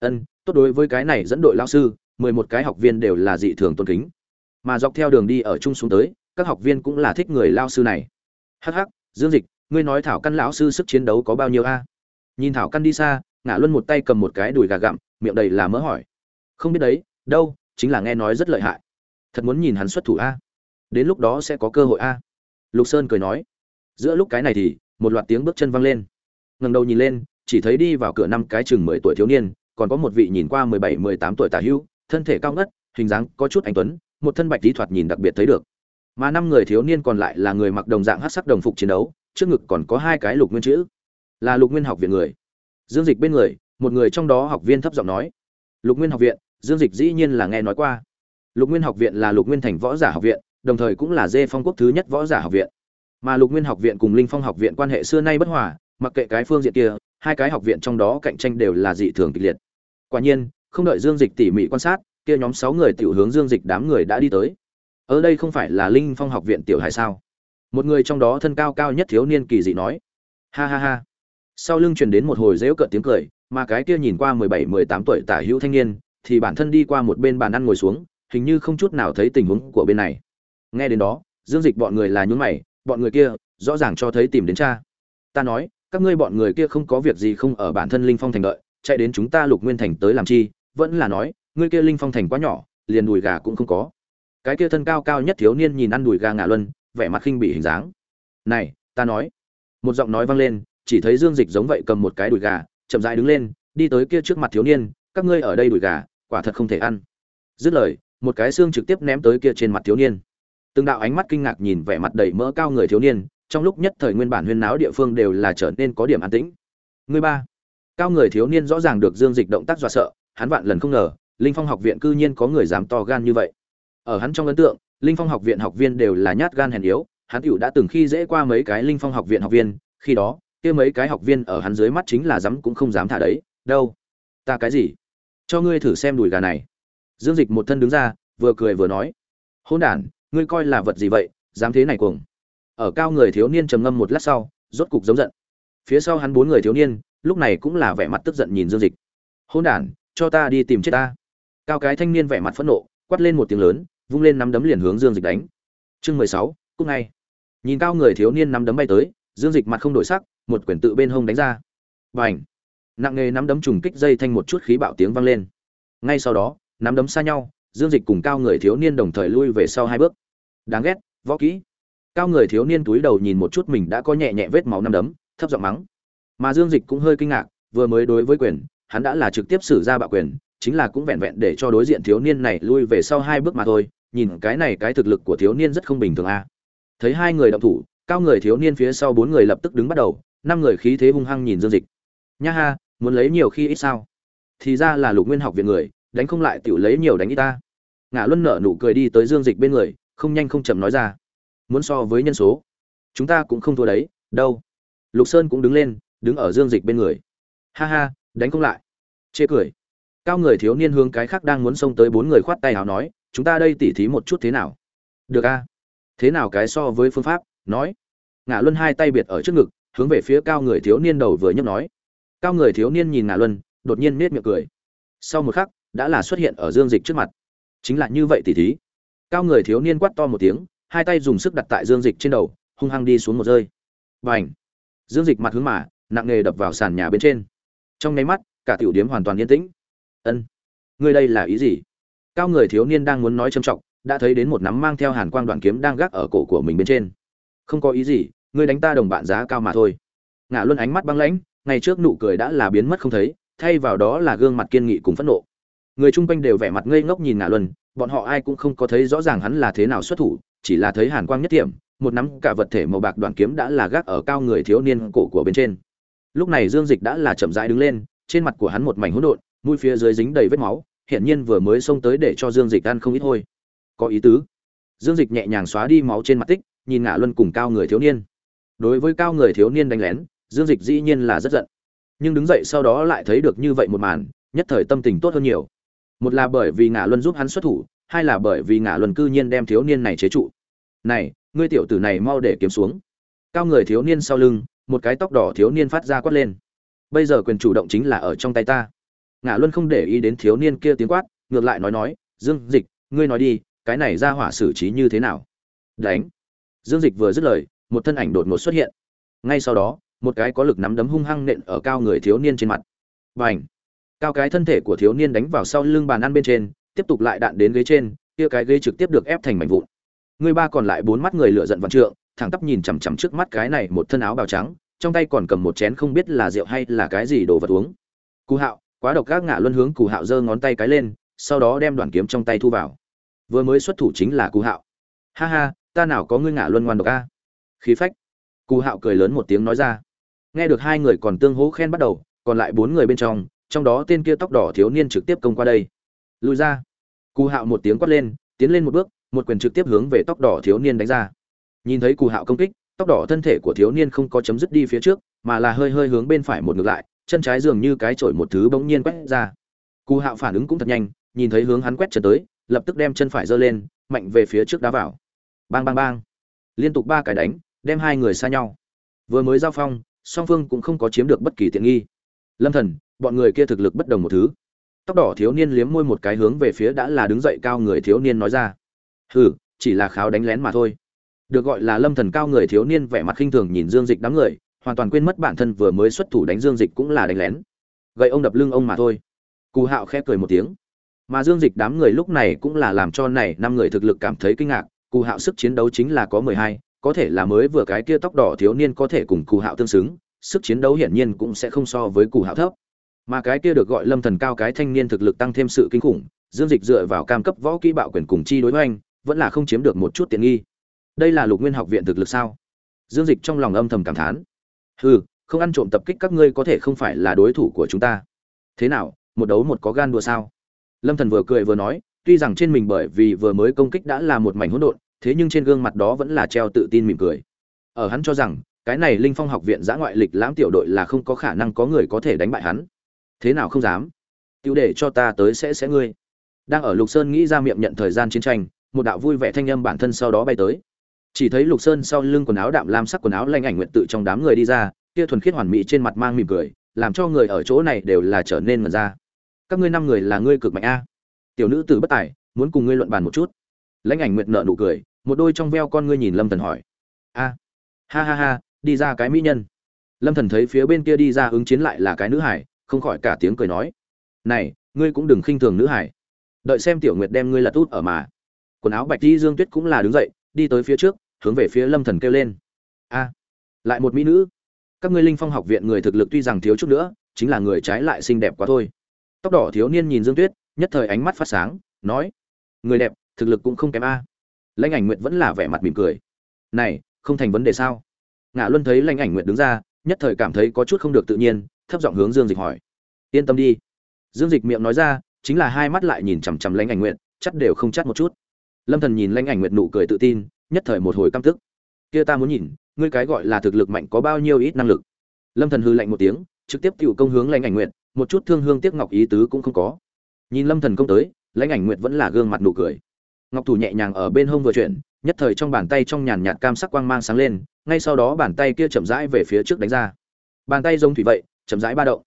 Ân, tốt đối với cái này dẫn đội lao sư, mười một cái học viên đều là dị thường tôn kính. Mà dọc theo đường đi ở chung xuống tới, các học viên cũng là thích người lao sư này. Hắc hắc, dương dịch, ngươi nói thảo căn lão sư sức chiến đấu có bao nhiêu a? Nhìn thảo căn đi xa ngã luân một tay cầm một cái đùi gà gặm, miệng đầy là mỡ hỏi. Không biết đấy, đâu, chính là nghe nói rất lợi hại. Thật muốn nhìn hắn xuất thủ a. Đến lúc đó sẽ có cơ hội a. Lục sơn cười nói. Giữa lúc cái này thì, một loạt tiếng bước chân văng lên. Ngần đầu nhìn lên chỉ thấy đi vào cửa năm cái chừng mười tuổi thiếu niên, còn có một vị nhìn qua mười bảy, mười tám tuổi tả hữu, thân thể cao ngất, hình dáng có chút anh tuấn, một thân bạch tí thoạt nhìn đặc biệt thấy được. Mà năm người thiếu niên còn lại là người mặc đồng dạng hát sắc đồng phục chiến đấu, trước ngực còn có hai cái lục nguyên chữ, là lục nguyên học viện người. Dương dịch bên người, một người trong đó học viên thấp giọng nói, lục nguyên học viện, dương dịch dĩ nhiên là nghe nói qua. Lục nguyên học viện là lục nguyên thành võ giả học viện, đồng thời cũng là dê phong quốc thứ nhất võ giả học viện. Mà lục nguyên học viện cùng linh phong học viện quan hệ xưa nay bất hòa, mặc kệ cái phương diện kia hai cái học viện trong đó cạnh tranh đều là dị thường kịch liệt. Quả nhiên, không đợi dương dịch tỉ mỉ quan sát, kia nhóm sáu người tiểu hướng dương dịch đám người đã đi tới. Ở đây không phải là linh phong học viện tiểu hải sao? Một người trong đó thân cao cao nhất thiếu niên kỳ dị nói. Ha ha ha. Sau lưng truyền đến một hồi dễu cợt tiếng cười, mà cái kia nhìn qua mười bảy, mười tám tuổi tả hữu thanh niên, thì bản thân đi qua một bên bàn ăn ngồi xuống, hình như không chút nào thấy tình huống của bên này. Nghe đến đó, dương dịch bọn người là nhún mày, bọn người kia rõ ràng cho thấy tìm đến cha. Ta nói các ngươi bọn người kia không có việc gì không ở bản thân linh phong thành đợi, chạy đến chúng ta lục nguyên thành tới làm chi, vẫn là nói, ngươi kia linh phong thành quá nhỏ, liền đùi gà cũng không có. Cái kia thân cao cao nhất thiếu niên nhìn ăn đùi gà ngả luân, vẻ mặt khinh bị hình dáng. Này, ta nói. Một giọng nói vang lên, chỉ thấy dương dịch giống vậy cầm một cái đùi gà, chậm rãi đứng lên, đi tới kia trước mặt thiếu niên, các ngươi ở đây đùi gà, quả thật không thể ăn. Dứt lời, một cái xương trực tiếp ném tới kia trên mặt thiếu niên. Từng đạo ánh mắt kinh ngạc nhìn vẻ mặt đầy mỡ cao người thiếu niên trong lúc nhất thời nguyên bản huyên náo địa phương đều là trở nên có điểm an tĩnh. Người ba, cao người thiếu niên rõ ràng được dương dịch động tác dọa sợ, hắn vạn lần không ngờ, linh phong học viện cư nhiên có người dám to gan như vậy. Ở hắn trong ấn tượng, linh phong học viện học viên đều là nhát gan hèn yếu, hắn hữu đã từng khi dễ qua mấy cái linh phong học viện học viên, khi đó, kia mấy cái học viên ở hắn dưới mắt chính là dám cũng không dám thả đấy, đâu, ta cái gì? Cho ngươi thử xem đùi gà này. Dương dịch một thân đứng ra, vừa cười vừa nói, hỗn đản, ngươi coi là vật gì vậy, dám thế này cuồng? Ở cao người thiếu niên trầm ngâm một lát sau, rốt cục giống giận. Phía sau hắn bốn người thiếu niên, lúc này cũng là vẻ mặt tức giận nhìn dương dịch. Hôn đản, cho ta đi tìm chết ta. Cao cái thanh niên vẻ mặt phẫn nộ, quát lên một tiếng lớn, vung lên nắm đấm liền hướng dương dịch đánh. Chương mười sáu cúc ngay. Nhìn cao người thiếu niên nắm đấm bay tới, dương dịch mặt không đổi sắc, một quyển tự bên hông đánh ra. Và ảnh nặng nghề nắm đấm trùng kích dây thanh một chút khí bạo tiếng vang lên. Ngay sau đó, nắm đấm xa nhau, dương dịch cùng cao người thiếu niên đồng thời lui về sau hai bước. Đáng ghét, võ kỹ cao người thiếu niên túi đầu nhìn một chút mình đã có nhẹ nhẹ vết máu năm đấm, thấp giọng mắng. Mà dương dịch cũng hơi kinh ngạc, vừa mới đối với quyền, hắn đã là trực tiếp xử ra bạo quyền, chính là cũng vẹn vẹn để cho đối diện thiếu niên này lui về sau hai bước mà thôi, nhìn cái này cái thực lực của thiếu niên rất không bình thường a. Thấy hai người động thủ, cao người thiếu niên phía sau bốn người lập tức đứng bắt đầu, năm người khí thế hung hăng nhìn dương dịch. Nha ha, muốn lấy nhiều khi ít sao? Thì ra là lục nguyên học viện người, đánh không lại tiểu lấy nhiều đánh ít ta. Ngã luân nở nụ cười đi tới dương dịch bên người, không nhanh không chậm nói ra muốn so với nhân số. Chúng ta cũng không thua đấy, đâu. Lục sơn cũng đứng lên, đứng ở dương dịch bên người. Ha ha, đánh không lại. Chê cười. Cao người thiếu niên hướng cái khác đang muốn xông tới bốn người khoát tay nào nói, chúng ta đây tỉ thí một chút thế nào? Được a. Thế nào cái so với phương pháp? nói. Ngã luân hai tay biệt ở trước ngực, hướng về phía cao người thiếu niên đầu vừa nhấc nói. Cao người thiếu niên nhìn ngã luân, đột nhiên nết miệng cười. Sau một khắc, đã là xuất hiện ở dương dịch trước mặt. Chính là như vậy tỉ thí. Cao người thiếu niên quát to một tiếng hai tay dùng sức đặt tại dương dịch trên đầu, hung hăng đi xuống một rơi. Và dương dịch mặt hướng mà, nặng nghề đập vào sàn nhà bên trên. Trong nháy mắt, cả tiểu điếm hoàn toàn yên tĩnh. Ân, ngươi đây là ý gì? Cao người thiếu niên đang muốn nói trầm trọng, đã thấy đến một nắm mang theo hàn quang đoạn kiếm đang gác ở cổ của mình bên trên. Không có ý gì, ngươi đánh ta đồng bạn giá cao mà thôi. Ngã luân ánh mắt băng lãnh, ngày trước nụ cười đã là biến mất không thấy, thay vào đó là gương mặt kiên nghị cùng phẫn nộ. Người chung quanh đều vẻ mặt ngây ngốc nhìn ngã luân, bọn họ ai cũng không có thấy rõ ràng hắn là thế nào xuất thủ chỉ là thấy hàn quang nhất điểm một nắm cả vật thể màu bạc đoạn kiếm đã là gác ở cao người thiếu niên cổ của bên trên. Lúc này dương dịch đã là chậm rãi đứng lên, trên mặt của hắn một mảnh hỗn độn, mũi phía dưới dính đầy vết máu hiện nhiên vừa mới xông tới để cho dương dịch ăn không ít thôi có ý tứ. Dương dịch nhẹ nhàng xóa đi máu trên mặt tích, nhìn ngã luân cùng cao người thiếu niên. Đối với cao người thiếu niên đánh lén, dương dịch dĩ nhiên là rất giận. Nhưng đứng dậy sau đó lại thấy được như vậy một màn, nhất thời tâm tình tốt hơn nhiều. Một là bởi vì ngã luân giúp hắn xuất thủ hai là bởi vì ngã luân cư nhiên đem thiếu niên này chế trụ. Này, ngươi tiểu tử này mau để kiếm xuống. Cao người thiếu niên sau lưng, một cái tóc đỏ thiếu niên phát ra quát lên. Bây giờ quyền chủ động chính là ở trong tay ta. Ngã luân không để ý đến thiếu niên kia tiếng quát, ngược lại nói nói, dương dịch, ngươi nói đi, cái này ra hỏa xử trí như thế nào? Đánh. Dương dịch vừa dứt lời, một thân ảnh đột ngột xuất hiện. Ngay sau đó, một cái có lực nắm đấm hung hăng nện ở cao người thiếu niên trên mặt. Và ảnh cao cái thân thể của thiếu niên đánh vào sau lưng bàn ăn bên trên tiếp tục lại đạn đến ghế trên, kia cái ghế trực tiếp được ép thành mảnh vụn. Người ba còn lại bốn mắt người lựa giận vạn trượng, thẳng tắp nhìn chằm chằm trước mắt cái này một thân áo bào trắng, trong tay còn cầm một chén không biết là rượu hay là cái gì đồ vật uống. Cù hạo, quá độc các ngạ luân hướng cù hạo giơ ngón tay cái lên, sau đó đem đoàn kiếm trong tay thu vào. Vừa mới xuất thủ chính là cù hạo. Ha ha, ta nào có ngươi ngạ luân ngoan độc a? Khí phách. Cù hạo cười lớn một tiếng nói ra. Nghe được hai người còn tương hỗ khen bắt đầu, còn lại bốn người bên trong trong đó tên kia tóc đỏ thiếu niên trực tiếp công qua đây lùi ra. Cù hạo một tiếng quát lên, tiến lên một bước, một quyền trực tiếp hướng về tóc đỏ thiếu niên đánh ra. Nhìn thấy cù hạo công kích, tóc đỏ thân thể của thiếu niên không có chấm dứt đi phía trước, mà là hơi hơi hướng bên phải một ngược lại, chân trái dường như cái chổi một thứ bỗng nhiên quét ra. Cù hạo phản ứng cũng thật nhanh, nhìn thấy hướng hắn quét chân tới, lập tức đem chân phải giơ lên, mạnh về phía trước đá vào. Bang bang bang. Liên tục ba cái đánh, đem hai người xa nhau. Vừa mới giao phong, song phương cũng không có chiếm được bất kỳ tiện nghi. Lâm thần, bọn người kia thực lực bất đồng một thứ tóc đỏ thiếu niên liếm môi một cái hướng về phía đã là đứng dậy cao người thiếu niên nói ra. Hừ, chỉ là kháo đánh lén mà thôi. Được gọi là lâm thần cao người thiếu niên vẻ mặt khinh thường nhìn dương dịch đám người, hoàn toàn quên mất bản thân vừa mới xuất thủ đánh dương dịch cũng là đánh lén. Gậy ông đập lưng ông mà thôi. Cù hạo khẽ cười một tiếng. Mà dương dịch đám người lúc này cũng là làm cho này năm người thực lực cảm thấy kinh ngạc, cù hạo sức chiến đấu chính là có mười hai, có thể là mới vừa cái kia tóc đỏ thiếu niên có thể cùng cù hạo tương xứng, sức chiến đấu hiển nhiên cũng sẽ không so với cù hạo thấp mà cái kia được gọi lâm thần cao cái thanh niên thực lực tăng thêm sự kinh khủng, dương dịch dựa vào cam cấp võ kỹ bạo quyền cùng chi đối với anh vẫn là không chiếm được một chút tiện nghi. Đây là lục nguyên học viện thực lực sao? Dương dịch trong lòng âm thầm cảm thán. Hừ, không ăn trộm tập kích các ngươi có thể không phải là đối thủ của chúng ta. Thế nào, một đấu một có gan đua sao? Lâm thần vừa cười vừa nói, tuy rằng trên mình bởi vì vừa mới công kích đã là một mảnh hỗn độn, thế nhưng trên gương mặt đó vẫn là treo tự tin mỉm cười. Ở hắn cho rằng, cái này linh phong học viện giã ngoại lịch lãm tiểu đội là không có khả năng có người có thể đánh bại hắn thế nào không dám? Tiêu để cho ta tới sẽ sẽ ngươi. Đang ở lục sơn nghĩ ra miệng nhận thời gian chiến tranh, một đạo vui vẻ thanh âm bản thân sau đó bay tới. Chỉ thấy lục sơn sau lưng quần áo đạm lam sắc quần áo lanh ảnh nguyện tự trong đám người đi ra, kia thuần khiết hoàn mỹ trên mặt mang mỉm cười, làm cho người ở chỗ này đều là trở nên mật ra. Các ngươi năm người là ngươi cực mạnh a. Tiểu nữ tử bất tài, muốn cùng ngươi luận bàn một chút. Lãnh ảnh nguyệt nợ nụ cười, một đôi trong veo con ngươi nhìn lâm thần hỏi. A, ha ha ha, đi ra cái mỹ nhân. Lâm thần thấy phía bên kia đi ra ứng chiến lại là cái nữ hải không khỏi cả tiếng cười nói. Này, ngươi cũng đừng khinh thường nữ hải. Đợi xem tiểu nguyệt đem ngươi lật út ở mà. Quần áo bạch đi dương tuyết cũng là đứng dậy, đi tới phía trước, hướng về phía lâm thần kêu lên. A, lại một mỹ nữ. Các ngươi linh phong học viện người thực lực tuy rằng thiếu chút nữa, chính là người trái lại xinh đẹp quá thôi. Tóc đỏ thiếu niên nhìn dương tuyết, nhất thời ánh mắt phát sáng, nói. Người đẹp, thực lực cũng không kém a. Lãnh ảnh nguyệt vẫn là vẻ mặt mỉm cười. Này, không thành vấn đề sao? Ngạ luân thấy lãnh ảnh nguyệt đứng ra, nhất thời cảm thấy có chút không được tự nhiên thấp giọng hướng dương dịch hỏi. Yên tâm đi. Dương dịch miệng nói ra, chính là hai mắt lại nhìn chằm chằm lãnh ảnh nguyệt, chắc đều không chắc một chút. Lâm thần nhìn lãnh ảnh nguyệt nụ cười tự tin, nhất thời một hồi căm tức. Kia ta muốn nhìn, ngươi cái gọi là thực lực mạnh có bao nhiêu ít năng lực. Lâm thần hư lạnh một tiếng, trực tiếp tiểu công hướng lãnh ảnh nguyệt, một chút thương hương tiếc ngọc ý tứ cũng không có. Nhìn lâm thần công tới, lãnh ảnh nguyệt vẫn là gương mặt nụ cười. Ngọc thủ nhẹ nhàng ở bên hông vừa chuyển, nhất thời trong bàn tay trong nhàn nhạt cam sắc quang mang sáng lên, ngay sau đó bàn tay kia chậm rãi về phía trước đánh ra. Bàn tay giống thủy vậy chậm rãi ba động.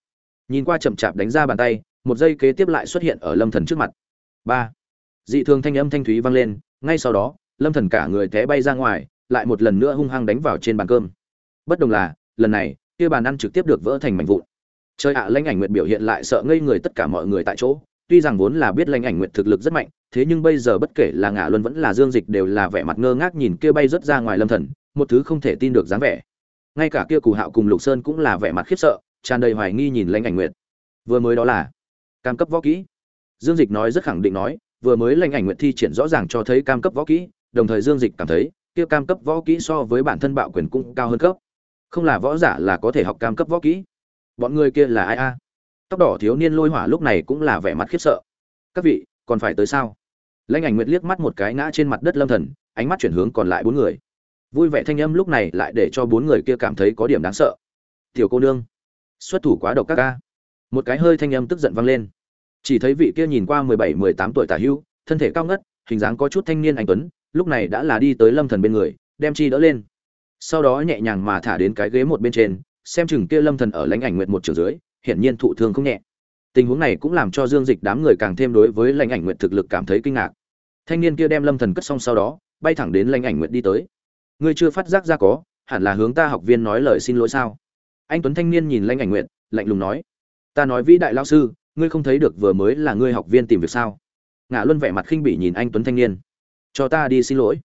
Nhìn qua chậm chạp đánh ra bàn tay, một giây kế tiếp lại xuất hiện ở lâm thần trước mặt. Ba. Dị thường thanh âm thanh thúy vang lên, ngay sau đó, lâm thần cả người té bay ra ngoài, lại một lần nữa hung hăng đánh vào trên bàn cơm. Bất đồng là, lần này, kia bàn ăn trực tiếp được vỡ thành mảnh vụn. Chơi ạ, lãnh ảnh nguyệt biểu hiện lại sợ ngây người tất cả mọi người tại chỗ. Tuy rằng vốn là biết lãnh ảnh nguyệt thực lực rất mạnh, thế nhưng bây giờ bất kể là ngã luân vẫn là dương dịch đều là vẻ mặt ngơ ngác nhìn kia bay rất ra ngoài lâm thần, một thứ không thể tin được dáng vẻ. Ngay cả kia cù hạo cùng lục sơn cũng là vẻ mặt khiếp sợ tràn đầy hoài nghi nhìn lãnh ảnh nguyệt. Vừa mới đó là cam cấp võ kỹ. Dương dịch nói rất khẳng định nói, vừa mới lãnh ảnh nguyệt thi triển rõ ràng cho thấy cam cấp võ kỹ, đồng thời dương dịch cảm thấy, kia cam cấp võ kỹ so với bản thân bạo quyền cũng cao hơn cấp. Không là võ giả là có thể học cam cấp võ kỹ. Bọn người kia là ai a? Tóc đỏ thiếu niên lôi hỏa lúc này cũng là vẻ mặt khiếp sợ. Các vị, còn phải tới sao? Lãnh ảnh nguyệt liếc mắt một cái ngã trên mặt đất lâm thần, ánh mắt chuyển hướng còn lại bốn người. Vui vẻ thanh âm lúc này lại để cho bốn người kia cảm thấy có điểm đáng sợ. Tiểu cô nương xuất thủ quá độc các ca. Một cái hơi thanh âm tức giận vang lên. Chỉ thấy vị kia nhìn qua mười bảy, mười tám tuổi tả hưu, thân thể cao ngất, hình dáng có chút thanh niên anh tuấn, lúc này đã là đi tới lâm thần bên người, đem chi đỡ lên. Sau đó nhẹ nhàng mà thả đến cái ghế một bên trên, xem chừng kia lâm thần ở lãnh ảnh nguyệt một trường dưới, hiển nhiên thụ thương không nhẹ. Tình huống này cũng làm cho dương dịch đám người càng thêm đối với lãnh ảnh nguyệt thực lực cảm thấy kinh ngạc. Thanh niên kia đem lâm thần cất xong sau đó, bay thẳng đến lãnh ảnh nguyệt đi tới. Ngươi chưa phát giác ra có, hẳn là hướng ta học viên nói lời xin lỗi sao? Anh tuấn thanh niên nhìn lãnh ảnh nguyệt, lạnh lùng nói, ta nói vĩ đại lao sư, ngươi không thấy được vừa mới là ngươi học viên tìm việc sao? Ngã luân vẻ mặt khinh bỉ nhìn anh tuấn thanh niên, cho ta đi xin lỗi.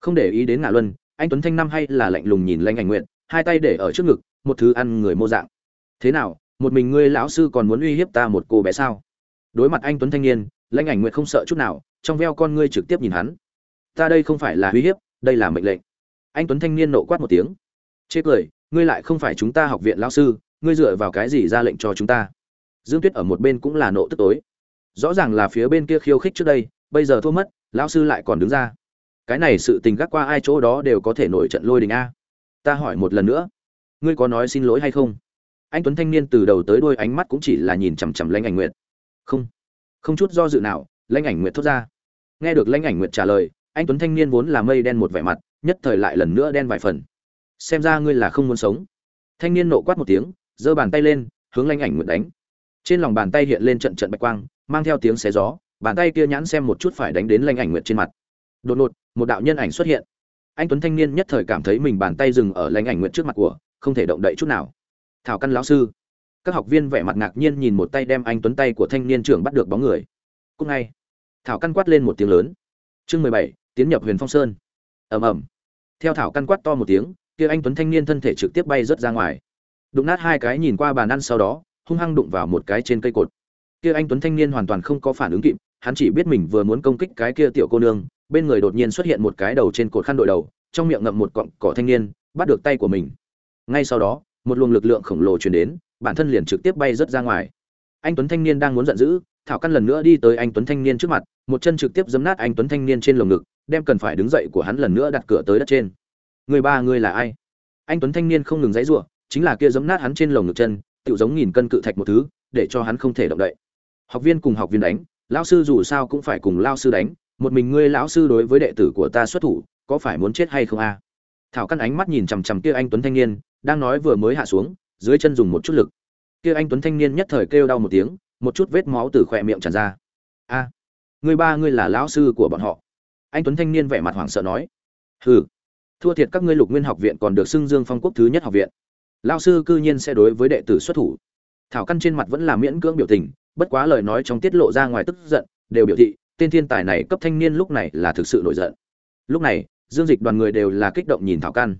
Không để ý đến ngã luân, anh tuấn thanh năm hay là lạnh lùng nhìn lãnh ảnh nguyện hai tay để ở trước ngực, một thứ ăn người mô dạng. Thế nào, một mình ngươi lão sư còn muốn uy hiếp ta một cô bé sao? Đối mặt anh tuấn thanh niên, lãnh ảnh nguyện không sợ chút nào, trong veo con ngươi trực tiếp nhìn hắn. Ta đây không phải là uy hiếp, đây là mệnh lệnh. Anh tuấn thanh niên nộ quát một tiếng, chê cười ngươi lại không phải chúng ta học viện lão sư, ngươi dựa vào cái gì ra lệnh cho chúng ta? Dương tuyết ở một bên cũng là nộ tức tối. Rõ ràng là phía bên kia khiêu khích trước đây, bây giờ thua mất, lão sư lại còn đứng ra. Cái này sự tình gác qua ai chỗ đó đều có thể nổi trận lôi đình a. Ta hỏi một lần nữa, ngươi có nói xin lỗi hay không? Anh tuấn thanh niên từ đầu tới đuôi ánh mắt cũng chỉ là nhìn chằm chằm lãnh ảnh nguyệt. Không không chút do dự nào, lãnh ảnh nguyệt thốt ra. Nghe được lãnh ảnh nguyệt trả lời, anh tuấn thanh niên vốn là mây đen một vẻ mặt, nhất thời lại lần nữa đen vài phần xem ra ngươi là không muốn sống. Thanh niên nộ quát một tiếng, giơ bàn tay lên, hướng lanh ảnh nguyện đánh. Trên lòng bàn tay hiện lên trận trận bạch quang, mang theo tiếng xé gió, bàn tay kia nhãn xem một chút phải đánh đến lanh ảnh nguyệt trên mặt. Đột ngột, một đạo nhân ảnh xuất hiện. Anh tuấn thanh niên nhất thời cảm thấy mình bàn tay dừng ở lanh ảnh nguyệt trước mặt của, không thể động đậy chút nào. Thảo căn lão sư. Các học viên vẻ mặt ngạc nhiên nhìn một tay đem anh tuấn tay của thanh niên trưởng bắt được bóng người. Cũng ngay. Thảo căn quát lên một tiếng lớn. Chương mười bảy, tiến nhập huyền phong sơn. Ầm ầm. Theo thảo căn quát to một tiếng kia anh tuấn thanh niên thân thể trực tiếp bay rớt ra ngoài. Đụng nát hai cái nhìn qua bàn ăn sau đó, hung hăng đụng vào một cái trên cây cột. Kia anh tuấn thanh niên hoàn toàn không có phản ứng kịp, hắn chỉ biết mình vừa muốn công kích cái kia tiểu cô nương, bên người đột nhiên xuất hiện một cái đầu trên cột khăn đội đầu, trong miệng ngậm một cọng cỏ thanh niên, bắt được tay của mình. Ngay sau đó, một luồng lực lượng khổng lồ truyền đến, bản thân liền trực tiếp bay rớt ra ngoài. Anh tuấn thanh niên đang muốn giận dữ, thảo căn lần nữa đi tới anh tuấn thanh niên trước mặt, một chân trực tiếp giấm nát anh tuấn thanh niên trên lồng ngực, đem cần phải đứng dậy của hắn lần nữa đặt cửa tới đất trên người ba người là ai? Anh tuấn thanh niên không ngừng dãy giụa chính là kia giấm nát hắn trên lồng ngực chân tựu giống nghìn cân cự thạch một thứ để cho hắn không thể động đậy. Học viên cùng học viên đánh lão sư dù sao cũng phải cùng lao sư đánh một mình ngươi lão sư đối với đệ tử của ta xuất thủ có phải muốn chết hay không a? Thảo căn ánh mắt nhìn chằm chằm kia anh tuấn thanh niên đang nói vừa mới hạ xuống dưới chân dùng một chút lực. Kia anh tuấn thanh niên nhất thời kêu đau một tiếng một chút vết máu từ khỏe miệng tràn ra. A à, ba ngươi là lão sư của bọn họ. Anh tuấn thanh niên vẻ mặt hoảng sợ nói. Hừ thua thiệt các ngươi lục nguyên học viện còn được xưng dương phong quốc thứ nhất học viện. Lão sư cư nhiên sẽ đối với đệ tử xuất thủ. Thảo căn trên mặt vẫn là miễn cưỡng biểu tình, bất quá lời nói trong tiết lộ ra ngoài tức giận, đều biểu thị, tên thiên tài này cấp thanh niên lúc này là thực sự nổi giận. Lúc này, dương dịch đoàn người đều là kích động nhìn thảo căn.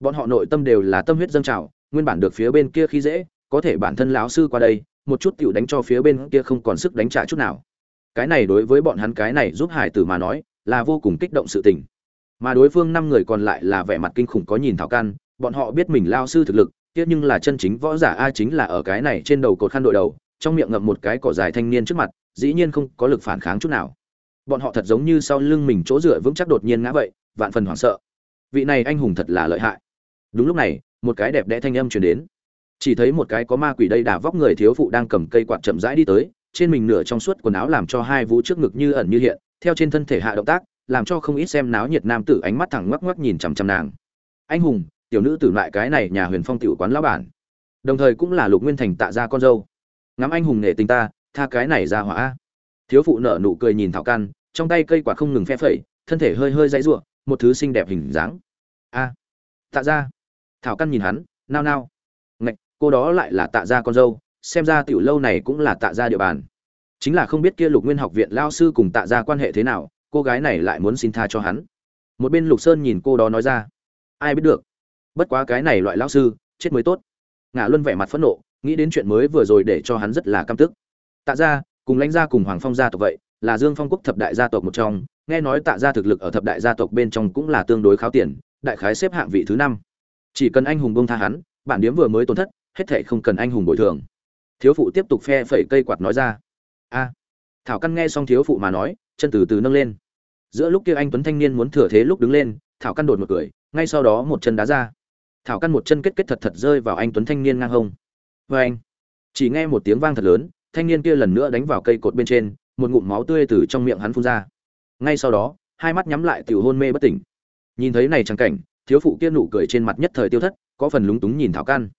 Bọn họ nội tâm đều là tâm huyết dâng trào, nguyên bản được phía bên kia khi dễ, có thể bản thân lão sư qua đây, một chút tựu đánh cho phía bên kia không còn sức đánh trả chút nào. Cái này đối với bọn hắn cái này giúp hải tử mà nói, là vô cùng kích động sự tình mà đối phương năm người còn lại là vẻ mặt kinh khủng có nhìn thảo căn bọn họ biết mình lao sư thực lực, tiếc nhưng là chân chính võ giả a chính là ở cái này trên đầu cột khăn đội đầu, trong miệng ngậm một cái cỏ dài thanh niên trước mặt, dĩ nhiên không có lực phản kháng chút nào. Bọn họ thật giống như sau lưng mình chỗ dựa vững chắc đột nhiên ngã vậy, vạn phần hoảng sợ. Vị này anh hùng thật là lợi hại. Đúng lúc này, một cái đẹp đẽ thanh âm truyền đến. Chỉ thấy một cái có ma quỷ đây đà vóc người thiếu phụ đang cầm cây quạt chậm rãi đi tới, trên mình nửa trong suốt quần áo làm cho hai vũ trước ngực như ẩn như hiện, theo trên thân thể hạ động tác làm cho không ít xem náo nhiệt nam tử ánh mắt thẳng ngoắc ngoắc nhìn chằm chằm nàng. Anh hùng, tiểu nữ tử lại cái này nhà huyền phong tiểu quán lão bản. Đồng thời cũng là lục nguyên thành tạ gia con dâu. Ngắm anh hùng nể tình ta, tha cái này ra hỏa. Thiếu phụ nở nụ cười nhìn thảo căn, trong tay cây quạt không ngừng phe phẩy, thân thể hơi hơi dãy ruộng, một thứ xinh đẹp hình dáng. A, tạ gia. Thảo căn nhìn hắn, nao nao. Ngạch, cô đó lại là tạ gia con dâu, xem ra tiểu lâu này cũng là tạ gia địa bàn. Chính là không biết kia lục nguyên học viện lao sư cùng tạ gia quan hệ thế nào cô gái này lại muốn xin tha cho hắn. Một bên lục sơn nhìn cô đó nói ra, ai biết được, bất quá cái này loại lao sư, chết mới tốt. Ngã luân vẻ mặt phẫn nộ, nghĩ đến chuyện mới vừa rồi để cho hắn rất là căm tức. Tạ gia, cùng lãnh gia cùng hoàng phong gia tộc vậy, là dương phong quốc thập đại gia tộc một trong, nghe nói tạ gia thực lực ở thập đại gia tộc bên trong cũng là tương đối kháo tiền, đại khái xếp hạng vị thứ năm. Chỉ cần anh hùng bông tha hắn, bản điếm vừa mới tổn thất, hết thệ không cần anh hùng bồi thường. Thiếu phụ tiếp tục phe phẩy cây quạt nói ra, a. Thảo căn nghe xong thiếu phụ mà nói, chân từ từ nâng lên giữa lúc kia anh tuấn thanh niên muốn thừa thế lúc đứng lên, thảo căn đột một cười, ngay sau đó một chân đá ra. Thảo căn một chân kết kết thật thật rơi vào anh tuấn thanh niên ngang hông. Vê anh, chỉ nghe một tiếng vang thật lớn, thanh niên kia lần nữa đánh vào cây cột bên trên, một ngụm máu tươi từ trong miệng hắn phun ra. Ngay sau đó, hai mắt nhắm lại tiểu hôn mê bất tỉnh. Nhìn thấy này trắng cảnh, thiếu phụ kia nụ cười trên mặt nhất thời tiêu thất, có phần lúng túng nhìn thảo căn.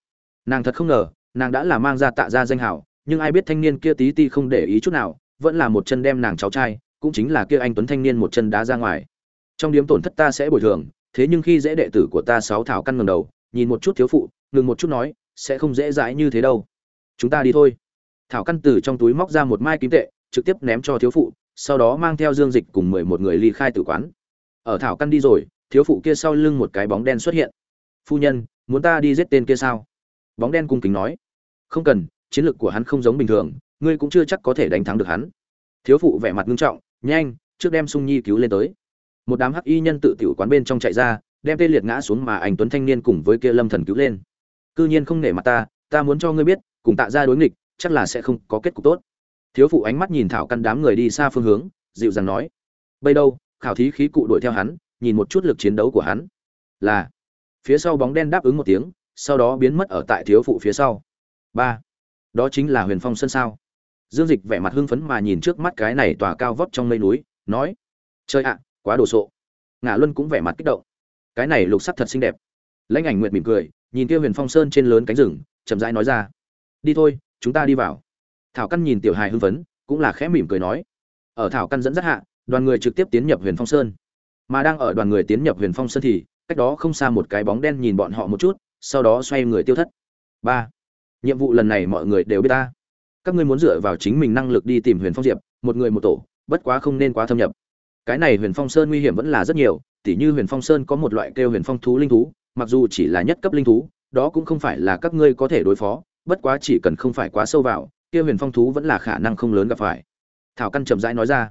Nàng thật không ngờ, nàng đã là mang ra tạ ra danh hảo, nhưng ai biết thanh niên kia tí ti không để ý chút nào, vẫn là một chân đem nàng cháu trai cũng chính là kia anh tuấn thanh niên một chân đá ra ngoài. Trong điếm tổn thất ta sẽ bồi thường, thế nhưng khi dễ đệ tử của ta sáu thảo căn ngầm đầu, nhìn một chút thiếu phụ, ngừng một chút nói, sẽ không dễ dãi như thế đâu. Chúng ta đi thôi. Thảo căn từ trong túi móc ra một mai kim tệ, trực tiếp ném cho thiếu phụ, sau đó mang theo dương dịch cùng mười một người ly khai tử quán. Ở thảo căn đi rồi, thiếu phụ kia sau lưng một cái bóng đen xuất hiện. Phu nhân, muốn ta đi giết tên kia sao? Bóng đen cung kính nói. Không cần, chiến lược của hắn không giống bình thường, ngươi cũng chưa chắc có thể đánh thắng được hắn. Thiếu phụ vẻ mặt nghiêm trọng nhanh, trước đem sung nhi cứu lên tới. Một đám hắc y nhân tự tiểu quán bên trong chạy ra, đem tê liệt ngã xuống mà anh tuấn thanh niên cùng với kia lâm thần cứu lên. Cư nhiên không nể mặt ta ta muốn cho ngươi biết, cùng tạ ra đối nghịch, chắc là sẽ không có kết cục tốt. Thiếu phụ ánh mắt nhìn thảo căn đám người đi xa phương hướng, dịu dàng nói, bây đâu, khảo thí khí cụ đuổi theo hắn, nhìn một chút lực chiến đấu của hắn. Là, phía sau bóng đen đáp ứng một tiếng, sau đó biến mất ở tại thiếu phụ phía sau. Ba, đó chính là huyền phong sân sao? Dương dịch vẻ mặt hưng phấn mà nhìn trước mắt cái này tòa cao vóc trong mây núi, nói chơi ạ, quá đồ sộ. Ngã luân cũng vẻ mặt kích động. Cái này lục sắc thật xinh đẹp. Lãnh ảnh nguyệt mỉm cười, nhìn kia huyền phong sơn trên lớn cánh rừng, chậm rãi nói ra, đi thôi, chúng ta đi vào. Thảo căn nhìn tiểu hài hưng phấn, cũng là khẽ mỉm cười nói, ở thảo căn dẫn dắt hạ, đoàn người trực tiếp tiến nhập huyền phong sơn. Mà đang ở đoàn người tiến nhập huyền phong sơn thì, cách đó không xa một cái bóng đen nhìn bọn họ một chút, sau đó xoay người tiêu thất. Ba. Nhiệm vụ lần này mọi người đều biết ta các ngươi muốn dựa vào chính mình năng lực đi tìm huyền phong diệp, một người một tổ, bất quá không nên quá thâm nhập. Cái này huyền phong sơn nguy hiểm vẫn là rất nhiều, tỉ như huyền phong sơn có một loại kêu huyền phong thú linh thú, mặc dù chỉ là nhất cấp linh thú, đó cũng không phải là các ngươi có thể đối phó, bất quá chỉ cần không phải quá sâu vào, kia huyền phong thú vẫn là khả năng không lớn gặp phải. Thảo căn chậm rãi nói ra.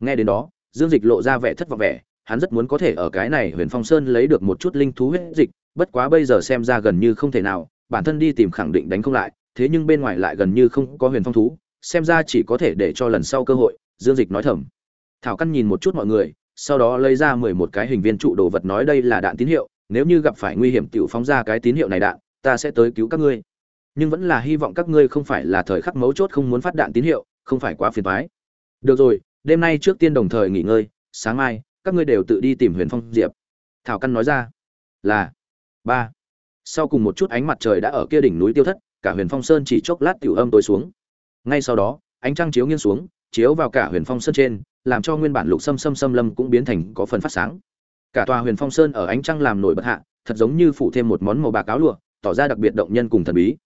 Nghe đến đó, dương dịch lộ ra vẻ thất vọng vẻ, hắn rất muốn có thể ở cái này huyền phong sơn lấy được một chút linh thú huyết dịch, bất quá bây giờ xem ra gần như không thể nào, bản thân đi tìm khẳng định đánh không lại thế nhưng bên ngoài lại gần như không có huyền phong thú, xem ra chỉ có thể để cho lần sau cơ hội, dương dịch nói thầm. Thảo căn nhìn một chút mọi người, sau đó lấy ra mười một cái hình viên trụ đồ vật nói đây là đạn tín hiệu, nếu như gặp phải nguy hiểm tiểu phóng ra cái tín hiệu này đạn, ta sẽ tới cứu các ngươi. Nhưng vẫn là hy vọng các ngươi không phải là thời khắc mấu chốt không muốn phát đạn tín hiệu, không phải quá phiền thoái được rồi, đêm nay trước tiên đồng thời nghỉ ngơi, sáng mai, các ngươi đều tự đi tìm huyền phong diệp. Thảo căn nói ra, là, ba. Sau cùng một chút ánh mặt trời đã ở kia đỉnh núi tiêu thất cả huyền phong sơn chỉ chốc lát tiểu âm tối xuống. Ngay sau đó, ánh trăng chiếu nghiêng xuống, chiếu vào cả huyền phong sơn trên, làm cho nguyên bản lục xâm xâm xâm lâm cũng biến thành có phần phát sáng. Cả tòa huyền phong sơn ở ánh trăng làm nổi bật hạ, thật giống như phủ thêm một món màu bạc áo lụa, tỏ ra đặc biệt động nhân cùng thần bí.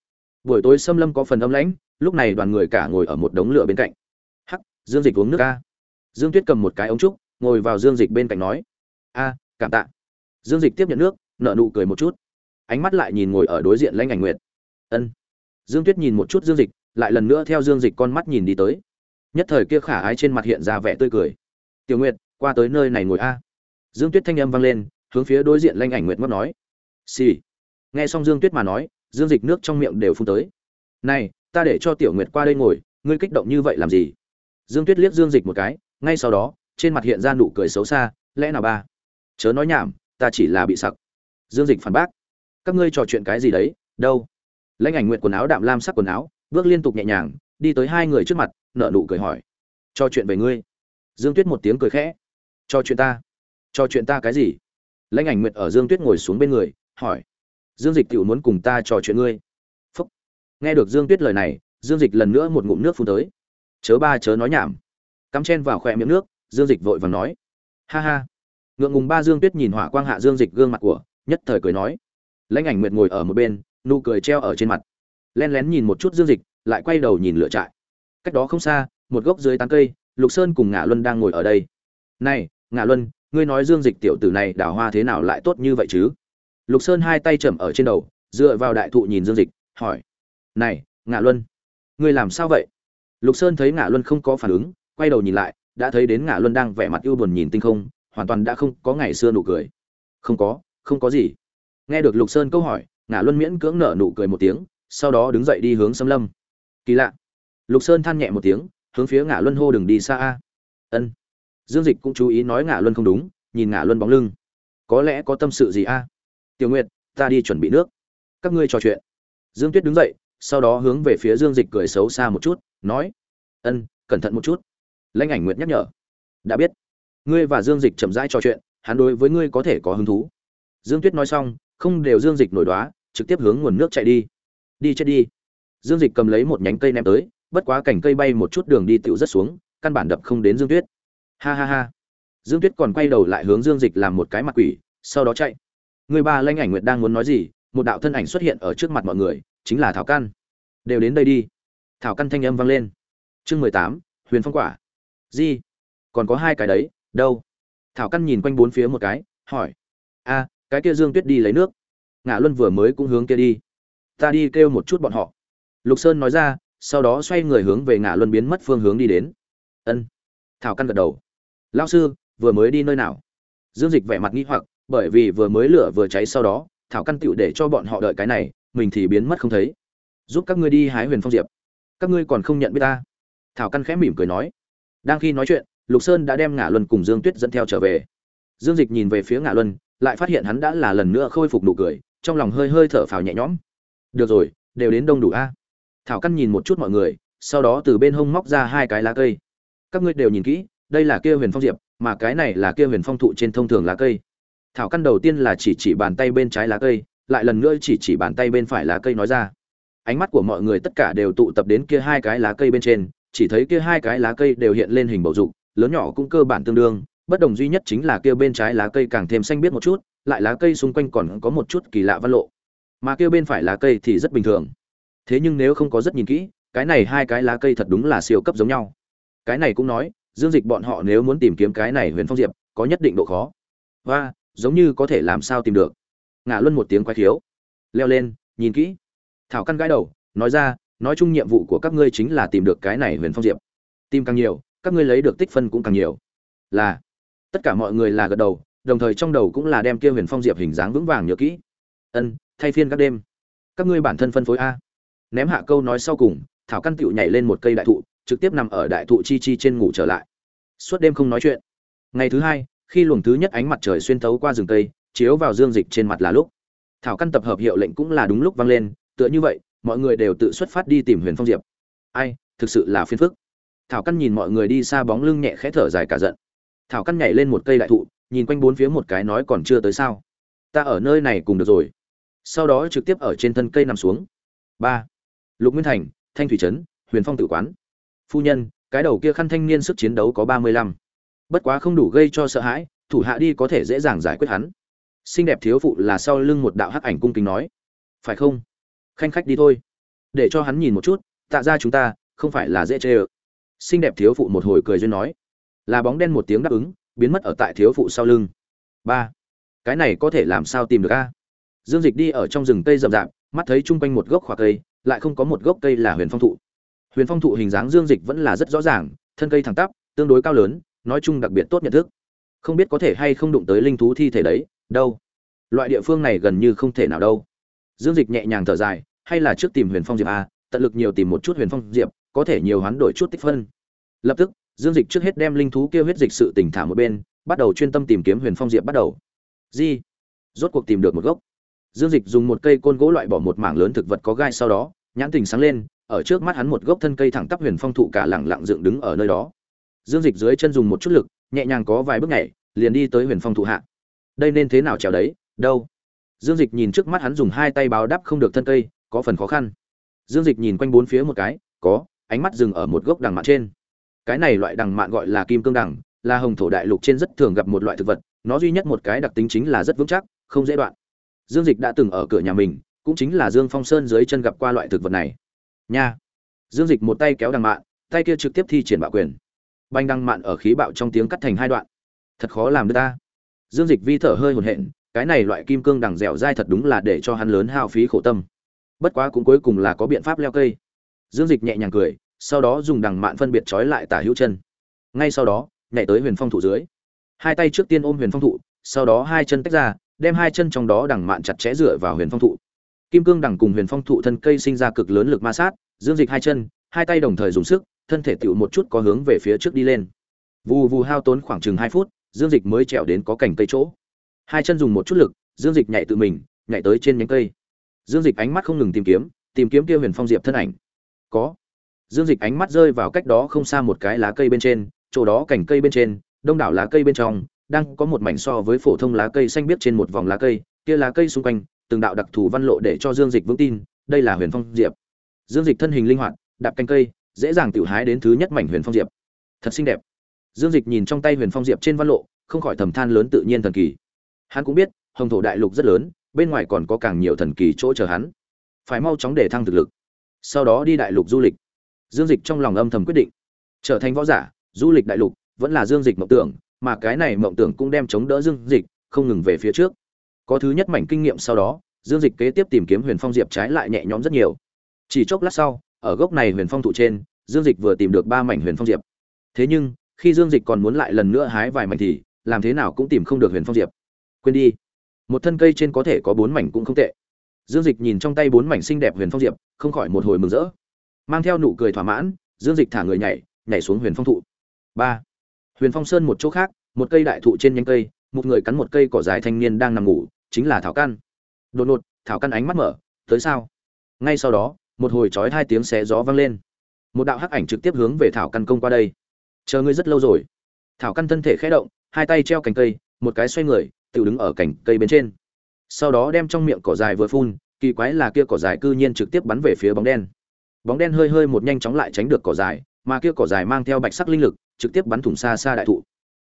Buổi tối xâm lâm có phần âm lãnh, lúc này đoàn người cả ngồi ở một đống lửa bên cạnh. Hắc, dương dịch uống nước ca. Dương tuyết cầm một cái ống trúc, ngồi vào dương dịch bên cạnh nói. A, cảm tạ. Dương dịch tiếp nhận nước nợ nụ cười một chút. Ánh mắt lại nhìn ngồi ở đối diện lãnh ảnh nguyệt. Ân dương tuyết nhìn một chút dương dịch, lại lần nữa theo dương dịch con mắt nhìn đi tới. Nhất thời kia khả ái trên mặt hiện ra vẻ tươi cười. Tiểu nguyệt, qua tới nơi này ngồi a. Dương tuyết thanh âm vang lên, hướng phía đối diện lãnh ảnh nguyệt ngót nói. Xì、sì. nghe xong dương tuyết mà nói, dương dịch nước trong miệng đều phun tới. Này, ta để cho tiểu nguyệt qua đây ngồi, ngươi kích động như vậy làm gì? Dương tuyết liếc dương dịch một cái, ngay sau đó, trên mặt hiện ra nụ cười xấu xa, lẽ nào ba? Chớ nói nhảm, ta chỉ là bị sặc. Dương dịch phản bác. Các ngươi trò chuyện cái gì đấy? Đâu? Lãnh ảnh nguyện quần áo đạm lam sắc quần áo, bước liên tục nhẹ nhàng, đi tới hai người trước mặt nợ nụ cười hỏi. Cho chuyện về ngươi. Dương tuyết một tiếng cười khẽ. Cho chuyện ta. Cho chuyện ta cái gì? Lãnh ảnh nguyện ở dương tuyết ngồi xuống bên người, hỏi. Dương dịch tự muốn cùng ta trò chuyện ngươi. Phúc. Nghe được dương tuyết lời này, dương dịch lần nữa một ngụm nước phun tới. Chớ ba chớ nói nhảm. Cắm chen vào khỏe miệng nước, dương dịch vội vàng nói. Ha ha. Ngượng ngùng ba dương tuyết nhìn hỏa quang hạ dương dịch gương mặt của, nhất thời cười nói. Lãnh ảnh nguyệt ngồi ở một bên nụ cười treo ở trên mặt. Len lén nhìn một chút dương dịch, lại quay đầu nhìn lựa trại. Cách đó không xa, một gốc dưới tán cây, lục sơn cùng ngạ luân đang ngồi ở đây. Này, ngạ luân, ngươi nói dương dịch tiểu tử này đào hoa thế nào lại tốt như vậy chứ? Lục sơn hai tay chầm ở trên đầu, dựa vào đại thụ nhìn dương dịch, hỏi. Này, ngạ luân, ngươi làm sao vậy? Lục sơn thấy ngạ luân không có phản ứng, quay đầu nhìn lại, đã thấy đến ngạ luân đang vẻ mặt ưu buồn nhìn tinh không, hoàn toàn đã không có ngày xưa nụ cười. Không có không có gì. Nghe được lục sơn câu hỏi Ngã luân miễn cưỡng nở nụ cười một tiếng, sau đó đứng dậy đi hướng xâm lâm. Kỳ lạ. Lục sơn than nhẹ một tiếng, hướng phía ngã luân hô đừng đi xa a. Ân. Dương dịch cũng chú ý nói ngã luân không đúng, nhìn ngã luân bóng lưng. Có lẽ có tâm sự gì a? Tiểu nguyệt, ta đi chuẩn bị nước. Các ngươi trò chuyện. Dương tuyết đứng dậy, sau đó hướng về phía dương dịch cười xấu xa một chút, nói. Ân, cẩn thận một chút. Lãnh ảnh nguyệt nhắc nhở. Đã biết. Ngươi và dương dịch chậm rãi trò chuyện, hắn đối với ngươi có thể có hứng thú. Dương tuyết nói xong, không đều dương dịch nổi đoá trực tiếp hướng nguồn nước chạy đi. Đi chết đi. Dương dịch cầm lấy một nhánh cây ném tới, bất quá cành cây bay một chút đường đi tựu rất xuống, căn bản đập không đến dương tuyết. Ha ha ha. Dương tuyết còn quay đầu lại hướng dương dịch làm một cái mặt quỷ, sau đó chạy. Người ba lanh ảnh nguyệt đang muốn nói gì, một đạo thân ảnh xuất hiện ở trước mặt mọi người, chính là thảo căn. Đều đến đây đi. Thảo căn thanh âm vang lên. Chương mười tám, huyền phong quả. Gì còn có hai cái đấy, đâu? Thảo căn nhìn quanh bốn phía một cái, hỏi. A, cái kia dương tuyết đi lấy nước ngã luân vừa mới cũng hướng kia đi. Ta đi kêu một chút bọn họ. Lục sơn nói ra, sau đó xoay người hướng về ngã luân biến mất phương hướng đi đến. Ân. Thảo căn gật đầu. Lao sư, vừa mới đi nơi nào? Dương dịch vẻ mặt nghi hoặc, bởi vì vừa mới lửa vừa cháy sau đó, thảo căn tựu để cho bọn họ đợi cái này, mình thì biến mất không thấy. Giúp các ngươi đi hái huyền phong diệp. Các ngươi còn không nhận biết ta. Thảo căn khẽ mỉm cười nói. Đang khi nói chuyện, lục sơn đã đem ngã luân cùng dương tuyết dẫn theo trở về. Dương dịch nhìn về phía ngã luân, lại phát hiện hắn đã là lần nữa khôi phục nụ cười trong lòng hơi hơi thở phào nhẹ nhõm. Được rồi, đều đến đông đủ a. Thảo căn nhìn một chút mọi người, sau đó từ bên hông móc ra hai cái lá cây. Các ngươi đều nhìn kỹ, đây là kia huyền phong diệp, mà cái này là kia huyền phong thụ trên thông thường lá cây. Thảo căn đầu tiên là chỉ chỉ bàn tay bên trái lá cây, lại lần nữa chỉ chỉ bàn tay bên phải lá cây nói ra. Ánh mắt của mọi người tất cả đều tụ tập đến kia hai cái lá cây bên trên, chỉ thấy kia hai cái lá cây đều hiện lên hình bầu dục, lớn nhỏ cũng cơ bản tương đương, bất đồng duy nhất chính là kia bên trái lá cây càng thêm xanh biết một chút lại lá cây xung quanh còn có một chút kỳ lạ văn lộ. Mà kia bên phải lá cây thì rất bình thường. Thế nhưng nếu không có rất nhìn kỹ, cái này hai cái lá cây thật đúng là siêu cấp giống nhau. Cái này cũng nói, dương dịch bọn họ nếu muốn tìm kiếm cái này huyền phong diệp, có nhất định độ khó. Và, giống như có thể làm sao tìm được. Ngả luân một tiếng quái thiếu leo lên, nhìn kỹ. Thảo căn gãi đầu, nói ra, nói chung nhiệm vụ của các ngươi chính là tìm được cái này huyền phong diệp. Tìm càng nhiều, các ngươi lấy được tích phân cũng càng nhiều. Là, tất cả mọi người là gật đầu đồng thời trong đầu cũng là đem kia huyền phong diệp hình dáng vững vàng nhớ kỹ. Ân, thay phiên các đêm. Các ngươi bản thân phân phối a. Ném hạ câu nói sau cùng, thảo căn tựu nhảy lên một cây đại thụ, trực tiếp nằm ở đại thụ chi chi trên ngủ trở lại. Suốt đêm không nói chuyện. Ngày thứ hai, khi luồng thứ nhất ánh mặt trời xuyên thấu qua rừng cây, chiếu vào dương dịch trên mặt là lúc. Thảo căn tập hợp hiệu lệnh cũng là đúng lúc vang lên, tựa như vậy, mọi người đều tự xuất phát đi tìm huyền phong diệp. Ai, thực sự là phiền phức. Thảo căn nhìn mọi người đi xa bóng lưng nhẹ khẽ thở dài cả giận. Thảo căn nhảy lên một cây đại thụ nhìn quanh bốn phía một cái nói còn chưa tới sao. Ta ở nơi này cùng được rồi. Sau đó trực tiếp ở trên thân cây nằm xuống. Ba. Lục nguyên thành, thanh thủy trấn, huyền phong tự quán. Phu nhân, cái đầu kia khăn thanh niên sức chiến đấu có ba mươi lăm. Bất quá không đủ gây cho sợ hãi, thủ hạ đi có thể dễ dàng giải quyết hắn. Xinh đẹp thiếu phụ là sau lưng một đạo hắc ảnh cung kính nói. Phải không? Khanh khách đi thôi. Để cho hắn nhìn một chút, tạ ra chúng ta, không phải là dễ chê ơ. Xinh đẹp thiếu phụ một hồi cười duyên nói. Là bóng đen một tiếng đáp ứng biến mất ở tại thiếu phụ sau lưng. Ba, cái này có thể làm sao tìm được a? Dương dịch đi ở trong rừng cây rậm rạp, mắt thấy chung quanh một gốc khoa cây, lại không có một gốc cây là huyền phong thụ. Huyền phong thụ hình dáng dương dịch vẫn là rất rõ ràng, thân cây thẳng tắp, tương đối cao lớn, nói chung đặc biệt tốt nhận thức. Không biết có thể hay không đụng tới linh thú thi thể đấy, đâu? Loại địa phương này gần như không thể nào đâu. Dương dịch nhẹ nhàng thở dài, hay là trước tìm huyền phong diệp a, tận lực nhiều tìm một chút huyền phong diệp, có thể nhiều hoán đổi chút tích phân. Lập tức dương dịch trước hết đem linh thú kêu huyết dịch sự tỉnh thả một bên, bắt đầu chuyên tâm tìm kiếm huyền phong diệp bắt đầu. Di, rốt cuộc tìm được một gốc. Dương dịch dùng một cây côn gỗ loại bỏ một mảng lớn thực vật có gai sau đó, nhãn tình sáng lên, ở trước mắt hắn một gốc thân cây thẳng tắp huyền phong thụ cả lẳng lặng dựng đứng ở nơi đó. Dương dịch dưới chân dùng một chút lực, nhẹ nhàng có vài bước nhảy, liền đi tới huyền phong thụ hạ. Đây nên thế nào trèo đấy? Đâu? Dương dịch nhìn trước mắt hắn dùng hai tay báo đắp không được thân cây, có phần khó khăn. Dương dịch nhìn quanh bốn phía một cái, có, ánh mắt dừng ở một gốc đằng mặt trên cái này loại đằng mạn gọi là kim cương đằng, là hồng thổ đại lục trên rất thường gặp một loại thực vật, nó duy nhất một cái đặc tính chính là rất vững chắc, không dễ đoạn. Dương dịch đã từng ở cửa nhà mình, cũng chính là dương phong sơn dưới chân gặp qua loại thực vật này. Nha. Dương dịch một tay kéo đằng mạn, tay kia trực tiếp thi triển bạo quyền. Banh đằng mạn ở khí bạo trong tiếng cắt thành hai đoạn. Thật khó làm được ta. Dương dịch vi thở hơi hồn hện cái này loại kim cương đằng dẻo dai thật đúng là để cho hắn lớn hao phí khổ tâm. Bất quá cũng cuối cùng là có biện pháp leo cây. Dương dịch nhẹ nhàng cười sau đó dùng đằng mạn phân biệt trói lại tả hữu chân. Ngay sau đó, nhảy tới huyền phong thụ dưới. Hai tay trước tiên ôm huyền phong thụ, sau đó hai chân tách ra, đem hai chân trong đó đằng mạn chặt chẽ dựa vào huyền phong thụ. Kim cương đằng cùng huyền phong thụ thân cây sinh ra cực lớn lực ma sát, dương dịch hai chân, hai tay đồng thời dùng sức, thân thể tựu một chút có hướng về phía trước đi lên. Vù vù hao tốn khoảng chừng hai phút, dương dịch mới trèo đến có cành cây chỗ. Hai chân dùng một chút lực, dương dịch nhảy tự mình, nhảy tới trên nhánh cây. Dương dịch ánh mắt không ngừng tìm kiếm tìm kiếm kia huyền phong diệp thân ảnh. Có dương dịch ánh mắt rơi vào cách đó không xa một cái lá cây bên trên, chỗ đó cành cây bên trên, đông đảo lá cây bên trong, đang có một mảnh so với phổ thông lá cây xanh biếc trên một vòng lá cây, kia lá cây xung quanh, từng đạo đặc thù văn lộ để cho dương dịch vững tin, đây là huyền phong diệp. Dương dịch thân hình linh hoạt, đạp cành cây, dễ dàng tự hái đến thứ nhất mảnh huyền phong diệp. Thật xinh đẹp. Dương dịch nhìn trong tay huyền phong diệp trên văn lộ, không khỏi thầm than lớn tự nhiên thần kỳ. Hắn cũng biết, hồng thổ đại lục rất lớn, bên ngoài còn có càng nhiều thần kỳ chỗ chờ hắn. Phải mau chóng để thăng thực lực. Sau đó đi đại lục du lịch dương dịch trong lòng âm thầm quyết định. Trở thành võ giả, du lịch đại lục, vẫn là dương dịch mộng tưởng, mà cái này mộng tưởng cũng đem chống đỡ dương dịch, không ngừng về phía trước. Có thứ nhất mảnh kinh nghiệm sau đó, dương dịch kế tiếp tìm kiếm huyền phong diệp trái lại nhẹ nhõm rất nhiều. Chỉ chốc lát sau, ở gốc này huyền phong thụ trên, dương dịch vừa tìm được ba mảnh huyền phong diệp. Thế nhưng, khi dương dịch còn muốn lại lần nữa hái vài mảnh thì, làm thế nào cũng tìm không được huyền phong diệp. Quên đi. Một thân cây trên có thể có bốn mảnh cũng không tệ. Dương dịch nhìn trong tay bốn mảnh xinh đẹp huyền phong diệp, không khỏi một hồi mừng rỡ mang theo nụ cười thỏa mãn, dương dịch thả người nhảy nhảy xuống huyền phong thụ. Ba. Huyền phong sơn một chỗ khác, một cây đại thụ trên nhánh cây, một người cắn một cây cỏ dài thanh niên đang nằm ngủ, chính là thảo căn. Đột ngột, thảo căn ánh mắt mở, tới sao? Ngay sau đó, một hồi trói hai tiếng xé gió vang lên. Một đạo hắc ảnh trực tiếp hướng về thảo căn công qua đây. Chờ ngươi rất lâu rồi. Thảo căn thân thể khẽ động, hai tay treo cành cây, một cái xoay người, tự đứng ở cành cây bên trên. Sau đó đem trong miệng cỏ dài vừa phun, kỳ quái là kia cỏ dài cư nhiên trực tiếp bắn về phía bóng đen bóng đen hơi hơi một nhanh chóng lại tránh được cỏ dài mà kia cỏ dài mang theo bạch sắc linh lực trực tiếp bắn thủng xa xa đại thụ.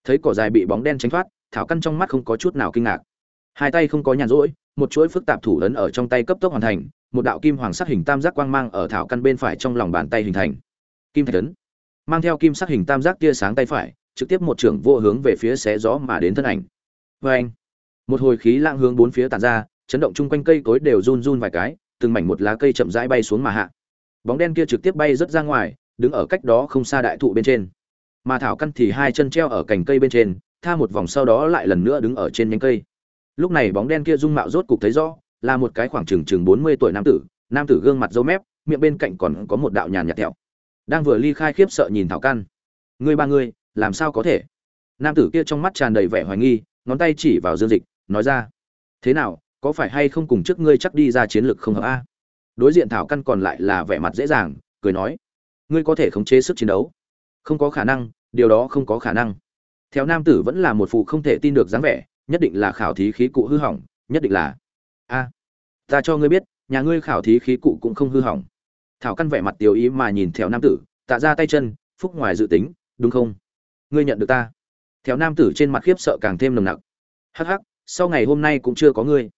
Thấy cỏ dài bị bóng đen tránh thoát thảo căn trong mắt không có chút nào kinh ngạc. Hai tay không có nhàn rỗi một chuỗi phức tạp thủ lớn ở trong tay cấp tốc hoàn thành một đạo kim hoàng sắc hình tam giác quang mang ở thảo căn bên phải trong lòng bàn tay hình thành. Kim thạch tấn, mang theo kim sắc hình tam giác tia sáng tay phải trực tiếp một trưởng vô hướng về phía xé gió mà đến thân ảnh. Vê anh một hồi khí lãng hướng bốn phía tàn ra chấn động chung quanh cây cối đều run run vài cái từng mảnh một lá cây chậm rãi bay xuống mà hạ bóng đen kia trực tiếp bay rất ra ngoài, đứng ở cách đó không xa đại thụ bên trên. Mà thảo căn thì hai chân treo ở cành cây bên trên, tha một vòng sau đó lại lần nữa đứng ở trên nhánh cây. Lúc này bóng đen kia dung mạo rốt cục thấy rõ, là một cái khoảng chừng chừng bốn mươi tuổi nam tử nam tử gương mặt dâu mép, miệng bên cạnh còn có một đạo nhàn nhạt thẹo. Đang vừa ly khai khiếp sợ nhìn thảo căn. Ngươi ba ngươi, làm sao có thể? Nam tử kia trong mắt tràn đầy vẻ hoài nghi, ngón tay chỉ vào dương dịch, nói ra, thế nào, có phải hay không cùng trước ngươi chắc đi ra chiến lược không hợp a? Đối diện thảo căn còn lại là vẻ mặt dễ dàng, cười nói, ngươi có thể khống chế sức chiến đấu? Không có khả năng, điều đó không có khả năng. Theo nam tử vẫn là một phụ không thể tin được dáng vẻ, nhất định là khảo thí khí cụ hư hỏng, nhất định là, a, ta cho ngươi biết, nhà ngươi khảo thí khí cụ cũng không hư hỏng. Thảo căn vẻ mặt tiêu ý mà nhìn theo nam tử, tạ ra tay chân, phúc ngoài dự tính, đúng không? Ngươi nhận được ta. Theo nam tử trên mặt khiếp sợ càng thêm nồng nặc, hắc hắc, sau ngày hôm nay cũng chưa có ngươi.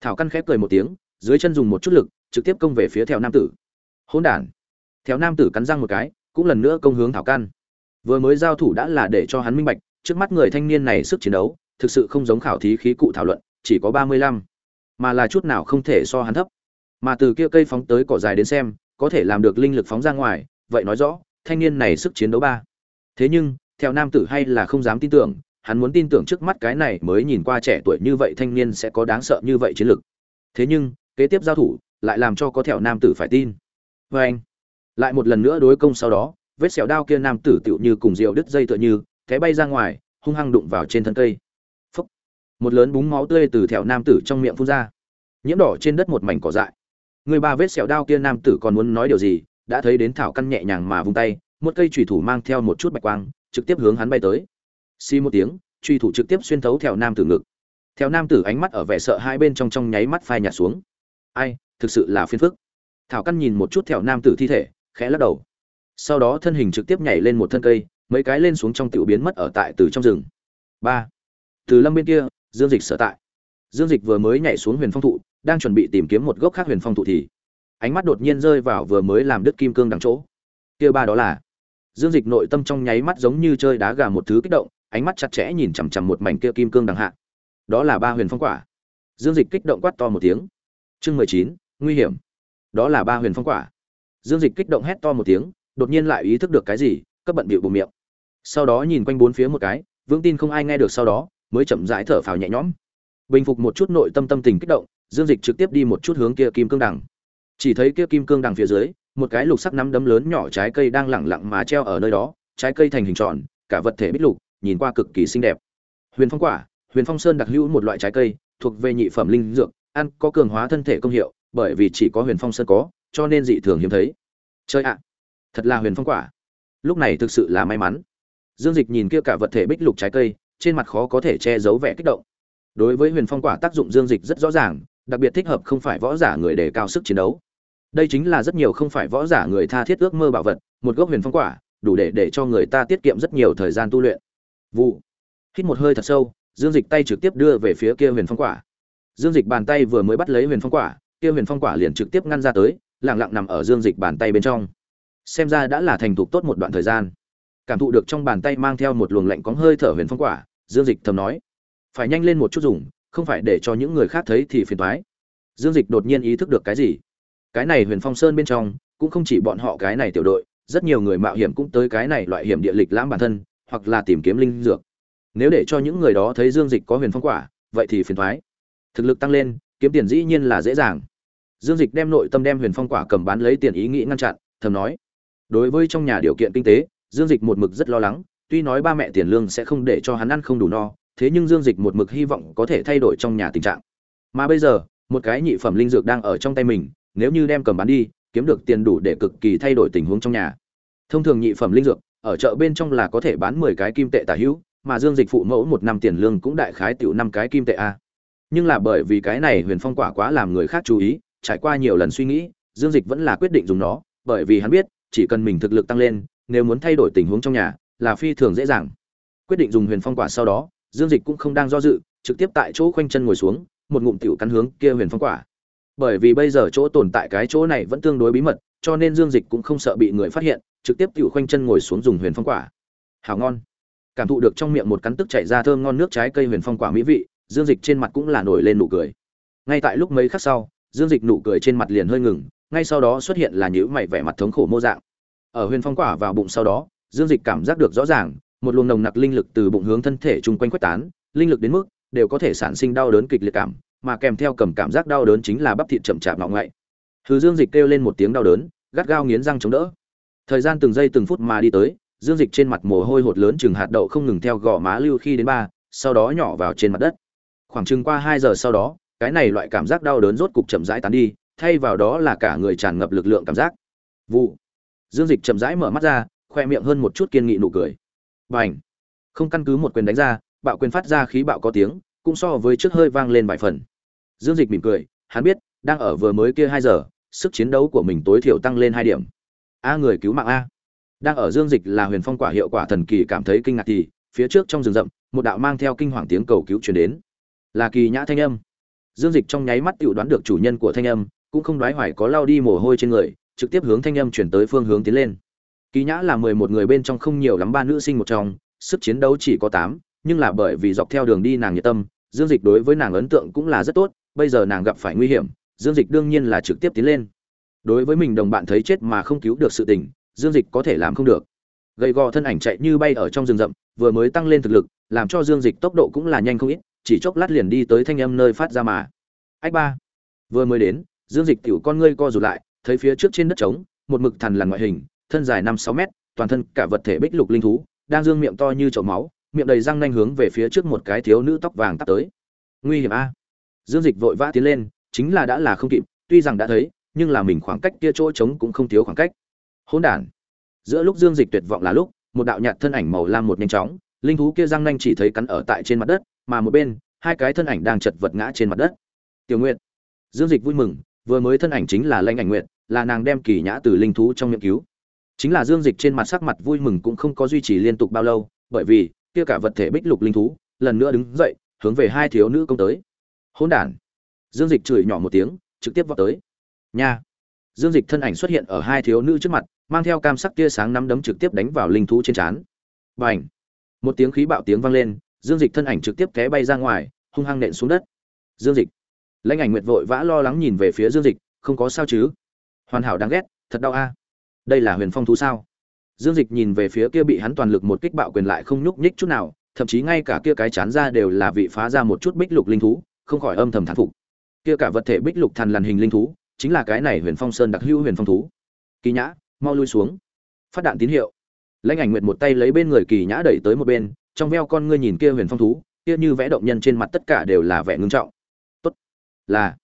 Thảo căn khép cười một tiếng, dưới chân dùng một chút lực trực tiếp công về phía theo nam tử. Hỗn đản. Theo nam tử cắn răng một cái, cũng lần nữa công hướng thảo căn vừa mới giao thủ đã là để cho hắn minh bạch, trước mắt người thanh niên này sức chiến đấu, thực sự không giống khảo thí khí cụ thảo luận, chỉ có ba mươi lăm, mà là chút nào không thể so hắn thấp. Mà từ kia cây phóng tới cỏ dài đến xem, có thể làm được linh lực phóng ra ngoài, vậy nói rõ, thanh niên này sức chiến đấu ba. Thế nhưng theo nam tử hay là không dám tin tưởng, hắn muốn tin tưởng trước mắt cái này mới nhìn qua trẻ tuổi như vậy thanh niên sẽ có đáng sợ như vậy chiến lực. Thế nhưng, kế tiếp giao thủ lại làm cho có thẹo nam tử phải tin. Vê anh, lại một lần nữa đối công sau đó, vết sẹo đao kia nam tử tựu như cùng rượu đứt dây tựa như, té bay ra ngoài, hung hăng đụng vào trên thân cây. Phúc. một lớn búng máu tươi từ thẹo nam tử trong miệng phun ra. Nhiễm đỏ trên đất một mảnh cỏ dại. Người ba vết sẹo đao kia nam tử còn muốn nói điều gì, đã thấy đến thảo căn nhẹ nhàng mà vung tay, một cây trùy thủ mang theo một chút bạch quang, trực tiếp hướng hắn bay tới. Xi một tiếng truy thủ trực tiếp xuyên thấu theo nam tử ngực. Theo nam tử ánh mắt ở vẻ sợ hai bên trong trong nháy mắt phai nhạt xuống. Ai thực sự là phiền phức. Thảo căn nhìn một chút theo nam tử thi thể, khẽ lắc đầu. Sau đó thân hình trực tiếp nhảy lên một thân cây, mấy cái lên xuống trong tiểu biến mất ở tại từ trong rừng. Ba. Từ lâm bên kia, dương dịch sở tại. Dương dịch vừa mới nhảy xuống huyền phong thụ, đang chuẩn bị tìm kiếm một gốc khác huyền phong thụ thì ánh mắt đột nhiên rơi vào vừa mới làm đứt kim cương đằng chỗ. Kia ba đó là? Dương dịch nội tâm trong nháy mắt giống như chơi đá gà một thứ kích động, ánh mắt chặt chẽ nhìn chằm chằm một mảnh kia kim cương đằng hạ. Đó là ba huyền phong quả. Dương dịch kích động quát to một tiếng. Chương mười chín nguy hiểm. Đó là ba huyền phong quả. Dương dịch kích động hét to một tiếng, đột nhiên lại ý thức được cái gì, cấp bận bịu bụng miệng. Sau đó nhìn quanh bốn phía một cái vững tin không ai nghe được sau đó, mới chậm rãi thở phào nhẹ nhõm. Bình phục một chút nội tâm tâm tình kích động, dương dịch trực tiếp đi một chút hướng kia kim cương đằng. Chỉ thấy kia kim cương đằng phía dưới, một cái lục sắc nắm đấm lớn nhỏ trái cây đang lẳng lặng mà treo ở nơi đó, trái cây thành hình tròn, cả vật thể bích lục, nhìn qua cực kỳ xinh đẹp. Huyền phong quả, huyền phong sơn đặc hữu một loại trái cây, thuộc về nhị phẩm linh dược, ăn có cường hóa thân thể công hiệu bởi vì chỉ có huyền phong sơn có, cho nên dị thường hiếm thấy. Chơi ạ, thật là huyền phong quả. Lúc này thực sự là may mắn. Dương dịch nhìn kia cả vật thể bích lục trái cây, trên mặt khó có thể che giấu vẻ kích động. Đối với huyền phong quả tác dụng dương dịch rất rõ ràng, đặc biệt thích hợp không phải võ giả người để cao sức chiến đấu. Đây chính là rất nhiều không phải võ giả người tha thiết ước mơ bảo vật, một gốc huyền phong quả, đủ để để cho người ta tiết kiệm rất nhiều thời gian tu luyện. Vụ. Hít một hơi thật sâu, dương dịch tay trực tiếp đưa về phía kia huyền phong quả. Dương dịch bàn tay vừa mới bắt lấy huyền phong quả kia huyền phong quả liền trực tiếp ngăn ra tới, lặng lặng nằm ở dương dịch bàn tay bên trong. Xem ra đã là thành thục tốt một đoạn thời gian. Cảm thụ được trong bàn tay mang theo một luồng lạnh cóng hơi thở huyền phong quả, dương dịch thầm nói, phải nhanh lên một chút dùng, không phải để cho những người khác thấy thì phiền thoái dương dịch đột nhiên ý thức được cái gì? Cái này huyền phong sơn bên trong, cũng không chỉ bọn họ cái này tiểu đội, rất nhiều người mạo hiểm cũng tới cái này loại hiểm địa lịch lãm bản thân, hoặc là tìm kiếm linh dược. Nếu để cho những người đó thấy dương dịch có huyền phong quả, vậy thì phiền thoái thực lực tăng lên, kiếm tiền dĩ nhiên là dễ dàng dương dịch đem nội tâm đem huyền phong quả cầm bán lấy tiền ý nghĩ ngăn chặn, thầm nói, đối với trong nhà điều kiện kinh tế, dương dịch một mực rất lo lắng, tuy nói ba mẹ tiền lương sẽ không để cho hắn ăn không đủ no, thế nhưng dương dịch một mực hy vọng có thể thay đổi trong nhà tình trạng. Mà bây giờ, một cái nhị phẩm linh dược đang ở trong tay mình, nếu như đem cầm bán đi, kiếm được tiền đủ để cực kỳ thay đổi tình huống trong nhà. Thông thường nhị phẩm linh dược, ở chợ bên trong là có thể bán mười cái kim tệ tả hữu, mà dương dịch phụ mẫu một năm tiền lương cũng đại khái tiểu năm cái kim tệ a. Nhưng là bởi vì cái này huyền phong quả quá làm người khác chú ý trải qua nhiều lần suy nghĩ, dương dịch vẫn là quyết định dùng nó, bởi vì hắn biết, chỉ cần mình thực lực tăng lên, nếu muốn thay đổi tình huống trong nhà, là phi thường dễ dàng. Quyết định dùng huyền phong quả sau đó, dương dịch cũng không đang do dự, trực tiếp tại chỗ khoanh chân ngồi xuống, một ngụm tiểu cắn hướng kia huyền phong quả. Bởi vì bây giờ chỗ tồn tại cái chỗ này vẫn tương đối bí mật, cho nên dương dịch cũng không sợ bị người phát hiện, trực tiếp tiểu khoanh chân ngồi xuống dùng huyền phong quả. Hảo ngon. Cảm thụ được trong miệng một cắn tức chảy ra thơm ngon nước trái cây huyền phong quả mỹ vị, dương dịch trên mặt cũng là nổi lên nụ cười. Ngay tại lúc mấy khắc sau dương dịch nụ cười trên mặt liền hơi ngừng, ngay sau đó xuất hiện là nhữ mày vẻ mặt thống khổ mô dạng. Ở huyền phong quả vào bụng sau đó, dương dịch cảm giác được rõ ràng, một luồng nồng nặc linh lực từ bụng hướng thân thể chung quanh quét tán, linh lực đến mức đều có thể sản sinh đau đớn kịch liệt cảm, mà kèm theo cầm cảm giác đau đớn chính là bắp thịt chậm chạp ngọng ngậy thứ dương dịch kêu lên một tiếng đau đớn, gắt gao nghiến răng chống đỡ. Thời gian từng giây từng phút mà đi tới, dương dịch trên mặt mồ hôi hột lớn chừng hạt đậu không ngừng theo gò má lưu khi đến ba, sau đó nhỏ vào trên mặt đất. Khoảng chừng qua hai giờ sau đó cái này loại cảm giác đau đớn rốt cục chậm rãi tán đi, thay vào đó là cả người tràn ngập lực lượng cảm giác. Vụ. Dương dịch chậm rãi mở mắt ra, khoe miệng hơn một chút kiên nghị nụ cười. Và không căn cứ một quyền đánh ra, bạo quyền phát ra khí bạo có tiếng, cũng so với trước hơi vang lên vài phần. Dương dịch mỉm cười, hắn biết, đang ở vừa mới kia hai giờ, sức chiến đấu của mình tối thiểu tăng lên hai điểm. A người cứu mạng a. Đang ở dương dịch là huyền phong quả hiệu quả thần kỳ cảm thấy kinh ngạc thì, phía trước trong rừng rậm, một đạo mang theo kinh hoàng tiếng cầu cứu truyền đến. Là kỳ nhã thanh âm dương dịch trong nháy mắt tự đoán được chủ nhân của thanh âm, cũng không đoái hoài có lao đi mồ hôi trên người, trực tiếp hướng thanh âm chuyển tới phương hướng tiến lên. Kỳ nhã là mười một người bên trong không nhiều lắm ba nữ sinh một trong, sức chiến đấu chỉ có tám, nhưng là bởi vì dọc theo đường đi nàng nhiệt tâm, dương dịch đối với nàng ấn tượng cũng là rất tốt, bây giờ nàng gặp phải nguy hiểm, dương dịch đương nhiên là trực tiếp tiến lên. Đối với mình đồng bạn thấy chết mà không cứu được sự tình, dương dịch có thể làm không được. Gầy gò thân ảnh chạy như bay ở trong rừng rậm, vừa mới tăng lên thực lực, làm cho dương dịch tốc độ cũng là nhanh không ít chỉ chốc lát liền đi tới thanh âm nơi phát ra mà. Ách ba, vừa mới đến, dương dịch tiểu con ngươi co rụt lại, thấy phía trước trên đất trống, một mực thần lằn ngoại hình, thân dài năm sáu mét, toàn thân cả vật thể bích lục linh thú, đang dương miệng to như chậu máu, miệng đầy răng nanh hướng về phía trước một cái thiếu nữ tóc vàng tắt tới. Nguy hiểm a. Dương dịch vội vã tiến lên, chính là đã là không kịp, tuy rằng đã thấy, nhưng là mình khoảng cách kia chỗ trống cũng không thiếu khoảng cách. Hỗn đản. Giữa lúc dương dịch tuyệt vọng là lúc, một đạo nhạt thân ảnh màu lam một nhanh chóng, linh thú kia răng nanh chỉ thấy cắn ở tại trên mặt đất mà một bên, hai cái thân ảnh đang chật vật ngã trên mặt đất. Tiểu nguyệt, dương dịch vui mừng, vừa mới thân ảnh chính là lanh ảnh nguyệt, là nàng đem kỳ nhã từ linh thú trong miệng cứu. Chính là dương dịch trên mặt sắc mặt vui mừng cũng không có duy trì liên tục bao lâu, bởi vì, kia cả vật thể bích lục linh thú, lần nữa đứng dậy, hướng về hai thiếu nữ công tới. Hỗn đản. Dương dịch chửi nhỏ một tiếng, trực tiếp vào tới. Nha. Dương dịch thân ảnh xuất hiện ở hai thiếu nữ trước mặt, mang theo cam sắc tia sáng nắm đấm trực tiếp đánh vào linh thú trên trán. B một tiếng khí bạo tiếng vang lên dương dịch thân ảnh trực tiếp té bay ra ngoài, hung hăng nện xuống đất. Dương dịch. Lãnh ảnh nguyệt vội vã lo lắng nhìn về phía dương dịch, không có sao chứ? Hoàn hảo đáng ghét, thật đau a. Đây là huyền phong thú sao? Dương dịch nhìn về phía kia bị hắn toàn lực một kích bạo quyền lại không nhúc nhích chút nào, thậm chí ngay cả kia cái chán ra đều là vị phá ra một chút bích lục linh thú, không khỏi âm thầm thán phục. Kia cả vật thể bích lục thần làn hình linh thú, chính là cái này huyền phong sơn đặc hữu huyền phong thú. Kỳ nhã, mau lui xuống. Phát đạn tín hiệu. Lãnh ảnh nguyệt một tay lấy bên người kỳ nhã đẩy tới một bên trong veo con ngươi nhìn kia huyền phong thú, kia như vẽ động nhân trên mặt tất cả đều là vẻ ngưng trọng. Tốt. Là.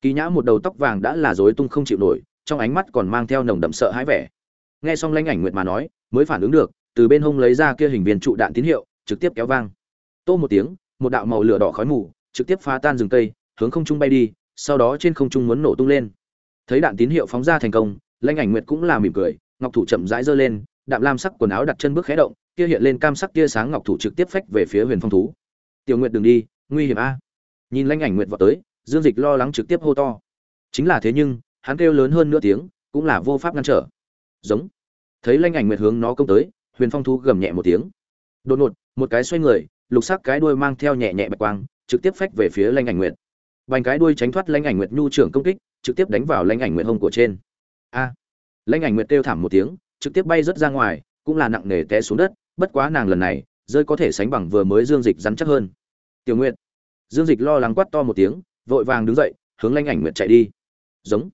Kỳ nhã một đầu tóc vàng đã là rối tung không chịu nổi, trong ánh mắt còn mang theo nồng đậm sợ hãi vẻ. Nghe xong lanh ảnh nguyệt mà nói, mới phản ứng được, từ bên hông lấy ra kia hình viên trụ đạn tín hiệu, trực tiếp kéo vang. Tô một tiếng, một đạo màu lửa đỏ khói mù, trực tiếp phá tan rừng cây, hướng không trung bay đi, sau đó trên không trung muốn nổ tung lên. Thấy đạn tín hiệu phóng ra thành công lanh ảnh nguyệt cũng là mỉm cười, ngọc thủ chậm rãi giơ lên, đạm lam sắc quần áo đặt chân bước khé động kia hiện lên cam sắc tia sáng ngọc thủ trực tiếp phách về phía huyền phong thú. Tiểu nguyệt đừng đi, nguy hiểm a. Nhìn lãnh ảnh nguyệt vào tới, dương dịch lo lắng trực tiếp hô to. Chính là thế nhưng, hắn kêu lớn hơn nửa tiếng, cũng là vô pháp ngăn trở. Giống. Thấy lãnh ảnh nguyệt hướng nó công tới, huyền phong thú gầm nhẹ một tiếng. Đột ngột, một cái xoay người, lục sắc cái đuôi mang theo nhẹ nhẹ bạch quang, trực tiếp phách về phía lãnh ảnh nguyệt. Vành cái đuôi tránh thoát lãnh ảnh nguyệt nhu trưởng công kích, trực tiếp đánh vào lãnh ảnh nguyệt hông của trên. A. Lãnh ảnh nguyệt kêu thảm một tiếng, trực tiếp bay rất ra ngoài, cũng là nặng nề té xuống đất bất quá nàng lần này, rơi có thể sánh bằng vừa mới dương dịch rắn chắc hơn. Tiểu nguyệt. Dương dịch lo lắng quát to một tiếng, vội vàng đứng dậy, hướng lanh ảnh nguyệt chạy đi. Giống.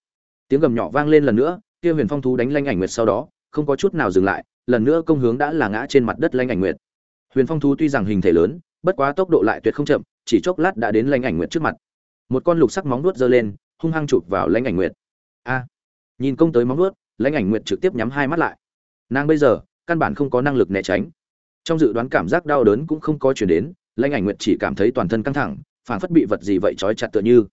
Tiếng gầm nhỏ vang lên lần nữa, kia huyền phong thú đánh lanh ảnh nguyệt sau đó, không có chút nào dừng lại, lần nữa công hướng đã là ngã trên mặt đất lanh ảnh nguyệt. Huyền phong thú tuy rằng hình thể lớn, bất quá tốc độ lại tuyệt không chậm, chỉ chốc lát đã đến lanh ảnh nguyệt trước mặt. Một con lục sắc móng nuốt giơ lên, hung hăng chụp vào lanh ảnh nguyệt. A. Nhìn công tới móng nuốt lãnh ảnh nguyệt trực tiếp nhắm hai mắt lại. Nàng bây giờ căn bản không có năng lực né tránh. Trong dự đoán cảm giác đau đớn cũng không có chuyển đến, lãnh ảnh nguyệt chỉ cảm thấy toàn thân căng thẳng phản phất bị vật gì vậy trói chặt tựa như.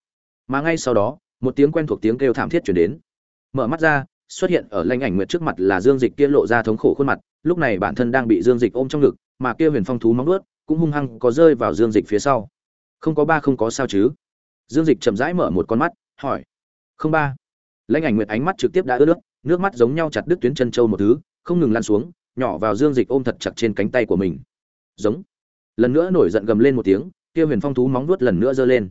Mà ngay sau đó, một tiếng quen thuộc tiếng kêu thảm thiết chuyển đến. Mở mắt ra, xuất hiện ở lãnh ảnh nguyệt trước mặt là dương dịch kia lộ ra thống khổ khuôn mặt, lúc này bản thân đang bị dương dịch ôm trong ngực, mà kia huyền phong thú móng nuốt cũng hung hăng có rơi vào dương dịch phía sau. Không có ba không có sao chứ? Dương dịch chậm rãi mở một con mắt, hỏi. Không ba. Lãnh ảnh nguyệt ánh mắt trực tiếp đã ướt nước nước mắt giống nhau chặt đứt tuyến chân châu một thứ, không ngừng lăn xuống nhỏ vào dương dịch ôm thật chặt trên cánh tay của mình. Giống. Lần nữa nổi giận gầm lên một tiếng, kia huyền phong thú móng vuốt lần nữa giơ lên.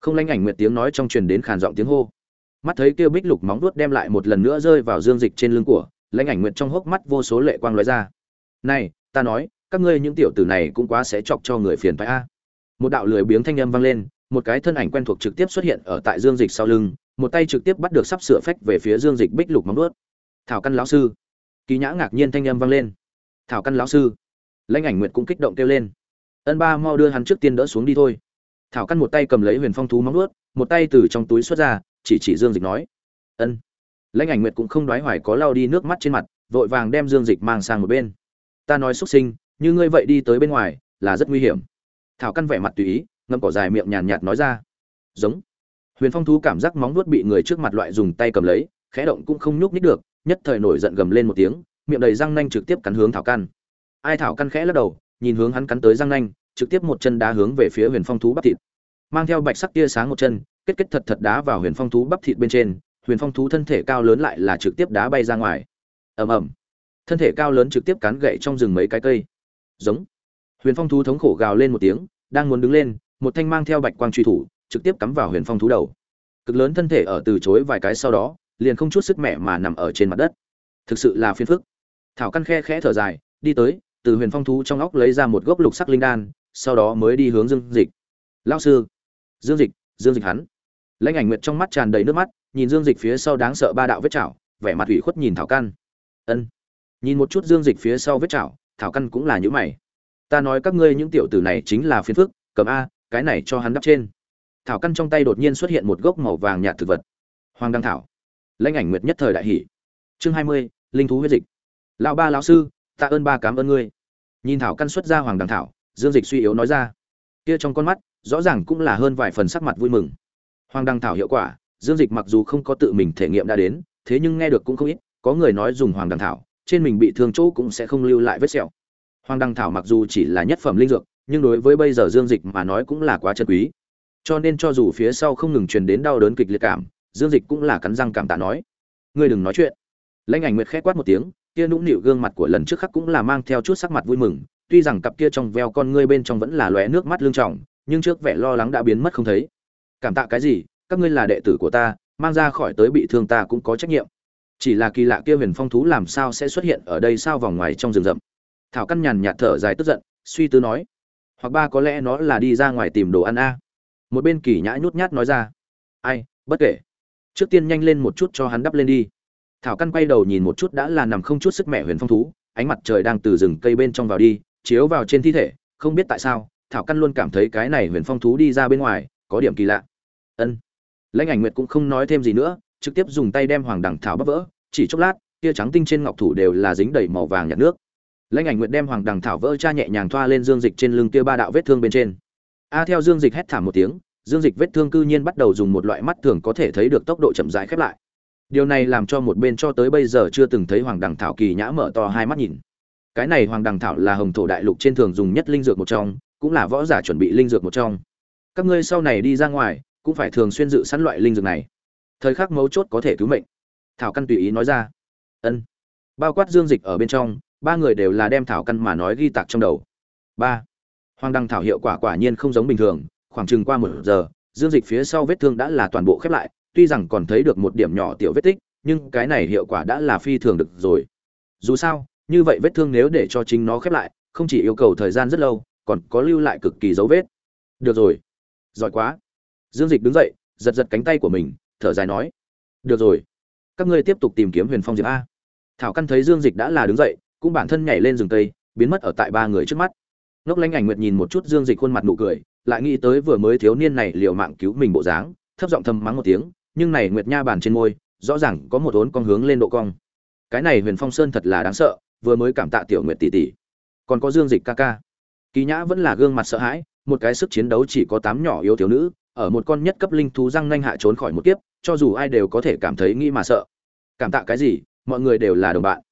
Không lãnh ảnh nguyệt tiếng nói trong truyền đến khàn giọng tiếng hô. Mắt thấy kia bích lục móng vuốt đem lại một lần nữa rơi vào dương dịch trên lưng của lãnh ảnh nguyệt trong hốc mắt vô số lệ quang lóe ra. Này, ta nói, các ngươi những tiểu tử này cũng quá sẽ chọc cho người phiền phải a. Một đạo lười biếng thanh âm vang lên, một cái thân ảnh quen thuộc trực tiếp xuất hiện ở tại dương dịch sau lưng, một tay trực tiếp bắt được sắp sửa phách về phía dương dịch bích lục móng vuốt. Thảo căn lão sư kỳ nhã ngạc nhiên thanh âm vang lên. Thảo căn lão sư. Lãnh ảnh nguyệt cũng kích động kêu lên. Ân ba, mau đưa hắn trước tiên đỡ xuống đi thôi. Thảo căn một tay cầm lấy huyền phong thú móng nuốt một tay từ trong túi xuất ra, chỉ chỉ dương dịch nói. Ân. Lãnh ảnh nguyệt cũng không đoái hoài có lau đi nước mắt trên mặt, vội vàng đem dương dịch mang sang một bên. Ta nói xuất sinh, như ngươi vậy đi tới bên ngoài, là rất nguy hiểm. Thảo căn vẻ mặt tùy ý ngâm cỏ dài miệng nhàn nhạt nói ra. Giống. Huyền phong thú cảm giác móng nuốt bị người trước mặt loại dùng tay cầm lấy, khẽ động cũng không nhúc nhích được nhất thời nổi giận gầm lên một tiếng, miệng đầy răng nanh trực tiếp cắn hướng thảo căn. Ai thảo căn khẽ lắc đầu, nhìn hướng hắn cắn tới răng nanh, trực tiếp một chân đá hướng về phía huyền phong thú bắp thịt. Mang theo bạch sắc tia sáng một chân, kết kết thật thật đá vào huyền phong thú bắp thịt bên trên, huyền phong thú thân thể cao lớn lại là trực tiếp đá bay ra ngoài. Ầm ầm. Thân thể cao lớn trực tiếp cắn gậy trong rừng mấy cái cây. Giống. Huyền phong thú thống khổ gào lên một tiếng, đang muốn đứng lên, một thanh mang theo bạch quang truy thủ, trực tiếp cắm vào huyền phong thú đầu. Cực lớn thân thể ở từ chối vài cái sau đó liền không chút sức mẹ mà nằm ở trên mặt đất. Thực sự là phiền phức. Thảo căn khe khẽ thở dài, đi tới, từ huyền phong thú trong óc lấy ra một gốc lục sắc linh đan, sau đó mới đi hướng dương dịch. Lao sư! Dương dịch dương dịch hắn. Lãnh ảnh nguyệt trong mắt tràn đầy nước mắt, nhìn dương dịch phía sau đáng sợ ba đạo vết chảo, vẻ mặt ủy khuất nhìn thảo căn. Ân. Nhìn một chút dương dịch phía sau vết chảo, thảo căn cũng là những mày. Ta nói các ngươi những tiểu tử này chính là phiền phức, cầm a, cái này cho hắn đắp trên. Thảo căn trong tay đột nhiên xuất hiện một gốc màu vàng nhạt thực vật. Hoàng đăng thảo lãnh ảnh nguyệt nhất thời đại hỷ chương hai mươi, linh thú huyết dịch. Lão ba lão sư, tạ ơn ba cảm ơn ngươi. Nhìn thảo căn xuất ra hoàng đằng thảo, dương dịch suy yếu nói ra. Kia trong con mắt, rõ ràng cũng là hơn vài phần sắc mặt vui mừng. Hoàng đằng thảo hiệu quả, dương dịch mặc dù không có tự mình thể nghiệm đã đến, thế nhưng nghe được cũng không ít, có người nói dùng hoàng đằng thảo, trên mình bị thương chỗ cũng sẽ không lưu lại vết sẹo. Hoàng đằng thảo mặc dù chỉ là nhất phẩm linh dược, nhưng đối với bây giờ dương dịch mà nói cũng là quá chân quý. Cho nên cho dù phía sau không ngừng truyền đến đau đớn kịch liệt cảm dương dịch cũng là cắn răng cảm tạ nói. Ngươi đừng nói chuyện. Lãnh ảnh nguyệt khẽ quát một tiếng, kia nũng nịu gương mặt của lần trước khắc cũng là mang theo chút sắc mặt vui mừng. Tuy rằng cặp kia trong veo con ngươi bên trong vẫn là lóe nước mắt lương trọng, nhưng trước vẻ lo lắng đã biến mất không thấy. Cảm tạ cái gì? Các ngươi là đệ tử của ta, mang ra khỏi tới bị thương ta cũng có trách nhiệm. Chỉ là kỳ lạ kia huyền phong thú làm sao sẽ xuất hiện ở đây sao vòng ngoài trong rừng rậm? Thảo căn nhàn nhạt thở dài tức giận, suy tư nói. Hoặc ba có lẽ nó là đi ra ngoài tìm đồ ăn a. Một bên kỳ nhã nhút nhát nói ra. Ai, bất kể trước tiên nhanh lên một chút cho hắn đắp lên đi. Thảo căn quay đầu nhìn một chút đã là nằm không chút sức mẹ huyền phong thú, ánh mặt trời đang từ rừng cây bên trong vào đi, chiếu vào trên thi thể, không biết tại sao, thảo căn luôn cảm thấy cái này huyền phong thú đi ra bên ngoài, có điểm kỳ lạ. Ân. Lãnh ảnh nguyệt cũng không nói thêm gì nữa, trực tiếp dùng tay đem hoàng đằng thảo bắp vỡ, chỉ chốc lát, tia trắng tinh trên ngọc thủ đều là dính đầy màu vàng nhạt nước. Lãnh ảnh nguyệt đem hoàng đằng thảo vỡ cha nhẹ nhàng thoa lên dương dịch trên lưng tia ba đạo vết thương bên trên. A theo dương dịch hét thảm một tiếng dương dịch vết thương cư nhiên bắt đầu dùng một loại mắt thường có thể thấy được tốc độ chậm rãi khép lại. Điều này làm cho một bên cho tới bây giờ chưa từng thấy hoàng đằng thảo kỳ nhã mở to hai mắt nhìn. Cái này hoàng đằng thảo là hồng thổ đại lục trên thường dùng nhất linh dược một trong, cũng là võ giả chuẩn bị linh dược một trong. Các ngươi sau này đi ra ngoài, cũng phải thường xuyên dự sẵn loại linh dược này. Thời khắc mấu chốt có thể cứu mệnh. Thảo căn tùy ý nói ra. Ân. Bao quát dương dịch ở bên trong, ba người đều là đem thảo căn mà nói ghi tạc trong đầu. Ba. Hoàng đăng thảo hiệu quả quả nhiên không giống bình thường khoảng chừng qua một giờ, dương dịch phía sau vết thương đã là toàn bộ khép lại, tuy rằng còn thấy được một điểm nhỏ tiểu vết tích, nhưng cái này hiệu quả đã là phi thường được rồi. Dù sao, như vậy vết thương nếu để cho chính nó khép lại, không chỉ yêu cầu thời gian rất lâu, còn có lưu lại cực kỳ dấu vết. Được rồi. Giỏi quá. Dương dịch đứng dậy, giật giật cánh tay của mình, thở dài nói. Được rồi. Các ngươi tiếp tục tìm kiếm huyền phong diệp a. Thảo căn thấy dương dịch đã là đứng dậy, cũng bản thân nhảy lên rừng cây, biến mất ở tại ba người trước mắt ngốc lanh ảnh nguyệt nhìn một chút dương dịch khuôn mặt nụ cười, lại nghĩ tới vừa mới thiếu niên này liều mạng cứu mình bộ dáng, thấp giọng thầm mắng một tiếng, nhưng này nguyệt nha bàn trên môi, rõ ràng có một ốn con hướng lên độ cong. Cái này huyền phong sơn thật là đáng sợ, vừa mới cảm tạ tiểu nguyệt tỷ tỷ. Còn có dương dịch ca ca. Kỳ nhã vẫn là gương mặt sợ hãi, một cái sức chiến đấu chỉ có tám nhỏ yếu thiếu nữ, ở một con nhất cấp linh thú răng nanh hạ trốn khỏi một kiếp, cho dù ai đều có thể cảm thấy nghĩ mà sợ. Cảm tạ cái gì, mọi người đều là đồng bạn.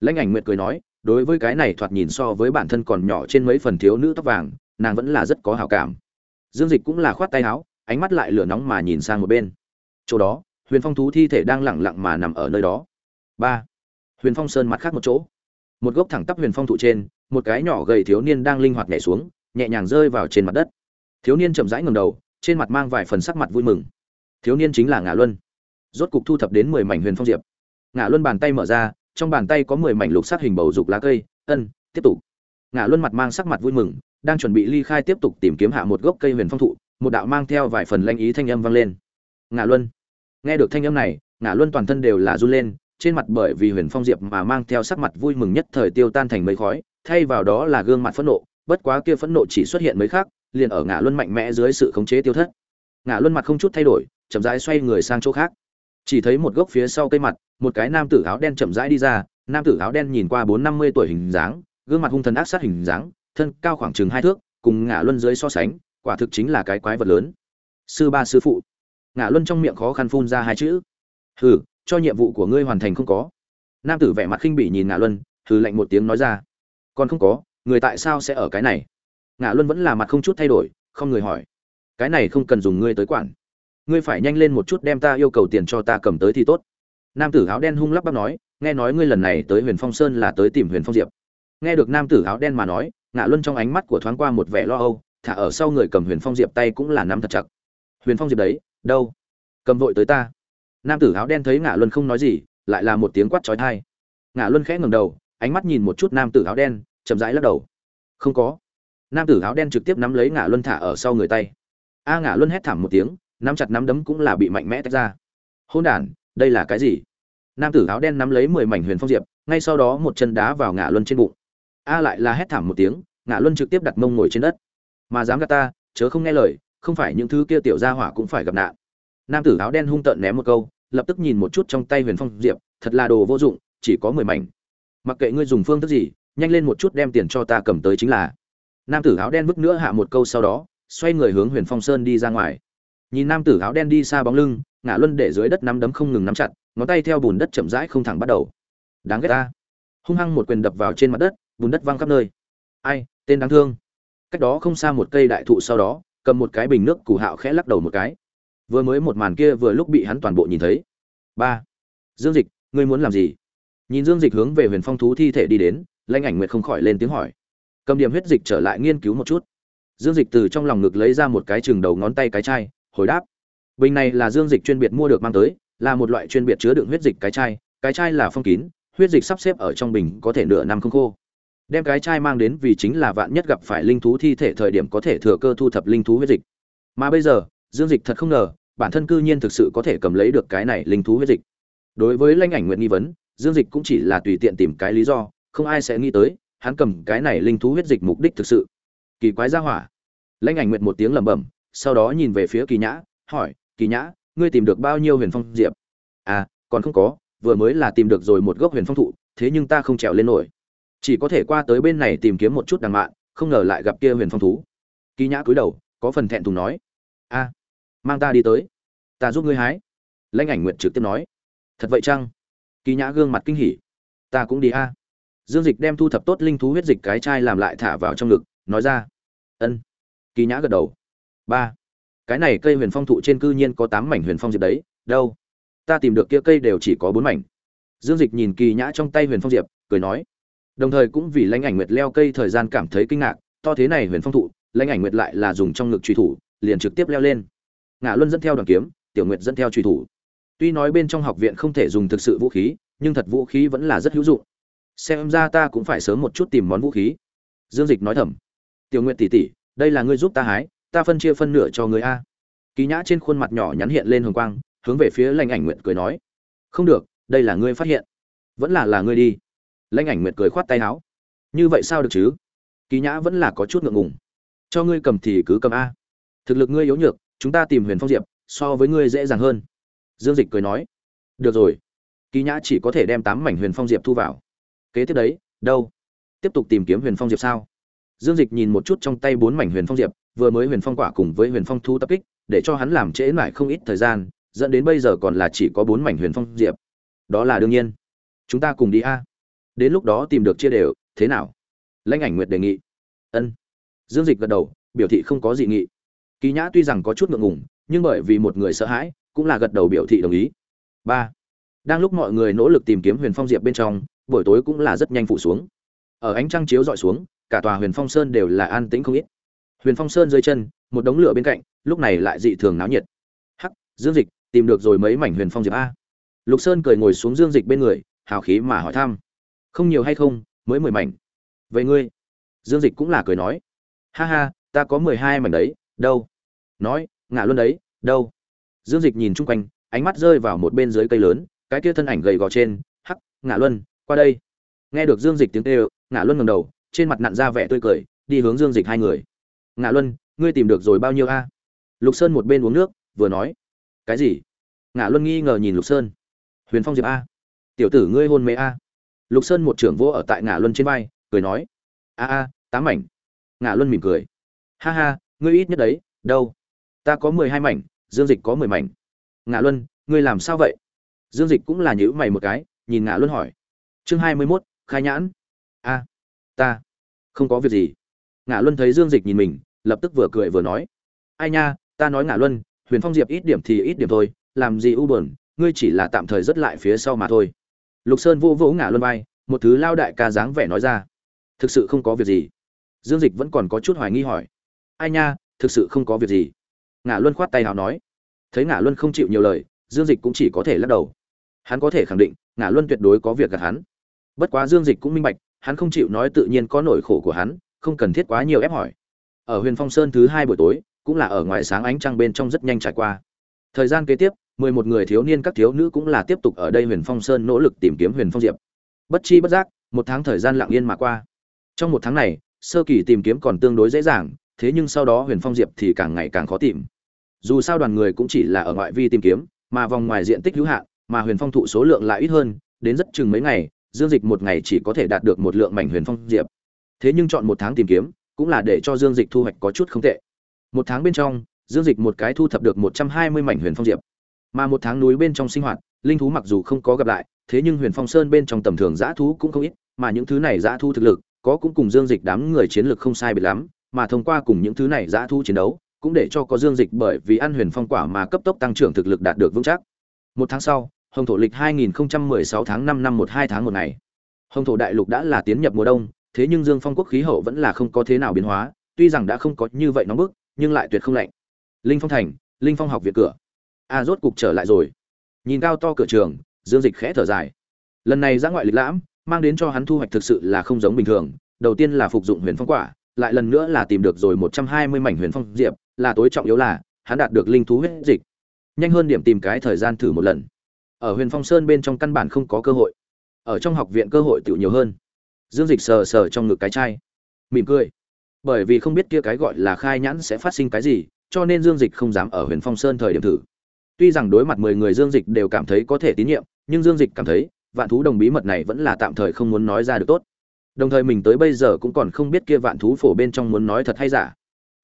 Lãnh ảnh nguyệt cười nói đối với cái này thoạt nhìn so với bản thân còn nhỏ trên mấy phần thiếu nữ tóc vàng, nàng vẫn là rất có hảo cảm. Dương dịch cũng là khoát tay áo, ánh mắt lại lửa nóng mà nhìn sang một bên. Chỗ đó, huyền phong thú thi thể đang lẳng lặng mà nằm ở nơi đó. Ba, huyền phong sơn mặt khác một chỗ. Một gốc thẳng tắp huyền phong thụ trên, một cái nhỏ gầy thiếu niên đang linh hoạt nhảy xuống, nhẹ nhàng rơi vào trên mặt đất. Thiếu niên chậm rãi ngầm đầu, trên mặt mang vài phần sắc mặt vui mừng. Thiếu niên chính là ngã luân. Rốt cục thu thập đến mười mảnh huyền phong diệp. Ngã luân bàn tay mở ra trong bàn tay có mười mảnh lục sắc hình bầu dục lá cây, ân, tiếp tục. Ngã luân mặt mang sắc mặt vui mừng, đang chuẩn bị ly khai tiếp tục tìm kiếm hạ một gốc cây huyền phong thụ, một đạo mang theo vài phần lanh ý thanh âm vang lên. Ngã luân. Nghe được thanh âm này ngã luân toàn thân đều là run lên, trên mặt bởi vì huyền phong diệp mà mang theo sắc mặt vui mừng nhất thời tiêu tan thành mấy khói, thay vào đó là gương mặt phẫn nộ, bất quá kia phẫn nộ chỉ xuất hiện mấy khác liền ở ngã luân mạnh mẽ dưới sự khống chế tiêu thất. Ngã luân mặt không chút thay đổi, chậm rãi xoay người sang chỗ khác chỉ thấy một gốc phía sau cây mặt, một cái nam tử áo đen chậm rãi đi ra, nam tử áo đen nhìn qua bốn năm mươi tuổi hình dáng, gương mặt hung thần ác sát hình dáng, thân cao khoảng chừng hai thước, cùng ngã luân dưới so sánh, quả thực chính là cái quái vật lớn. Sư ba sư phụ. Ngã luân trong miệng khó khăn phun ra hai chữ. Hừ, cho nhiệm vụ của ngươi hoàn thành không có. Nam tử vẻ mặt khinh bỉ nhìn ngã luân, hừ lạnh một tiếng nói ra. Còn không có, người tại sao sẽ ở cái này? Ngã luân vẫn là mặt không chút thay đổi, không người hỏi. Cái này không cần dùng ngươi tới quản ngươi phải nhanh lên một chút đem ta yêu cầu tiền cho ta cầm tới thì tốt. Nam tử áo đen hung lắp bắp nói, nghe nói ngươi lần này tới huyền phong sơn là tới tìm huyền phong diệp. Nghe được nam tử áo đen mà nói, ngạ luân trong ánh mắt của thoáng qua một vẻ lo âu, thả ở sau người cầm huyền phong diệp tay cũng là nắm thật chặt. Huyền phong diệp đấy, đâu? Cầm vội tới ta. Nam tử áo đen thấy ngạ luân không nói gì, lại là một tiếng quát trói thai ngạ luân khẽ ngầm đầu, ánh mắt nhìn một chút nam tử áo đen, chậm rãi lắc đầu. Không có. Nam tử áo đen trực tiếp nắm lấy ngạ luân thả ở sau người tay. A ngạ luân hét thảm một tiếng nắm chặt nắm đấm cũng là bị mạnh mẽ tách ra. Hôn đản, đây là cái gì? Nam tử áo đen nắm lấy mười mảnh huyền phong diệp, ngay sau đó một chân đá vào ngã luân trên bụng. A lại là hét thảm một tiếng ngã luân trực tiếp đặt mông ngồi trên đất. Mà dám gạt ta, chớ không nghe lời, không phải những thứ kia tiểu gia hỏa cũng phải gặp nạn. Nam tử áo đen hung tợn ném một câu, lập tức nhìn một chút trong tay huyền phong diệp, thật là đồ vô dụng, chỉ có mười mảnh. Mặc kệ ngươi dùng phương thức gì, nhanh lên một chút đem tiền cho ta cầm tới chính là. Nam tử áo đen vứt nữa hạ một câu sau đó, xoay người hướng huyền phong sơn đi ra ngoài nhìn nam tử áo đen đi xa bóng lưng ngã luân để dưới đất nắm đấm không ngừng nắm chặt, ngón tay theo bùn đất chậm rãi không thẳng bắt đầu. Đáng ghét ta. Hung hăng một quyền đập vào trên mặt đất, bùn đất văng khắp nơi. Ai, tên đáng thương. Cách đó không xa một cây đại thụ sau đó, cầm một cái bình nước củ hạo khẽ lắc đầu một cái. Vừa mới một màn kia vừa lúc bị hắn toàn bộ nhìn thấy. Ba. Dương dịch, ngươi muốn làm gì? Nhìn dương dịch hướng về huyền phong thú thi thể đi đến, lãnh ảnh nguyệt không khỏi lên tiếng hỏi. Cầm điểm huyết dịch trở lại nghiên cứu một chút. Dương dịch từ trong lòng ngực lấy ra một cái chừng đầu ngón tay cái chai hồi đáp. Bình này là dương dịch chuyên biệt mua được mang tới, là một loại chuyên biệt chứa đựng huyết dịch cái chai cái chai là phong kín, huyết dịch sắp xếp ở trong bình có thể nửa năm không khô. Đem cái chai mang đến vì chính là vạn nhất gặp phải linh thú thi thể thời điểm có thể thừa cơ thu thập linh thú huyết dịch. Mà bây giờ, dương dịch thật không ngờ, bản thân cư nhiên thực sự có thể cầm lấy được cái này linh thú huyết dịch. Đối với lãnh ảnh nguyện nghi vấn, dương dịch cũng chỉ là tùy tiện tìm cái lý do, không ai sẽ nghĩ tới, hắn cầm cái này linh thú huyết dịch mục đích thực sự. Kỳ quái ra hỏa. Lãnh ảnh nguyện một tiếng lẩm bẩm sau đó nhìn về phía kỳ nhã, hỏi, kỳ nhã, ngươi tìm được bao nhiêu huyền phong diệp? À còn không có, vừa mới là tìm được rồi một gốc huyền phong thụ, thế nhưng ta không trèo lên nổi. Chỉ có thể qua tới bên này tìm kiếm một chút đằng mạn, không ngờ lại gặp kia huyền phong thú. Kỳ nhã cúi đầu, có phần thẹn thùng nói, a, mang ta đi tới, ta giúp ngươi hái. Lãnh ảnh nguyện trực tiếp nói, thật vậy chăng? Kỳ nhã gương mặt kinh hỉ, ta cũng đi, a. Dương dịch đem thu thập tốt linh thú huyết dịch cái chai làm lại thả vào trong ngực, nói ra, ân. Kỳ nhã gật đầu ba. Cái này cây huyền phong thụ trên cư nhiên có tám mảnh huyền phong diệp đấy, đâu? Ta tìm được kia cây đều chỉ có bốn mảnh. Dương dịch nhìn kỳ nhã trong tay huyền phong diệp, cười nói. Đồng thời cũng vì lãnh ảnh nguyệt leo cây thời gian cảm thấy kinh ngạc, to thế này huyền phong thụ, lãnh ảnh nguyệt lại là dùng trong ngực truy thủ, liền trực tiếp leo lên. Ngã luân dẫn theo đoàn kiếm, tiểu nguyệt dẫn theo truy thủ. Tuy nói bên trong học viện không thể dùng thực sự vũ khí, nhưng thật vũ khí vẫn là rất hữu dụng. Xem ra ta cũng phải sớm một chút tìm món vũ khí. Dương dịch nói thầm. Tiểu nguyệt tỷ tỷ đây là ngươi giúp ta hái ta phân chia phân nửa cho người a. Ký nhã trên khuôn mặt nhỏ nhắn hiện lên hồng quang, hướng về phía lãnh ảnh nguyệt cười nói. Không được, đây là ngươi phát hiện. Vẫn là là ngươi đi. Lãnh ảnh nguyệt cười khoát tay áo. Như vậy sao được chứ? Ký nhã vẫn là có chút ngượng ngùng. Cho ngươi cầm thì cứ cầm a. Thực lực ngươi yếu nhược, chúng ta tìm huyền phong diệp, so với ngươi dễ dàng hơn. Dương dịch cười nói. Được rồi. Ký nhã chỉ có thể đem tám mảnh huyền phong diệp thu vào. Kế tiếp đấy, đâu? Tiếp tục tìm kiếm huyền phong diệp sao? Dương dịch nhìn một chút trong tay bốn mảnh huyền phong diệp vừa mới huyền phong quả cùng với huyền phong thu tập kích, để cho hắn làm trễ mãi không ít thời gian, dẫn đến bây giờ còn là chỉ có bốn mảnh huyền phong diệp. Đó là đương nhiên. Chúng ta cùng đi a. Đến lúc đó tìm được chia đều, thế nào? Lãnh ảnh nguyệt đề nghị. Ân. Dương dịch gật đầu, biểu thị không có dị nghị. Kỳ nhã tuy rằng có chút ngượng ngùng, nhưng bởi vì một người sợ hãi, cũng là gật đầu biểu thị đồng ý. Ba. Đang lúc mọi người nỗ lực tìm kiếm huyền phong diệp bên trong, buổi tối cũng là rất nhanh phụ xuống. Ở ánh trăng chiếu dọi xuống, cả tòa huyền phong sơn đều là an tĩnh không ít huyền phong sơn dưới chân, một đống lửa bên cạnh, lúc này lại dị thường náo nhiệt. Hắc, dương dịch, tìm được rồi mấy mảnh huyền phong diệp a. Lục sơn cười ngồi xuống dương dịch bên người, hào khí mà hỏi thăm. Không nhiều hay không, mới mười mảnh. Vậy ngươi? Dương dịch cũng là cười nói. Ha ha, ta có mười hai mảnh đấy, đâu? Nói ngã luôn đấy, đâu? Dương dịch nhìn chung quanh, ánh mắt rơi vào một bên dưới cây lớn, cái kia thân ảnh gầy gò trên, hắc ngã luân, qua đây. Nghe được dương dịch tiếng kêu ngã luân ngầm đầu, trên mặt nặn ra vẻ tươi cười, đi hướng dương dịch hai người ngạ luân, ngươi tìm được rồi bao nhiêu a? Lục sơn một bên uống nước, vừa nói, cái gì? Ngạ luân nghi ngờ nhìn lục sơn. Huyền phong diệp a. Tiểu tử ngươi hôn mê a. Lục sơn một trưởng vô ở tại ngạ luân trên vai, cười nói, a a tám mảnh. Ngạ luân mỉm cười, ha ha, ngươi ít nhất đấy, đâu? Ta có mười hai mảnh, dương dịch có mười mảnh. Ngạ luân, ngươi làm sao vậy? Dương dịch cũng là nhữ mày một cái, nhìn ngạ luân hỏi, chương hai mươi mốt, khai nhãn? A, ta, không có việc gì ngạ luân thấy dương dịch nhìn mình, lập tức vừa cười vừa nói. Ai nha, ta nói ngạ luân, huyền phong diệp ít điểm thì ít điểm thôi, làm gì u bờn ngươi chỉ là tạm thời rất lại phía sau mà thôi. Lục sơn vô vỗ Ngã luân vai, một thứ lao đại ca dáng vẻ nói ra. Thực sự không có việc gì. Dương dịch vẫn còn có chút hoài nghi hỏi. Ai nha, thực sự không có việc gì. Ngã luân khoát tay nào nói. Thấy Ngã luân không chịu nhiều lời, dương dịch cũng chỉ có thể lắc đầu. Hắn có thể khẳng định Ngã luân tuyệt đối có việc gạt hắn. Bất quá dương dịch cũng minh bạch, hắn không chịu nói tự nhiên có nỗi khổ của hắn không cần thiết quá nhiều ép hỏi. Ở huyền phong sơn thứ hai buổi tối, cũng là ở ngoài sáng ánh trăng bên trong rất nhanh trải qua. Thời gian kế tiếp, mười một người thiếu niên các thiếu nữ cũng là tiếp tục ở đây huyền phong sơn nỗ lực tìm kiếm huyền phong diệp. Bất chi bất giác, một tháng thời gian lặng yên mà qua. Trong một tháng này, sơ kỳ tìm kiếm còn tương đối dễ dàng, thế nhưng sau đó huyền phong diệp thì càng ngày càng khó tìm. Dù sao đoàn người cũng chỉ là ở ngoại vi tìm kiếm, mà vòng ngoài diện tích hữu hạn, mà huyền phong thụ số lượng lại ít hơn, đến rất chừng mấy ngày, dương dịch một ngày chỉ có thể đạt được một lượng mảnh huyền phong diệp thế nhưng chọn một tháng tìm kiếm, cũng là để cho dương dịch thu hoạch có chút không tệ. Một tháng bên trong, dương dịch một cái thu thập được một trăm hai mươi mảnh huyền phong diệp. Mà một tháng núi bên trong sinh hoạt, linh thú mặc dù không có gặp lại, thế nhưng huyền phong sơn bên trong tầm thường dã thú cũng không ít, mà những thứ này dã thú thực lực, có cũng cùng dương dịch đám người chiến lược không sai biệt lắm, mà thông qua cùng những thứ này dã thú chiến đấu, cũng để cho có dương dịch bởi vì ăn huyền phong quả mà cấp tốc tăng trưởng thực lực đạt được vững chắc. Một tháng sau, hồng thổ lịch 2016 tháng 5 năm 12 tháng một ngày. Hồng thổ đại lục đã là tiến nhập mùa đông thế nhưng dương phong quốc khí hậu vẫn là không có thế nào biến hóa, tuy rằng đã không có như vậy nóng bức, nhưng lại tuyệt không lạnh. Linh phong thành, linh phong học viện cửa. A rốt cục trở lại rồi. Nhìn cao to cửa trường, dương dịch khẽ thở dài. Lần này ra ngoại lịch lãm, mang đến cho hắn thu hoạch thực sự là không giống bình thường. Đầu tiên là phục dụng huyền phong quả, lại lần nữa là tìm được rồi một trăm hai mươi mảnh huyền phong diệp, là tối trọng yếu là, hắn đạt được linh thú huyết dịch. Nhanh hơn điểm tìm cái thời gian thử một lần. Ở huyền phong sơn bên trong căn bản không có cơ hội. Ở trong học viện cơ hội tiểu nhiều hơn dương dịch sờ sờ trong ngực cái chai. Mỉm cười. Bởi vì không biết kia cái gọi là khai nhãn sẽ phát sinh cái gì, cho nên dương dịch không dám ở huyền phong sơn thời điểm thử. Tuy rằng đối mặt mười người dương dịch đều cảm thấy có thể tín nhiệm, nhưng dương dịch cảm thấy, vạn thú đồng bí mật này vẫn là tạm thời không muốn nói ra được tốt. Đồng thời mình tới bây giờ cũng còn không biết kia vạn thú phổ bên trong muốn nói thật hay giả.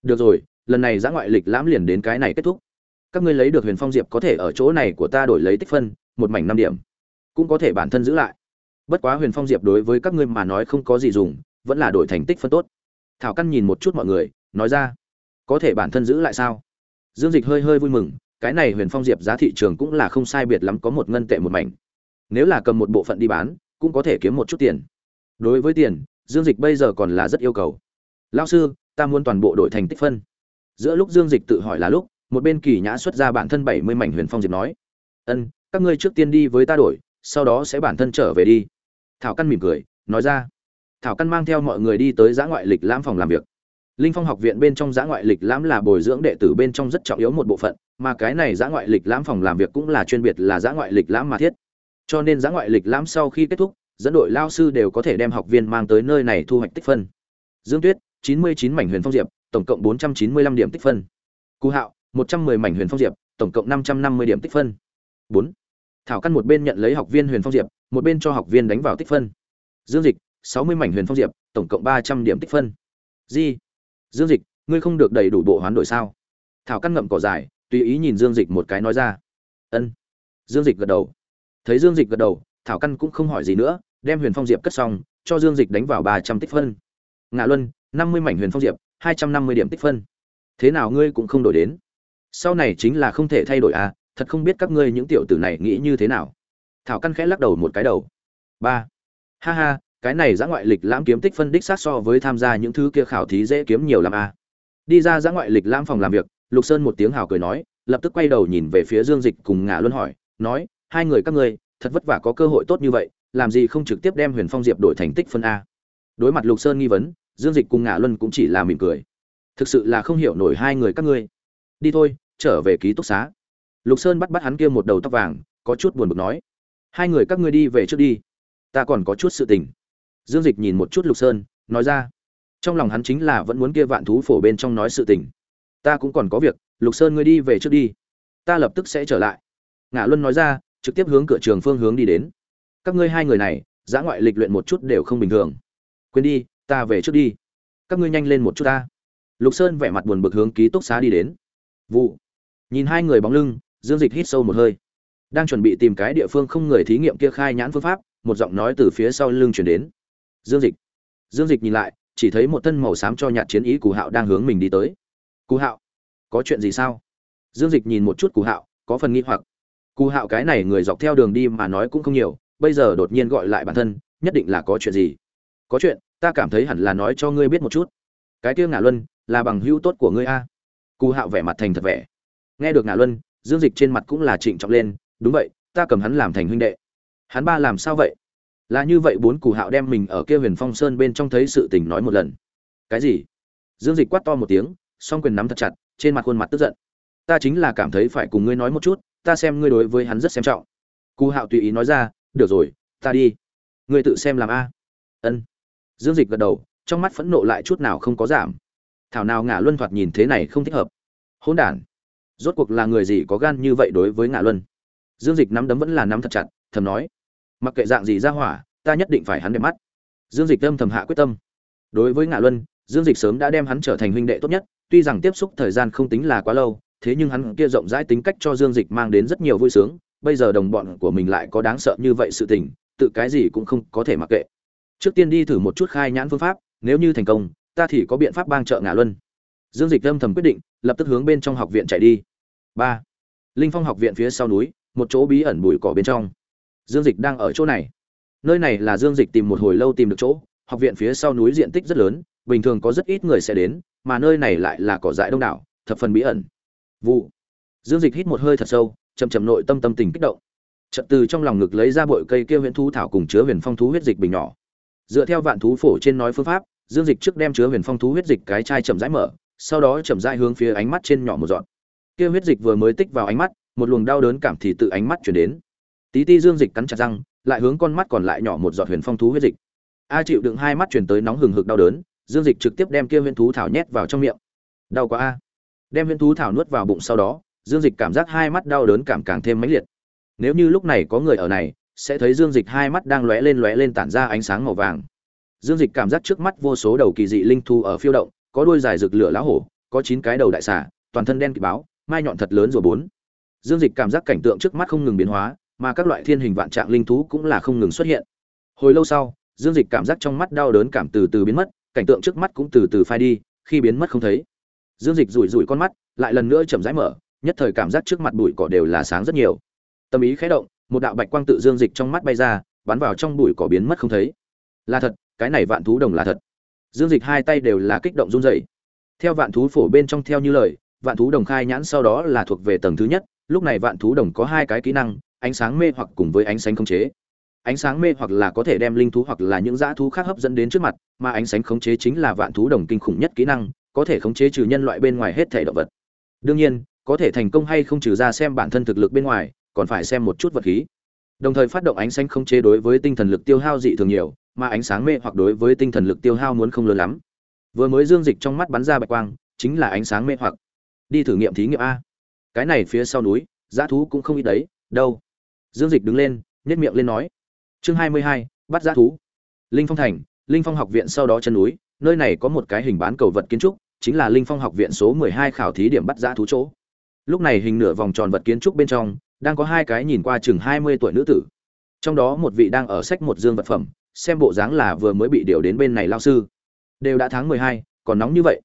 Được rồi, lần này giã ngoại lịch lãm liền đến cái này kết thúc. Các ngươi lấy được huyền phong diệp có thể ở chỗ này của ta đổi lấy tích phân, một mảnh năm điểm. Cũng có thể bản thân giữ lại bất quá huyền phong diệp đối với các ngươi mà nói không có gì dùng, vẫn là đổi thành tích phân tốt. Thảo căn nhìn một chút mọi người, nói ra, có thể bản thân giữ lại sao? Dương dịch hơi hơi vui mừng, cái này huyền phong diệp giá thị trường cũng là không sai biệt lắm có một ngân tệ một mảnh. Nếu là cầm một bộ phận đi bán, cũng có thể kiếm một chút tiền. Đối với tiền, dương dịch bây giờ còn là rất yêu cầu. Lao sư, ta muốn toàn bộ đổi thành tích phân. Giữa lúc dương dịch tự hỏi là lúc, một bên kỳ nhã xuất ra bản thân bảy mươi mảnh huyền phong diệp nói, ân, các ngươi trước tiên đi với ta đổi, sau đó sẽ bản thân trở về đi thảo căn mỉm cười, nói ra. Thảo căn mang theo mọi người đi tới giã ngoại lịch lãm phòng làm việc. Linh phong học viện bên trong giã ngoại lịch lãm là bồi dưỡng đệ tử bên trong rất trọng yếu một bộ phận, mà cái này giã ngoại lịch lãm phòng làm việc cũng là chuyên biệt là giã ngoại lịch lãm mà thiết. Cho nên giã ngoại lịch lãm sau khi kết thúc, dẫn đội lao sư đều có thể đem học viên mang tới nơi này thu hoạch tích phân. Dương tuyết, chín mươi chín mảnh huyền phong diệp, tổng cộng bốn trăm chín mươi lăm điểm tích phân. Cú hạo, một trăm mười mảnh huyền phong diệp, tổng cộng năm trăm năm mươi điểm tích phân. Bốn thảo căn một bên nhận lấy học viên huyền phong diệp, một bên cho học viên đánh vào tích phân. Dương dịch, sáu mươi mảnh huyền phong diệp, tổng cộng ba trăm điểm tích phân. Di, dương dịch, ngươi không được đầy đủ bộ hoán đổi sao? Thảo căn ngậm cỏ dài, tùy ý nhìn dương dịch một cái nói ra. Ân. Dương dịch gật đầu. Thấy dương dịch gật đầu, thảo căn cũng không hỏi gì nữa, đem huyền phong diệp cất xong, cho dương dịch đánh vào ba trăm tích phân. Ngạ luân, năm mươi mảnh huyền phong diệp, hai trăm năm mươi điểm tích phân. Thế nào ngươi cũng không đổi đến? Sau này chính là không thể thay đổi à thật không biết các ngươi những tiểu tử này nghĩ như thế nào. Thảo căn khẽ lắc đầu một cái đầu. Ba. Ha ha, cái này giã ngoại lịch lãm kiếm tích phân đích sát so với tham gia những thứ kia khảo thí dễ kiếm nhiều làm a à. đi ra giã ngoại lịch lãm phòng làm việc, lục sơn một tiếng hào cười nói, lập tức quay đầu nhìn về phía dương dịch cùng ngả luân hỏi, nói, hai người các ngươi, thật vất vả có cơ hội tốt như vậy, làm gì không trực tiếp đem huyền phong diệp đổi thành tích phân a. Đối mặt lục sơn nghi vấn, dương dịch cùng ngả luân cũng chỉ là mỉm cười. Thực sự là không hiểu nổi hai người các ngươi. Đi thôi, trở về ký túc xá lục sơn bắt bắt hắn kia một đầu tóc vàng, có chút buồn bực nói, hai người các ngươi đi về trước đi, ta còn có chút sự tình. Dương dịch nhìn một chút lục sơn, nói ra, trong lòng hắn chính là vẫn muốn kia vạn thú phổ bên trong nói sự tình. Ta cũng còn có việc, lục sơn ngươi đi về trước đi, ta lập tức sẽ trở lại. Ngã luân nói ra, trực tiếp hướng cửa trường phương hướng đi đến. Các ngươi hai người này, giã ngoại lịch luyện một chút đều không bình thường. Quên đi, ta về trước đi. Các ngươi nhanh lên một chút ta. Lục sơn vẻ mặt buồn bực hướng ký túc xá đi đến. Vụ. Nhìn hai người bóng lưng dương dịch hít sâu một hơi. Đang chuẩn bị tìm cái địa phương không người thí nghiệm kia khai nhãn phương pháp, một giọng nói từ phía sau lưng chuyển đến. Dương dịch. Dương dịch nhìn lại, chỉ thấy một thân màu xám cho nhạt chiến ý cù hạo đang hướng mình đi tới. Cù hạo, có chuyện gì sao? Dương dịch nhìn một chút cù hạo, có phần nghi hoặc. Cù hạo cái này người dọc theo đường đi mà nói cũng không nhiều, bây giờ đột nhiên gọi lại bản thân, nhất định là có chuyện gì? Có chuyện, ta cảm thấy hẳn là nói cho ngươi biết một chút. Cái kia ngả luân, là bằng hữu tốt của ngươi a. Cù hạo vẻ mặt thành thật vẻ. Nghe được ngả luân dương dịch trên mặt cũng là trịnh trọng lên, đúng vậy, ta cầm hắn làm thành huynh đệ. Hắn ba làm sao vậy? Là như vậy, bốn cù hạo đem mình ở kia huyền phong sơn bên trong thấy sự tình nói một lần. Cái gì? Dương dịch quát to một tiếng, song quyền nắm thật chặt, trên mặt khuôn mặt tức giận. Ta chính là cảm thấy phải cùng ngươi nói một chút, ta xem ngươi đối với hắn rất xem trọng. Cù hạo tùy ý nói ra, được rồi, ta đi. Ngươi tự xem làm a. Ân. Dương dịch gật đầu, trong mắt phẫn nộ lại chút nào không có giảm. Thảo nào ngả luân thoạt nhìn thế này không thích hợp. Hỗn đản rốt cuộc là người gì có gan như vậy đối với ngạ luân? Dương dịch nắm đấm vẫn là nắm thật chặt, thầm nói, mặc kệ dạng gì ra hỏa, ta nhất định phải hắn đẹp mắt. Dương dịch âm thầm hạ quyết tâm. Đối với ngạ luân, dương dịch sớm đã đem hắn trở thành huynh đệ tốt nhất, tuy rằng tiếp xúc thời gian không tính là quá lâu, thế nhưng hắn kia rộng rãi tính cách cho dương dịch mang đến rất nhiều vui sướng, bây giờ đồng bọn của mình lại có đáng sợ như vậy sự tình, tự cái gì cũng không có thể mặc kệ. Trước tiên đi thử một chút khai nhãn phương pháp, nếu như thành công, ta thì có biện pháp bang trợ ngạ luân. Dương dịch âm thầm quyết định, lập tức hướng bên trong học viện chạy đi ba. Linh phong học viện phía sau núi, một chỗ bí ẩn bụi cỏ bên trong. Dương dịch đang ở chỗ này. Nơi này là dương dịch tìm một hồi lâu tìm được chỗ, học viện phía sau núi diện tích rất lớn, bình thường có rất ít người sẽ đến, mà nơi này lại là cỏ dại đông đảo, thập phần bí ẩn. Vụ. Dương dịch hít một hơi thật sâu chầm chầm nội tâm tâm tình kích động. Chợt từ trong lòng ngực lấy ra bội cây kia huyện thú thảo cùng chứa huyền phong thú huyết dịch bình nhỏ. Dựa theo vạn thú phổ trên nói phương pháp, dương dịch trước đem chứa huyền phong thú huyết dịch cái chai chậm rãi mở, sau đó chậm rãi hướng phía ánh mắt trên nhỏ một dọn kia huyết dịch vừa mới tích vào ánh mắt, một luồng đau đớn cảm thì tự ánh mắt chuyển đến. Tí ti dương dịch cắn chặt răng, lại hướng con mắt còn lại nhỏ một giọt huyền phong thú huyết dịch. A chịu đựng hai mắt chuyển tới nóng hừng hực đau đớn, dương dịch trực tiếp đem kia huyền thú thảo nhét vào trong miệng. Đau quá a. Đem huyền thú thảo nuốt vào bụng sau đó, dương dịch cảm giác hai mắt đau đớn cảm càng thêm mãnh liệt. Nếu như lúc này có người ở này, sẽ thấy dương dịch hai mắt đang lóe lên lóe lên tản ra ánh sáng màu vàng. Dương dịch cảm giác trước mắt vô số đầu kỳ dị linh thu ở phiêu động, có đuôi dài rực lửa lá hổ, có chín cái đầu đại xà, toàn thân đen kịt báo mai nhọn thật lớn rồi bốn. Dương dịch cảm giác cảnh tượng trước mắt không ngừng biến hóa, mà các loại thiên hình vạn trạng linh thú cũng là không ngừng xuất hiện. Hồi lâu sau, dương dịch cảm giác trong mắt đau đớn cảm từ từ biến mất, cảnh tượng trước mắt cũng từ từ phai đi, khi biến mất không thấy. Dương dịch rủi rủi con mắt, lại lần nữa chậm rãi mở, nhất thời cảm giác trước mặt bụi cỏ đều là sáng rất nhiều. Tâm ý khẽ động, một đạo bạch quang tự dương dịch trong mắt bay ra, bắn vào trong bụi cỏ biến mất không thấy. Là thật, cái này vạn thú đồng là thật. Dương dịch hai tay đều là kích động run rẩy. Theo vạn thú phổ bên trong theo như lời vạn thú đồng khai nhãn sau đó là thuộc về tầng thứ nhất, lúc này vạn thú đồng có hai cái kỹ năng, ánh sáng mê hoặc cùng với ánh sáng khống chế. Ánh sáng mê hoặc là có thể đem linh thú hoặc là những dã thú khác hấp dẫn đến trước mặt, mà ánh sáng khống chế chính là vạn thú đồng kinh khủng nhất kỹ năng, có thể khống chế trừ nhân loại bên ngoài hết thể động vật. Đương nhiên, có thể thành công hay không trừ ra xem bản thân thực lực bên ngoài, còn phải xem một chút vật khí. Đồng thời phát động ánh sáng khống chế đối với tinh thần lực tiêu hao dị thường nhiều, mà ánh sáng mê hoặc đối với tinh thần lực tiêu hao muốn không lớn lắm. Vừa mới dương dịch trong mắt bắn ra bạch quang, chính là ánh sáng mê hoặc đi thử nghiệm thí nghiệm a. Cái này phía sau núi, dã thú cũng không ít đấy, đâu? Dương dịch đứng lên nhét miệng lên nói. Chương hai mươi hai, bắt dã thú. Linh phong thành, linh phong học viện sau đó chân núi, nơi này có một cái hình bán cầu vật kiến trúc, chính là linh phong học viện số mười hai khảo thí điểm bắt dã thú chỗ. Lúc này hình nửa vòng tròn vật kiến trúc bên trong, đang có hai cái nhìn qua chừng hai mươi tuổi nữ tử. Trong đó một vị đang ở sách một dương vật phẩm, xem bộ dáng là vừa mới bị điều đến bên này lao sư. Đều đã tháng mười hai, còn nóng như vậy.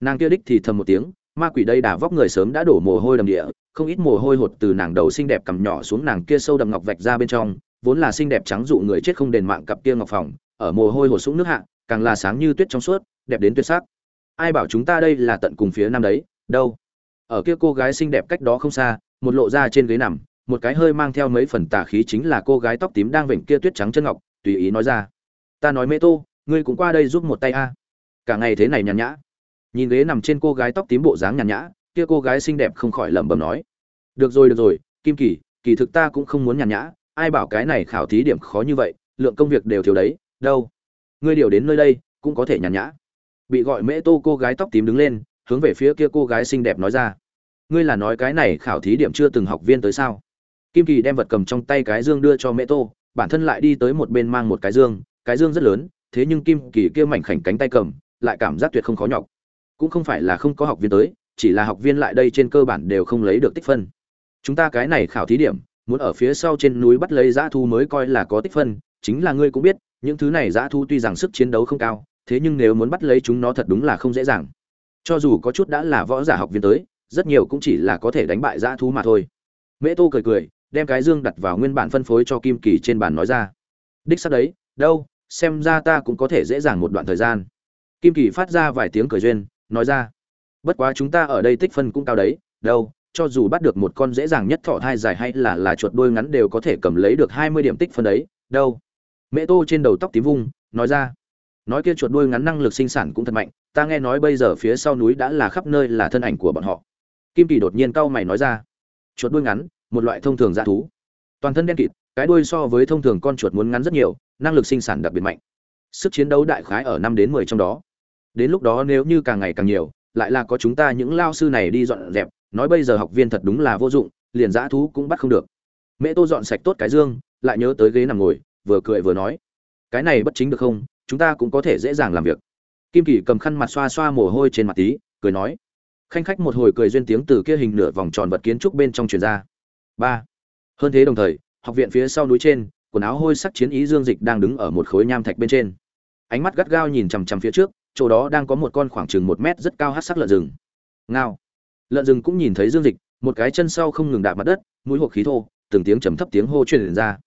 Nàng kia đích thì thầm một tiếng ma quỷ đây đà vóc người sớm đã đổ mồ hôi đầm địa, không ít mồ hôi hột từ nàng đầu xinh đẹp cầm nhỏ xuống nàng kia sâu đầm ngọc vạch ra bên trong, vốn là xinh đẹp trắng dụ người chết không đền mạng cặp kia ngọc phòng ở mồ hôi hột xuống nước hạ, càng là sáng như tuyết trong suốt, đẹp đến tuyệt sắc. Ai bảo chúng ta đây là tận cùng phía nam đấy, đâu? Ở kia cô gái xinh đẹp cách đó không xa, một lộ ra trên ghế nằm, một cái hơi mang theo mấy phần tà khí chính là cô gái tóc tím đang vểnh kia tuyết trắng chân ngọc, tùy ý nói ra. Ta nói mê tô, ngươi cũng qua đây giúp một tay a. Cả ngày thế này nhàn nhã nhìn ghế nằm trên cô gái tóc tím bộ dáng nhàn nhã, kia cô gái xinh đẹp không khỏi lẩm bẩm nói. Được rồi được rồi, kim kỳ kỳ thực ta cũng không muốn nhàn nhã, ai bảo cái này khảo thí điểm khó như vậy, lượng công việc đều thiếu đấy, đâu. Ngươi điều đến nơi đây, cũng có thể nhàn nhã. Bị gọi mễ tô cô gái tóc tím đứng lên, hướng về phía kia cô gái xinh đẹp nói ra. Ngươi là nói cái này khảo thí điểm chưa từng học viên tới sao? Kim kỳ đem vật cầm trong tay cái dương đưa cho mễ tô, bản thân lại đi tới một bên mang một cái dương cái dương rất lớn, thế nhưng kim kỳ kia mảnh khảnh cánh tay cầm, lại cảm giác tuyệt không khó nhọc cũng không phải là không có học viên tới, chỉ là học viên lại đây trên cơ bản đều không lấy được tích phân. Chúng ta cái này khảo thí điểm, muốn ở phía sau trên núi bắt lấy dã thu mới coi là có tích phân, chính là ngươi cũng biết, những thứ này dã thu tuy rằng sức chiến đấu không cao, thế nhưng nếu muốn bắt lấy chúng nó thật đúng là không dễ dàng. Cho dù có chút đã là võ giả học viên tới, rất nhiều cũng chỉ là có thể đánh bại dã thu mà thôi. Mễ tô cười cười, đem cái dương đặt vào nguyên bản phân phối cho kim kỳ trên bàn nói ra. Đích xác đấy, đâu, xem ra ta cũng có thể dễ dàng một đoạn thời gian. Kim kỳ phát ra vài tiếng cười duyên nói ra. Bất quá chúng ta ở đây tích phân cũng cao đấy, đâu, cho dù bắt được một con dễ dàng nhất thọ thai dài hay là là chuột đuôi ngắn đều có thể cầm lấy được hai mươi điểm tích phân đấy, đâu. Mẹ tô trên đầu tóc tím vung, nói ra. Nói kia chuột đuôi ngắn năng lực sinh sản cũng thật mạnh, ta nghe nói bây giờ phía sau núi đã là khắp nơi là thân ảnh của bọn họ. Kim kỳ đột nhiên cau mày nói ra. Chuột đuôi ngắn, một loại thông thường dã thú. Toàn thân đen kịt, cái đuôi so với thông thường con chuột muốn ngắn rất nhiều, năng lực sinh sản đặc biệt mạnh. Sức chiến đấu đại khái ở năm đến mười trong đó đến lúc đó nếu như càng ngày càng nhiều, lại là có chúng ta những lao sư này đi dọn dẹp, nói bây giờ học viên thật đúng là vô dụng, liền dã thú cũng bắt không được. Mẹ tô dọn sạch tốt cái dương, lại nhớ tới ghế nằm ngồi, vừa cười vừa nói, cái này bất chính được không? Chúng ta cũng có thể dễ dàng làm việc. Kim kỳ cầm khăn mặt xoa xoa mồ hôi trên mặt tí, cười nói, khanh khách một hồi cười duyên tiếng từ kia hình nửa vòng tròn vật kiến trúc bên trong truyền ra. Ba. Hơn thế đồng thời, học viện phía sau núi trên, quần áo hôi sắc chiến ý dương dịch đang đứng ở một khối nham thạch bên trên. Ánh mắt gắt gao nhìn chằm chằm phía trước chỗ đó đang có một con khoảng chừng một mét rất cao hát sắc lợn rừng. Ngao. Lợn rừng cũng nhìn thấy dương dịch, một cái chân sau không ngừng đạp mặt đất, mũi hộp khí thô, từng tiếng trầm thấp tiếng hô truyền ra.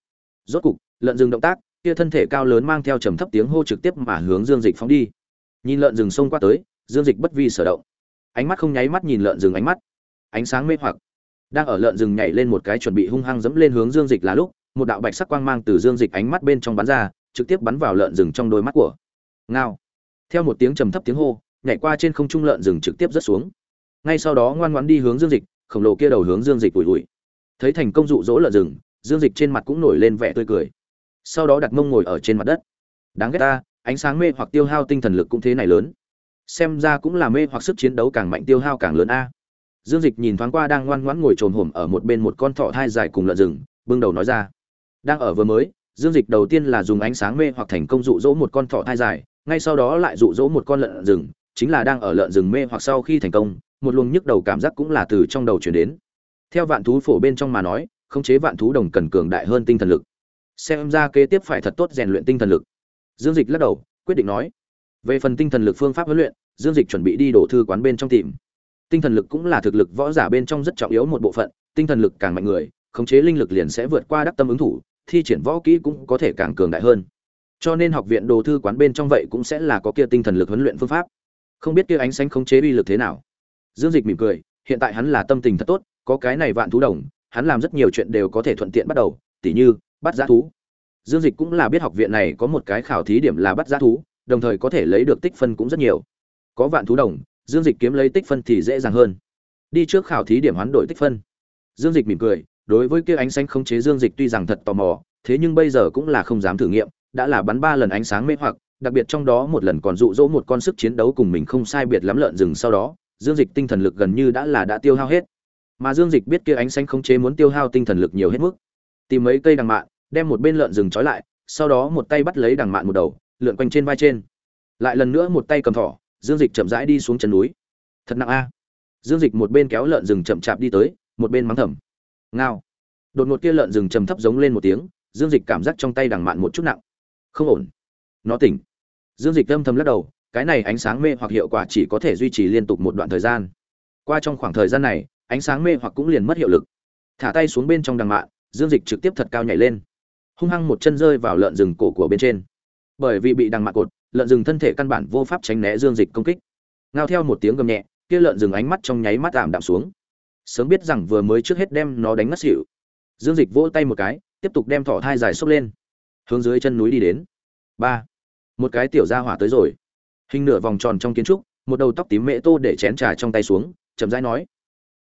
Rốt cục, lợn rừng động tác, kia thân thể cao lớn mang theo trầm thấp tiếng hô trực tiếp mà hướng dương dịch phóng đi. Nhìn lợn rừng xông qua tới, dương dịch bất vi sở động. Ánh mắt không nháy mắt nhìn lợn rừng ánh mắt. Ánh sáng mê hoặc. Đang ở lợn rừng nhảy lên một cái chuẩn bị hung hăng dẫm lên hướng dương dịch là lúc, một đạo bạch sắc quang mang từ dương dịch ánh mắt bên trong bắn ra, trực tiếp bắn vào lợn rừng trong đôi mắt của. Ngao theo một tiếng trầm thấp tiếng hô, nhảy qua trên không trung lợn rừng trực tiếp rớt xuống. Ngay sau đó ngoan ngoãn đi hướng dương dịch, khổng lồ kia đầu hướng dương dịch ủi ủi. Thấy thành công dụ dỗ lợn rừng, dương dịch trên mặt cũng nổi lên vẻ tươi cười. Sau đó đặt mông ngồi ở trên mặt đất. Đáng ghét ta, ánh sáng mê hoặc tiêu hao tinh thần lực cũng thế này lớn. Xem ra cũng là mê hoặc sức chiến đấu càng mạnh tiêu hao càng lớn a. Dương dịch nhìn thoáng qua đang ngoan ngoãn ngồi trồm hổm ở một bên một con thọ thai dài cùng lợn rừng, bưng đầu nói ra. Đang ở vừa mới, dương dịch đầu tiên là dùng ánh sáng mê hoặc thành công dụ dỗ một con thọ thai dài ngay sau đó lại dụ dỗ một con lợn rừng, chính là đang ở lợn rừng mê hoặc sau khi thành công, một luồng nhức đầu cảm giác cũng là từ trong đầu chuyển đến. Theo vạn thú phổ bên trong mà nói, khống chế vạn thú đồng cần cường đại hơn tinh thần lực. Xem ra kế tiếp phải thật tốt rèn luyện tinh thần lực. Dương dịch lắc đầu, quyết định nói, về phần tinh thần lực phương pháp huấn luyện, dương dịch chuẩn bị đi đổ thư quán bên trong tìm. Tinh thần lực cũng là thực lực võ giả bên trong rất trọng yếu một bộ phận, tinh thần lực càng mạnh người, khống chế linh lực liền sẽ vượt qua đắc tâm ứng thủ, thi triển võ kỹ cũng có thể càng cường đại hơn cho nên học viện đồ thư quán bên trong vậy cũng sẽ là có kia tinh thần lực huấn luyện phương pháp. Không biết kia ánh sáng khống chế uy lực thế nào. Dương dịch mỉm cười, hiện tại hắn là tâm tình thật tốt, có cái này vạn thú đồng, hắn làm rất nhiều chuyện đều có thể thuận tiện bắt đầu, tỉ như, bắt giá thú. Dương dịch cũng là biết học viện này có một cái khảo thí điểm là bắt giá thú, đồng thời có thể lấy được tích phân cũng rất nhiều. Có vạn thú đồng, dương dịch kiếm lấy tích phân thì dễ dàng hơn. Đi trước khảo thí điểm hoán đổi tích phân. Dương dịch mỉm cười, đối với kia ánh sáng khống chế dương dịch tuy rằng thật tò mò, thế nhưng bây giờ cũng là không dám thử nghiệm đã là bắn ba lần ánh sáng mê hoặc, đặc biệt trong đó một lần còn dụ dỗ một con sức chiến đấu cùng mình không sai biệt lắm lợn rừng sau đó, dương dịch tinh thần lực gần như đã là đã tiêu hao hết. Mà dương dịch biết kia ánh sáng khống chế muốn tiêu hao tinh thần lực nhiều hết mức. Tìm mấy cây đằng mạn, đem một bên lợn rừng trói lại, sau đó một tay bắt lấy đằng mạn một đầu, lượn quanh trên vai trên. Lại lần nữa một tay cầm thỏ, dương dịch chậm rãi đi xuống chân núi. Thật nặng a. Dương dịch một bên kéo lợn rừng chậm chạp đi tới, một bên mắng thầm. Ngao. Đột ngột kia lợn rừng trầm thấp giống lên một tiếng, dương dịch cảm giác trong tay đằng mạn một chút nặng không ổn. Nó tỉnh. Dương dịch âm thầm lắc đầu cái này ánh sáng mê hoặc hiệu quả chỉ có thể duy trì liên tục một đoạn thời gian. Qua trong khoảng thời gian này ánh sáng mê hoặc cũng liền mất hiệu lực. Thả tay xuống bên trong đằng mạ, dương dịch trực tiếp thật cao nhảy lên. Hung hăng một chân rơi vào lợn rừng cổ của bên trên. Bởi vì bị đằng mạ cột lợn rừng thân thể căn bản vô pháp tránh né dương dịch công kích. Ngao theo một tiếng gầm nhẹ kia lợn rừng ánh mắt trong nháy mắt tạm đạm xuống. Sớm biết rằng vừa mới trước hết đem nó đánh ngất xỉu. Dương dịch vỗ tay một cái tiếp tục đem thỏ thai dài xốc lên hướng dưới chân núi đi đến. Ba. Một cái tiểu gia hỏa tới rồi. Hình nửa vòng tròn trong kiến trúc, một đầu tóc tím mễ tô để chén trà trong tay xuống, chậm rãi nói